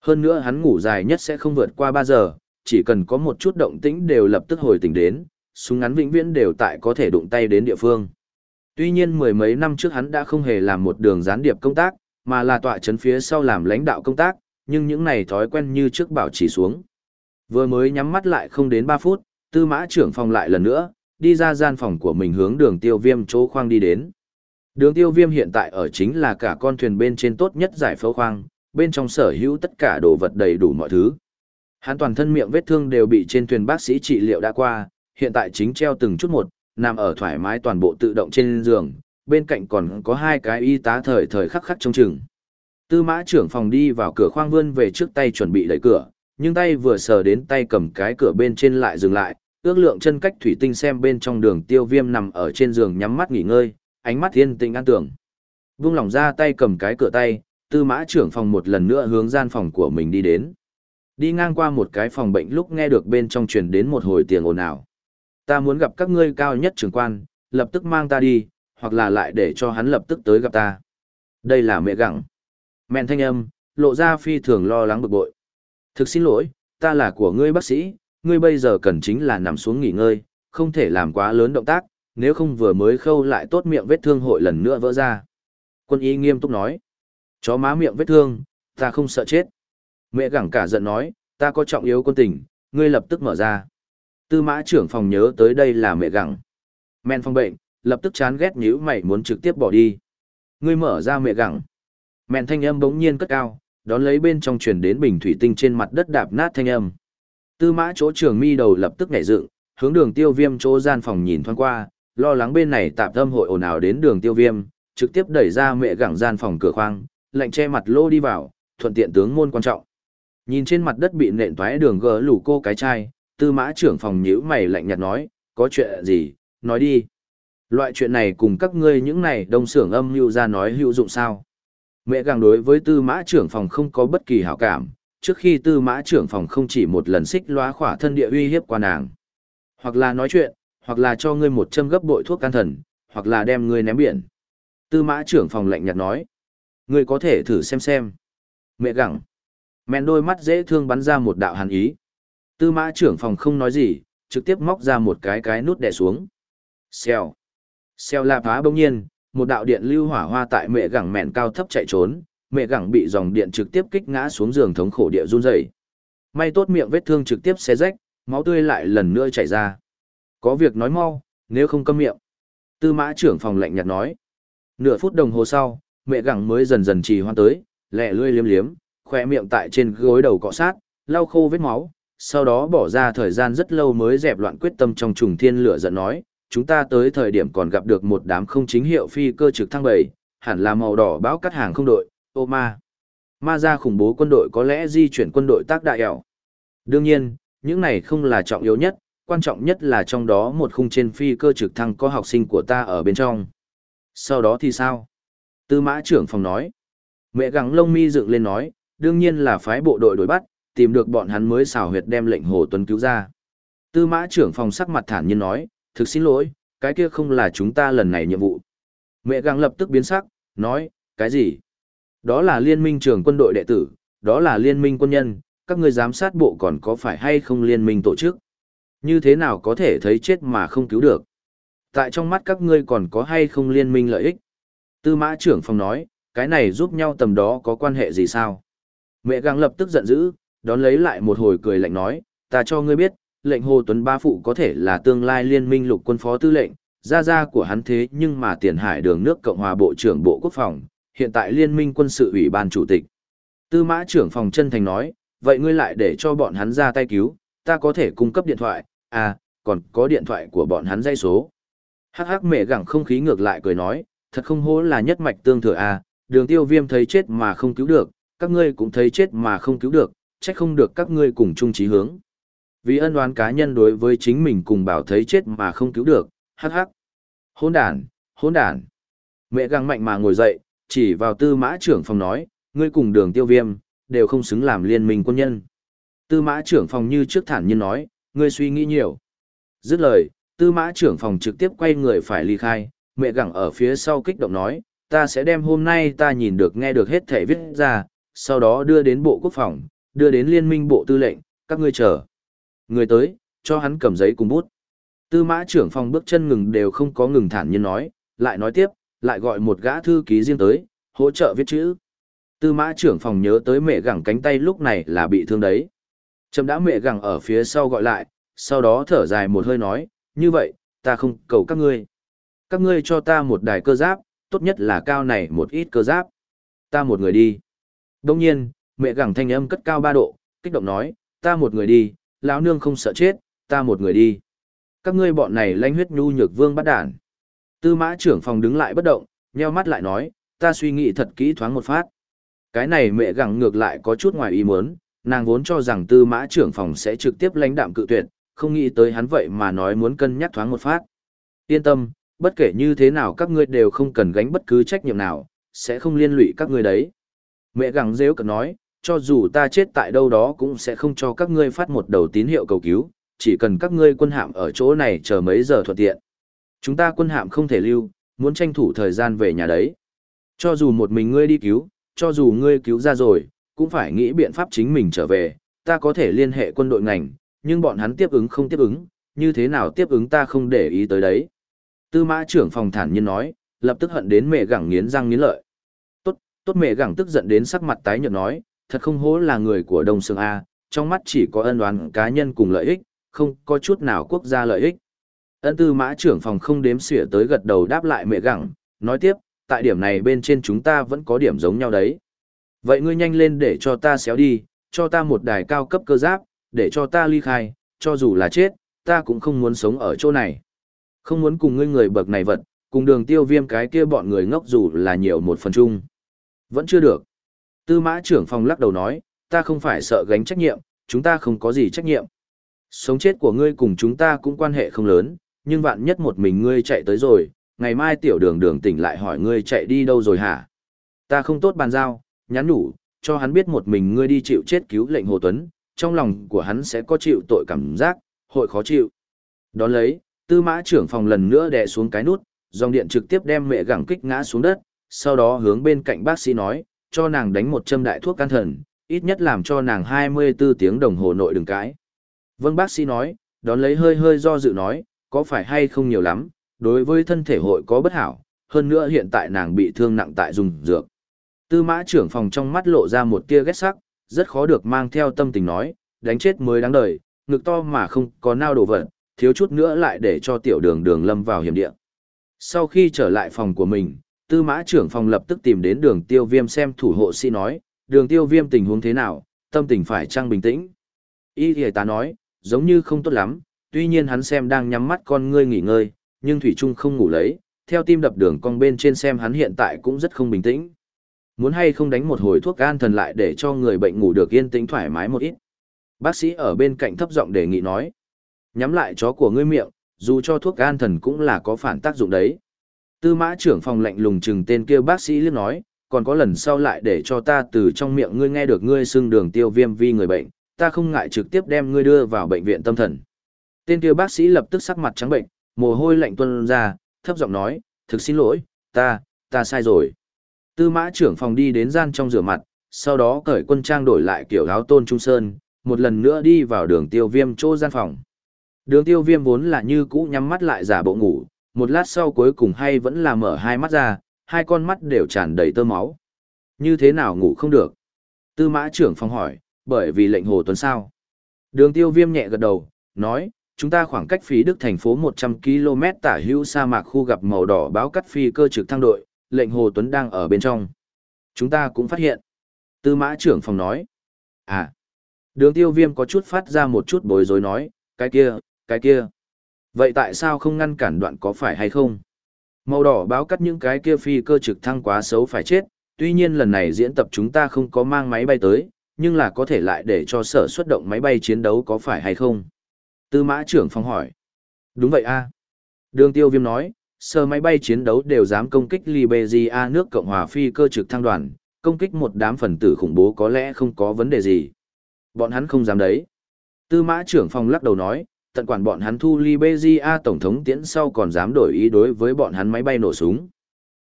Hơn nữa hắn ngủ dài nhất sẽ không vượt qua 3 giờ, chỉ cần có một chút động tĩnh đều lập tức hồi tỉnh đến, súng ngắn vĩnh viễn đều tại có thể đụng tay đến địa phương. Tuy nhiên mười mấy năm trước hắn đã không hề làm một đường gián điệp công tác, mà là tọa chấn phía sau làm lãnh đạo công tác, nhưng những này thói quen như trước bảo trì xuống. Vừa mới nhắm mắt lại không đến 3 phút, tư mã trưởng phòng lại lần nữa, đi ra gian phòng của mình hướng đường tiêu viêm chỗ khoang đi đến. Đường tiêu viêm hiện tại ở chính là cả con thuyền bên trên tốt nhất giải phẫu khoang, bên trong sở hữu tất cả đồ vật đầy đủ mọi thứ. Hắn toàn thân miệng vết thương đều bị trên thuyền bác sĩ trị liệu đã qua, hiện tại chính treo từng chút một, nằm ở thoải mái toàn bộ tự động trên giường, bên cạnh còn có hai cái y tá thời thời khắc khắc trông chừng. Tư mã trưởng phòng đi vào cửa khoang vươn về trước tay chuẩn bị đẩy cửa, nhưng tay vừa sờ đến tay cầm cái cửa bên trên lại dừng lại, ước lượng chân cách thủy tinh xem bên trong đường tiêu viêm nằm ở trên giường nhắm mắt nghỉ ngơi, ánh mắt thiên tĩnh an tưởng. Vung lòng ra tay cầm cái cửa tay, tư mã trưởng phòng một lần nữa hướng gian phòng của mình đi đến. Đi ngang qua một cái phòng bệnh lúc nghe được bên trong truyền đến một hồi tiền ồn ào. Ta muốn gặp các ngươi cao nhất trưởng quan, lập tức mang ta đi, hoặc là lại để cho hắn lập tức tới gặp ta. Đây là mẹ gặng. Mẹn thanh âm, lộ ra phi thường lo lắng bực bội. Thực xin lỗi, ta là của ngươi bác sĩ, ngươi bây giờ cần chính là nằm xuống nghỉ ngơi, không thể làm quá lớn động tác, nếu không vừa mới khâu lại tốt miệng vết thương hội lần nữa vỡ ra. Quân y nghiêm túc nói. Chó má miệng vết thương, ta không sợ chết. Mẹ gẳng cả giận nói, ta có trọng yếu quân tình, ngươi lập tức mở ra. Tư mã trưởng phòng nhớ tới đây là mẹ gẳng. Men phong bệnh, lập tức chán ghét nhíu mày muốn trực tiếp bỏ đi. Ngươi mở ra mẹ gẳng. Mẹn thanh âm bỗng nhiên cất cao, đón lấy bên trong truyền đến bình thủy tinh trên mặt đất đạp nát thanh âm. Tư mã chỗ trường mi đầu lập tức nhảy dựng, hướng đường tiêu viêm chỗ gian phòng nhìn thoáng qua, lo lắng bên này tạp tâm hội ồn ào đến đường tiêu viêm, trực tiếp đẩy ra mẹ gẳng gian phòng cửa khoang, lạnh che mặt lô đi vào, thuận tiện tướng môn quan trọng. Nhìn trên mặt đất bị nện toái đường gỡ lủ cô cái chai, tư mã trưởng phòng nhíu mày lạnh nhạt nói, có chuyện gì, nói đi. Loại chuyện này cùng các ngươi những này đông sưởng âm hưu ra nói hữu dụng sao. Mẹ gàng đối với tư mã trưởng phòng không có bất kỳ hảo cảm, trước khi tư mã trưởng phòng không chỉ một lần xích loá khỏa thân địa uy hiếp qua nàng. Hoặc là nói chuyện, hoặc là cho ngươi một châm gấp bội thuốc can thần, hoặc là đem ngươi ném biển. Tư mã trưởng phòng lạnh nhạt nói. Ngươi có thể thử xem xem. Mẹ gặng. Mẹn đôi mắt dễ thương bắn ra một đạo hàn ý. Tư mã trưởng phòng không nói gì, trực tiếp móc ra một cái cái nút đè xuống. Xèo. Xèo là phá bỗng nhiên, một đạo điện lưu hỏa hoa tại mẹ gẳng mẹn cao thấp chạy trốn, mẹ gẳng bị dòng điện trực tiếp kích ngã xuống giường thống khổ địa run rẩy. May tốt miệng vết thương trực tiếp xé rách, máu tươi lại lần nữa chảy ra. Có việc nói mau, nếu không câm miệng. Tư mã trưởng phòng lạnh nhạt nói. Nửa phút đồng hồ sau, mẹ gẳng mới dần dần trì hoan tới, lẹ lươi liếm liếm, khỏe miệng tại trên gối đầu cọ sát, lau khô vết máu, sau đó bỏ ra thời gian rất lâu mới dẹp loạn quyết tâm trong trùng thiên lửa giận nói, chúng ta tới thời điểm còn gặp được một đám không chính hiệu phi cơ trực thăng bảy, hẳn là màu đỏ báo cắt hàng không đội, ô ma. Ma ra khủng bố quân đội có lẽ di chuyển quân đội tác đại ẻo. Đương nhiên, những này không là trọng yếu nhất, quan trọng nhất là trong đó một khung trên phi cơ trực thăng có học sinh của ta ở bên trong. Sau đó thì sao? Tư mã trưởng phòng nói. Mẹ gắng lông mi dựng lên nói, đương nhiên là phái bộ đội đuổi bắt, tìm được bọn hắn mới xảo huyệt đem lệnh Hồ Tuấn cứu ra. Tư mã trưởng phòng sắc mặt thản nhiên nói, thực xin lỗi, cái kia không là chúng ta lần này nhiệm vụ. Mẹ găng lập tức biến sắc, nói, cái gì? Đó là liên minh trưởng quân đội đệ tử, đó là liên minh quân nhân, các ngươi giám sát bộ còn có phải hay không liên minh tổ chức? Như thế nào có thể thấy chết mà không cứu được? Tại trong mắt các ngươi còn có hay không liên minh lợi ích? Tư mã trưởng phòng nói, cái này giúp nhau tầm đó có quan hệ gì sao? Mẹ găng lập tức giận dữ, đón lấy lại một hồi cười lạnh nói, ta cho ngươi biết, lệnh Hồ Tuấn Ba Phụ có thể là tương lai liên minh lục quân phó tư lệnh, gia gia của hắn thế nhưng mà tiền hải đường nước Cộng hòa Bộ trưởng Bộ Quốc phòng, hiện tại liên minh quân sự ủy ban chủ tịch. Tư mã trưởng phòng chân thành nói, vậy ngươi lại để cho bọn hắn ra tay cứu, ta có thể cung cấp điện thoại, à, còn có điện thoại của bọn hắn dây số. Hắc hắc mẹ gẳng không khí ngược lại cười nói, thật không hố là nhất mạch tương thừa à, đường tiêu viêm thấy chết mà không cứu được, các ngươi cũng thấy chết mà không cứu được, trách không được các ngươi cùng chung chí hướng. Vì ân oán cá nhân đối với chính mình cùng bảo thấy chết mà không cứu được, hắc hắc. Hôn đàn, hôn đàn. Mẹ găng mạnh mà ngồi dậy, chỉ vào tư mã trưởng phòng nói, ngươi cùng đường tiêu viêm, đều không xứng làm liên minh quân nhân. Tư mã trưởng phòng như trước thản nhiên nói, ngươi suy nghĩ nhiều. Dứt lời, tư mã trưởng phòng trực tiếp quay người phải ly khai, mẹ gẳng ở phía sau kích động nói, ta sẽ đem hôm nay ta nhìn được nghe được hết thể viết ra, sau đó đưa đến Bộ Quốc phòng, đưa đến Liên minh Bộ Tư lệnh, các ngươi chờ. Người tới, cho hắn cầm giấy cùng bút. Tư mã trưởng phòng bước chân ngừng đều không có ngừng thản nhiên nói, lại nói tiếp, lại gọi một gã thư ký riêng tới, hỗ trợ viết chữ. Tư mã trưởng phòng nhớ tới mẹ gẳng cánh tay lúc này là bị thương đấy. Trầm đã mẹ gẳng ở phía sau gọi lại, sau đó thở dài một hơi nói, như vậy, ta không cầu các ngươi. Các ngươi cho ta một đài cơ giáp, tốt nhất là cao này một ít cơ giáp. Ta một người đi. Đông nhiên, mẹ gẳng thanh âm cất cao ba độ, kích động nói, ta một người đi, lão nương không sợ chết, ta một người đi. Các ngươi bọn này lanh huyết nhu nhược vương bắt đản. Tư mã trưởng phòng đứng lại bất động, nheo mắt lại nói, ta suy nghĩ thật kỹ thoáng một phát. Cái này mẹ gẳng ngược lại có chút ngoài ý muốn, nàng vốn cho rằng tư mã trưởng phòng sẽ trực tiếp lãnh đạm cự tuyệt, không nghĩ tới hắn vậy mà nói muốn cân nhắc thoáng một phát. Yên tâm, bất kể như thế nào các ngươi đều không cần gánh bất cứ trách nhiệm nào, sẽ không liên lụy các ngươi đấy. Mẹ gẳng rêu cần nói, cho dù ta chết tại đâu đó cũng sẽ không cho các ngươi phát một đầu tín hiệu cầu cứu, chỉ cần các ngươi quân hạm ở chỗ này chờ mấy giờ thuận tiện. Chúng ta quân hạm không thể lưu, muốn tranh thủ thời gian về nhà đấy. Cho dù một mình ngươi đi cứu, cho dù ngươi cứu ra rồi, cũng phải nghĩ biện pháp chính mình trở về, ta có thể liên hệ quân đội ngành, nhưng bọn hắn tiếp ứng không tiếp ứng, như thế nào tiếp ứng ta không để ý tới đấy. Tư mã trưởng phòng thản nhiên nói, lập tức hận đến mẹ gẳng nghiến răng nghiến lợi. Tốt, tốt mẹ gẳng tức giận đến sắc mặt tái nhợt nói, thật không hố là người của Đông Sương A, trong mắt chỉ có ân oán cá nhân cùng lợi ích, không có chút nào quốc gia lợi ích. Ân tư mã trưởng phòng không đếm xỉa tới gật đầu đáp lại mẹ gẳng, nói tiếp, tại điểm này bên trên chúng ta vẫn có điểm giống nhau đấy. Vậy ngươi nhanh lên để cho ta xéo đi, cho ta một đài cao cấp cơ giáp, để cho ta ly khai, cho dù là chết, ta cũng không muốn sống ở chỗ này. Không muốn cùng ngươi người bậc này vật, cùng đường tiêu viêm cái kia bọn người ngốc dù là nhiều một phần chung. Vẫn chưa được. Tư mã trưởng phòng lắc đầu nói, ta không phải sợ gánh trách nhiệm, chúng ta không có gì trách nhiệm. Sống chết của ngươi cùng chúng ta cũng quan hệ không lớn, nhưng vạn nhất một mình ngươi chạy tới rồi, ngày mai tiểu đường đường tỉnh lại hỏi ngươi chạy đi đâu rồi hả? Ta không tốt bàn giao, nhắn nhủ, cho hắn biết một mình ngươi đi chịu chết cứu lệnh Hồ Tuấn, trong lòng của hắn sẽ có chịu tội cảm giác, hội khó chịu. Đón lấy, tư mã trưởng phòng lần nữa đè xuống cái nút, dòng điện trực tiếp đem mẹ gẳng kích ngã xuống đất, sau đó hướng bên cạnh bác sĩ nói, cho nàng đánh một châm đại thuốc can thần, ít nhất làm cho nàng 24 tiếng đồng hồ nội đừng cãi. Vâng bác sĩ nói, đón lấy hơi hơi do dự nói, có phải hay không nhiều lắm, đối với thân thể hội có bất hảo, hơn nữa hiện tại nàng bị thương nặng tại dùng dược. Tư mã trưởng phòng trong mắt lộ ra một tia ghét sắc, rất khó được mang theo tâm tình nói, đánh chết mới đáng đời, ngực to mà không có nao đổ vật, thiếu chút nữa lại để cho tiểu đường đường lâm vào hiểm địa. Sau khi trở lại phòng của mình, tư mã trưởng phòng lập tức tìm đến đường tiêu viêm xem thủ hộ sĩ nói, đường tiêu viêm tình huống thế nào, tâm tình phải trăng bình tĩnh. Y thì ta nói, giống như không tốt lắm, tuy nhiên hắn xem đang nhắm mắt con ngươi nghỉ ngơi, nhưng Thủy Trung không ngủ lấy, theo tim đập đường cong bên trên xem hắn hiện tại cũng rất không bình tĩnh. Muốn hay không đánh một hồi thuốc an thần lại để cho người bệnh ngủ được yên tĩnh thoải mái một ít. Bác sĩ ở bên cạnh thấp giọng đề nghị nói. Nhắm lại chó của ngươi miệng, dù cho thuốc an thần cũng là có phản tác dụng đấy. Tư mã trưởng phòng lạnh lùng chừng tên kia bác sĩ liếc nói, còn có lần sau lại để cho ta từ trong miệng ngươi nghe được ngươi xưng đường tiêu viêm vi người bệnh, ta không ngại trực tiếp đem ngươi đưa vào bệnh viện tâm thần. Tên kia bác sĩ lập tức sắc mặt trắng bệnh, mồ hôi lạnh tuôn ra, thấp giọng nói, thực xin lỗi, ta, ta sai rồi. Tư mã trưởng phòng đi đến gian trong rửa mặt, sau đó cởi quân trang đổi lại kiểu áo tôn trung sơn, một lần nữa đi vào đường tiêu viêm chỗ gian phòng. Đường tiêu viêm vốn là như cũ nhắm mắt lại giả bộ ngủ, một lát sau cuối cùng hay vẫn là mở hai mắt ra, hai con mắt đều tràn đầy tơ máu. Như thế nào ngủ không được? Tư mã trưởng phòng hỏi, bởi vì lệnh hồ tuấn sao? Đường tiêu viêm nhẹ gật đầu, nói, chúng ta khoảng cách phí đức thành phố 100 km tả hữu sa mạc khu gặp màu đỏ báo cắt phi cơ trực thăng đội, lệnh Hồ Tuấn đang ở bên trong. Chúng ta cũng phát hiện. Tư mã trưởng phòng nói. À. Đường tiêu viêm có chút phát ra một chút bối rối nói, cái kia, cái kia. Vậy tại sao không ngăn cản đoạn có phải hay không? Màu đỏ báo cắt những cái kia phi cơ trực thăng quá xấu phải chết, tuy nhiên lần này diễn tập chúng ta không có mang máy bay tới, nhưng là có thể lại để cho sở xuất động máy bay chiến đấu có phải hay không? Tư mã trưởng phong hỏi. Đúng vậy a Đường tiêu viêm nói, sơ máy bay chiến đấu đều dám công kích Liberia nước Cộng hòa Phi cơ trực thăng đoàn, công kích một đám phần tử khủng bố có lẽ không có vấn đề gì. Bọn hắn không dám đấy. Tư mã trưởng phòng lắc đầu nói, tận quản bọn hắn thu Liberia tổng thống tiễn sau còn dám đổi ý đối với bọn hắn máy bay nổ súng.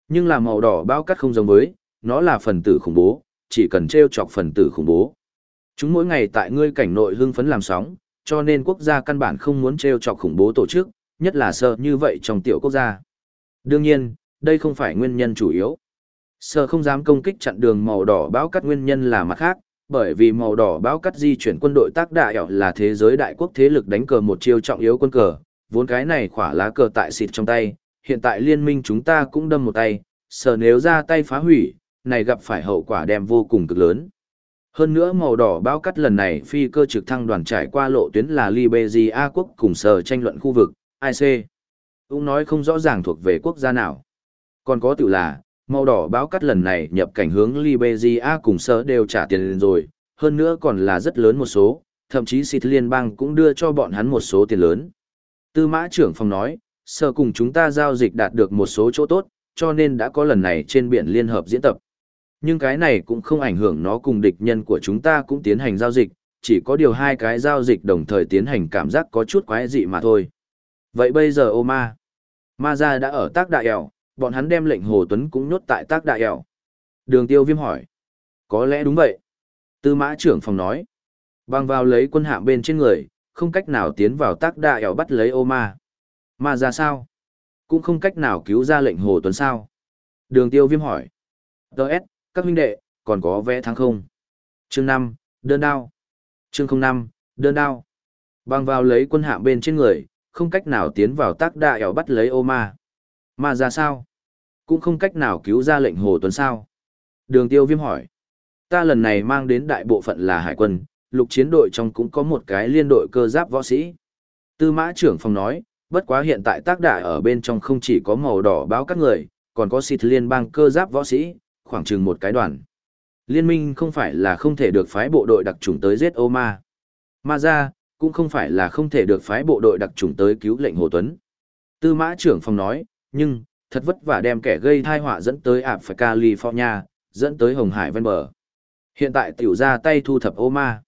Nhưng là màu đỏ bao cắt không giống với, nó là phần tử khủng bố, chỉ cần treo chọc phần tử khủng bố. Chúng mỗi ngày tại ngươi cảnh nội hưng phấn làm sóng, cho nên quốc gia căn bản không muốn treo chọc khủng bố tổ chức, nhất là sợ như vậy trong tiểu quốc gia. Đương nhiên, đây không phải nguyên nhân chủ yếu. Sợ không dám công kích chặn đường màu đỏ báo cắt nguyên nhân là mặt khác, bởi vì màu đỏ báo cắt di chuyển quân đội tác đại là thế giới đại quốc thế lực đánh cờ một chiêu trọng yếu quân cờ, vốn cái này khỏa lá cờ tại xịt trong tay, hiện tại liên minh chúng ta cũng đâm một tay, sở nếu ra tay phá hủy, này gặp phải hậu quả đem vô cùng cực lớn. Hơn nữa màu đỏ báo cắt lần này phi cơ trực thăng đoàn trải qua lộ tuyến là Liberia quốc cùng sở tranh luận khu vực, IC. Cũng nói không rõ ràng thuộc về quốc gia nào. Còn có tự là, màu đỏ báo cắt lần này nhập cảnh hướng Liberia cùng sở đều trả tiền lên rồi, hơn nữa còn là rất lớn một số, thậm chí xịt liên bang cũng đưa cho bọn hắn một số tiền lớn. Tư mã trưởng phòng nói, sở cùng chúng ta giao dịch đạt được một số chỗ tốt, cho nên đã có lần này trên biển liên hợp diễn tập. Nhưng cái này cũng không ảnh hưởng nó cùng địch nhân của chúng ta cũng tiến hành giao dịch, chỉ có điều hai cái giao dịch đồng thời tiến hành cảm giác có chút quái dị mà thôi. Vậy bây giờ ô ma, ma ra đã ở tác đại ẻo, bọn hắn đem lệnh Hồ Tuấn cũng nhốt tại tác đại ẻo. Đường tiêu viêm hỏi. Có lẽ đúng vậy. Tư mã trưởng phòng nói. băng vào lấy quân hạm bên trên người, không cách nào tiến vào tác đại ẻo bắt lấy ô ma. Mà ra sao? Cũng không cách nào cứu ra lệnh Hồ Tuấn sao? Đường tiêu viêm hỏi. Đợt, các huynh đệ, còn có vẽ thắng không? Chương 5, đơn đao. Chương 05, đơn đao. băng vào lấy quân hạm bên trên người, không cách nào tiến vào tác đại ẻo bắt lấy ô ma. Ma ra sao? Cũng không cách nào cứu ra lệnh Hồ Tuấn sao. Đường tiêu viêm hỏi. Ta lần này mang đến đại bộ phận là hải quân, lục chiến đội trong cũng có một cái liên đội cơ giáp võ sĩ. Tư mã trưởng phòng nói, bất quá hiện tại tác đại ở bên trong không chỉ có màu đỏ báo các người, còn có xịt liên bang cơ giáp võ sĩ, khoảng chừng một cái đoàn. Liên minh không phải là không thể được phái bộ đội đặc trùng tới giết ô ma. Ma ra, cũng không phải là không thể được phái bộ đội đặc trùng tới cứu lệnh Hồ Tuấn. Tư mã trưởng phòng nói, nhưng, thật vất vả đem kẻ gây thai họa dẫn tới ạp phải California, dẫn tới Hồng Hải ven bờ. Hiện tại tiểu ra tay thu thập ô ma.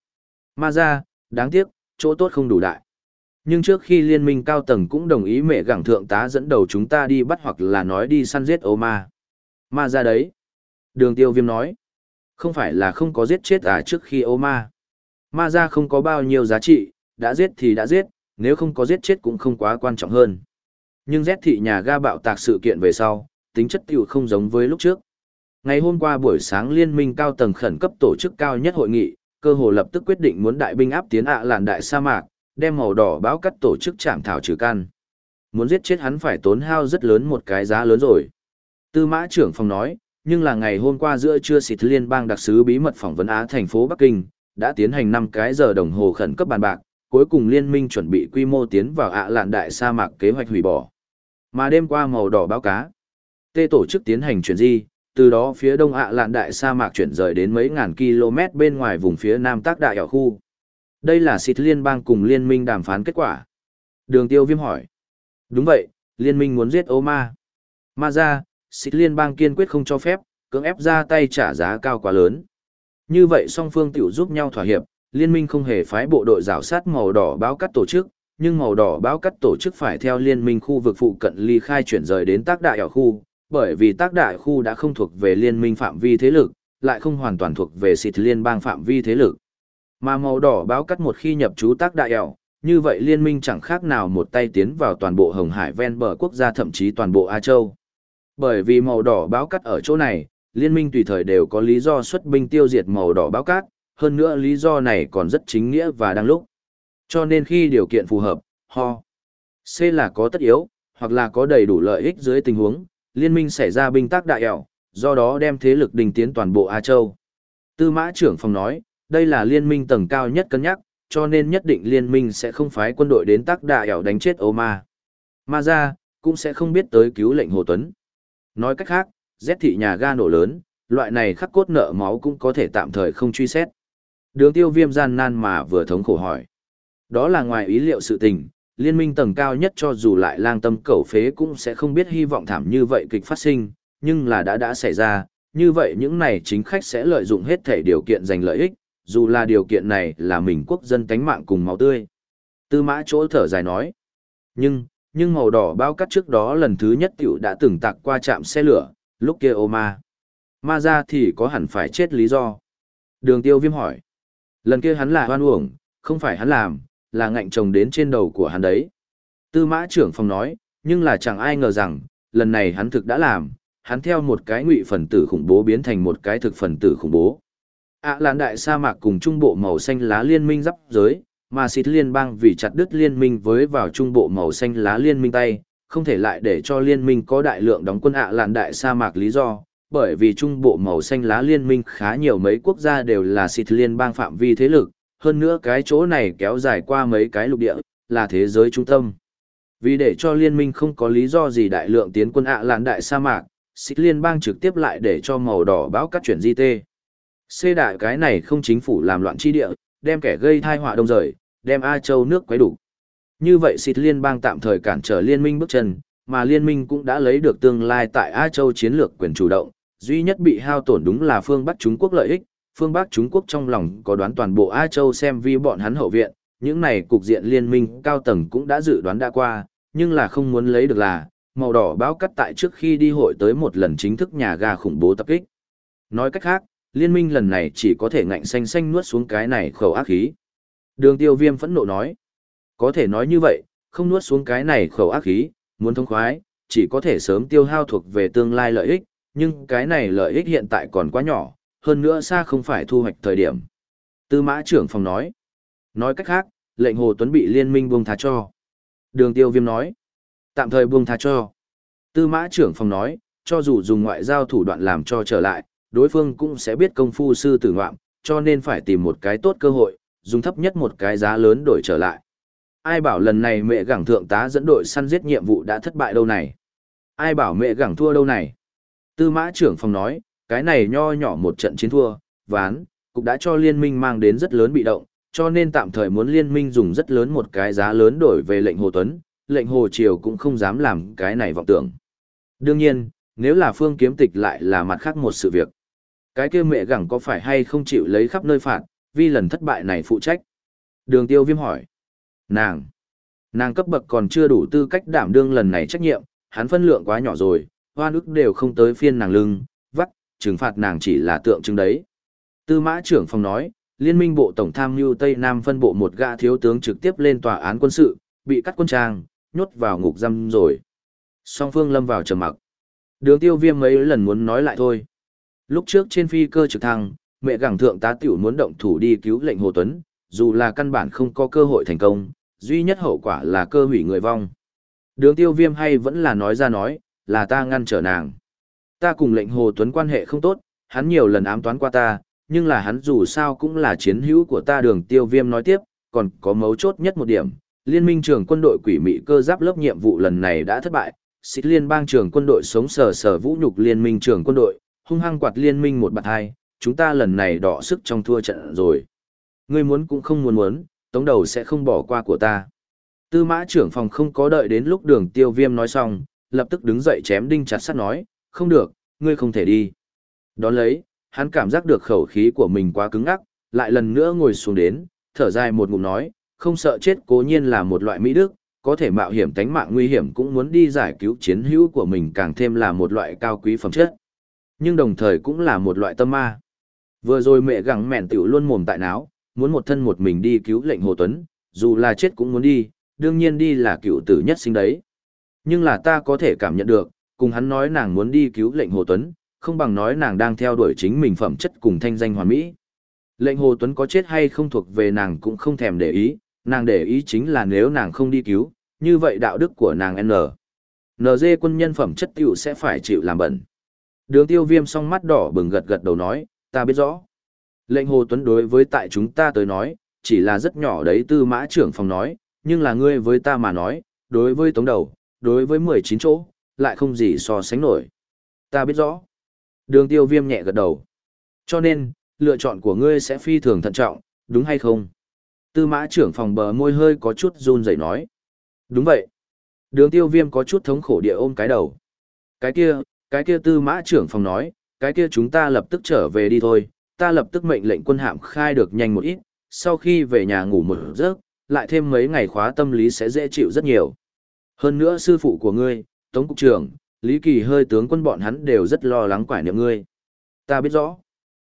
Ma ra, đáng tiếc, chỗ tốt không đủ đại. Nhưng trước khi liên minh cao tầng cũng đồng ý mẹ gẳng thượng tá dẫn đầu chúng ta đi bắt hoặc là nói đi săn giết ô ma. Ma ra đấy. Đường tiêu viêm nói. Không phải là không có giết chết à trước khi ô ma. Ma ra không có bao nhiêu giá trị, đã giết thì đã giết, nếu không có giết chết cũng không quá quan trọng hơn nhưng rét thị nhà ga bạo tạc sự kiện về sau, tính chất tiểu không giống với lúc trước. Ngày hôm qua buổi sáng liên minh cao tầng khẩn cấp tổ chức cao nhất hội nghị, cơ hồ lập tức quyết định muốn đại binh áp tiến ạ làn đại sa mạc, đem màu đỏ báo cắt tổ chức trảm thảo trừ can. Muốn giết chết hắn phải tốn hao rất lớn một cái giá lớn rồi. Tư mã trưởng phòng nói, nhưng là ngày hôm qua giữa trưa xịt liên bang đặc sứ bí mật phỏng vấn Á thành phố Bắc Kinh, đã tiến hành 5 cái giờ đồng hồ khẩn cấp bàn bạc, cuối cùng liên minh chuẩn bị quy mô tiến vào ạ lạn đại sa mạc kế hoạch hủy bỏ. Mà đêm qua màu đỏ báo cá, tê tổ chức tiến hành chuyển di, từ đó phía đông ạ lạn đại sa mạc chuyển rời đến mấy ngàn km bên ngoài vùng phía nam tác đại ở khu. Đây là xịt liên bang cùng liên minh đàm phán kết quả. Đường tiêu viêm hỏi. Đúng vậy, liên minh muốn giết ô ma. Ma ra, xịt liên bang kiên quyết không cho phép, cưỡng ép ra tay trả giá cao quá lớn. Như vậy song phương tiểu giúp nhau thỏa hiệp, liên minh không hề phái bộ đội rào sát màu đỏ báo cắt tổ chức, nhưng màu đỏ báo cắt tổ chức phải theo liên minh khu vực phụ cận ly khai chuyển rời đến tác đại ở khu, bởi vì tác đại khu đã không thuộc về liên minh phạm vi thế lực, lại không hoàn toàn thuộc về xịt liên bang phạm vi thế lực. Mà màu đỏ báo cắt một khi nhập trú tác đại ẻo, như vậy liên minh chẳng khác nào một tay tiến vào toàn bộ Hồng Hải ven bờ quốc gia thậm chí toàn bộ Á Châu. Bởi vì màu đỏ báo cắt ở chỗ này, liên minh tùy thời đều có lý do xuất binh tiêu diệt màu đỏ báo cát, hơn nữa lý do này còn rất chính nghĩa và đang lúc. Cho nên khi điều kiện phù hợp, ho, C là có tất yếu, hoặc là có đầy đủ lợi ích dưới tình huống, liên minh xảy ra binh tác đại ẻo, do đó đem thế lực đình tiến toàn bộ Á Châu. Tư mã trưởng phòng nói, đây là liên minh tầng cao nhất cân nhắc, cho nên nhất định liên minh sẽ không phái quân đội đến tác đại ẻo đánh chết ô ma. Ma ra, cũng sẽ không biết tới cứu lệnh Hồ Tuấn. Nói cách khác, Z thị nhà ga nổ lớn, loại này khắc cốt nợ máu cũng có thể tạm thời không truy xét. Đường tiêu viêm gian nan mà vừa thống khổ hỏi. Đó là ngoài ý liệu sự tình, liên minh tầng cao nhất cho dù lại lang tâm cẩu phế cũng sẽ không biết hy vọng thảm như vậy kịch phát sinh, nhưng là đã đã xảy ra, như vậy những này chính khách sẽ lợi dụng hết thể điều kiện giành lợi ích, dù là điều kiện này là mình quốc dân tánh mạng cùng máu tươi. Tư mã chỗ thở dài nói. Nhưng, nhưng màu đỏ bao cắt trước đó lần thứ nhất tiểu đã từng tạc qua trạm xe lửa, lúc kia ô ma. Ma ra thì có hẳn phải chết lý do. Đường tiêu viêm hỏi. Lần kia hắn là hoan uổng, không phải hắn làm, là ngạnh chồng đến trên đầu của hắn đấy. Tư mã trưởng phòng nói, nhưng là chẳng ai ngờ rằng, lần này hắn thực đã làm, hắn theo một cái ngụy phần tử khủng bố biến thành một cái thực phần tử khủng bố. Ả à đại sa mạc cùng trung bộ màu xanh lá liên minh giáp giới, mà xịt liên bang vì chặt đứt liên minh với vào trung bộ màu xanh lá liên minh tay, không thể lại để cho liên minh có đại lượng đóng quân Ả à đại sa mạc lý do, bởi vì trung bộ màu xanh lá liên minh khá nhiều mấy quốc gia đều là xịt liên bang phạm vi thế lực, hơn nữa cái chỗ này kéo dài qua mấy cái lục địa, là thế giới trung tâm. Vì để cho liên minh không có lý do gì đại lượng tiến quân ạ à làn đại sa mạc, xích liên bang trực tiếp lại để cho màu đỏ báo cắt chuyển di tê. C đại cái này không chính phủ làm loạn chi địa, đem kẻ gây thai họa đông rời, đem A Châu nước quấy đủ. Như vậy xịt liên bang tạm thời cản trở liên minh bước chân, mà liên minh cũng đã lấy được tương lai tại A Châu chiến lược quyền chủ động, duy nhất bị hao tổn đúng là phương Bắc Trung Quốc lợi ích, phương Bắc Trung Quốc trong lòng có đoán toàn bộ A Châu xem vi bọn hắn hậu viện, những này cục diện liên minh cao tầng cũng đã dự đoán đã qua, nhưng là không muốn lấy được là, màu đỏ báo cắt tại trước khi đi hội tới một lần chính thức nhà ga khủng bố tập kích. Nói cách khác, liên minh lần này chỉ có thể ngạnh xanh xanh nuốt xuống cái này khẩu ác khí. Đường tiêu viêm phẫn nộ nói, có thể nói như vậy, không nuốt xuống cái này khẩu ác khí, muốn thông khoái, chỉ có thể sớm tiêu hao thuộc về tương lai lợi ích, nhưng cái này lợi ích hiện tại còn quá nhỏ, hơn nữa xa không phải thu hoạch thời điểm. Tư mã trưởng phòng nói, nói cách khác, lệnh Hồ Tuấn bị liên minh buông tha cho. Đường tiêu viêm nói, tạm thời buông tha cho. Tư mã trưởng phòng nói, cho dù dùng ngoại giao thủ đoạn làm cho trở lại, đối phương cũng sẽ biết công phu sư tử ngoạm, cho nên phải tìm một cái tốt cơ hội, dùng thấp nhất một cái giá lớn đổi trở lại. Ai bảo lần này mẹ gẳng thượng tá dẫn đội săn giết nhiệm vụ đã thất bại đâu này? Ai bảo mẹ gẳng thua đâu này? Tư mã trưởng phòng nói, cái này nho nhỏ một trận chiến thua, ván, cũng đã cho liên minh mang đến rất lớn bị động, cho nên tạm thời muốn liên minh dùng rất lớn một cái giá lớn đổi về lệnh Hồ Tuấn, lệnh Hồ Triều cũng không dám làm cái này vọng tưởng. Đương nhiên, nếu là phương kiếm tịch lại là mặt khác một sự việc. Cái kia mẹ gẳng có phải hay không chịu lấy khắp nơi phạt, vì lần thất bại này phụ trách. Đường tiêu viêm hỏi. Nàng. Nàng cấp bậc còn chưa đủ tư cách đảm đương lần này trách nhiệm, hắn phân lượng quá nhỏ rồi, hoa ức đều không tới phiên nàng lưng, trừng phạt nàng chỉ là tượng trưng đấy. Tư mã trưởng phòng nói, Liên minh bộ tổng tham mưu Tây Nam phân bộ một gã thiếu tướng trực tiếp lên tòa án quân sự, bị cắt quân trang, nhốt vào ngục giam rồi. Song phương lâm vào trầm mặc. Đường tiêu viêm mấy lần muốn nói lại thôi. Lúc trước trên phi cơ trực thăng, mẹ gẳng thượng tá tiểu muốn động thủ đi cứu lệnh Hồ Tuấn, dù là căn bản không có cơ hội thành công, duy nhất hậu quả là cơ hủy người vong. Đường tiêu viêm hay vẫn là nói ra nói, là ta ngăn trở nàng. Ta cùng lệnh Hồ Tuấn quan hệ không tốt, hắn nhiều lần ám toán qua ta, nhưng là hắn dù sao cũng là chiến hữu của ta đường tiêu viêm nói tiếp, còn có mấu chốt nhất một điểm, liên minh trưởng quân đội quỷ mị cơ giáp lớp nhiệm vụ lần này đã thất bại, xích liên bang trưởng quân đội sống sờ sờ vũ nhục liên minh trưởng quân đội, hung hăng quạt liên minh một bạt hai, chúng ta lần này đỏ sức trong thua trận rồi. Ngươi muốn cũng không muốn muốn, tống đầu sẽ không bỏ qua của ta. Tư mã trưởng phòng không có đợi đến lúc đường tiêu viêm nói xong, lập tức đứng dậy chém đinh chặt sắt nói, không được, ngươi không thể đi. Đón lấy, hắn cảm giác được khẩu khí của mình quá cứng ắc, lại lần nữa ngồi xuống đến, thở dài một ngụm nói, không sợ chết cố nhiên là một loại mỹ đức, có thể mạo hiểm tánh mạng nguy hiểm cũng muốn đi giải cứu chiến hữu của mình càng thêm là một loại cao quý phẩm chất. Nhưng đồng thời cũng là một loại tâm ma. Vừa rồi mẹ gặng mẹn tiểu luôn mồm tại náo, muốn một thân một mình đi cứu lệnh Hồ Tuấn, dù là chết cũng muốn đi, đương nhiên đi là cựu tử nhất sinh đấy. Nhưng là ta có thể cảm nhận được, cùng hắn nói nàng muốn đi cứu lệnh Hồ Tuấn, không bằng nói nàng đang theo đuổi chính mình phẩm chất cùng thanh danh hoàn mỹ. Lệnh Hồ Tuấn có chết hay không thuộc về nàng cũng không thèm để ý, nàng để ý chính là nếu nàng không đi cứu, như vậy đạo đức của nàng N. NG quân nhân phẩm chất tiểu sẽ phải chịu làm bẩn. Đường tiêu viêm song mắt đỏ bừng gật gật đầu nói, ta biết rõ. Lệnh Hồ Tuấn đối với tại chúng ta tới nói, chỉ là rất nhỏ đấy tư mã trưởng phòng nói, nhưng là ngươi với ta mà nói, đối với tống đầu, đối với 19 chỗ, lại không gì so sánh nổi. Ta biết rõ. Đường tiêu viêm nhẹ gật đầu. Cho nên, lựa chọn của ngươi sẽ phi thường thận trọng, đúng hay không? Tư mã trưởng phòng bờ môi hơi có chút run rẩy nói. Đúng vậy. Đường tiêu viêm có chút thống khổ địa ôm cái đầu. Cái kia, cái kia tư mã trưởng phòng nói, cái kia chúng ta lập tức trở về đi thôi, ta lập tức mệnh lệnh quân hạm khai được nhanh một ít, sau khi về nhà ngủ một giấc, lại thêm mấy ngày khóa tâm lý sẽ dễ chịu rất nhiều. Hơn nữa sư phụ của ngươi, Tống Cục trưởng, Lý Kỳ hơi tướng quân bọn hắn đều rất lo lắng quải niệm ngươi. Ta biết rõ.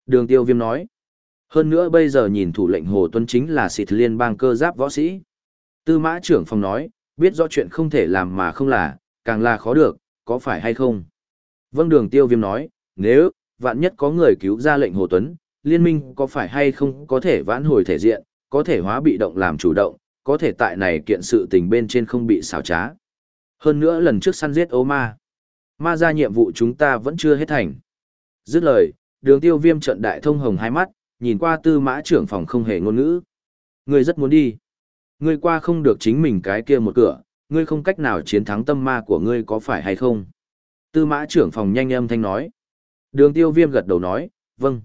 Đường tiêu viêm nói. Hơn nữa bây giờ nhìn thủ lệnh Hồ Tuấn chính là xịt liên bang cơ giáp võ sĩ. Tư mã trưởng phòng nói, biết rõ chuyện không thể làm mà không là, càng là khó được, có phải hay không? Vâng đường tiêu viêm nói, nếu, vạn nhất có người cứu ra lệnh Hồ Tuấn, liên minh có phải hay không có thể vãn hồi thể diện, có thể hóa bị động làm chủ động, có thể tại này kiện sự tình bên trên không bị xào trá. Hơn nữa lần trước săn giết ô ma, ma ra nhiệm vụ chúng ta vẫn chưa hết thành. Dứt lời, đường tiêu viêm trận đại thông hồng hai mắt, nhìn qua tư mã trưởng phòng không hề ngôn ngữ. Ngươi rất muốn đi. Ngươi qua không được chính mình cái kia một cửa, ngươi không cách nào chiến thắng tâm ma của ngươi có phải hay không? Tư mã trưởng phòng nhanh âm thanh nói. Đường tiêu viêm gật đầu nói, vâng.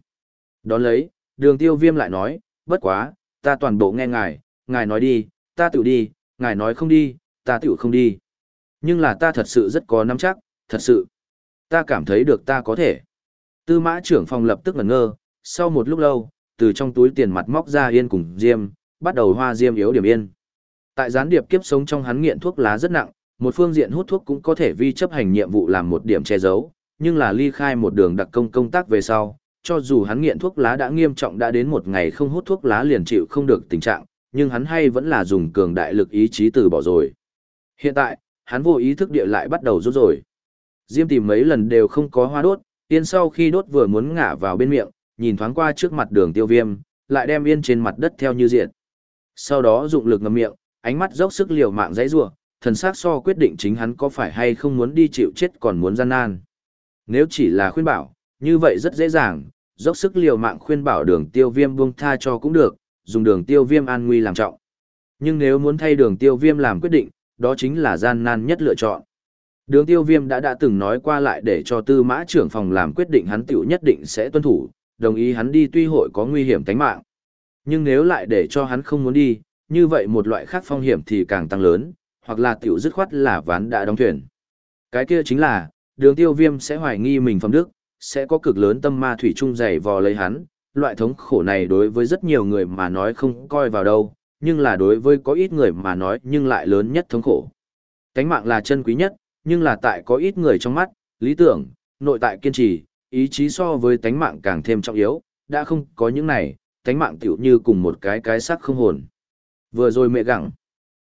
Đón lấy, đường tiêu viêm lại nói, bất quá, ta toàn bộ nghe ngài, ngài nói đi, ta tự đi, ngài nói không đi, ta tự không đi. Nhưng là ta thật sự rất có nắm chắc, thật sự. Ta cảm thấy được ta có thể. Tư mã trưởng phòng lập tức ngẩn ngơ, sau một lúc lâu, từ trong túi tiền mặt móc ra yên cùng diêm, bắt đầu hoa diêm yếu điểm yên. Tại gián điệp kiếp sống trong hắn nghiện thuốc lá rất nặng, một phương diện hút thuốc cũng có thể vi chấp hành nhiệm vụ làm một điểm che giấu, nhưng là ly khai một đường đặc công công tác về sau, cho dù hắn nghiện thuốc lá đã nghiêm trọng đã đến một ngày không hút thuốc lá liền chịu không được tình trạng, nhưng hắn hay vẫn là dùng cường đại lực ý chí từ bỏ rồi. Hiện tại, hắn vô ý thức địa lại bắt đầu rút rồi. Diêm tìm mấy lần đều không có hoa đốt, yên sau khi đốt vừa muốn ngả vào bên miệng, nhìn thoáng qua trước mặt đường tiêu viêm, lại đem yên trên mặt đất theo như diện. Sau đó dụng lực ngầm miệng, ánh mắt dốc sức liều mạng dãy rủa, thần sắc so quyết định chính hắn có phải hay không muốn đi chịu chết còn muốn gian nan. Nếu chỉ là khuyên bảo, như vậy rất dễ dàng, dốc sức liều mạng khuyên bảo đường tiêu viêm buông tha cho cũng được, dùng đường tiêu viêm an nguy làm trọng. Nhưng nếu muốn thay đường tiêu viêm làm quyết định, đó chính là gian nan nhất lựa chọn. Đường tiêu viêm đã đã từng nói qua lại để cho tư mã trưởng phòng làm quyết định hắn tiểu nhất định sẽ tuân thủ, đồng ý hắn đi tuy hội có nguy hiểm tính mạng. Nhưng nếu lại để cho hắn không muốn đi, như vậy một loại khác phong hiểm thì càng tăng lớn, hoặc là tiểu dứt khoát là ván đã đóng thuyền. Cái kia chính là, đường tiêu viêm sẽ hoài nghi mình phẩm đức, sẽ có cực lớn tâm ma thủy trung dày vò lấy hắn, loại thống khổ này đối với rất nhiều người mà nói không coi vào đâu, nhưng là đối với có ít người mà nói nhưng lại lớn nhất thống khổ. Tánh mạng là chân quý nhất, nhưng là tại có ít người trong mắt, lý tưởng, nội tại kiên trì, ý chí so với tánh mạng càng thêm trọng yếu, đã không có những này, tánh mạng tiểu như cùng một cái cái xác không hồn. Vừa rồi mẹ gặng,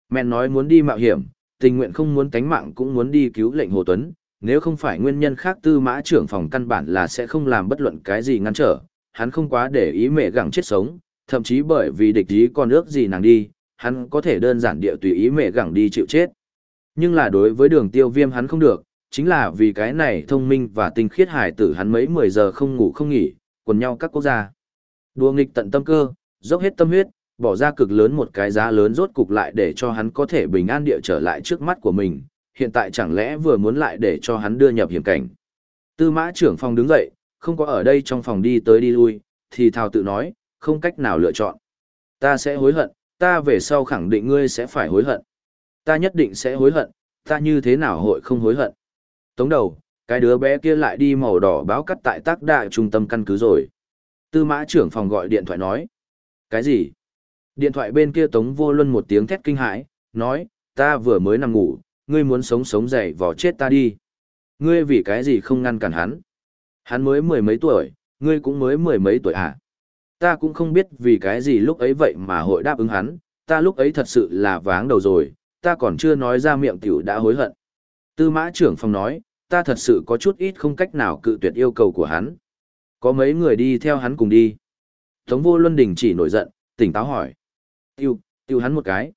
mẹ nói muốn đi mạo hiểm, tình nguyện không muốn tánh mạng cũng muốn đi cứu lệnh Hồ Tuấn, nếu không phải nguyên nhân khác tư mã trưởng phòng căn bản là sẽ không làm bất luận cái gì ngăn trở, hắn không quá để ý mẹ gặng chết sống, thậm chí bởi vì địch ý còn ước gì nàng đi, hắn có thể đơn giản địa tùy ý mẹ gặng đi chịu chết. Nhưng là đối với đường tiêu viêm hắn không được, chính là vì cái này thông minh và tinh khiết hải tử hắn mấy 10 giờ không ngủ không nghỉ, quần nhau các quốc gia. Đùa nghịch tận tâm cơ, dốc hết tâm huyết, bỏ ra cực lớn một cái giá lớn rốt cục lại để cho hắn có thể bình an địa trở lại trước mắt của mình, hiện tại chẳng lẽ vừa muốn lại để cho hắn đưa nhập hiểm cảnh. Tư mã trưởng phòng đứng dậy, không có ở đây trong phòng đi tới đi lui, thì thào tự nói, không cách nào lựa chọn. Ta sẽ hối hận, ta về sau khẳng định ngươi sẽ phải hối hận. Ta nhất định sẽ hối hận, ta như thế nào hội không hối hận. Tống đầu, cái đứa bé kia lại đi màu đỏ báo cắt tại tác đại trung tâm căn cứ rồi. Tư mã trưởng phòng gọi điện thoại nói. Cái gì? Điện thoại bên kia Tống vô luân một tiếng thét kinh hãi, nói, ta vừa mới nằm ngủ, ngươi muốn sống sống dậy vò chết ta đi. Ngươi vì cái gì không ngăn cản hắn? Hắn mới mười mấy tuổi, ngươi cũng mới mười mấy tuổi à? Ta cũng không biết vì cái gì lúc ấy vậy mà hội đáp ứng hắn, ta lúc ấy thật sự là váng đầu rồi, ta còn chưa nói ra miệng tiểu đã hối hận. Tư mã trưởng phòng nói, ta thật sự có chút ít không cách nào cự tuyệt yêu cầu của hắn. Có mấy người đi theo hắn cùng đi. Tống vô luân đình chỉ nổi giận, tỉnh táo hỏi. Tiêu, tiêu hắn một cái.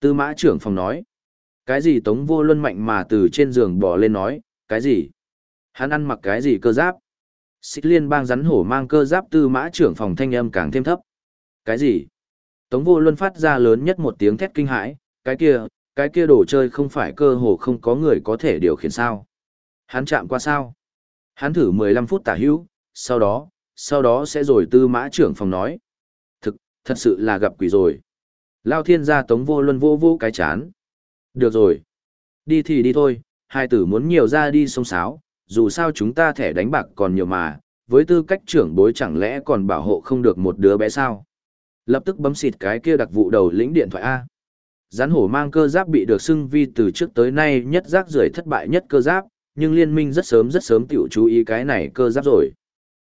Tư mã trưởng phòng nói. Cái gì tống vô luân mạnh mà từ trên giường bỏ lên nói, cái gì? Hắn ăn mặc cái gì cơ giáp? Xích liên bang rắn hổ mang cơ giáp tư mã trưởng phòng thanh âm càng thêm thấp. Cái gì? Tống vô luân phát ra lớn nhất một tiếng thét kinh hãi, cái kia, cái kia đồ chơi không phải cơ hồ không có người có thể điều khiển sao. Hắn chạm qua sao? Hắn thử 15 phút tả hữu, sau đó, sau đó sẽ rồi tư mã trưởng phòng nói. Thực, thật sự là gặp quỷ rồi. Lao thiên gia tống vô luân vô vô cái chán. Được rồi. Đi thì đi thôi, hai tử muốn nhiều ra đi sông sáo, dù sao chúng ta thẻ đánh bạc còn nhiều mà, với tư cách trưởng bối chẳng lẽ còn bảo hộ không được một đứa bé sao. Lập tức bấm xịt cái kia đặc vụ đầu lĩnh điện thoại A. Rắn hổ mang cơ giáp bị được xưng vi từ trước tới nay nhất giác rưởi thất bại nhất cơ giáp, nhưng liên minh rất sớm rất sớm tiểu chú ý cái này cơ giáp rồi.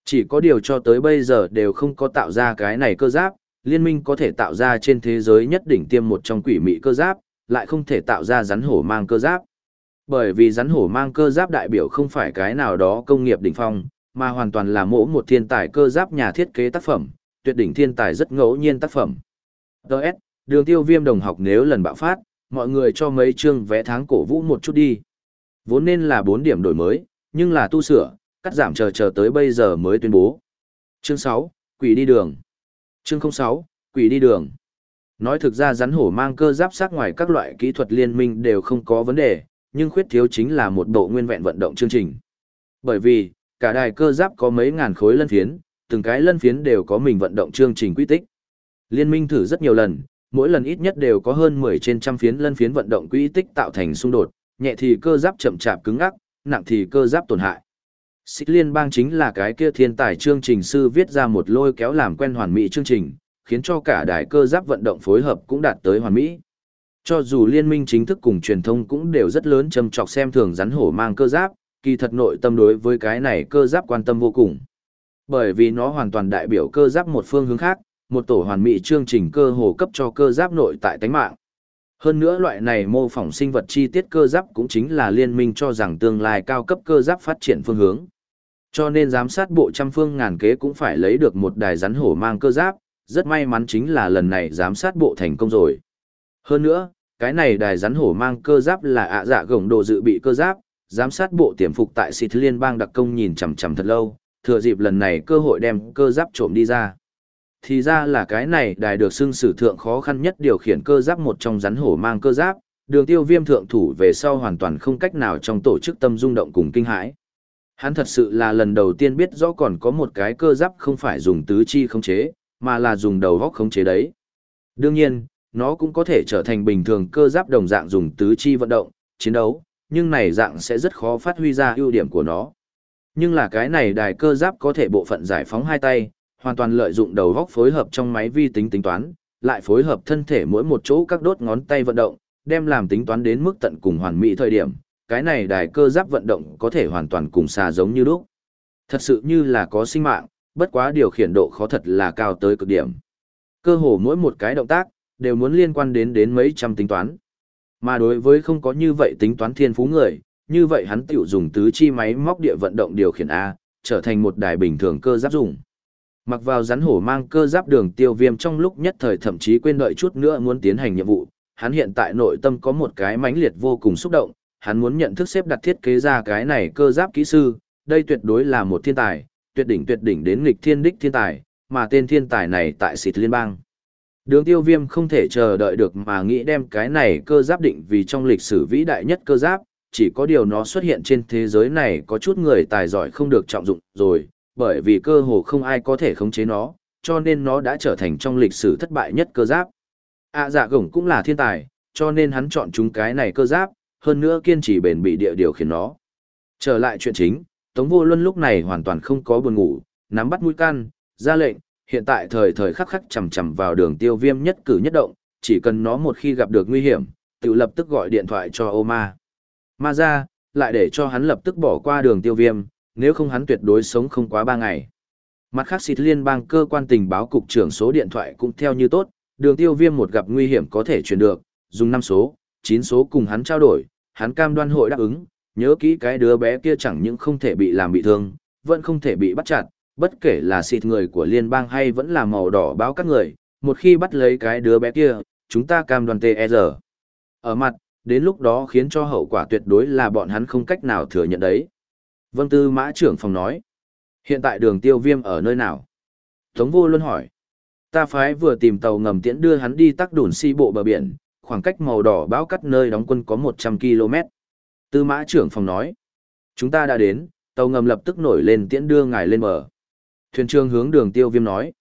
Chỉ có điều cho tới bây giờ đều không có tạo ra cái này cơ giáp, liên minh có thể tạo ra trên thế giới nhất đỉnh tiêm một trong quỷ mị cơ giáp, lại không thể tạo ra rắn hổ mang cơ giáp. Bởi vì rắn hổ mang cơ giáp đại biểu không phải cái nào đó công nghiệp đỉnh phong, mà hoàn toàn là mỗ một thiên tài cơ giáp nhà thiết kế tác phẩm, tuyệt đỉnh thiên tài rất ngẫu nhiên tác phẩm. Đợt, đường tiêu viêm đồng học nếu lần bạo phát, mọi người cho mấy chương vẽ tháng cổ vũ một chút đi. Vốn nên là 4 điểm đổi mới, nhưng là tu sửa, cắt giảm chờ chờ tới bây giờ mới tuyên bố. Chương 6, quỷ đi đường. Chương 06, quỷ đi đường. Nói thực ra rắn hổ mang cơ giáp sát ngoài các loại kỹ thuật liên minh đều không có vấn đề, nhưng khuyết thiếu chính là một bộ nguyên vẹn vận động chương trình. Bởi vì, cả đài cơ giáp có mấy ngàn khối lân phiến, từng cái lân phiến đều có mình vận động chương trình quy tích. Liên minh thử rất nhiều lần, mỗi lần ít nhất đều có hơn 10 trên trăm phiến lân phiến vận động quy tích tạo thành xung đột, nhẹ thì cơ giáp chậm chạp cứng ngắc, nặng thì cơ giáp tổn hại. Xích liên bang chính là cái kia thiên tài chương trình sư viết ra một lôi kéo làm quen hoàn mỹ chương trình, khiến cho cả đài cơ giáp vận động phối hợp cũng đạt tới hoàn mỹ. Cho dù liên minh chính thức cùng truyền thông cũng đều rất lớn châm chọc xem thường rắn hổ mang cơ giáp, kỳ thật nội tâm đối với cái này cơ giáp quan tâm vô cùng. Bởi vì nó hoàn toàn đại biểu cơ giáp một phương hướng khác, một tổ hoàn mỹ chương trình cơ hồ cấp cho cơ giáp nội tại tánh mạng. Hơn nữa loại này mô phỏng sinh vật chi tiết cơ giáp cũng chính là liên minh cho rằng tương lai cao cấp cơ giáp phát triển phương hướng. Cho nên giám sát bộ trăm phương ngàn kế cũng phải lấy được một đài rắn hổ mang cơ giáp, rất may mắn chính là lần này giám sát bộ thành công rồi. Hơn nữa, cái này đài rắn hổ mang cơ giáp là ạ dạ gồng đồ dự bị cơ giáp, giám sát bộ tiềm phục tại xịt liên bang đặc công nhìn chằm chằm thật lâu, thừa dịp lần này cơ hội đem cơ giáp trộm đi ra. Thì ra là cái này đài được xưng sử thượng khó khăn nhất điều khiển cơ giáp một trong rắn hổ mang cơ giáp, đường tiêu viêm thượng thủ về sau hoàn toàn không cách nào trong tổ chức tâm rung động cùng kinh hãi. Hắn thật sự là lần đầu tiên biết rõ còn có một cái cơ giáp không phải dùng tứ chi khống chế, mà là dùng đầu góc khống chế đấy. Đương nhiên, nó cũng có thể trở thành bình thường cơ giáp đồng dạng dùng tứ chi vận động, chiến đấu, nhưng này dạng sẽ rất khó phát huy ra ưu điểm của nó. Nhưng là cái này đài cơ giáp có thể bộ phận giải phóng hai tay, hoàn toàn lợi dụng đầu góc phối hợp trong máy vi tính tính toán, lại phối hợp thân thể mỗi một chỗ các đốt ngón tay vận động, đem làm tính toán đến mức tận cùng hoàn mỹ thời điểm, cái này đài cơ giáp vận động có thể hoàn toàn cùng xa giống như lúc. Thật sự như là có sinh mạng, bất quá điều khiển độ khó thật là cao tới cực điểm. Cơ hồ mỗi một cái động tác, đều muốn liên quan đến đến mấy trăm tính toán. Mà đối với không có như vậy tính toán thiên phú người, như vậy hắn tiểu dùng tứ chi máy móc địa vận động điều khiển A, trở thành một đài bình thường cơ giáp dùng. Mặc vào rắn hổ mang cơ giáp đường tiêu viêm trong lúc nhất thời thậm chí quên đợi chút nữa muốn tiến hành nhiệm vụ, hắn hiện tại nội tâm có một cái mãnh liệt vô cùng xúc động, hắn muốn nhận thức xếp đặt thiết kế ra cái này cơ giáp kỹ sư, đây tuyệt đối là một thiên tài, tuyệt đỉnh tuyệt đỉnh đến nghịch thiên đích thiên tài, mà tên thiên tài này tại xịt liên bang. Đường tiêu viêm không thể chờ đợi được mà nghĩ đem cái này cơ giáp định vì trong lịch sử vĩ đại nhất cơ giáp, chỉ có điều nó xuất hiện trên thế giới này có chút người tài giỏi không được trọng dụng rồi, bởi vì cơ hồ không ai có thể khống chế nó, cho nên nó đã trở thành trong lịch sử thất bại nhất cơ giáp. À dạ gổng cũng là thiên tài, cho nên hắn chọn chúng cái này cơ giáp, hơn nữa kiên trì bền bị địa điều khiển nó. Trở lại chuyện chính, Tống Vô Luân lúc này hoàn toàn không có buồn ngủ, nắm bắt mũi can, ra lệnh, hiện tại thời thời khắc khắc chằm chằm vào đường tiêu viêm nhất cử nhất động, chỉ cần nó một khi gặp được nguy hiểm, tự lập tức gọi điện thoại cho ô ma. Ma ra, lại để cho hắn lập tức bỏ qua đường tiêu viêm, nếu không hắn tuyệt đối sống không quá ba ngày. Mặt khác xịt liên bang cơ quan tình báo cục trưởng số điện thoại cũng theo như tốt, đường tiêu viêm một gặp nguy hiểm có thể truyền được, dùng 5 số, 9 số cùng hắn trao đổi, hắn cam đoan hội đáp ứng, nhớ kỹ cái đứa bé kia chẳng những không thể bị làm bị thương, vẫn không thể bị bắt chặt, bất kể là xịt người của liên bang hay vẫn là màu đỏ báo các người, một khi bắt lấy cái đứa bé kia, chúng ta cam đoan tê E Ở mặt, đến lúc đó khiến cho hậu quả tuyệt đối là bọn hắn không cách nào thừa nhận đấy. Vâng tư mã trưởng phòng nói. Hiện tại đường tiêu viêm ở nơi nào? Tống vô luôn hỏi. Ta phái vừa tìm tàu ngầm tiễn đưa hắn đi tắc đủn si bộ bờ biển, khoảng cách màu đỏ báo cắt nơi đóng quân có 100 km. Tư mã trưởng phòng nói. Chúng ta đã đến, tàu ngầm lập tức nổi lên tiễn đưa ngài lên bờ. Thuyền trưởng hướng đường tiêu viêm nói.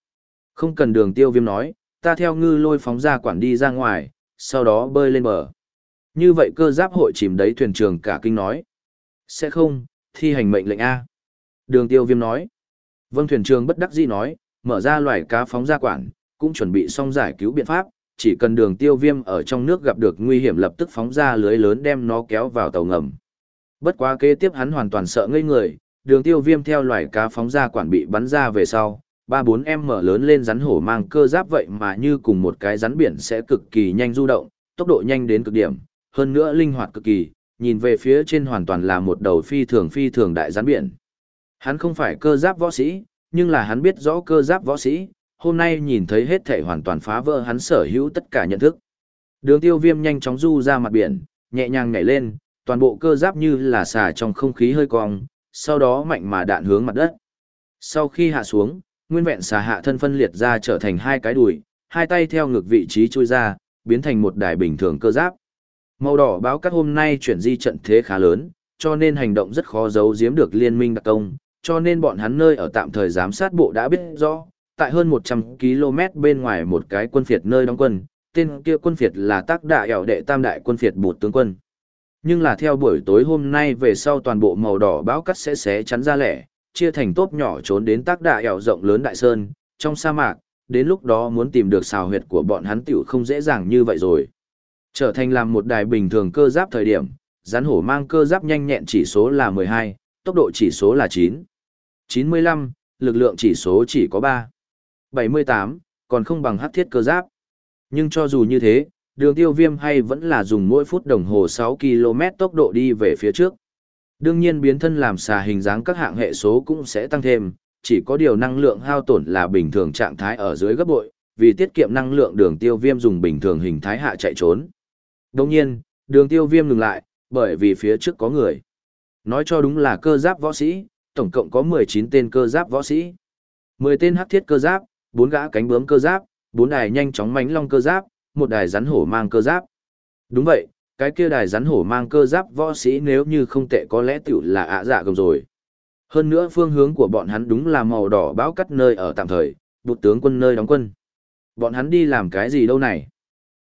Không cần đường tiêu viêm nói, ta theo ngư lôi phóng ra quản đi ra ngoài, sau đó bơi lên bờ. Như vậy cơ giáp hội chìm đấy thuyền trưởng cả kinh nói. Sẽ không, thi hành mệnh lệnh A. Đường tiêu viêm nói. Vâng thuyền trưởng bất đắc dĩ nói, mở ra loài cá phóng ra quản, cũng chuẩn bị xong giải cứu biện pháp, chỉ cần đường tiêu viêm ở trong nước gặp được nguy hiểm lập tức phóng ra lưới lớn đem nó kéo vào tàu ngầm. Bất quá kế tiếp hắn hoàn toàn sợ ngây người, đường tiêu viêm theo loài cá phóng ra quản bị bắn ra về sau, ba bốn em mở lớn lên rắn hổ mang cơ giáp vậy mà như cùng một cái rắn biển sẽ cực kỳ nhanh du động, tốc độ nhanh đến cực điểm, hơn nữa linh hoạt cực kỳ, nhìn về phía trên hoàn toàn là một đầu phi thường phi thường đại rắn biển. Hắn không phải cơ giáp võ sĩ, nhưng là hắn biết rõ cơ giáp võ sĩ, hôm nay nhìn thấy hết thể hoàn toàn phá vỡ hắn sở hữu tất cả nhận thức. Đường tiêu viêm nhanh chóng du ra mặt biển, nhẹ nhàng nhảy lên, toàn bộ cơ giáp như là xà trong không khí hơi cong, sau đó mạnh mà đạn hướng mặt đất. Sau khi hạ xuống, nguyên vẹn xà hạ thân phân liệt ra trở thành hai cái đùi, hai tay theo ngược vị trí chui ra, biến thành một đài bình thường cơ giáp. Màu đỏ báo cắt hôm nay chuyển di trận thế khá lớn, cho nên hành động rất khó giấu giếm được liên minh đặc công, cho nên bọn hắn nơi ở tạm thời giám sát bộ đã biết rõ, tại hơn 100 km bên ngoài một cái quân phiệt nơi đóng quân, tên kia quân phiệt là tác đại ảo đệ tam đại quân phiệt bụt tướng quân. Nhưng là theo buổi tối hôm nay về sau toàn bộ màu đỏ bão cắt sẽ xé chắn ra lẻ, chia thành tốp nhỏ trốn đến tác đại ẻo rộng lớn đại sơn, trong sa mạc, đến lúc đó muốn tìm được xào huyệt của bọn hắn tiểu không dễ dàng như vậy rồi. Trở thành làm một đài bình thường cơ giáp thời điểm, rắn hổ mang cơ giáp nhanh nhẹn chỉ số là 12, tốc độ chỉ số là 9. 95, lực lượng chỉ số chỉ có 3. 78, còn không bằng hắc thiết cơ giáp. Nhưng cho dù như thế, đường tiêu viêm hay vẫn là dùng mỗi phút đồng hồ 6 km tốc độ đi về phía trước. Đương nhiên biến thân làm xà hình dáng các hạng hệ số cũng sẽ tăng thêm, chỉ có điều năng lượng hao tổn là bình thường trạng thái ở dưới gấp bội, vì tiết kiệm năng lượng đường tiêu viêm dùng bình thường hình thái hạ chạy trốn. Đồng nhiên, đường tiêu viêm ngừng lại, bởi vì phía trước có người. Nói cho đúng là cơ giáp võ sĩ, tổng cộng có 19 tên cơ giáp võ sĩ. 10 tên hắc thiết cơ giáp, 4 gã cánh bướm cơ giáp, 4 đài nhanh chóng mánh long cơ giáp, một đài rắn hổ mang cơ giáp. Đúng vậy, cái kia đài rắn hổ mang cơ giáp võ sĩ nếu như không tệ có lẽ tiểu là ạ dạ gầm rồi. Hơn nữa phương hướng của bọn hắn đúng là màu đỏ bão cắt nơi ở tạm thời, bụt tướng quân nơi đóng quân. Bọn hắn đi làm cái gì đâu này?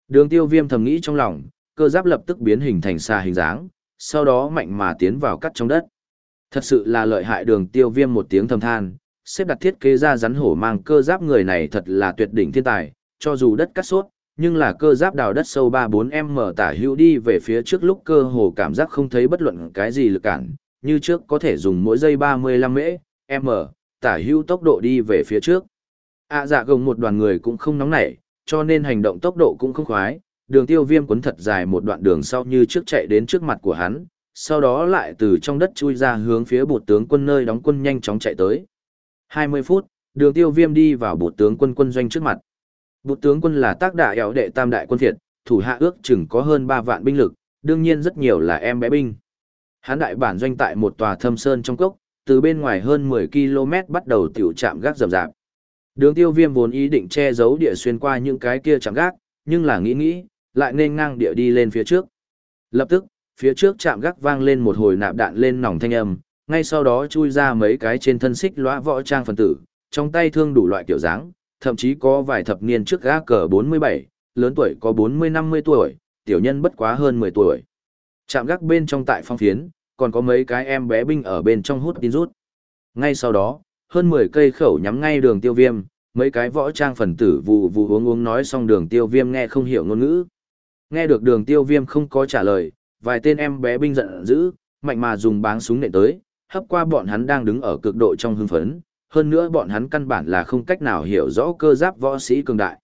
Đường tiêu viêm thầm nghĩ trong lòng, cơ giáp lập tức biến hình thành xa hình dáng, sau đó mạnh mà tiến vào cắt trong đất. Thật sự là lợi hại đường tiêu viêm một tiếng thầm than, xếp đặt thiết kế ra rắn hổ mang cơ giáp người này thật là tuyệt đỉnh thiên tài, cho dù đất cắt suốt, nhưng là cơ giáp đào đất sâu 3-4m tả hữu đi về phía trước lúc cơ hồ cảm giác không thấy bất luận cái gì lực cản, như trước có thể dùng mỗi giây 35 mễ, m, tả hữu tốc độ đi về phía trước. À dạ gồng một đoàn người cũng không nóng nảy, cho nên hành động tốc độ cũng không khoái, đường tiêu viêm cuốn thật dài một đoạn đường sau như trước chạy đến trước mặt của hắn, sau đó lại từ trong đất chui ra hướng phía bột tướng quân nơi đóng quân nhanh chóng chạy tới. 20 phút, đường tiêu viêm đi vào bột tướng quân quân doanh trước mặt. Bụt tướng quân là tác đại éo đệ tam đại quân thiệt, thủ hạ ước chừng có hơn 3 vạn binh lực, đương nhiên rất nhiều là em bé binh. Hán đại bản doanh tại một tòa thâm sơn trong cốc, từ bên ngoài hơn 10 km bắt đầu tiểu chạm gác rầm rạp. Đường tiêu viêm vốn ý định che giấu địa xuyên qua những cái kia chạm gác, nhưng là nghĩ nghĩ, lại nên ngang địa đi lên phía trước. Lập tức, phía trước chạm gác vang lên một hồi nạp đạn lên nòng thanh âm, ngay sau đó chui ra mấy cái trên thân xích lõa võ trang phần tử, trong tay thương đủ loại kiểu dáng, thậm chí có vài thập niên trước gác cờ 47, lớn tuổi có 40-50 tuổi, tiểu nhân bất quá hơn 10 tuổi. Chạm gác bên trong tại phong phiến, còn có mấy cái em bé binh ở bên trong hút tin rút. Ngay sau đó, hơn 10 cây khẩu nhắm ngay đường tiêu viêm, mấy cái võ trang phần tử vụ vụ uống uống nói xong đường tiêu viêm nghe không hiểu ngôn ngữ. Nghe được đường tiêu viêm không có trả lời, vài tên em bé binh giận dữ, mạnh mà dùng báng súng nệ tới, hấp qua bọn hắn đang đứng ở cực độ trong hưng phấn, hơn nữa bọn hắn căn bản là không cách nào hiểu rõ cơ giáp võ sĩ cường đại.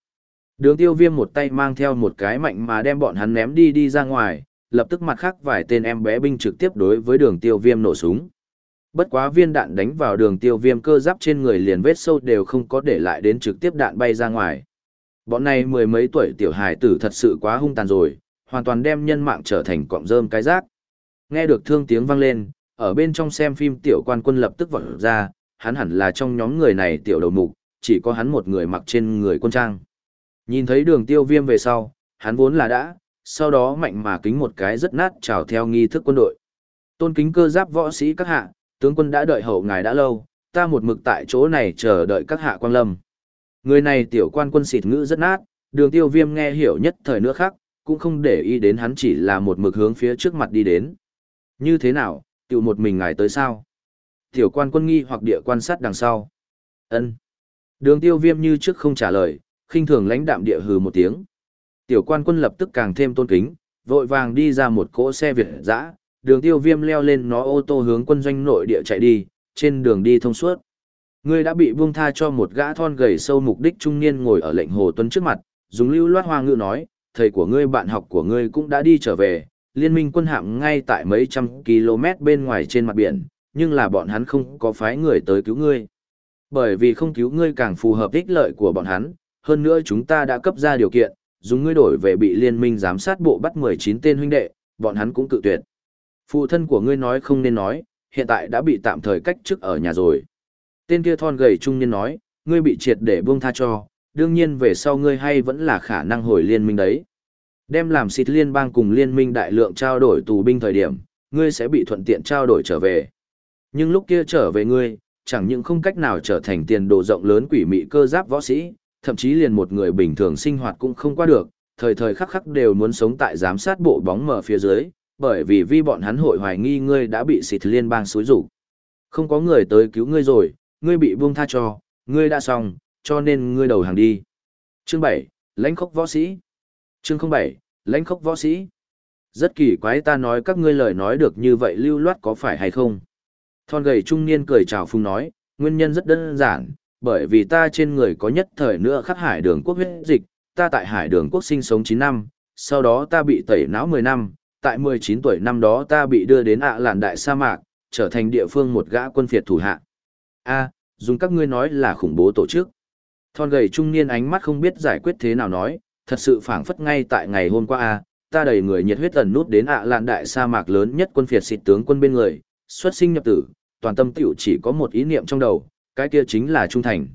Đường tiêu viêm một tay mang theo một cái mạnh mà đem bọn hắn ném đi đi ra ngoài, lập tức mặt khác vài tên em bé binh trực tiếp đối với đường tiêu viêm nổ súng. Bất quá viên đạn đánh vào đường tiêu viêm cơ giáp trên người liền vết sâu đều không có để lại đến trực tiếp đạn bay ra ngoài. Bọn này mười mấy tuổi tiểu hài tử thật sự quá hung tàn rồi, hoàn toàn đem nhân mạng trở thành cọng rơm cái rác. Nghe được thương tiếng vang lên, ở bên trong xem phim tiểu quan quân lập tức vọt ra, hắn hẳn là trong nhóm người này tiểu đầu mục, chỉ có hắn một người mặc trên người quân trang. Nhìn thấy đường tiêu viêm về sau, hắn vốn là đã, sau đó mạnh mà kính một cái rất nát chào theo nghi thức quân đội. Tôn kính cơ giáp võ sĩ các hạ, tướng quân đã đợi hậu ngài đã lâu, ta một mực tại chỗ này chờ đợi các hạ quang lâm. Người này tiểu quan quân xịt ngữ rất nát, đường tiêu viêm nghe hiểu nhất thời nữa khác, cũng không để ý đến hắn chỉ là một mực hướng phía trước mặt đi đến. Như thế nào, tiểu một mình ngài tới sao? Tiểu quan quân nghi hoặc địa quan sát đằng sau. ân Đường tiêu viêm như trước không trả lời, khinh thường lãnh đạm địa hừ một tiếng. Tiểu quan quân lập tức càng thêm tôn kính, vội vàng đi ra một cỗ xe Việt dã, đường tiêu viêm leo lên nó ô tô hướng quân doanh nội địa chạy đi, trên đường đi thông suốt. Ngươi đã bị buông tha cho một gã thon gầy sâu mục đích trung niên ngồi ở lệnh hồ tuấn trước mặt, dùng lưu loát hoa ngữ nói, thầy của ngươi bạn học của ngươi cũng đã đi trở về, liên minh quân hạm ngay tại mấy trăm km bên ngoài trên mặt biển, nhưng là bọn hắn không có phái người tới cứu ngươi. Bởi vì không cứu ngươi càng phù hợp ích lợi của bọn hắn, hơn nữa chúng ta đã cấp ra điều kiện, dùng ngươi đổi về bị liên minh giám sát bộ bắt 19 tên huynh đệ, bọn hắn cũng cự tuyệt. Phụ thân của ngươi nói không nên nói, hiện tại đã bị tạm thời cách chức ở nhà rồi. Tên kia thon gầy trung niên nói, ngươi bị triệt để buông tha cho, đương nhiên về sau ngươi hay vẫn là khả năng hồi liên minh đấy. Đem làm xịt liên bang cùng liên minh đại lượng trao đổi tù binh thời điểm, ngươi sẽ bị thuận tiện trao đổi trở về. Nhưng lúc kia trở về ngươi, chẳng những không cách nào trở thành tiền đồ rộng lớn quỷ mị cơ giáp võ sĩ, thậm chí liền một người bình thường sinh hoạt cũng không qua được, thời thời khắc khắc đều muốn sống tại giám sát bộ bóng mờ phía dưới, bởi vì vi bọn hắn hội hoài nghi ngươi đã bị xịt liên bang xúi rủ. Không có người tới cứu ngươi rồi, ngươi bị buông tha cho, ngươi đã xong, cho nên ngươi đầu hàng đi. Chương 7, lãnh khốc võ sĩ. Chương 07, lãnh khốc võ sĩ. Rất kỳ quái ta nói các ngươi lời nói được như vậy lưu loát có phải hay không? Thon gầy trung niên cười chào phung nói, nguyên nhân rất đơn giản, bởi vì ta trên người có nhất thời nữa khắc hải đường quốc huyết dịch, ta tại hải đường quốc sinh sống 9 năm, sau đó ta bị tẩy não 10 năm, tại 19 tuổi năm đó ta bị đưa đến ạ làn đại sa mạc, trở thành địa phương một gã quân phiệt thủ hạ. A, dùng các ngươi nói là khủng bố tổ chức. Thon gầy trung niên ánh mắt không biết giải quyết thế nào nói, thật sự phảng phất ngay tại ngày hôm qua a, ta đầy người nhiệt huyết ẩn nút đến ạ lạn đại sa mạc lớn nhất quân phiệt xịt tướng quân bên người, xuất sinh nhập tử, toàn tâm tiểu chỉ có một ý niệm trong đầu, cái kia chính là trung thành.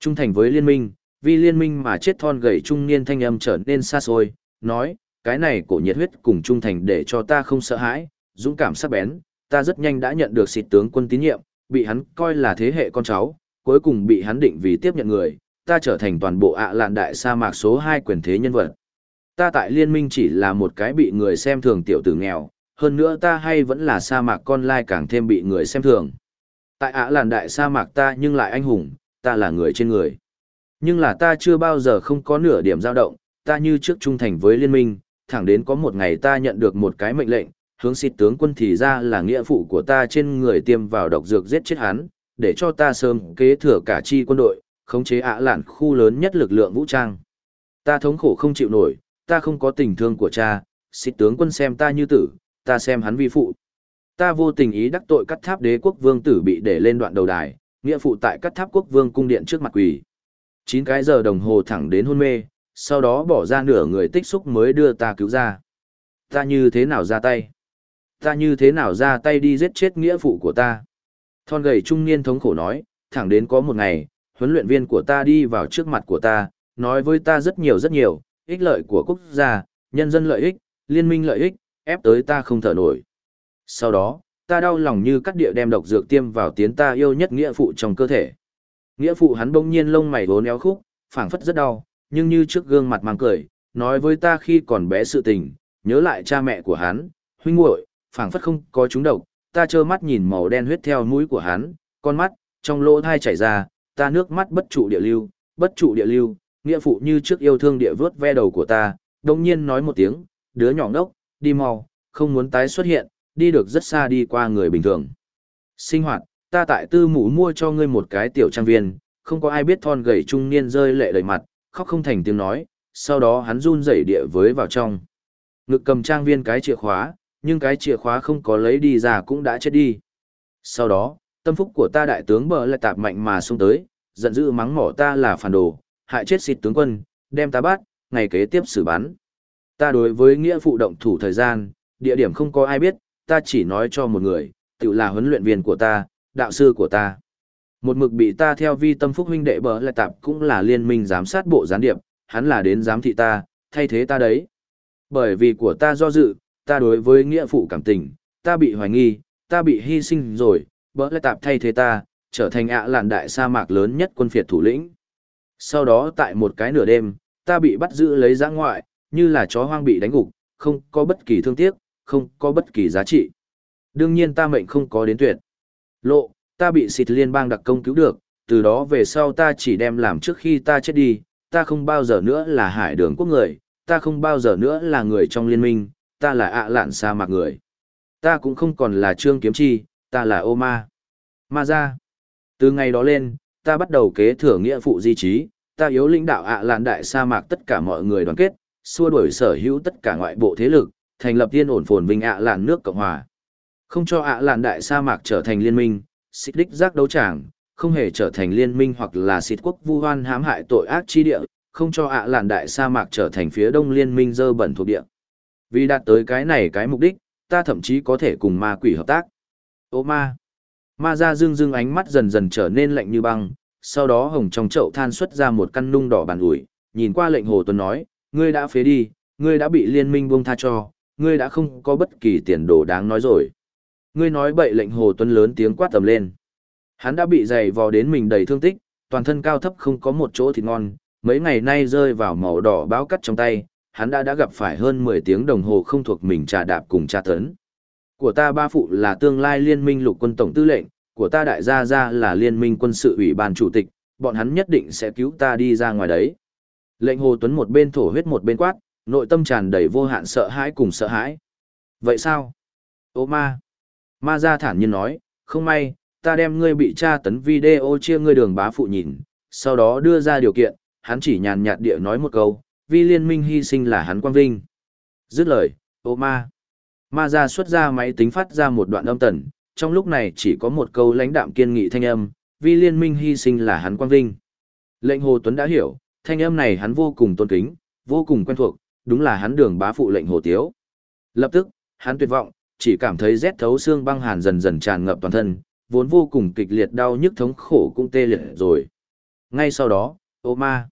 Trung thành với liên minh, vì liên minh mà chết thon gầy trung niên thanh âm trở nên xa xôi, nói, cái này cổ nhiệt huyết cùng trung thành để cho ta không sợ hãi, dũng cảm sắc bén, ta rất nhanh đã nhận được xịt tướng quân tín nhiệm, bị hắn coi là thế hệ con cháu, cuối cùng bị hắn định vì tiếp nhận người, ta trở thành toàn bộ ạ lạn đại sa mạc số 2 quyền thế nhân vật. Ta tại liên minh chỉ là một cái bị người xem thường tiểu tử nghèo, hơn nữa ta hay vẫn là sa mạc con lai càng thêm bị người xem thường. Tại ạ lạn đại sa mạc ta nhưng lại anh hùng, ta là người trên người. Nhưng là ta chưa bao giờ không có nửa điểm dao động, ta như trước trung thành với liên minh, thẳng đến có một ngày ta nhận được một cái mệnh lệnh, hướng xịt tướng quân thì ra là nghĩa phụ của ta trên người tiêm vào độc dược giết chết hắn, để cho ta sớm kế thừa cả chi quân đội, khống chế ạ lạn khu lớn nhất lực lượng vũ trang. Ta thống khổ không chịu nổi, ta không có tình thương của cha, xịt tướng quân xem ta như tử, ta xem hắn vi phụ. Ta vô tình ý đắc tội cắt tháp đế quốc vương tử bị để lên đoạn đầu đài, nghĩa phụ tại cắt tháp quốc vương cung điện trước mặt quỷ. Chín cái giờ đồng hồ thẳng đến hôn mê, sau đó bỏ ra nửa người tích xúc mới đưa ta cứu ra. Ta như thế nào ra tay? Ta như thế nào ra tay đi giết chết nghĩa phụ của ta? Thon gầy trung niên thống khổ nói, thẳng đến có một ngày, huấn luyện viên của ta đi vào trước mặt của ta, nói với ta rất nhiều rất nhiều, ích lợi của quốc gia, nhân dân lợi ích, liên minh lợi ích, ép tới ta không thở nổi. Sau đó, ta đau lòng như cắt địa đem độc dược tiêm vào tiến ta yêu nhất nghĩa phụ trong cơ thể. Nghĩa phụ hắn bỗng nhiên lông mày vốn éo khúc, phảng phất rất đau, nhưng như trước gương mặt mang cười, nói với ta khi còn bé sự tình, nhớ lại cha mẹ của hắn, huynh muội, phảng phất không có chúng độc, ta trơ mắt nhìn màu đen huyết theo mũi của hắn, con mắt, trong lỗ thai chảy ra, ta nước mắt bất trụ địa lưu, bất trụ địa lưu, nghĩa phụ như trước yêu thương địa vớt ve đầu của ta, đồng nhiên nói một tiếng, đứa nhỏ ngốc, đi mau, không muốn tái xuất hiện, đi được rất xa đi qua người bình thường. Sinh hoạt, ta tại tư mũ mua cho ngươi một cái tiểu trang viên, không có ai biết thon gầy trung niên rơi lệ đầy mặt, khóc không thành tiếng nói, sau đó hắn run rẩy địa với vào trong. Ngực cầm trang viên cái chìa khóa, nhưng cái chìa khóa không có lấy đi ra cũng đã chết đi. Sau đó, tâm phúc của ta đại tướng bờ lại tạp mạnh mà xuống tới, giận dữ mắng mỏ ta là phản đồ, hại chết xịt tướng quân, đem ta bắt, ngày kế tiếp xử bắn. Ta đối với nghĩa phụ động thủ thời gian, địa điểm không có ai biết, ta chỉ nói cho một người, tự là huấn luyện viên của ta, đạo sư của ta. Một mực bị ta theo vi tâm phúc huynh đệ bờ lại tạp cũng là liên minh giám sát bộ gián điệp, hắn là đến giám thị ta, thay thế ta đấy. Bởi vì của ta do dự, ta đối với nghĩa phụ cảm tình, ta bị hoài nghi, ta bị hy sinh rồi, bỡ lại tạp thay thế ta, trở thành ạ lạn đại sa mạc lớn nhất quân phiệt thủ lĩnh. Sau đó tại một cái nửa đêm, ta bị bắt giữ lấy ra ngoại, như là chó hoang bị đánh gục, không có bất kỳ thương tiếc, không có bất kỳ giá trị. Đương nhiên ta mệnh không có đến tuyệt. Lộ, ta bị xịt liên bang đặc công cứu được, từ đó về sau ta chỉ đem làm trước khi ta chết đi, ta không bao giờ nữa là hải đường quốc người, ta không bao giờ nữa là người trong liên minh, ta là ạ lạn sa mạc người. Ta cũng không còn là Trương Kiếm Chi, ta là ô ma. Ma ra. Từ ngày đó lên, ta bắt đầu kế thừa nghĩa phụ di trí, ta yếu lãnh đạo ạ lạn đại sa mạc tất cả mọi người đoàn kết, xua đuổi sở hữu tất cả ngoại bộ thế lực, thành lập tiên ổn phồn vinh ạ làn nước Cộng Hòa. Không cho ạ làn đại sa mạc trở thành liên minh, xích đích giác đấu tràng, không hề trở thành liên minh hoặc là xịt quốc vu hoan hãm hại tội ác chi địa, không cho ạ làn đại sa mạc trở thành phía đông liên minh dơ bẩn thuộc địa. Vì đạt tới cái này cái mục đích, ta thậm chí có thể cùng ma quỷ hợp tác. Ô ma! Ma ra dương dương ánh mắt dần dần trở nên lạnh như băng, sau đó hồng trong chậu than xuất ra một căn nung đỏ bàn ủi, nhìn qua lệnh hồ tuấn nói, ngươi đã phế đi, ngươi đã bị liên minh buông tha cho, ngươi đã không có bất kỳ tiền đồ đáng nói rồi. Ngươi nói bậy lệnh hồ tuấn lớn tiếng quát tầm lên. Hắn đã bị dày vò đến mình đầy thương tích, toàn thân cao thấp không có một chỗ thịt ngon, mấy ngày nay rơi vào màu đỏ báo cắt trong tay, hắn đã đã gặp phải hơn 10 tiếng đồng hồ không thuộc mình trà đạp cùng tra tấn. Của ta ba phụ là tương lai liên minh lục quân tổng tư lệnh, của ta đại gia gia là liên minh quân sự ủy ban chủ tịch, bọn hắn nhất định sẽ cứu ta đi ra ngoài đấy. Lệnh Hồ Tuấn một bên thổ huyết một bên quát, nội tâm tràn đầy vô hạn sợ hãi cùng sợ hãi. Vậy sao? Ô ma. Ma gia thản nhiên nói, không may, ta đem ngươi bị tra tấn video chia ngươi đường bá phụ nhìn, sau đó đưa ra điều kiện, hắn chỉ nhàn nhạt địa nói một câu, vì liên minh hy sinh là hắn quang vinh. Dứt lời, ô ma. Ma gia xuất ra máy tính phát ra một đoạn âm tần, trong lúc này chỉ có một câu lãnh đạm kiên nghị thanh âm, vì liên minh hy sinh là hắn quang vinh. Lệnh Hồ Tuấn đã hiểu, thanh âm này hắn vô cùng tôn kính, vô cùng quen thuộc, đúng là hắn đường bá phụ lệnh Hồ Tiếu. Lập tức, hắn tuyệt vọng, chỉ cảm thấy rét thấu xương băng hàn dần dần tràn ngập toàn thân, vốn vô cùng kịch liệt đau nhức thống khổ cũng tê liệt rồi. Ngay sau đó, ô ma.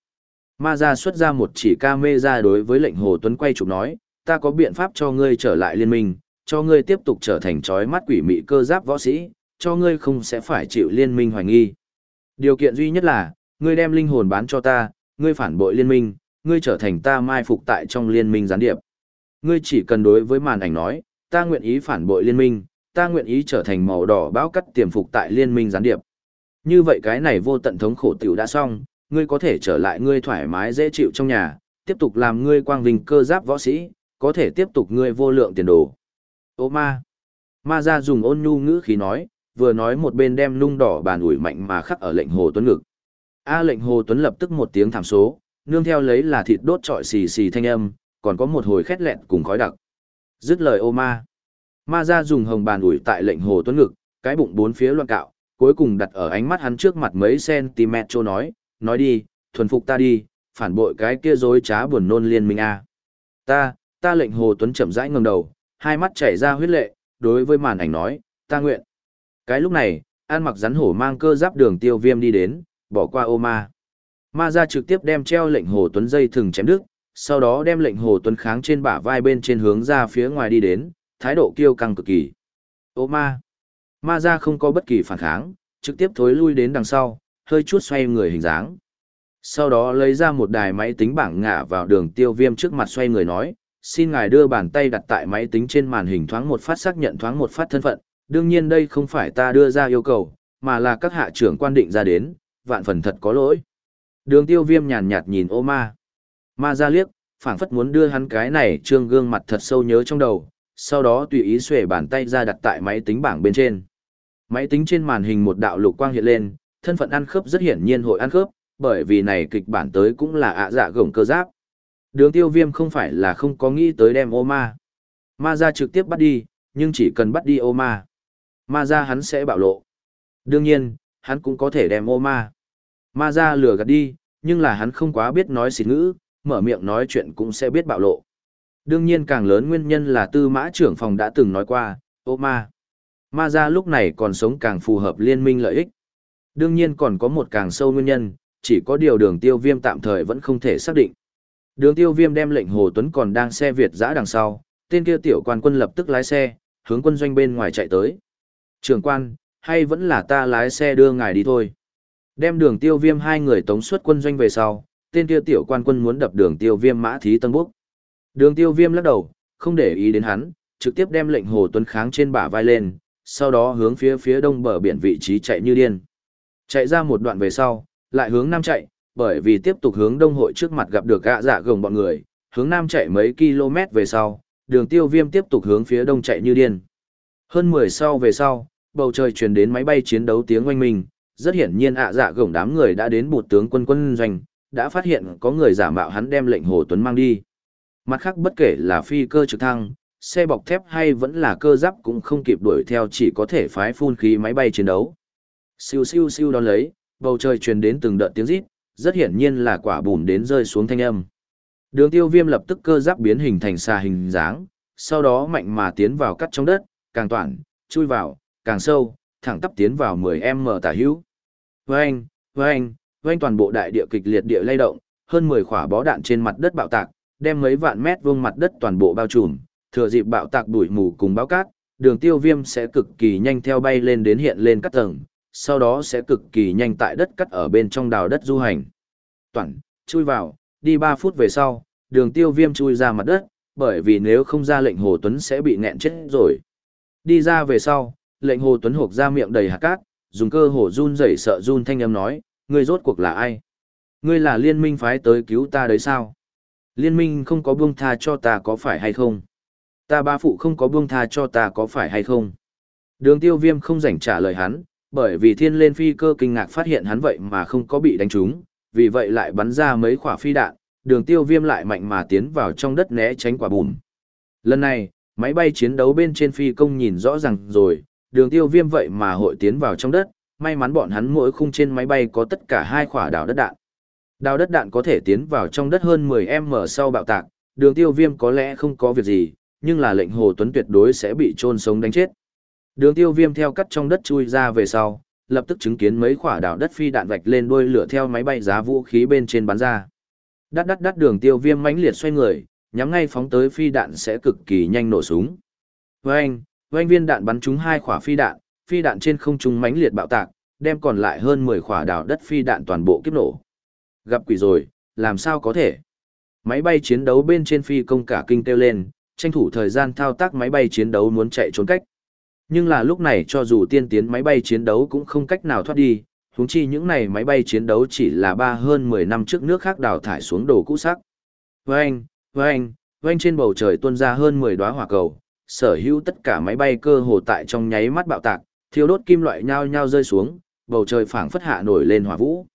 Ma ra xuất ra một chỉ ca mê ra đối với lệnh Hồ Tuấn quay chụp nói, ta có biện pháp cho ngươi trở lại liên minh, cho ngươi tiếp tục trở thành trói mắt quỷ mị cơ giáp võ sĩ, cho ngươi không sẽ phải chịu liên minh hoài nghi. Điều kiện duy nhất là, ngươi đem linh hồn bán cho ta, ngươi phản bội liên minh, ngươi trở thành ta mai phục tại trong liên minh gián điệp. Ngươi chỉ cần đối với màn ảnh nói, ta nguyện ý phản bội liên minh, ta nguyện ý trở thành màu đỏ báo cắt tiềm phục tại liên minh gián điệp. Như vậy cái này vô tận thống khổ tiểu đã xong, ngươi có thể trở lại ngươi thoải mái dễ chịu trong nhà, tiếp tục làm ngươi quang vinh cơ giáp võ sĩ, có thể tiếp tục ngươi vô lượng tiền đồ. Ô ma. Ma ra dùng ôn nhu ngữ khí nói, vừa nói một bên đem nung đỏ bàn ủi mạnh mà khắc ở lệnh hồ tuấn ngực. A lệnh hồ tuấn lập tức một tiếng thảm số, nương theo lấy là thịt đốt trọi xì xì thanh âm, còn có một hồi khét lẹn cùng khói đặc. Dứt lời ô ma. Ma ra dùng hồng bàn ủi tại lệnh hồ tuấn ngực, cái bụng bốn phía loạn cạo, cuối cùng đặt ở ánh mắt hắn trước mặt mấy cm cho nói, nói đi, thuần phục ta đi, phản bội cái kia dối trá buồn nôn liên minh a. Ta, ta lệnh hồ tuấn chậm rãi ngẩng đầu, hai mắt chảy ra huyết lệ, đối với màn ảnh nói, ta nguyện. Cái lúc này, An mặc rắn hổ mang cơ giáp đường tiêu viêm đi đến, bỏ qua ô ma. Ma ra trực tiếp đem treo lệnh hồ tuấn dây thừng chém đứt, sau đó đem lệnh hồ tuấn kháng trên bả vai bên trên hướng ra phía ngoài đi đến, thái độ kiêu căng cực kỳ. Ô ma. Ma ra không có bất kỳ phản kháng, trực tiếp thối lui đến đằng sau, hơi chút xoay người hình dáng. Sau đó lấy ra một đài máy tính bảng ngả vào đường tiêu viêm trước mặt xoay người nói, xin ngài đưa bàn tay đặt tại máy tính trên màn hình thoáng một phát xác nhận thoáng một phát thân phận, đương nhiên đây không phải ta đưa ra yêu cầu, mà là các hạ trưởng quan định ra đến, vạn phần thật có lỗi. Đường tiêu viêm nhàn nhạt nhìn ô ma. Ma ra liếc, phảng phất muốn đưa hắn cái này trương gương mặt thật sâu nhớ trong đầu, sau đó tùy ý xuể bàn tay ra đặt tại máy tính bảng bên trên. Máy tính trên màn hình một đạo lục quang hiện lên, thân phận ăn khớp rất hiển nhiên hội ăn khớp, bởi vì này kịch bản tới cũng là ạ dạ gồng cơ giáp. Đường tiêu viêm không phải là không có nghĩ tới đem ô ma. Ma ra trực tiếp bắt đi, nhưng chỉ cần bắt đi ô ma. Ma ra hắn sẽ bạo lộ. Đương nhiên, hắn cũng có thể đem ô ma. Ma ra lừa gạt đi, nhưng là hắn không quá biết nói xịt ngữ, mở miệng nói chuyện cũng sẽ biết bạo lộ. Đương nhiên càng lớn nguyên nhân là tư mã trưởng phòng đã từng nói qua, ô ma. Ma ra lúc này còn sống càng phù hợp liên minh lợi ích. Đương nhiên còn có một càng sâu nguyên nhân, chỉ có điều đường tiêu viêm tạm thời vẫn không thể xác định. Đường tiêu viêm đem lệnh Hồ Tuấn còn đang xe Việt giã đằng sau, tên kia tiểu quan quân lập tức lái xe, hướng quân doanh bên ngoài chạy tới. Trường quan, hay vẫn là ta lái xe đưa ngài đi thôi. Đem đường tiêu viêm hai người tống xuất quân doanh về sau, tên kia tiểu quan quân muốn đập đường tiêu viêm mã thí tân bốc. Đường tiêu viêm lắc đầu, không để ý đến hắn, trực tiếp đem lệnh Hồ Tuấn kháng trên bả vai lên, sau đó hướng phía phía đông bờ biển vị trí chạy như điên. Chạy ra một đoạn về sau, lại hướng nam chạy, bởi vì tiếp tục hướng đông hội trước mặt gặp được gạ dạ gồng bọn người, hướng nam chạy mấy km về sau, đường tiêu viêm tiếp tục hướng phía đông chạy như điên. Hơn 10 sau về sau, bầu trời truyền đến máy bay chiến đấu tiếng oanh minh, rất hiển nhiên ạ dạ gồng đám người đã đến bụt tướng quân quân doanh, đã phát hiện có người giả mạo hắn đem lệnh Hồ Tuấn mang đi. Mặt khác bất kể là phi cơ trực thăng, xe bọc thép hay vẫn là cơ giáp cũng không kịp đuổi theo chỉ có thể phái phun khí máy bay chiến đấu. Siêu siêu siêu đón lấy, bầu trời truyền đến từng đợt tiếng rít, rất hiển nhiên là quả bùn đến rơi xuống thanh âm. Đường tiêu viêm lập tức cơ giáp biến hình thành xà hình dáng, sau đó mạnh mà tiến vào cắt trong đất, càng toàn, chui vào, càng sâu, thẳng tắp tiến vào 10m tả hữu. Vâng, vâng, vâng toàn bộ đại địa kịch liệt địa lay động, hơn 10 quả bó đạn trên mặt đất bạo tạc, đem mấy vạn mét vuông mặt đất toàn bộ bao trùm, thừa dịp bạo tạc bụi mù cùng báo cát, đường tiêu viêm sẽ cực kỳ nhanh theo bay lên đến hiện lên các tầng, sau đó sẽ cực kỳ nhanh tại đất cắt ở bên trong đào đất du hành. Toàn, chui vào, đi 3 phút về sau, đường tiêu viêm chui ra mặt đất, bởi vì nếu không ra lệnh Hồ Tuấn sẽ bị nghẹn chết rồi. Đi ra về sau, lệnh Hồ Tuấn hộp ra miệng đầy hạt cát, dùng cơ hồ run rẩy sợ run thanh âm nói, ngươi rốt cuộc là ai? Ngươi là liên minh phái tới cứu ta đấy sao? Liên minh không có buông tha cho ta có phải hay không? Ta ba phụ không có buông tha cho ta có phải hay không? Đường tiêu viêm không rảnh trả lời hắn, bởi vì thiên lên phi cơ kinh ngạc phát hiện hắn vậy mà không có bị đánh trúng, vì vậy lại bắn ra mấy quả phi đạn, đường tiêu viêm lại mạnh mà tiến vào trong đất né tránh quả bùn. Lần này, máy bay chiến đấu bên trên phi công nhìn rõ ràng rồi, đường tiêu viêm vậy mà hội tiến vào trong đất, may mắn bọn hắn mỗi khung trên máy bay có tất cả hai quả đào đất đạn. Đào đất đạn có thể tiến vào trong đất hơn 10m sau bạo tạc, đường tiêu viêm có lẽ không có việc gì, nhưng là lệnh Hồ Tuấn tuyệt đối sẽ bị trôn sống đánh chết. Đường tiêu viêm theo cắt trong đất chui ra về sau, lập tức chứng kiến mấy quả đào đất phi đạn vạch lên đuôi lửa theo máy bay giá vũ khí bên trên bắn ra. Đắt đắt đắt đường tiêu viêm mãnh liệt xoay người, nhắm ngay phóng tới phi đạn sẽ cực kỳ nhanh nổ súng. Vâng, oanh viên đạn bắn trúng hai quả phi đạn, phi đạn trên không trung mãnh liệt bạo tạc, đem còn lại hơn 10 quả đảo đất phi đạn toàn bộ kiếp nổ. Gặp quỷ rồi, làm sao có thể? Máy bay chiến đấu bên trên phi công cả kinh kêu lên, tranh thủ thời gian thao tác máy bay chiến đấu muốn chạy trốn cách. Nhưng là lúc này cho dù tiên tiến máy bay chiến đấu cũng không cách nào thoát đi, huống chi những này máy bay chiến đấu chỉ là ba hơn 10 năm trước nước khác đào thải xuống đồ cũ sắc. Vâng, vâng, vâng trên bầu trời tuôn ra hơn 10 đóa hỏa cầu, sở hữu tất cả máy bay cơ hồ tại trong nháy mắt bạo tạc, thiêu đốt kim loại nhao nhao rơi xuống, bầu trời phảng phất hạ nổi lên hỏa vũ.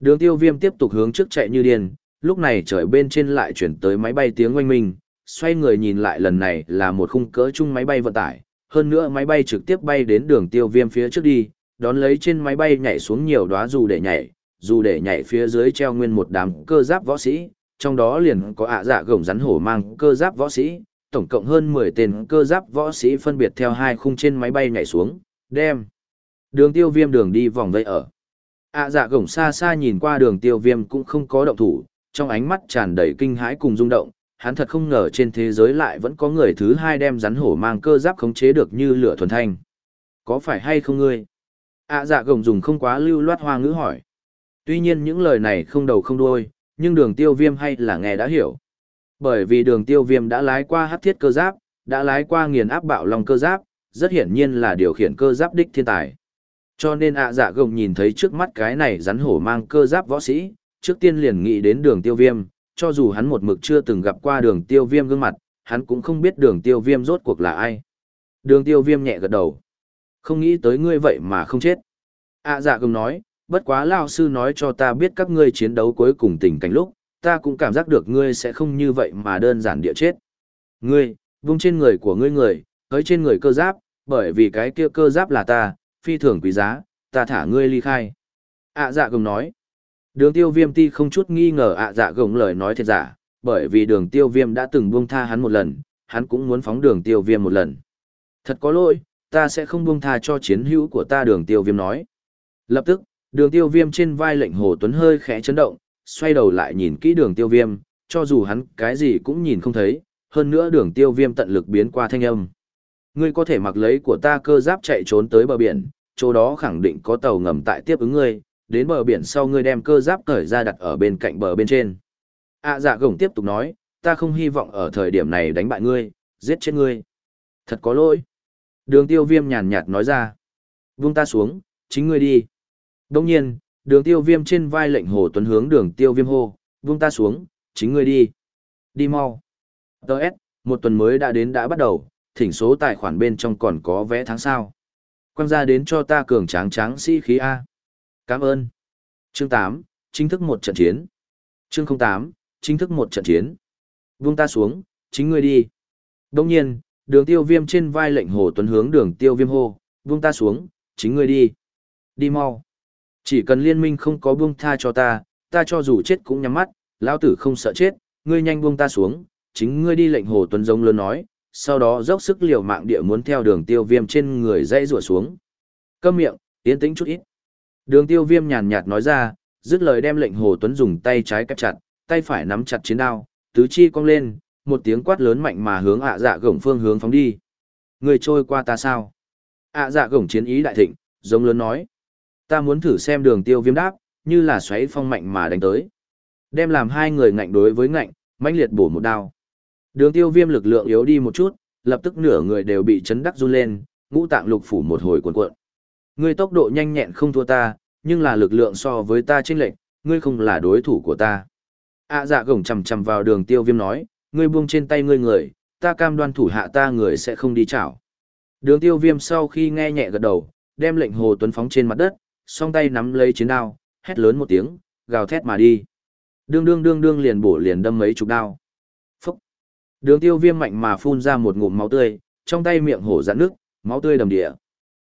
Đường tiêu viêm tiếp tục hướng trước chạy như điên, lúc này trời bên trên lại chuyển tới máy bay tiếng oanh minh, xoay người nhìn lại lần này là một khung cỡ chung máy bay vận tải, hơn nữa máy bay trực tiếp bay đến đường tiêu viêm phía trước đi, đón lấy trên máy bay nhảy xuống nhiều đóa dù để nhảy, dù để nhảy phía dưới treo nguyên một đám cơ giáp võ sĩ, trong đó liền có ạ dạ gồng rắn hổ mang cơ giáp võ sĩ, tổng cộng hơn 10 tên cơ giáp võ sĩ phân biệt theo hai khung trên máy bay nhảy xuống, đem. Đường tiêu viêm đường đi vòng vây ở. À dạ gổng xa xa nhìn qua đường tiêu viêm cũng không có động thủ, trong ánh mắt tràn đầy kinh hãi cùng rung động, hắn thật không ngờ trên thế giới lại vẫn có người thứ hai đem rắn hổ mang cơ giáp khống chế được như lửa thuần thanh. Có phải hay không ngươi? ạ dạ gồng dùng không quá lưu loát hoa ngữ hỏi. Tuy nhiên những lời này không đầu không đuôi, nhưng đường tiêu viêm hay là nghe đã hiểu. Bởi vì đường tiêu viêm đã lái qua hắc thiết cơ giáp, đã lái qua nghiền áp bạo lòng cơ giáp, rất hiển nhiên là điều khiển cơ giáp đích thiên tài. Cho nên ạ dạ gồng nhìn thấy trước mắt cái này rắn hổ mang cơ giáp võ sĩ, trước tiên liền nghĩ đến đường tiêu viêm, cho dù hắn một mực chưa từng gặp qua đường tiêu viêm gương mặt, hắn cũng không biết đường tiêu viêm rốt cuộc là ai. Đường tiêu viêm nhẹ gật đầu. Không nghĩ tới ngươi vậy mà không chết. À dạ gồng nói, bất quá lao sư nói cho ta biết các ngươi chiến đấu cuối cùng tình cảnh lúc, ta cũng cảm giác được ngươi sẽ không như vậy mà đơn giản địa chết. Ngươi, vung trên người của ngươi người, tới trên người cơ giáp, bởi vì cái kia cơ giáp là ta, phi thường quý giá, ta thả ngươi ly khai. À dạ gồng nói, đường tiêu viêm ti không chút nghi ngờ ạ dạ gồng lời nói thiệt giả, bởi vì đường tiêu viêm đã từng buông tha hắn một lần, hắn cũng muốn phóng đường tiêu viêm một lần. Thật có lỗi, ta sẽ không buông tha cho chiến hữu của ta đường tiêu viêm nói. Lập tức, đường tiêu viêm trên vai lệnh Hồ Tuấn hơi khẽ chấn động, xoay đầu lại nhìn kỹ đường tiêu viêm, cho dù hắn cái gì cũng nhìn không thấy, hơn nữa đường tiêu viêm tận lực biến qua thanh âm. Ngươi có thể mặc lấy của ta cơ giáp chạy trốn tới bờ biển, chỗ đó khẳng định có tàu ngầm tại tiếp ứng ngươi, đến bờ biển sau ngươi đem cơ giáp cởi ra đặt ở bên cạnh bờ bên trên. À dạ gồng tiếp tục nói, ta không hy vọng ở thời điểm này đánh bại ngươi, giết chết ngươi. Thật có lỗi. Đường tiêu viêm nhàn nhạt nói ra. Vung ta xuống, chính ngươi đi. Đông nhiên, đường tiêu viêm trên vai lệnh hồ tuấn hướng đường tiêu viêm hô, vung ta xuống, chính ngươi đi. Đi mau. Đợt, một tuần mới đã đến đã bắt đầu, thỉnh số tài khoản bên trong còn có vé tháng sao. Quang ra đến cho ta cường tráng tráng sĩ khí A. Cảm ơn. Chương 8, chính thức một trận chiến. Chương 08, chính thức một trận chiến. Vung ta xuống, chính ngươi đi. đồng nhiên, đường tiêu viêm trên vai lệnh hồ tuấn hướng đường tiêu viêm hô, vung ta xuống, chính ngươi đi. Đi mau. Chỉ cần liên minh không có buông tha cho ta, ta cho dù chết cũng nhắm mắt, lão tử không sợ chết, ngươi nhanh buông ta xuống, chính ngươi đi lệnh hồ tuấn giống lớn nói, sau đó dốc sức liều mạng địa muốn theo đường tiêu viêm trên người dãy rủa xuống. Câm miệng, tiến tĩnh chút ít. Đường tiêu viêm nhàn nhạt nói ra, dứt lời đem lệnh hồ tuấn dùng tay trái kẹp chặt, tay phải nắm chặt chiến đao, tứ chi cong lên, một tiếng quát lớn mạnh mà hướng ạ dạ gổng phương hướng phóng đi. Người trôi qua ta sao? ạ dạ gổng chiến ý đại thịnh, giống lớn nói. Ta muốn thử xem đường tiêu viêm đáp, như là xoáy phong mạnh mà đánh tới. Đem làm hai người ngạnh đối với ngạnh, mãnh liệt bổ một đao. Đường tiêu viêm lực lượng yếu đi một chút, lập tức nửa người đều bị chấn đắc run lên, ngũ tạng lục phủ một hồi cuộn cuộn. Ngươi tốc độ nhanh nhẹn không thua ta, nhưng là lực lượng so với ta chênh lệch, ngươi không là đối thủ của ta. ạ dạ gổng chầm chầm vào đường tiêu viêm nói, ngươi buông trên tay ngươi người, ta cam đoan thủ hạ ta người sẽ không đi chảo. Đường tiêu viêm sau khi nghe nhẹ gật đầu, đem lệnh hồ tuấn phóng trên mặt đất, song tay nắm lấy chiến đao, hét lớn một tiếng, gào thét mà đi. Đương đương đương đương liền bổ liền đâm mấy chục đao. Phúc! Đường tiêu viêm mạnh mà phun ra một ngụm máu tươi, trong tay miệng hổ dạn nước, máu tươi đầm địa.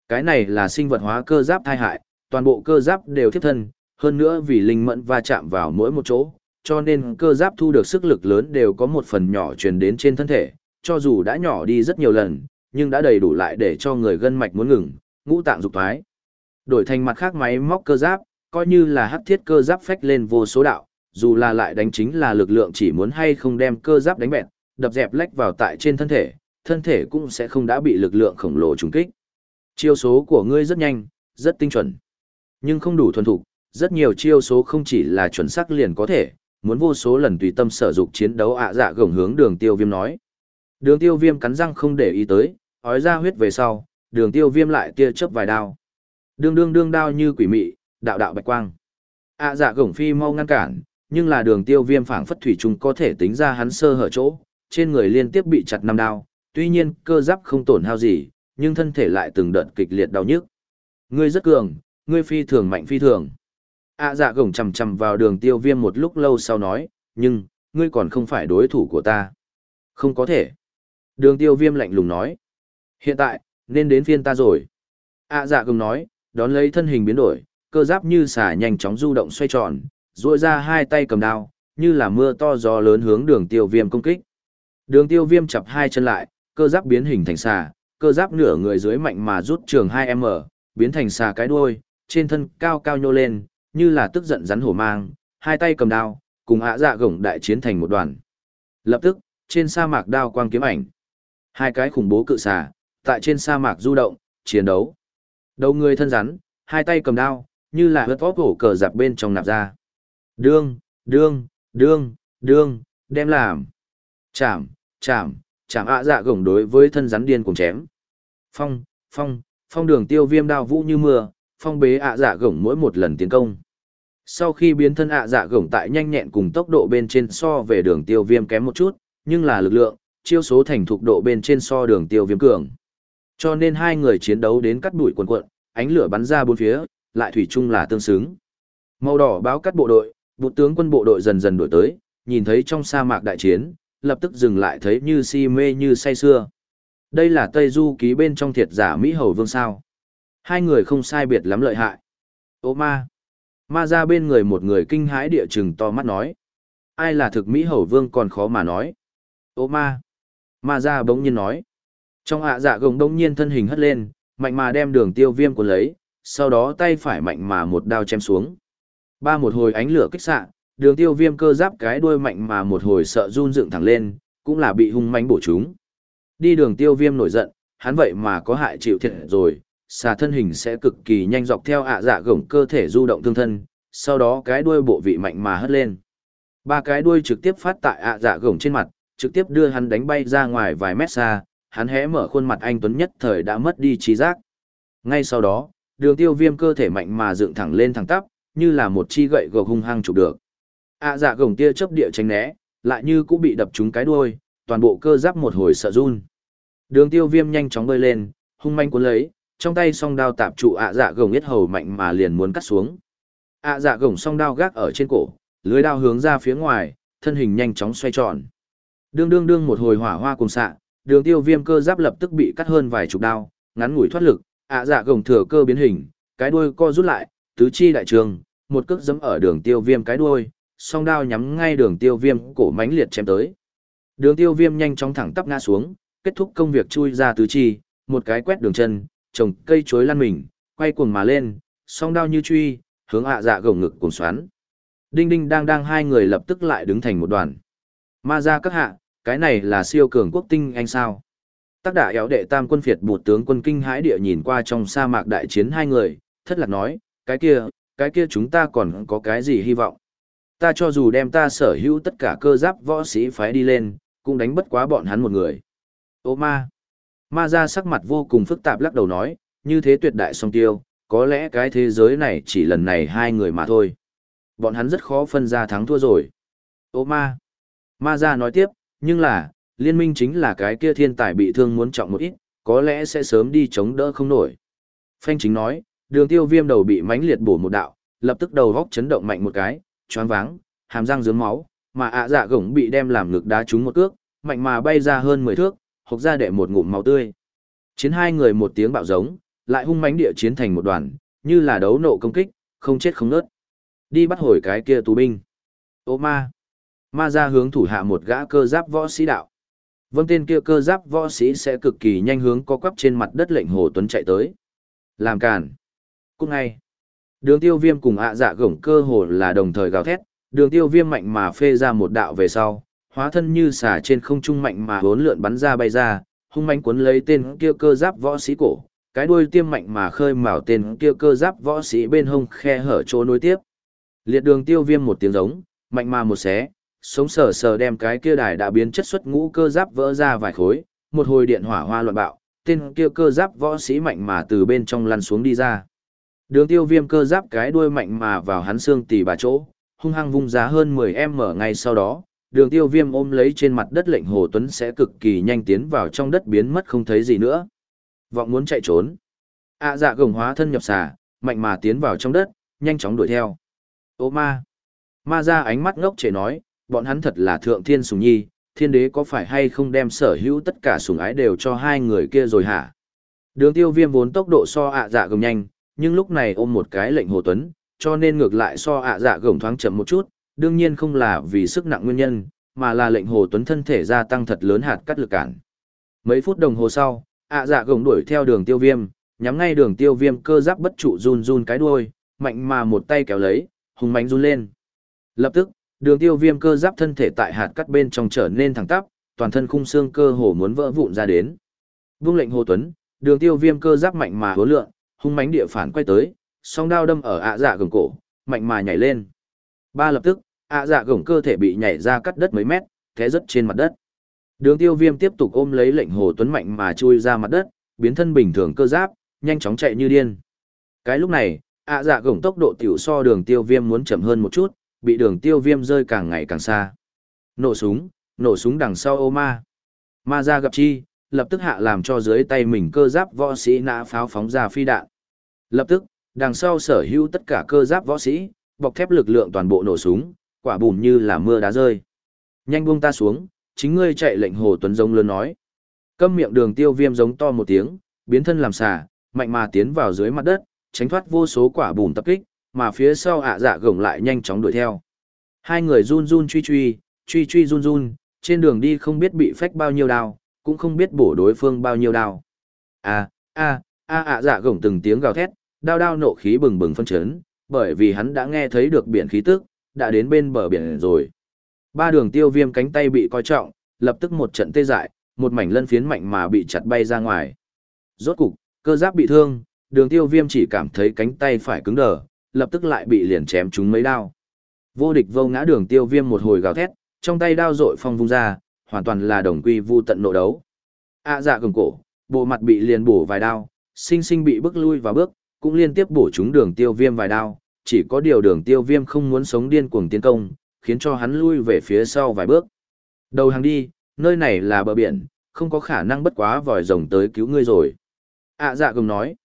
Cái này là sinh vật hóa cơ giáp thai hại, toàn bộ cơ giáp đều thiết thân, hơn nữa vì linh mẫn va chạm vào mỗi một chỗ, cho nên cơ giáp thu được sức lực lớn đều có một phần nhỏ truyền đến trên thân thể, cho dù đã nhỏ đi rất nhiều lần, nhưng đã đầy đủ lại để cho người gân mạch muốn ngừng, ngũ tạng dục thoái. Đổi thành mặt khác máy móc cơ giáp, coi như là hắc thiết cơ giáp phách lên vô số đạo, dù là lại đánh chính là lực lượng chỉ muốn hay không đem cơ giáp đánh bẹt, đập dẹp lách vào tại trên thân thể, thân thể cũng sẽ không đã bị lực lượng khổng lồ trùng kích. Chiêu số của ngươi rất nhanh, rất tinh chuẩn, nhưng không đủ thuần thục, rất nhiều chiêu số không chỉ là chuẩn xác liền có thể, muốn vô số lần tùy tâm sở dục chiến đấu ạ dạ gồng hướng đường tiêu viêm nói. Đường tiêu viêm cắn răng không để ý tới, ói ra huyết về sau, đường tiêu viêm lại tia chớp vài đao. Đương đương đương đao như quỷ mị, đạo đạo bạch quang. ạ dạ gồng phi mau ngăn cản, nhưng là đường tiêu viêm phảng phất thủy trùng có thể tính ra hắn sơ hở chỗ, trên người liên tiếp bị chặt năm đao, tuy nhiên cơ giáp không tổn hao gì, nhưng thân thể lại từng đợt kịch liệt đau nhức. Ngươi rất cường, ngươi phi thường mạnh phi thường. ạ dạ gồng chầm chầm vào đường tiêu viêm một lúc lâu sau nói, nhưng, ngươi còn không phải đối thủ của ta. Không có thể. Đường tiêu viêm lạnh lùng nói. Hiện tại, nên đến phiên ta rồi. ạ dạ gồng nói, đón lấy thân hình biến đổi, cơ giáp như xả nhanh chóng du động xoay tròn, duỗi ra hai tay cầm đao, như là mưa to gió lớn hướng đường tiêu viêm công kích. Đường tiêu viêm chập hai chân lại, cơ giáp biến hình thành xà, cơ giáp nửa người dưới mạnh mà rút trường 2M, biến thành xà cái đuôi, trên thân cao cao nhô lên, như là tức giận rắn hổ mang, hai tay cầm đao, cùng hạ dạ gổng đại chiến thành một đoàn. Lập tức, trên sa mạc đao quang kiếm ảnh. Hai cái khủng bố cự xà, tại trên sa mạc du động, chiến đấu. Đầu người thân rắn, hai tay cầm đao, như là hớt vóp hổ cờ giặc bên trong nạp ra. Đương, đương, đương, đương, đem làm. Chạm, chạm, chạm ạ dạ gổng đối với thân rắn điên cùng chém. Phong, phong, phong đường tiêu viêm đao vũ như mưa, phong bế ạ dạ gổng mỗi một lần tiến công. Sau khi biến thân ạ dạ gổng tại nhanh nhẹn cùng tốc độ bên trên so về đường tiêu viêm kém một chút, nhưng là lực lượng, chiêu số thành thục độ bên trên so đường tiêu viêm cường. Cho nên hai người chiến đấu đến cắt đuổi quần quận, ánh lửa bắn ra bốn phía, lại thủy chung là tương xứng. Màu đỏ báo cắt bộ đội, bụt tướng quân bộ đội dần dần đổi tới, nhìn thấy trong sa mạc đại chiến, lập tức dừng lại thấy như si mê như say xưa. Đây là Tây Du ký bên trong thiệt giả Mỹ Hầu Vương sao. Hai người không sai biệt lắm lợi hại. Ô ma. Ma ra bên người một người kinh hãi địa chừng to mắt nói. Ai là thực Mỹ Hầu Vương còn khó mà nói. Ô ma. Ma ra bỗng nhiên nói. Trong ạ dạ gồng đông nhiên thân hình hất lên, mạnh mà đem đường tiêu viêm của lấy, sau đó tay phải mạnh mà một đao chém xuống. Ba một hồi ánh lửa kích xạ, đường tiêu viêm cơ giáp cái đuôi mạnh mà một hồi sợ run dựng thẳng lên, cũng là bị hung manh bổ chúng. Đi đường tiêu viêm nổi giận, hắn vậy mà có hại chịu thiệt rồi, xà thân hình sẽ cực kỳ nhanh dọc theo ạ dạ gồng cơ thể du động thương thân, sau đó cái đuôi bộ vị mạnh mà hất lên. Ba cái đuôi trực tiếp phát tại ạ dạ gồng trên mặt, trực tiếp đưa hắn đánh bay ra ngoài vài mét xa, hắn hé mở khuôn mặt anh Tuấn nhất thời đã mất đi trí giác. Ngay sau đó, đường tiêu viêm cơ thể mạnh mà dựng thẳng lên thẳng tắp, như là một chi gậy gộc hung hăng chụp được. ạ dạ gồng tia chớp địa tránh né, lại như cũng bị đập trúng cái đuôi, toàn bộ cơ giáp một hồi sợ run. Đường tiêu viêm nhanh chóng bơi lên, hung manh cuốn lấy, trong tay song đao tạp trụ ạ dạ gồng yết hầu mạnh mà liền muốn cắt xuống. ạ dạ gồng song đao gác ở trên cổ, lưới đao hướng ra phía ngoài, thân hình nhanh chóng xoay tròn. Đương đương đương một hồi hỏa hoa cùng xạ, đường tiêu viêm cơ giáp lập tức bị cắt hơn vài chục đao, ngắn ngủi thoát lực, ạ dạ gồng thừa cơ biến hình, cái đuôi co rút lại, tứ chi đại trường, một cước giẫm ở đường tiêu viêm cái đuôi, song đao nhắm ngay đường tiêu viêm cổ mãnh liệt chém tới. Đường tiêu viêm nhanh chóng thẳng tắp ngã xuống, kết thúc công việc chui ra tứ chi, một cái quét đường chân, trồng cây chối lăn mình, quay cuồng mà lên, song đao như truy, hướng ạ dạ gồng ngực cuồng xoắn. Đinh đinh đang đang hai người lập tức lại đứng thành một đoàn. Ma ra các hạ, cái này là siêu cường quốc tinh anh sao? Tác đả éo đệ tam quân phiệt bụt tướng quân kinh hãi địa nhìn qua trong sa mạc đại chiến hai người, thất lạc nói, cái kia, cái kia chúng ta còn có cái gì hy vọng? Ta cho dù đem ta sở hữu tất cả cơ giáp võ sĩ phái đi lên, cũng đánh bất quá bọn hắn một người. Ô ma! Ma ra sắc mặt vô cùng phức tạp lắc đầu nói, như thế tuyệt đại song tiêu, có lẽ cái thế giới này chỉ lần này hai người mà thôi. Bọn hắn rất khó phân ra thắng thua rồi. Ô ma! Ma ra nói tiếp, nhưng là, liên minh chính là cái kia thiên tài bị thương muốn trọng một ít, có lẽ sẽ sớm đi chống đỡ không nổi. Phanh chính nói, đường tiêu viêm đầu bị mãnh liệt bổ một đạo, lập tức đầu góc chấn động mạnh một cái, choáng váng, hàm răng dướng máu, mà ạ dạ gổng bị đem làm ngực đá trúng một cước, mạnh mà bay ra hơn 10 thước, hộc ra đệ một ngụm máu tươi. Chiến hai người một tiếng bạo giống, lại hung mãnh địa chiến thành một đoàn, như là đấu nộ công kích, không chết không nớt. Đi bắt hồi cái kia tù binh. Ô ma. Ma ra hướng thủ hạ một gã cơ giáp võ sĩ đạo. Vâng tên kia cơ giáp võ sĩ sẽ cực kỳ nhanh hướng co quắp trên mặt đất lệnh Hồ Tuấn chạy tới. Làm cản. cúc ngay. Đường tiêu viêm cùng ạ dạ gổng cơ hồ là đồng thời gào thét, đường tiêu viêm mạnh mà phê ra một đạo về sau, hóa thân như xả trên không trung mạnh mà vốn lượn bắn ra bay ra, hung manh cuốn lấy tên kia cơ giáp võ sĩ cổ, cái đuôi tiêm mạnh mà khơi mào tên kia cơ giáp võ sĩ bên hông khe hở chỗ nối tiếp. Liệt đường tiêu viêm một tiếng giống, mạnh mà một xé, sống sờ sờ đem cái kia đài đã biến chất xuất ngũ cơ giáp vỡ ra vài khối, một hồi điện hỏa hoa loạn bạo, tên kia cơ giáp võ sĩ mạnh mà từ bên trong lăn xuống đi ra. Đường tiêu viêm cơ giáp cái đuôi mạnh mà vào hắn xương tỉ bà chỗ, hung hăng vung giá hơn 10 mở ngay sau đó, đường tiêu viêm ôm lấy trên mặt đất lệnh Hồ Tuấn sẽ cực kỳ nhanh tiến vào trong đất biến mất không thấy gì nữa. Vọng muốn chạy trốn. ạ dạ gồng hóa thân nhập xà, mạnh mà tiến vào trong đất, nhanh chóng đuổi theo. Ô ma. Ma ra ánh mắt ngốc trẻ nói, bọn hắn thật là thượng thiên sùng nhi, thiên đế có phải hay không đem sở hữu tất cả sùng ái đều cho hai người kia rồi hả? Đường tiêu viêm vốn tốc độ so ạ dạ gồng nhanh, nhưng lúc này ôm một cái lệnh Hồ Tuấn, cho nên ngược lại so ạ dạ gồng thoáng chậm một chút, đương nhiên không là vì sức nặng nguyên nhân, mà là lệnh Hồ Tuấn thân thể gia tăng thật lớn hạt cắt lực cản. Mấy phút đồng hồ sau, ạ dạ gồng đuổi theo đường tiêu viêm, nhắm ngay đường tiêu viêm cơ giáp bất trụ run run cái đuôi, mạnh mà một tay kéo lấy, hùng mạnh run lên. Lập tức, đường tiêu viêm cơ giáp thân thể tại hạt cắt bên trong trở nên thẳng tắp, toàn thân khung xương cơ hồ muốn vỡ vụn ra đến. Vung lệnh Hồ Tuấn, đường tiêu viêm cơ giáp mạnh mà hứa lượng, hung mãnh địa phản quay tới, song đao đâm ở ạ dạ gồng cổ, mạnh mà nhảy lên. Ba lập tức, ạ dạ gồng cơ thể bị nhảy ra cắt đất mấy mét, thế rất trên mặt đất. Đường tiêu viêm tiếp tục ôm lấy lệnh hồ tuấn mạnh mà chui ra mặt đất, biến thân bình thường cơ giáp, nhanh chóng chạy như điên. Cái lúc này, ạ dạ gồng tốc độ tiểu so đường tiêu viêm muốn chậm hơn một chút, bị đường tiêu viêm rơi càng ngày càng xa. Nổ súng, nổ súng đằng sau ô ma. Ma ra gặp chi, lập tức hạ làm cho dưới tay mình cơ giáp võ sĩ nã pháo phóng ra phi đạn. Lập tức, đằng sau sở hữu tất cả cơ giáp võ sĩ, bọc thép lực lượng toàn bộ nổ súng, quả bùm như là mưa đá rơi. Nhanh buông ta xuống, chính ngươi chạy lệnh Hồ Tuấn giống lớn nói. Câm miệng đường tiêu viêm giống to một tiếng, biến thân làm xà, mạnh mà tiến vào dưới mặt đất, tránh thoát vô số quả bùm tập kích, mà phía sau ạ dạ gồng lại nhanh chóng đuổi theo. Hai người run run truy truy, truy truy run run, trên đường đi không biết bị phách bao nhiêu đao, cũng không biết bổ đối phương bao nhiêu đao. À, à, à ạ dạ gồng từng tiếng gào thét, đao đao nộ khí bừng bừng phân chấn, bởi vì hắn đã nghe thấy được biển khí tức, đã đến bên bờ biển rồi. Ba đường tiêu viêm cánh tay bị coi trọng, lập tức một trận tê dại, một mảnh lân phiến mạnh mà bị chặt bay ra ngoài. Rốt cục, cơ giáp bị thương, đường tiêu viêm chỉ cảm thấy cánh tay phải cứng đờ, lập tức lại bị liền chém chúng mấy đao. Vô địch vô ngã đường tiêu viêm một hồi gào thét, trong tay đao rội phong vung ra, hoàn toàn là đồng quy vu tận nộ đấu. À dạ cầm cổ, bộ mặt bị liền bổ vài đao, sinh sinh bị bức lui vào bước, cũng liên tiếp bổ chúng đường tiêu viêm vài đao, chỉ có điều đường tiêu viêm không muốn sống điên cuồng tiến công, khiến cho hắn lui về phía sau vài bước. Đầu hàng đi, nơi này là bờ biển, không có khả năng bất quá vòi rồng tới cứu ngươi rồi. ạ dạ gồng nói.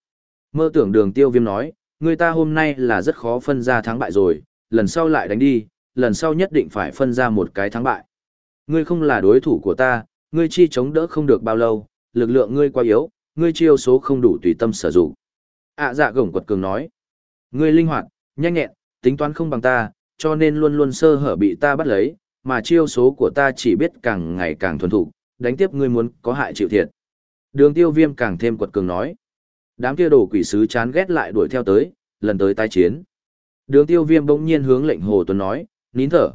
Mơ tưởng đường tiêu viêm nói, người ta hôm nay là rất khó phân ra thắng bại rồi, lần sau lại đánh đi, lần sau nhất định phải phân ra một cái thắng bại. Ngươi không là đối thủ của ta, ngươi chi chống đỡ không được bao lâu, lực lượng ngươi quá yếu, ngươi chiêu số không đủ tùy tâm sử dụng. ạ dạ gồng quật cường nói. Ngươi linh hoạt, nhanh nhẹn, tính toán không bằng ta, cho nên luôn luôn sơ hở bị ta bắt lấy, mà chiêu số của ta chỉ biết càng ngày càng thuần thục, đánh tiếp ngươi muốn có hại chịu thiệt. Đường tiêu viêm càng thêm quật cường nói. Đám kia đồ quỷ sứ chán ghét lại đuổi theo tới, lần tới tái chiến. Đường tiêu viêm bỗng nhiên hướng lệnh Hồ Tuấn nói, nín thở.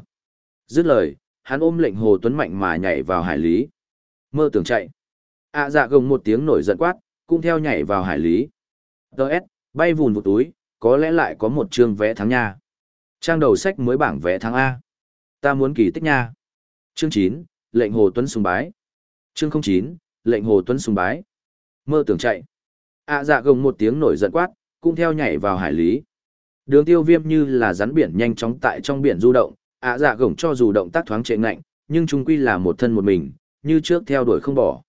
Dứt lời, hắn ôm lệnh Hồ Tuấn mạnh mà nhảy vào hải lý. Mơ tưởng chạy. ạ dạ gồng một tiếng nổi giận quát, cũng theo nhảy vào hải lý. Đợt, bay vùn một túi, có lẽ lại có một chương vẽ thắng nha. Trang đầu sách mới bảng vẽ thắng A. Ta muốn kỳ tích nha. Chương 9, lệnh Hồ Tuấn sùng bái. Chương 09, lệnh Hồ Tuấn sùng bái. Mơ tưởng chạy ạ dạ gồng một tiếng nổi giận quát, cũng theo nhảy vào hải lý. Đường tiêu viêm như là rắn biển nhanh chóng tại trong biển du động, ạ dạ gồng cho dù động tác thoáng trệ ngạnh, nhưng chúng quy là một thân một mình, như trước theo đuổi không bỏ.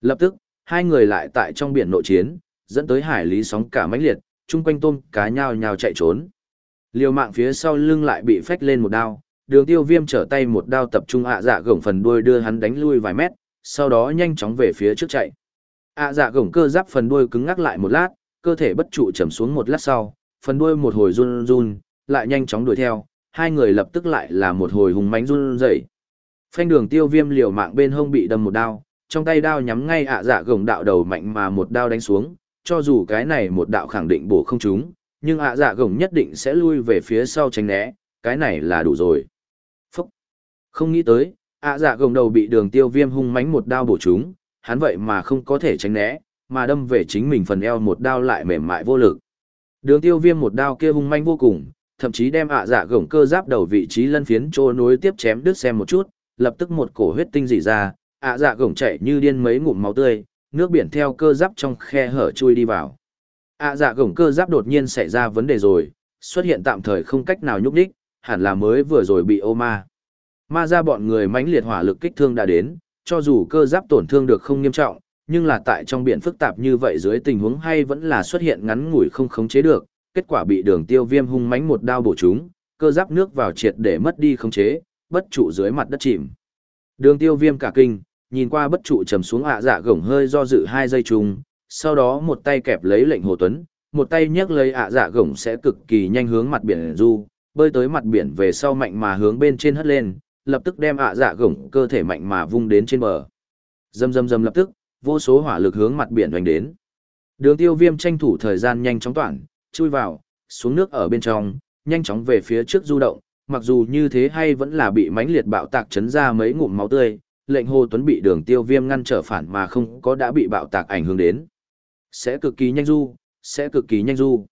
Lập tức, hai người lại tại trong biển nội chiến, dẫn tới hải lý sóng cả mãnh liệt, chung quanh tôm cá nhào nhào chạy trốn. Liều mạng phía sau lưng lại bị phách lên một đao, đường tiêu viêm trở tay một đao tập trung ạ dạ gồng phần đuôi đưa hắn đánh lui vài mét, sau đó nhanh chóng về phía trước chạy ạ dạ gồng cơ giáp phần đuôi cứng ngắc lại một lát, cơ thể bất trụ trầm xuống một lát sau, phần đuôi một hồi run run, lại nhanh chóng đuổi theo, hai người lập tức lại là một hồi hùng mãnh run rẩy. Phanh đường tiêu viêm liều mạng bên hông bị đâm một đao, trong tay đao nhắm ngay ạ dạ gồng đạo đầu mạnh mà một đao đánh xuống, cho dù cái này một đạo khẳng định bổ không trúng, nhưng ạ dạ gồng nhất định sẽ lui về phía sau tránh né, cái này là đủ rồi. Phúc! Không nghĩ tới, ạ dạ gồng đầu bị đường tiêu viêm hung mãnh một đao bổ trúng, hắn vậy mà không có thể tránh né, mà đâm về chính mình phần eo một đao lại mềm mại vô lực. Đường tiêu viêm một đao kia hung manh vô cùng, thậm chí đem ạ dạ gồng cơ giáp đầu vị trí lân phiến trô nối tiếp chém đứt xem một chút, lập tức một cổ huyết tinh dị ra, ạ dạ gồng chạy như điên mấy ngụm máu tươi, nước biển theo cơ giáp trong khe hở chui đi vào. ạ dạ gồng cơ giáp đột nhiên xảy ra vấn đề rồi, xuất hiện tạm thời không cách nào nhúc đích, hẳn là mới vừa rồi bị ô ma. Ma ra bọn người mãnh liệt hỏa lực kích thương đã đến, cho dù cơ giáp tổn thương được không nghiêm trọng, nhưng là tại trong biển phức tạp như vậy dưới tình huống hay vẫn là xuất hiện ngắn ngủi không khống chế được, kết quả bị đường tiêu viêm hung mãnh một đao bổ trúng, cơ giáp nước vào triệt để mất đi khống chế, bất trụ dưới mặt đất chìm. Đường tiêu viêm cả kinh, nhìn qua bất trụ trầm xuống ạ dạ gổng hơi do dự hai giây trùng. sau đó một tay kẹp lấy lệnh hồ tuấn, một tay nhấc lấy ạ dạ gổng sẽ cực kỳ nhanh hướng mặt biển du, bơi tới mặt biển về sau mạnh mà hướng bên trên hất lên, lập tức đem ạ dạ gổng cơ thể mạnh mà vung đến trên bờ. Dầm dầm dầm lập tức, vô số hỏa lực hướng mặt biển hoành đến. Đường tiêu viêm tranh thủ thời gian nhanh chóng toàn, chui vào, xuống nước ở bên trong, nhanh chóng về phía trước du động, mặc dù như thế hay vẫn là bị mãnh liệt bạo tạc chấn ra mấy ngụm máu tươi, lệnh hồ tuấn bị đường tiêu viêm ngăn trở phản mà không có đã bị bạo tạc ảnh hưởng đến. Sẽ cực kỳ nhanh du, sẽ cực kỳ nhanh du.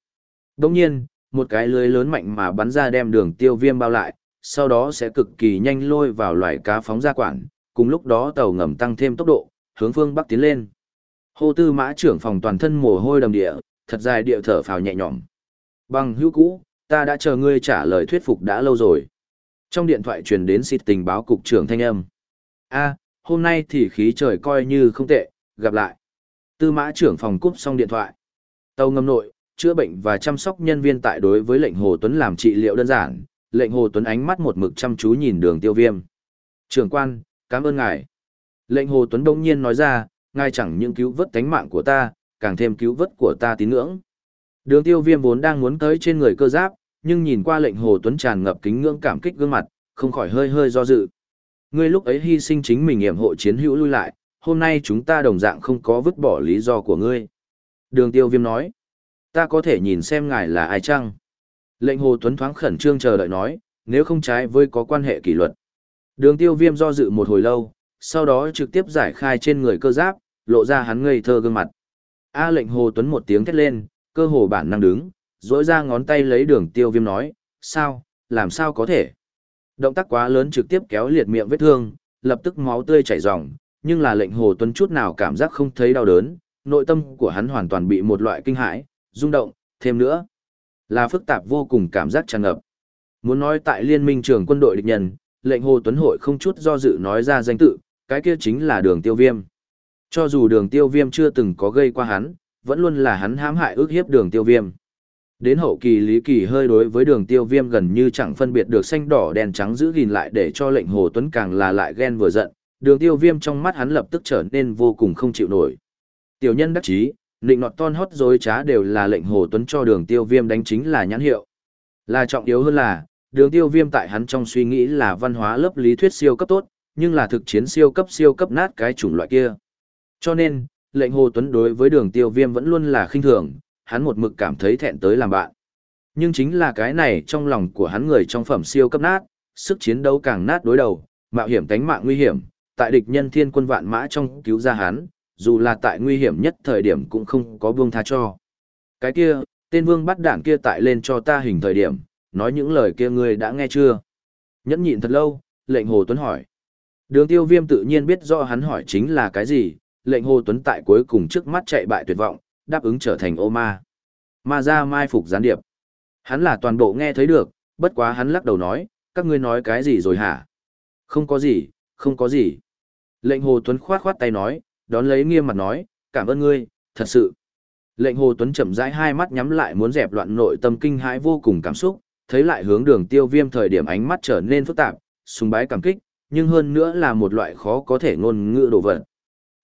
Đồng nhiên, một cái lưới lớn mạnh mà bắn ra đem đường tiêu viêm bao lại, sau đó sẽ cực kỳ nhanh lôi vào loài cá phóng ra quản, cùng lúc đó tàu ngầm tăng thêm tốc độ, hướng phương bắc tiến lên. Hô tư mã trưởng phòng toàn thân mồ hôi đầm địa, thật dài địa thở phào nhẹ nhõm. Bằng hữu cũ, ta đã chờ ngươi trả lời thuyết phục đã lâu rồi. Trong điện thoại truyền đến xịt tình báo cục trưởng thanh âm. a hôm nay thì khí trời coi như không tệ, gặp lại. Tư mã trưởng phòng cúp xong điện thoại. Tàu ngầm nội, chữa bệnh và chăm sóc nhân viên tại đối với lệnh Hồ Tuấn làm trị liệu đơn giản. Lệnh Hồ Tuấn ánh mắt một mực chăm chú nhìn đường tiêu viêm. Trưởng quan, cảm ơn ngài. Lệnh Hồ Tuấn đông nhiên nói ra, ngài chẳng những cứu vớt tánh mạng của ta, càng thêm cứu vớt của ta tín ngưỡng. Đường tiêu viêm vốn đang muốn tới trên người cơ giáp, nhưng nhìn qua lệnh Hồ Tuấn tràn ngập kính ngưỡng cảm kích gương mặt, không khỏi hơi hơi do dự. Ngươi lúc ấy hy sinh chính mình hiểm hộ chiến hữu lui lại, hôm nay chúng ta đồng dạng không có vứt bỏ lý do của ngươi. Đường tiêu viêm nói, ta có thể nhìn xem ngài là ai chăng? Lệnh Hồ Tuấn thoáng khẩn trương chờ đợi nói, nếu không trái với có quan hệ kỷ luật. Đường tiêu viêm do dự một hồi lâu, sau đó trực tiếp giải khai trên người cơ giáp, lộ ra hắn ngây thơ gương mặt. A lệnh Hồ Tuấn một tiếng thét lên, cơ hồ bản năng đứng, rỗi ra ngón tay lấy đường tiêu viêm nói, sao, làm sao có thể. Động tác quá lớn trực tiếp kéo liệt miệng vết thương, lập tức máu tươi chảy ròng, nhưng là lệnh Hồ Tuấn chút nào cảm giác không thấy đau đớn, nội tâm của hắn hoàn toàn bị một loại kinh hãi, rung động, thêm nữa, là phức tạp vô cùng cảm giác tràn ngập. Muốn nói tại liên minh trường quân đội địch nhân, lệnh Hồ Tuấn hội không chút do dự nói ra danh tự, cái kia chính là đường tiêu viêm. Cho dù đường tiêu viêm chưa từng có gây qua hắn, vẫn luôn là hắn hãm hại ước hiếp đường tiêu viêm. Đến hậu kỳ Lý Kỳ hơi đối với đường tiêu viêm gần như chẳng phân biệt được xanh đỏ đen trắng giữ gìn lại để cho lệnh Hồ Tuấn càng là lại ghen vừa giận, đường tiêu viêm trong mắt hắn lập tức trở nên vô cùng không chịu nổi. Tiểu nhân đắc chí, nịnh nọt ton hót dối trá đều là lệnh Hồ Tuấn cho đường tiêu viêm đánh chính là nhãn hiệu. Là trọng yếu hơn là, đường tiêu viêm tại hắn trong suy nghĩ là văn hóa lớp lý thuyết siêu cấp tốt, nhưng là thực chiến siêu cấp siêu cấp nát cái chủng loại kia. Cho nên, lệnh Hồ Tuấn đối với đường tiêu viêm vẫn luôn là khinh thường, hắn một mực cảm thấy thẹn tới làm bạn. Nhưng chính là cái này trong lòng của hắn người trong phẩm siêu cấp nát, sức chiến đấu càng nát đối đầu, mạo hiểm tánh mạng nguy hiểm, tại địch nhân thiên quân vạn mã trong cứu ra hắn, dù là tại nguy hiểm nhất thời điểm cũng không có buông tha cho. Cái kia, tên vương bắt đạn kia tại lên cho ta hình thời điểm, nói những lời kia ngươi đã nghe chưa? Nhẫn nhịn thật lâu, lệnh Hồ Tuấn hỏi. Đường tiêu viêm tự nhiên biết rõ hắn hỏi chính là cái gì, lệnh Hồ Tuấn tại cuối cùng trước mắt chạy bại tuyệt vọng, đáp ứng trở thành ô ma. Ma ra mai phục gián điệp. Hắn là toàn bộ nghe thấy được, bất quá hắn lắc đầu nói, các ngươi nói cái gì rồi hả? Không có gì, không có gì. Lệnh Hồ Tuấn khoát khoát tay nói, đón lấy nghiêm mặt nói, cảm ơn ngươi, thật sự. Lệnh Hồ Tuấn chậm rãi hai mắt nhắm lại muốn dẹp loạn nội tâm kinh hãi vô cùng cảm xúc, thấy lại hướng đường tiêu viêm thời điểm ánh mắt trở nên phức tạp, sùng bái cảm kích, nhưng hơn nữa là một loại khó có thể ngôn ngữ đồ vật.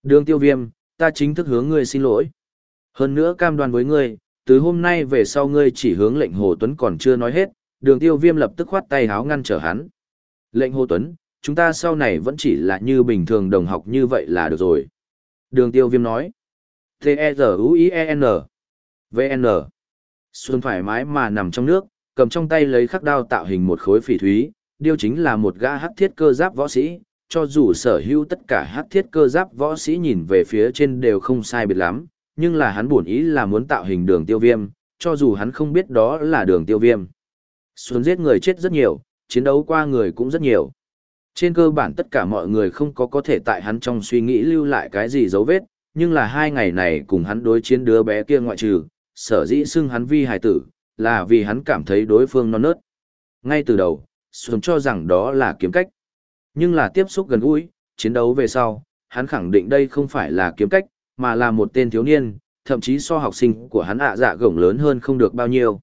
Đường tiêu viêm, ta chính thức hướng ngươi xin lỗi. Hơn nữa cam đoan với ngươi, từ hôm nay về sau ngươi chỉ hướng lệnh Hồ Tuấn còn chưa nói hết, đường tiêu viêm lập tức khoát tay háo ngăn trở hắn. Lệnh Hồ Tuấn, chúng ta sau này vẫn chỉ là như bình thường đồng học như vậy là được rồi. Đường tiêu viêm nói. T-E-Z-U-I-E-N V-N Xuân thoải mái mà nằm trong nước, cầm trong tay lấy khắc đao tạo hình một khối phỉ thúy, điêu chính là một gã hắc thiết cơ giáp võ sĩ, cho dù sở hữu tất cả hắc thiết cơ giáp võ sĩ nhìn về phía trên đều không sai biệt lắm, nhưng là hắn buồn ý là muốn tạo hình đường tiêu viêm, cho dù hắn không biết đó là đường tiêu viêm. Xuân giết người chết rất nhiều, chiến đấu qua người cũng rất nhiều. Trên cơ bản tất cả mọi người không có có thể tại hắn trong suy nghĩ lưu lại cái gì dấu vết, nhưng là hai ngày này cùng hắn đối chiến đứa bé kia ngoại trừ, sở dĩ xưng hắn vi hài tử, là vì hắn cảm thấy đối phương non nớt. Ngay từ đầu, Xuân cho rằng đó là kiếm cách. Nhưng là tiếp xúc gần gũi, chiến đấu về sau, hắn khẳng định đây không phải là kiếm cách, mà là một tên thiếu niên, thậm chí so học sinh của hắn ạ dạ gổng lớn hơn không được bao nhiêu.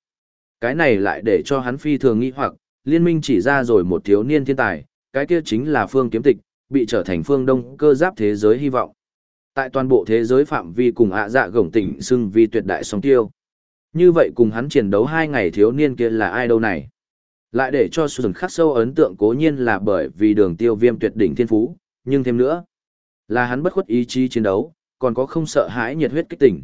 Cái này lại để cho hắn phi thường nghĩ hoặc, liên minh chỉ ra rồi một thiếu niên thiên tài, cái kia chính là phương kiếm tịch, bị trở thành phương đông cơ giáp thế giới hy vọng. Tại toàn bộ thế giới phạm vi cùng ạ dạ gổng tỉnh xưng vi tuyệt đại song tiêu. Như vậy cùng hắn chiến đấu hai ngày thiếu niên kia là ai đâu này? Lại để cho Xuân khắc sâu ấn tượng cố nhiên là bởi vì đường tiêu viêm tuyệt đỉnh thiên phú, nhưng thêm nữa, là hắn bất khuất ý chí chiến đấu, còn có không sợ hãi nhiệt huyết kích tỉnh.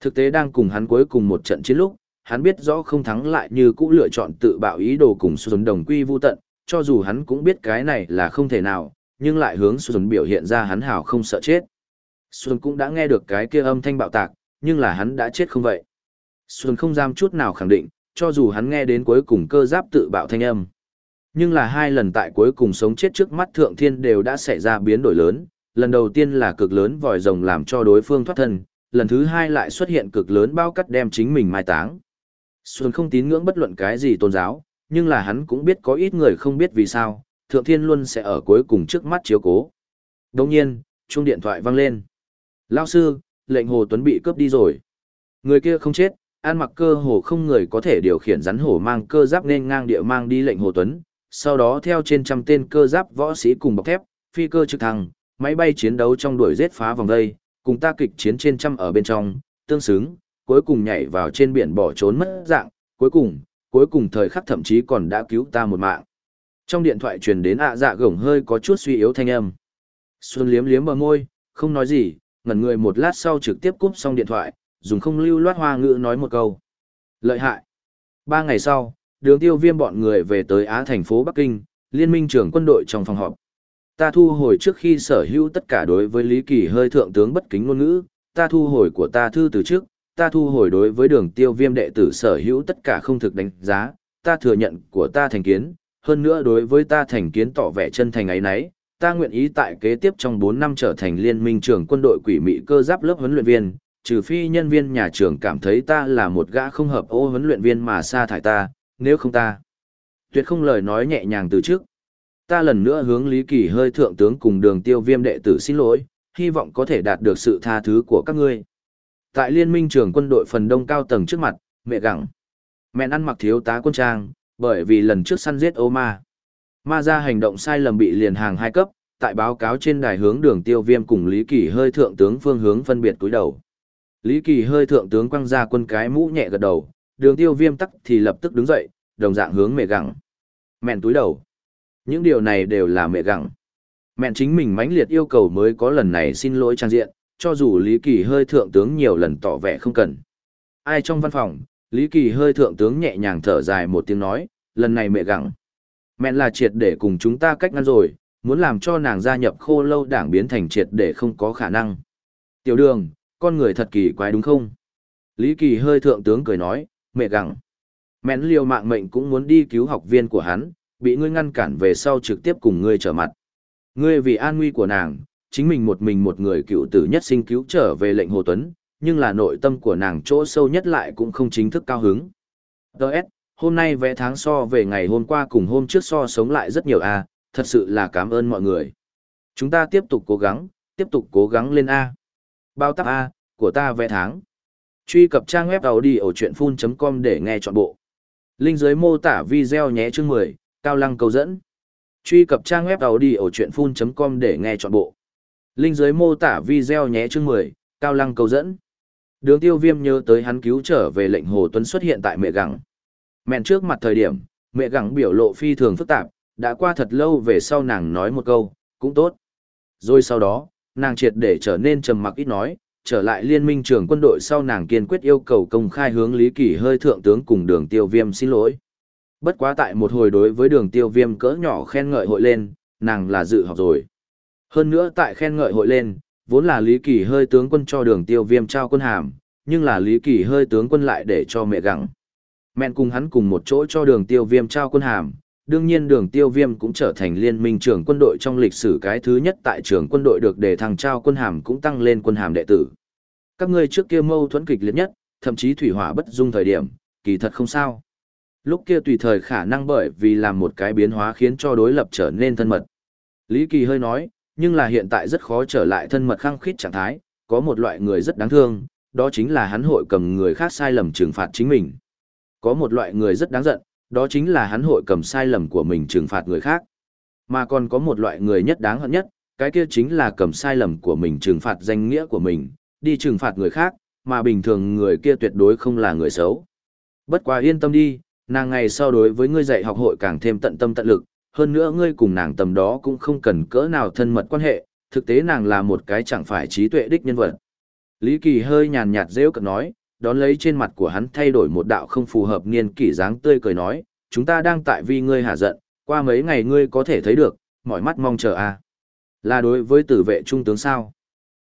Thực tế đang cùng hắn cuối cùng một trận chiến lúc, hắn biết rõ không thắng lại như cũ lựa chọn tự bạo ý đồ cùng Xuân đồng quy vu tận, cho dù hắn cũng biết cái này là không thể nào, nhưng lại hướng Xuân biểu hiện ra hắn hào không sợ chết. Xuân cũng đã nghe được cái kia âm thanh bạo tạc, nhưng là hắn đã chết không vậy. Xuân không dám chút nào khẳng định, cho dù hắn nghe đến cuối cùng cơ giáp tự bạo thanh âm. Nhưng là hai lần tại cuối cùng sống chết trước mắt thượng thiên đều đã xảy ra biến đổi lớn, lần đầu tiên là cực lớn vòi rồng làm cho đối phương thoát thân, lần thứ hai lại xuất hiện cực lớn bao cắt đem chính mình mai táng. Xuân không tín ngưỡng bất luận cái gì tôn giáo, nhưng là hắn cũng biết có ít người không biết vì sao, thượng thiên luôn sẽ ở cuối cùng trước mắt chiếu cố. Đồng nhiên, chuông điện thoại vang lên. Lao sư, lệnh Hồ Tuấn bị cướp đi rồi. Người kia không chết, an mặc cơ hồ không người có thể điều khiển rắn hổ mang cơ giáp nên ngang địa mang đi lệnh Hồ Tuấn, sau đó theo trên trăm tên cơ giáp võ sĩ cùng bọc thép, phi cơ trực thăng, máy bay chiến đấu trong đuổi giết phá vòng đây cùng ta kịch chiến trên trăm ở bên trong, tương xứng, cuối cùng nhảy vào trên biển bỏ trốn mất dạng, cuối cùng, cuối cùng thời khắc thậm chí còn đã cứu ta một mạng. Trong điện thoại truyền đến ạ dạ gổng hơi có chút suy yếu thanh âm. Xuân liếm liếm bờ môi, không nói gì, ngẩn người một lát sau trực tiếp cúp xong điện thoại, dùng không lưu loát hoa ngữ nói một câu. Lợi hại. Ba ngày sau, đường tiêu viêm bọn người về tới Á thành phố Bắc Kinh, liên minh trưởng quân đội trong phòng họp. Ta thu hồi trước khi sở hữu tất cả đối với Lý Kỳ hơi thượng tướng bất kính ngôn ngữ, ta thu hồi của ta thư từ trước, ta thu hồi đối với đường tiêu viêm đệ tử sở hữu tất cả không thực đánh giá, ta thừa nhận của ta thành kiến, hơn nữa đối với ta thành kiến tỏ vẻ chân thành ấy nấy, ta nguyện ý tại kế tiếp trong 4 năm trở thành liên minh trưởng quân đội quỷ mị cơ giáp lớp huấn luyện viên, trừ phi nhân viên nhà trường cảm thấy ta là một gã không hợp ô huấn luyện viên mà sa thải ta, nếu không ta. Tuyệt không lời nói nhẹ nhàng từ trước. Ta lần nữa hướng Lý Kỳ hơi thượng tướng cùng đường tiêu viêm đệ tử xin lỗi, hy vọng có thể đạt được sự tha thứ của các ngươi. Tại liên minh trường quân đội phần đông cao tầng trước mặt, mẹ gặng. Mẹ ăn mặc thiếu tá quân trang, bởi vì lần trước săn giết ô ma. Ma ra hành động sai lầm bị liền hàng hai cấp, tại báo cáo trên đài hướng đường tiêu viêm cùng Lý Kỳ hơi thượng tướng phương hướng phân biệt túi đầu. Lý Kỳ hơi thượng tướng quăng ra quân cái mũ nhẹ gật đầu, đường tiêu viêm tắc thì lập tức đứng dậy, đồng dạng hướng mẹ gặng. Mẹn túi đầu. Những điều này đều là mẹ gặng. Mẹn chính mình mãnh liệt yêu cầu mới có lần này xin lỗi trang diện, cho dù Lý Kỳ hơi thượng tướng nhiều lần tỏ vẻ không cần. Ai trong văn phòng, Lý Kỳ hơi thượng tướng nhẹ nhàng thở dài một tiếng nói, lần này mẹ gặng. Mẹ là triệt để cùng chúng ta cách ngăn rồi, muốn làm cho nàng gia nhập khô lâu đảng biến thành triệt để không có khả năng. Tiểu đường, con người thật kỳ quái đúng không? Lý Kỳ hơi thượng tướng cười nói, mẹ gặng. Mẹn liều mạng mệnh cũng muốn đi cứu học viên của hắn, bị ngươi ngăn cản về sau trực tiếp cùng ngươi trở mặt. Ngươi vì an nguy của nàng, chính mình một mình một người cựu tử nhất sinh cứu trở về lệnh Hồ Tuấn, nhưng là nội tâm của nàng chỗ sâu nhất lại cũng không chính thức cao hứng. Đợt, hôm nay vẽ tháng so về ngày hôm qua cùng hôm trước so sống lại rất nhiều a thật sự là cảm ơn mọi người. Chúng ta tiếp tục cố gắng, tiếp tục cố gắng lên A. Bao tắp A, của ta vẽ tháng. Truy cập trang web đầu đi ở chuyện phun.com để nghe trọn bộ. Linh dưới mô tả video nhé chương 10, Cao Lăng cầu dẫn. Truy cập trang web đầu đi ở chuyện phun.com để nghe trọn bộ. Linh dưới mô tả video nhé chương 10, Cao Lăng cầu dẫn. Đường tiêu viêm nhớ tới hắn cứu trở về lệnh Hồ Tuấn xuất hiện tại mẹ gặng. Mẹn trước mặt thời điểm, mẹ gặng biểu lộ phi thường phức tạp, đã qua thật lâu về sau nàng nói một câu, cũng tốt. Rồi sau đó, nàng triệt để trở nên trầm mặc ít nói, trở lại liên minh trưởng quân đội sau nàng kiên quyết yêu cầu công khai hướng Lý Kỳ hơi thượng tướng cùng đường tiêu viêm xin lỗi. Bất quá tại một hồi đối với đường tiêu viêm cỡ nhỏ khen ngợi hội lên, nàng là dự học rồi. Hơn nữa tại khen ngợi hội lên, vốn là Lý Kỳ hơi tướng quân cho đường tiêu viêm trao quân hàm, nhưng là Lý Kỳ hơi tướng quân lại để cho mẹ gặng. Mẹn cùng hắn cùng một chỗ cho đường tiêu viêm trao quân hàm, đương nhiên đường tiêu viêm cũng trở thành liên minh trưởng quân đội trong lịch sử cái thứ nhất tại trường quân đội được đề thằng trao quân hàm cũng tăng lên quân hàm đệ tử. Các ngươi trước kia mâu thuẫn kịch liệt nhất, thậm chí thủy hỏa bất dung thời điểm, kỳ thật không sao. Lúc kia tùy thời khả năng bởi vì làm một cái biến hóa khiến cho đối lập trở nên thân mật. Lý Kỳ hơi nói, nhưng là hiện tại rất khó trở lại thân mật khăng khít trạng thái, có một loại người rất đáng thương, đó chính là hắn hội cầm người khác sai lầm trừng phạt chính mình. Có một loại người rất đáng giận, đó chính là hắn hội cầm sai lầm của mình trừng phạt người khác. Mà còn có một loại người nhất đáng hận nhất, cái kia chính là cầm sai lầm của mình trừng phạt danh nghĩa của mình, đi trừng phạt người khác, mà bình thường người kia tuyệt đối không là người xấu. Bất quá yên tâm đi, nàng ngày sau đối với ngươi dạy học hội càng thêm tận tâm tận lực, hơn nữa ngươi cùng nàng tầm đó cũng không cần cỡ nào thân mật quan hệ, thực tế nàng là một cái chẳng phải trí tuệ đích nhân vật. Lý Kỳ hơi nhàn nhạt rêu cực nói, đón lấy trên mặt của hắn thay đổi một đạo không phù hợp niên kỷ dáng tươi cười nói, chúng ta đang tại vì ngươi hạ giận, qua mấy ngày ngươi có thể thấy được, mỏi mắt mong chờ à. Là đối với tử vệ trung tướng sao?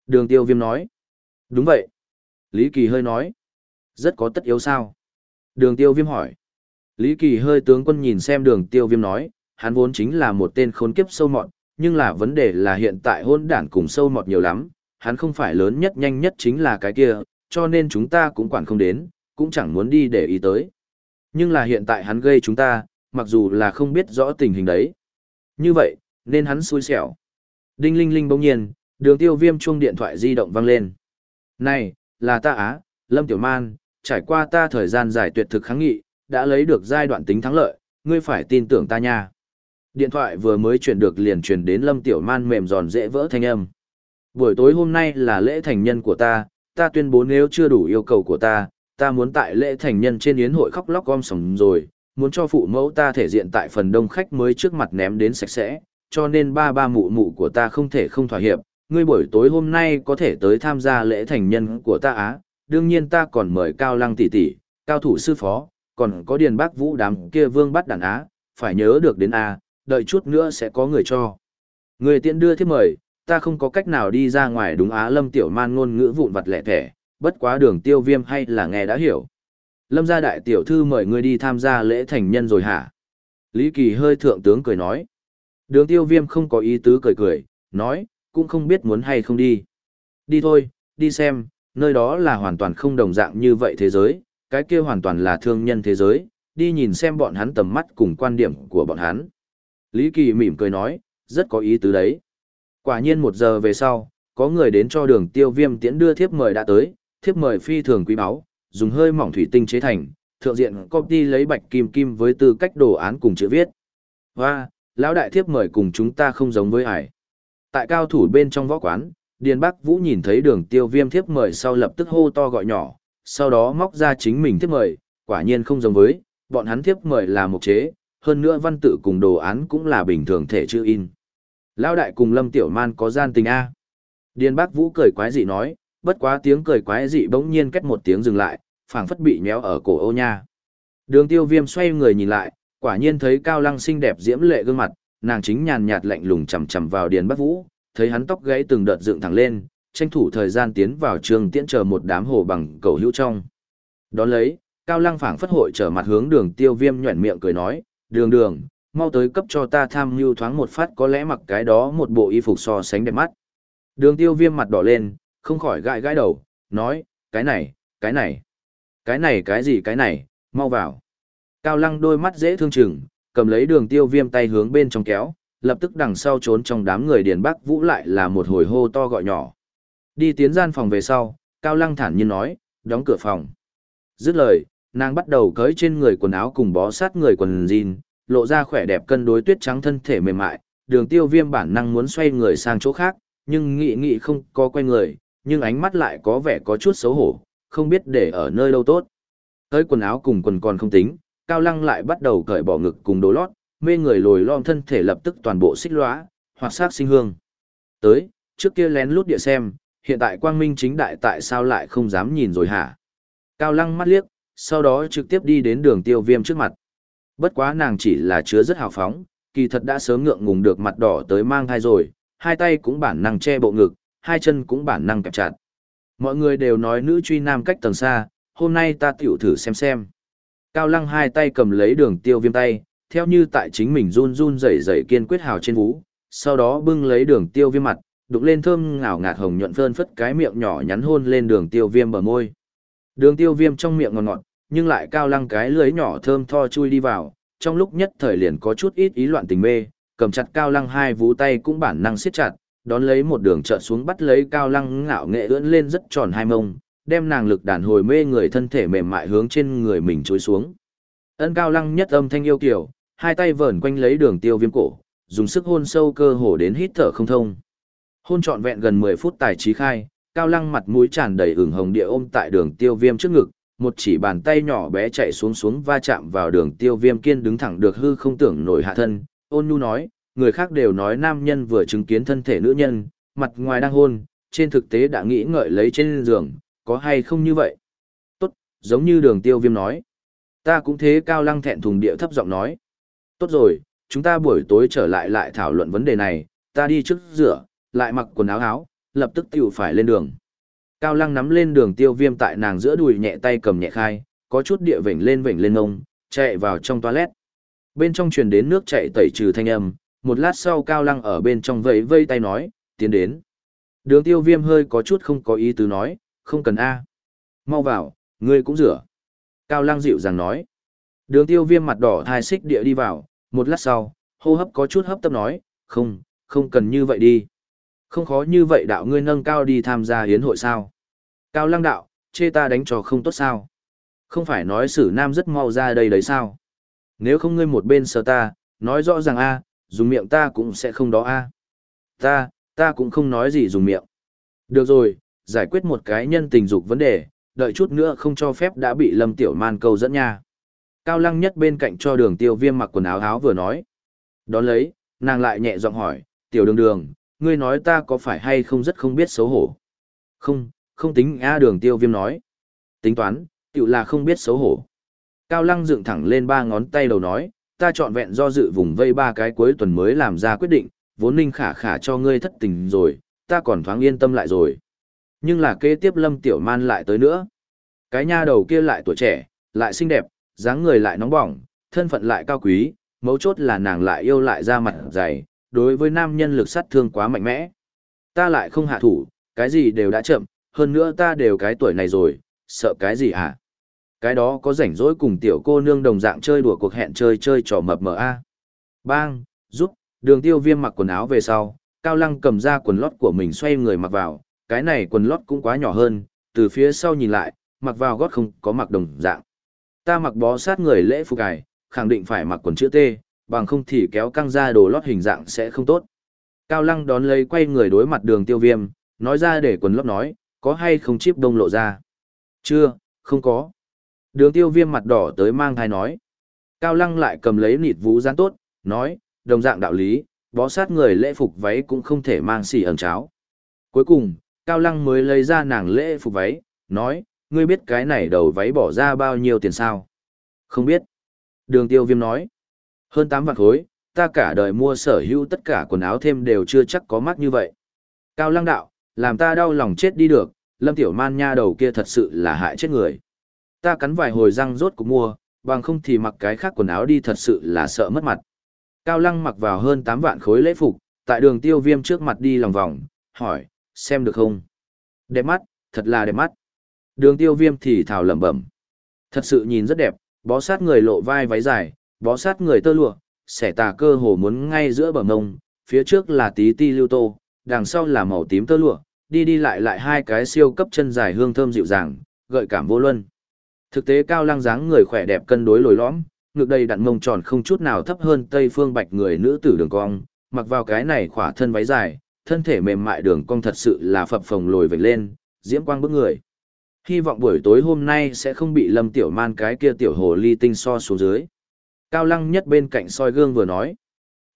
Đường tiêu viêm nói. Đúng vậy. Lý Kỳ hơi nói. Rất có tất yếu sao? Đường tiêu viêm hỏi. Lý Kỳ hơi tướng quân nhìn xem đường tiêu viêm nói, hắn vốn chính là một tên khốn kiếp sâu mọt, nhưng là vấn đề là hiện tại hôn đản cùng sâu mọt nhiều lắm, hắn không phải lớn nhất nhanh nhất chính là cái kia, cho nên chúng ta cũng quản không đến, cũng chẳng muốn đi để ý tới. Nhưng là hiện tại hắn gây chúng ta, mặc dù là không biết rõ tình hình đấy. Như vậy, nên hắn xui xẻo. Đinh linh linh bỗng nhiên, đường tiêu viêm chuông điện thoại di động vang lên. Này, là ta á, Lâm Tiểu Man, trải qua ta thời gian giải tuyệt thực kháng nghị, đã lấy được giai đoạn tính thắng lợi, ngươi phải tin tưởng ta nha. Điện thoại vừa mới chuyển được liền truyền đến Lâm Tiểu Man mềm giòn dễ vỡ thanh âm. Buổi tối hôm nay là lễ thành nhân của ta, ta tuyên bố nếu chưa đủ yêu cầu của ta, ta muốn tại lễ thành nhân trên yến hội khóc lóc gom sòng rồi, muốn cho phụ mẫu ta thể diện tại phần đông khách mới trước mặt ném đến sạch sẽ, cho nên ba ba mụ mụ của ta không thể không thỏa hiệp, ngươi buổi tối hôm nay có thể tới tham gia lễ thành nhân của ta á, đương nhiên ta còn mời Cao Lăng tỷ tỷ, cao thủ sư phó, còn có Điền Bác Vũ đám kia vương bắt đàn á, phải nhớ được đến a, đợi chút nữa sẽ có người cho. Người tiện đưa thiếp mời, ta không có cách nào đi ra ngoài đúng á lâm tiểu man ngôn ngữ vụn vặt lẻ thẻ, bất quá đường tiêu viêm hay là nghe đã hiểu. Lâm gia đại tiểu thư mời ngươi đi tham gia lễ thành nhân rồi hả? Lý Kỳ hơi thượng tướng cười nói. Đường tiêu viêm không có ý tứ cười cười, nói, cũng không biết muốn hay không đi. Đi thôi, đi xem, nơi đó là hoàn toàn không đồng dạng như vậy thế giới, cái kia hoàn toàn là thương nhân thế giới, đi nhìn xem bọn hắn tầm mắt cùng quan điểm của bọn hắn. Lý Kỳ mỉm cười nói, rất có ý tứ đấy. Quả nhiên một giờ về sau, có người đến cho đường tiêu viêm tiễn đưa thiếp mời đã tới, thiếp mời phi thường quý báu, dùng hơi mỏng thủy tinh chế thành, thượng diện copy lấy bạch kim kim với tư cách đồ án cùng chữ viết. Và, lão đại thiếp mời cùng chúng ta không giống với ai. Tại cao thủ bên trong võ quán, Điền Bắc Vũ nhìn thấy đường tiêu viêm thiếp mời sau lập tức hô to gọi nhỏ, sau đó móc ra chính mình thiếp mời, quả nhiên không giống với, bọn hắn thiếp mời là một chế, hơn nữa văn tự cùng đồ án cũng là bình thường thể chữ in. Lão đại cùng Lâm Tiểu Man có gian tình A. Điền Bắc Vũ cười quái dị nói, bất quá tiếng cười quái dị bỗng nhiên kết một tiếng dừng lại, phảng phất bị méo ở cổ ô nha. Đường tiêu viêm xoay người nhìn lại, quả nhiên thấy cao lăng xinh đẹp diễm lệ gương mặt, nàng chính nhàn nhạt lạnh lùng chầm chầm vào Điền Bắc Vũ, thấy hắn tóc gãy từng đợt dựng thẳng lên, tranh thủ thời gian tiến vào trường tiễn chờ một đám hồ bằng cầu hữu trong. Đón lấy, cao lăng phảng phất hội trở mặt hướng đường tiêu viêm nhuẩn miệng cười nói, đường đường, mau tới cấp cho ta tham mưu thoáng một phát có lẽ mặc cái đó một bộ y phục so sánh đẹp mắt. Đường tiêu viêm mặt đỏ lên, không khỏi gãi gãi đầu, nói, cái này, cái này, cái này cái gì cái này, mau vào. Cao lăng đôi mắt dễ thương chừng, cầm lấy đường tiêu viêm tay hướng bên trong kéo, lập tức đằng sau trốn trong đám người điền bắc vũ lại là một hồi hô to gọi nhỏ. Đi tiến gian phòng về sau, Cao lăng thản nhiên nói, đóng cửa phòng. Dứt lời, nàng bắt đầu cởi trên người quần áo cùng bó sát người quần jean, lộ ra khỏe đẹp cân đối tuyết trắng thân thể mềm mại, đường tiêu viêm bản năng muốn xoay người sang chỗ khác, nhưng nghị nghị không có quay người, nhưng ánh mắt lại có vẻ có chút xấu hổ, không biết để ở nơi đâu tốt. Tới quần áo cùng quần còn không tính, Cao Lăng lại bắt đầu cởi bỏ ngực cùng đồ lót, mê người lồi lom thân thể lập tức toàn bộ xích lóa, hoặc sát sinh hương. Tới, trước kia lén lút địa xem, hiện tại quang minh chính đại tại sao lại không dám nhìn rồi hả? Cao Lăng mắt liếc, sau đó trực tiếp đi đến đường tiêu viêm trước mặt. Bất quá nàng chỉ là chứa rất hào phóng, kỳ thật đã sớm ngượng ngùng được mặt đỏ tới mang thai rồi, hai tay cũng bản năng che bộ ngực, hai chân cũng bản năng kẹp chặt. Mọi người đều nói nữ truy nam cách tầng xa, hôm nay ta tiểu thử xem xem. Cao lăng hai tay cầm lấy đường tiêu viêm tay, theo như tại chính mình run run rẩy rẩy kiên quyết hào trên vú, sau đó bưng lấy đường tiêu viêm mặt, đụng lên thơm ngào ngạt hồng nhuận phơn phất cái miệng nhỏ nhắn hôn lên đường tiêu viêm bờ môi. Đường tiêu viêm trong miệng ngọt ngọt, nhưng lại cao lăng cái lưới nhỏ thơm tho chui đi vào, trong lúc nhất thời liền có chút ít ý loạn tình mê, cầm chặt cao lăng hai vú tay cũng bản năng siết chặt, đón lấy một đường trợ xuống bắt lấy cao lăng ngạo nghệ ưỡn lên rất tròn hai mông, đem nàng lực đàn hồi mê người thân thể mềm mại hướng trên người mình trôi xuống. Ân cao lăng nhất âm thanh yêu kiểu, hai tay vờn quanh lấy đường tiêu viêm cổ, dùng sức hôn sâu cơ hồ đến hít thở không thông. Hôn trọn vẹn gần 10 phút tài trí khai, cao lăng mặt mũi tràn đầy ửng hồng địa ôm tại đường tiêu viêm trước ngực, một chỉ bàn tay nhỏ bé chạy xuống xuống va chạm vào đường tiêu viêm kiên đứng thẳng được hư không tưởng nổi hạ thân, ôn nhu nói, người khác đều nói nam nhân vừa chứng kiến thân thể nữ nhân, mặt ngoài đang hôn, trên thực tế đã nghĩ ngợi lấy trên giường, có hay không như vậy? Tốt, giống như đường tiêu viêm nói. Ta cũng thế cao lăng thẹn thùng địa thấp giọng nói. Tốt rồi, chúng ta buổi tối trở lại lại thảo luận vấn đề này, ta đi trước rửa, lại mặc quần áo áo, lập tức tiểu phải lên đường. Cao lăng nắm lên đường tiêu viêm tại nàng giữa đùi nhẹ tay cầm nhẹ khai, có chút địa vểnh lên vểnh lên ngông, chạy vào trong toilet. Bên trong truyền đến nước chạy tẩy trừ thanh âm, một lát sau cao lăng ở bên trong vẫy vây tay nói, tiến đến. Đường tiêu viêm hơi có chút không có ý tứ nói, không cần A. Mau vào, ngươi cũng rửa. Cao lăng dịu dàng nói. Đường tiêu viêm mặt đỏ thai xích địa đi vào, một lát sau, hô hấp có chút hấp tấp nói, không, không cần như vậy đi. Không khó như vậy đạo ngươi nâng cao đi tham gia hiến hội sao. Cao lăng đạo, chê ta đánh trò không tốt sao. Không phải nói sử nam rất mau ra đây đấy sao. Nếu không ngươi một bên sờ ta, nói rõ ràng a dùng miệng ta cũng sẽ không đó a Ta, ta cũng không nói gì dùng miệng. Được rồi, giải quyết một cái nhân tình dục vấn đề, đợi chút nữa không cho phép đã bị lâm tiểu man câu dẫn nha. Cao lăng nhất bên cạnh cho đường tiêu viêm mặc quần áo áo vừa nói. Đón lấy, nàng lại nhẹ giọng hỏi, tiểu đường đường, ngươi nói ta có phải hay không rất không biết xấu hổ? Không, không tính a đường tiêu viêm nói. Tính toán, tự là không biết xấu hổ. Cao lăng dựng thẳng lên ba ngón tay đầu nói, ta chọn vẹn do dự vùng vây ba cái cuối tuần mới làm ra quyết định, vốn ninh khả khả cho ngươi thất tình rồi, ta còn thoáng yên tâm lại rồi. Nhưng là kế tiếp lâm tiểu man lại tới nữa. Cái nha đầu kia lại tuổi trẻ, lại xinh đẹp, dáng người lại nóng bỏng, thân phận lại cao quý, mấu chốt là nàng lại yêu lại ra mặt dày, đối với nam nhân lực sát thương quá mạnh mẽ. Ta lại không hạ thủ, cái gì đều đã chậm, hơn nữa ta đều cái tuổi này rồi, sợ cái gì hả? Cái đó có rảnh rỗi cùng tiểu cô nương đồng dạng chơi đùa cuộc hẹn chơi chơi trò mập mờ a. Bang, giúp, đường tiêu viêm mặc quần áo về sau, Cao Lăng cầm ra quần lót của mình xoay người mặc vào, cái này quần lót cũng quá nhỏ hơn, từ phía sau nhìn lại, mặc vào gót không có mặc đồng dạng. Ta mặc bó sát người lễ phục cải, khẳng định phải mặc quần chữ T, bằng không thì kéo căng ra đồ lót hình dạng sẽ không tốt. Cao Lăng đón lấy quay người đối mặt đường tiêu viêm, nói ra để quần lót nói, có hay không chip đông lộ ra? Chưa, không có. Đường tiêu viêm mặt đỏ tới mang thai nói. Cao Lăng lại cầm lấy nịt vũ gián tốt, nói, đồng dạng đạo lý, bó sát người lễ phục váy cũng không thể mang xỉ ẩn cháo. Cuối cùng, Cao Lăng mới lấy ra nàng lễ phục váy, nói, ngươi biết cái này đầu váy bỏ ra bao nhiêu tiền sao? Không biết. Đường tiêu viêm nói, hơn 8 vạn khối, ta cả đời mua sở hữu tất cả quần áo thêm đều chưa chắc có mắt như vậy. Cao Lăng đạo, làm ta đau lòng chết đi được, lâm tiểu man nha đầu kia thật sự là hại chết người. Ta cắn vài hồi răng rốt của mua, bằng không thì mặc cái khác quần áo đi thật sự là sợ mất mặt. Cao Lăng mặc vào hơn 8 vạn khối lễ phục, tại đường tiêu viêm trước mặt đi lòng vòng, hỏi, xem được không? Đẹp mắt, thật là đẹp mắt. Đường tiêu viêm thì thảo lẩm bẩm. Thật sự nhìn rất đẹp, bó sát người lộ vai váy dài, bó sát người tơ lụa, xẻ tà cơ hồ muốn ngay giữa bờ ngông, phía trước là tí ti lưu tô, đằng sau là màu tím tơ lụa, đi đi lại lại hai cái siêu cấp chân dài hương thơm dịu dàng, gợi cảm vô luân. Thực tế cao lăng dáng người khỏe đẹp cân đối lồi lõm, ngực đầy đặn mông tròn không chút nào thấp hơn tây phương bạch người nữ tử đường cong, mặc vào cái này khỏa thân váy dài, thân thể mềm mại đường cong thật sự là phập phồng lồi vệt lên, diễm quang bức người. Hy vọng buổi tối hôm nay sẽ không bị lâm tiểu man cái kia tiểu hồ ly tinh so xuống dưới. Cao lăng nhất bên cạnh soi gương vừa nói.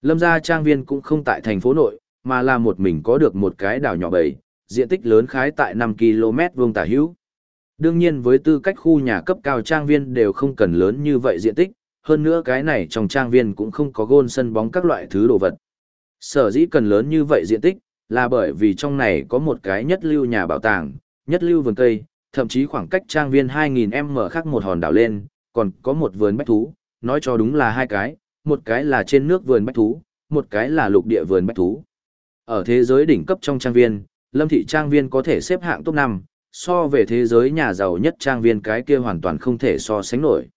Lâm gia trang viên cũng không tại thành phố nội, mà là một mình có được một cái đảo nhỏ bầy, diện tích lớn khái tại 5 km vuông tả hữu. Đương nhiên với tư cách khu nhà cấp cao trang viên đều không cần lớn như vậy diện tích, hơn nữa cái này trong trang viên cũng không có gôn sân bóng các loại thứ đồ vật. Sở dĩ cần lớn như vậy diện tích, là bởi vì trong này có một cái nhất lưu nhà bảo tàng, nhất lưu vườn cây, thậm chí khoảng cách trang viên 2.000m khác một hòn đảo lên, còn có một vườn bách thú, nói cho đúng là hai cái, một cái là trên nước vườn bách thú, một cái là lục địa vườn bách thú. Ở thế giới đỉnh cấp trong trang viên, Lâm Thị Trang Viên có thể xếp hạng top 5, so về thế giới nhà giàu nhất trang viên cái kia hoàn toàn không thể so sánh nổi.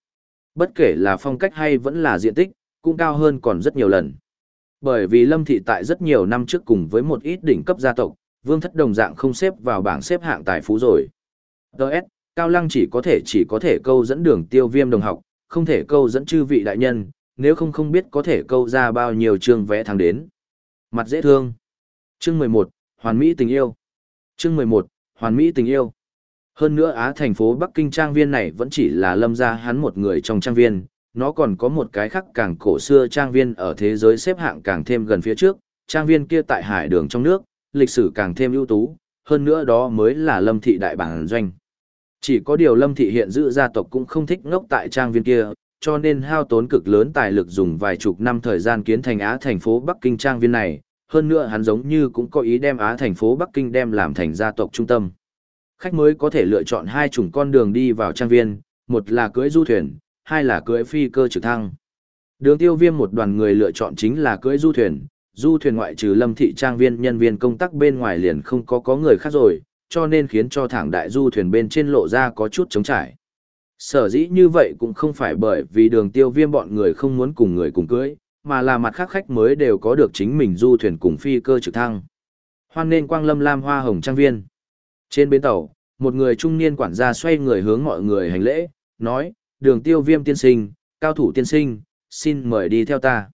Bất kể là phong cách hay vẫn là diện tích, cũng cao hơn còn rất nhiều lần. Bởi vì Lâm Thị tại rất nhiều năm trước cùng với một ít đỉnh cấp gia tộc, Vương Thất đồng dạng không xếp vào bảng xếp hạng tài phú rồi. Đợt, Cao Lăng chỉ có thể chỉ có thể câu dẫn đường tiêu viêm đồng học, không thể câu dẫn chư vị đại nhân, nếu không không biết có thể câu ra bao nhiêu chương vẽ thắng đến. Mặt dễ thương. Chương 11, Hoàn Mỹ tình yêu. Chương 11, Hoàn Mỹ tình yêu. Hơn nữa Á thành phố Bắc Kinh trang viên này vẫn chỉ là lâm gia hắn một người trong trang viên, nó còn có một cái khác càng cổ xưa trang viên ở thế giới xếp hạng càng thêm gần phía trước, trang viên kia tại hải đường trong nước, lịch sử càng thêm ưu tú, hơn nữa đó mới là lâm thị đại bản doanh. Chỉ có điều lâm thị hiện giữ gia tộc cũng không thích ngốc tại trang viên kia, cho nên hao tốn cực lớn tài lực dùng vài chục năm thời gian kiến thành Á thành phố Bắc Kinh trang viên này, hơn nữa hắn giống như cũng có ý đem Á thành phố Bắc Kinh đem làm thành gia tộc trung tâm. Khách mới có thể lựa chọn hai chủng con đường đi vào trang viên, một là cưỡi du thuyền, hai là cưỡi phi cơ trực thăng. Đường tiêu viêm một đoàn người lựa chọn chính là cưỡi du thuyền, du thuyền ngoại trừ lâm thị trang viên nhân viên công tác bên ngoài liền không có có người khác rồi, cho nên khiến cho thẳng đại du thuyền bên trên lộ ra có chút chống trải. Sở dĩ như vậy cũng không phải bởi vì đường tiêu viêm bọn người không muốn cùng người cùng cưới, mà là mặt khác khách mới đều có được chính mình du thuyền cùng phi cơ trực thăng. Hoan nên quang lâm lam hoa hồng trang viên. Trên bến tàu, một người trung niên quản gia xoay người hướng mọi người hành lễ, nói, đường tiêu viêm tiên sinh, cao thủ tiên sinh, xin mời đi theo ta.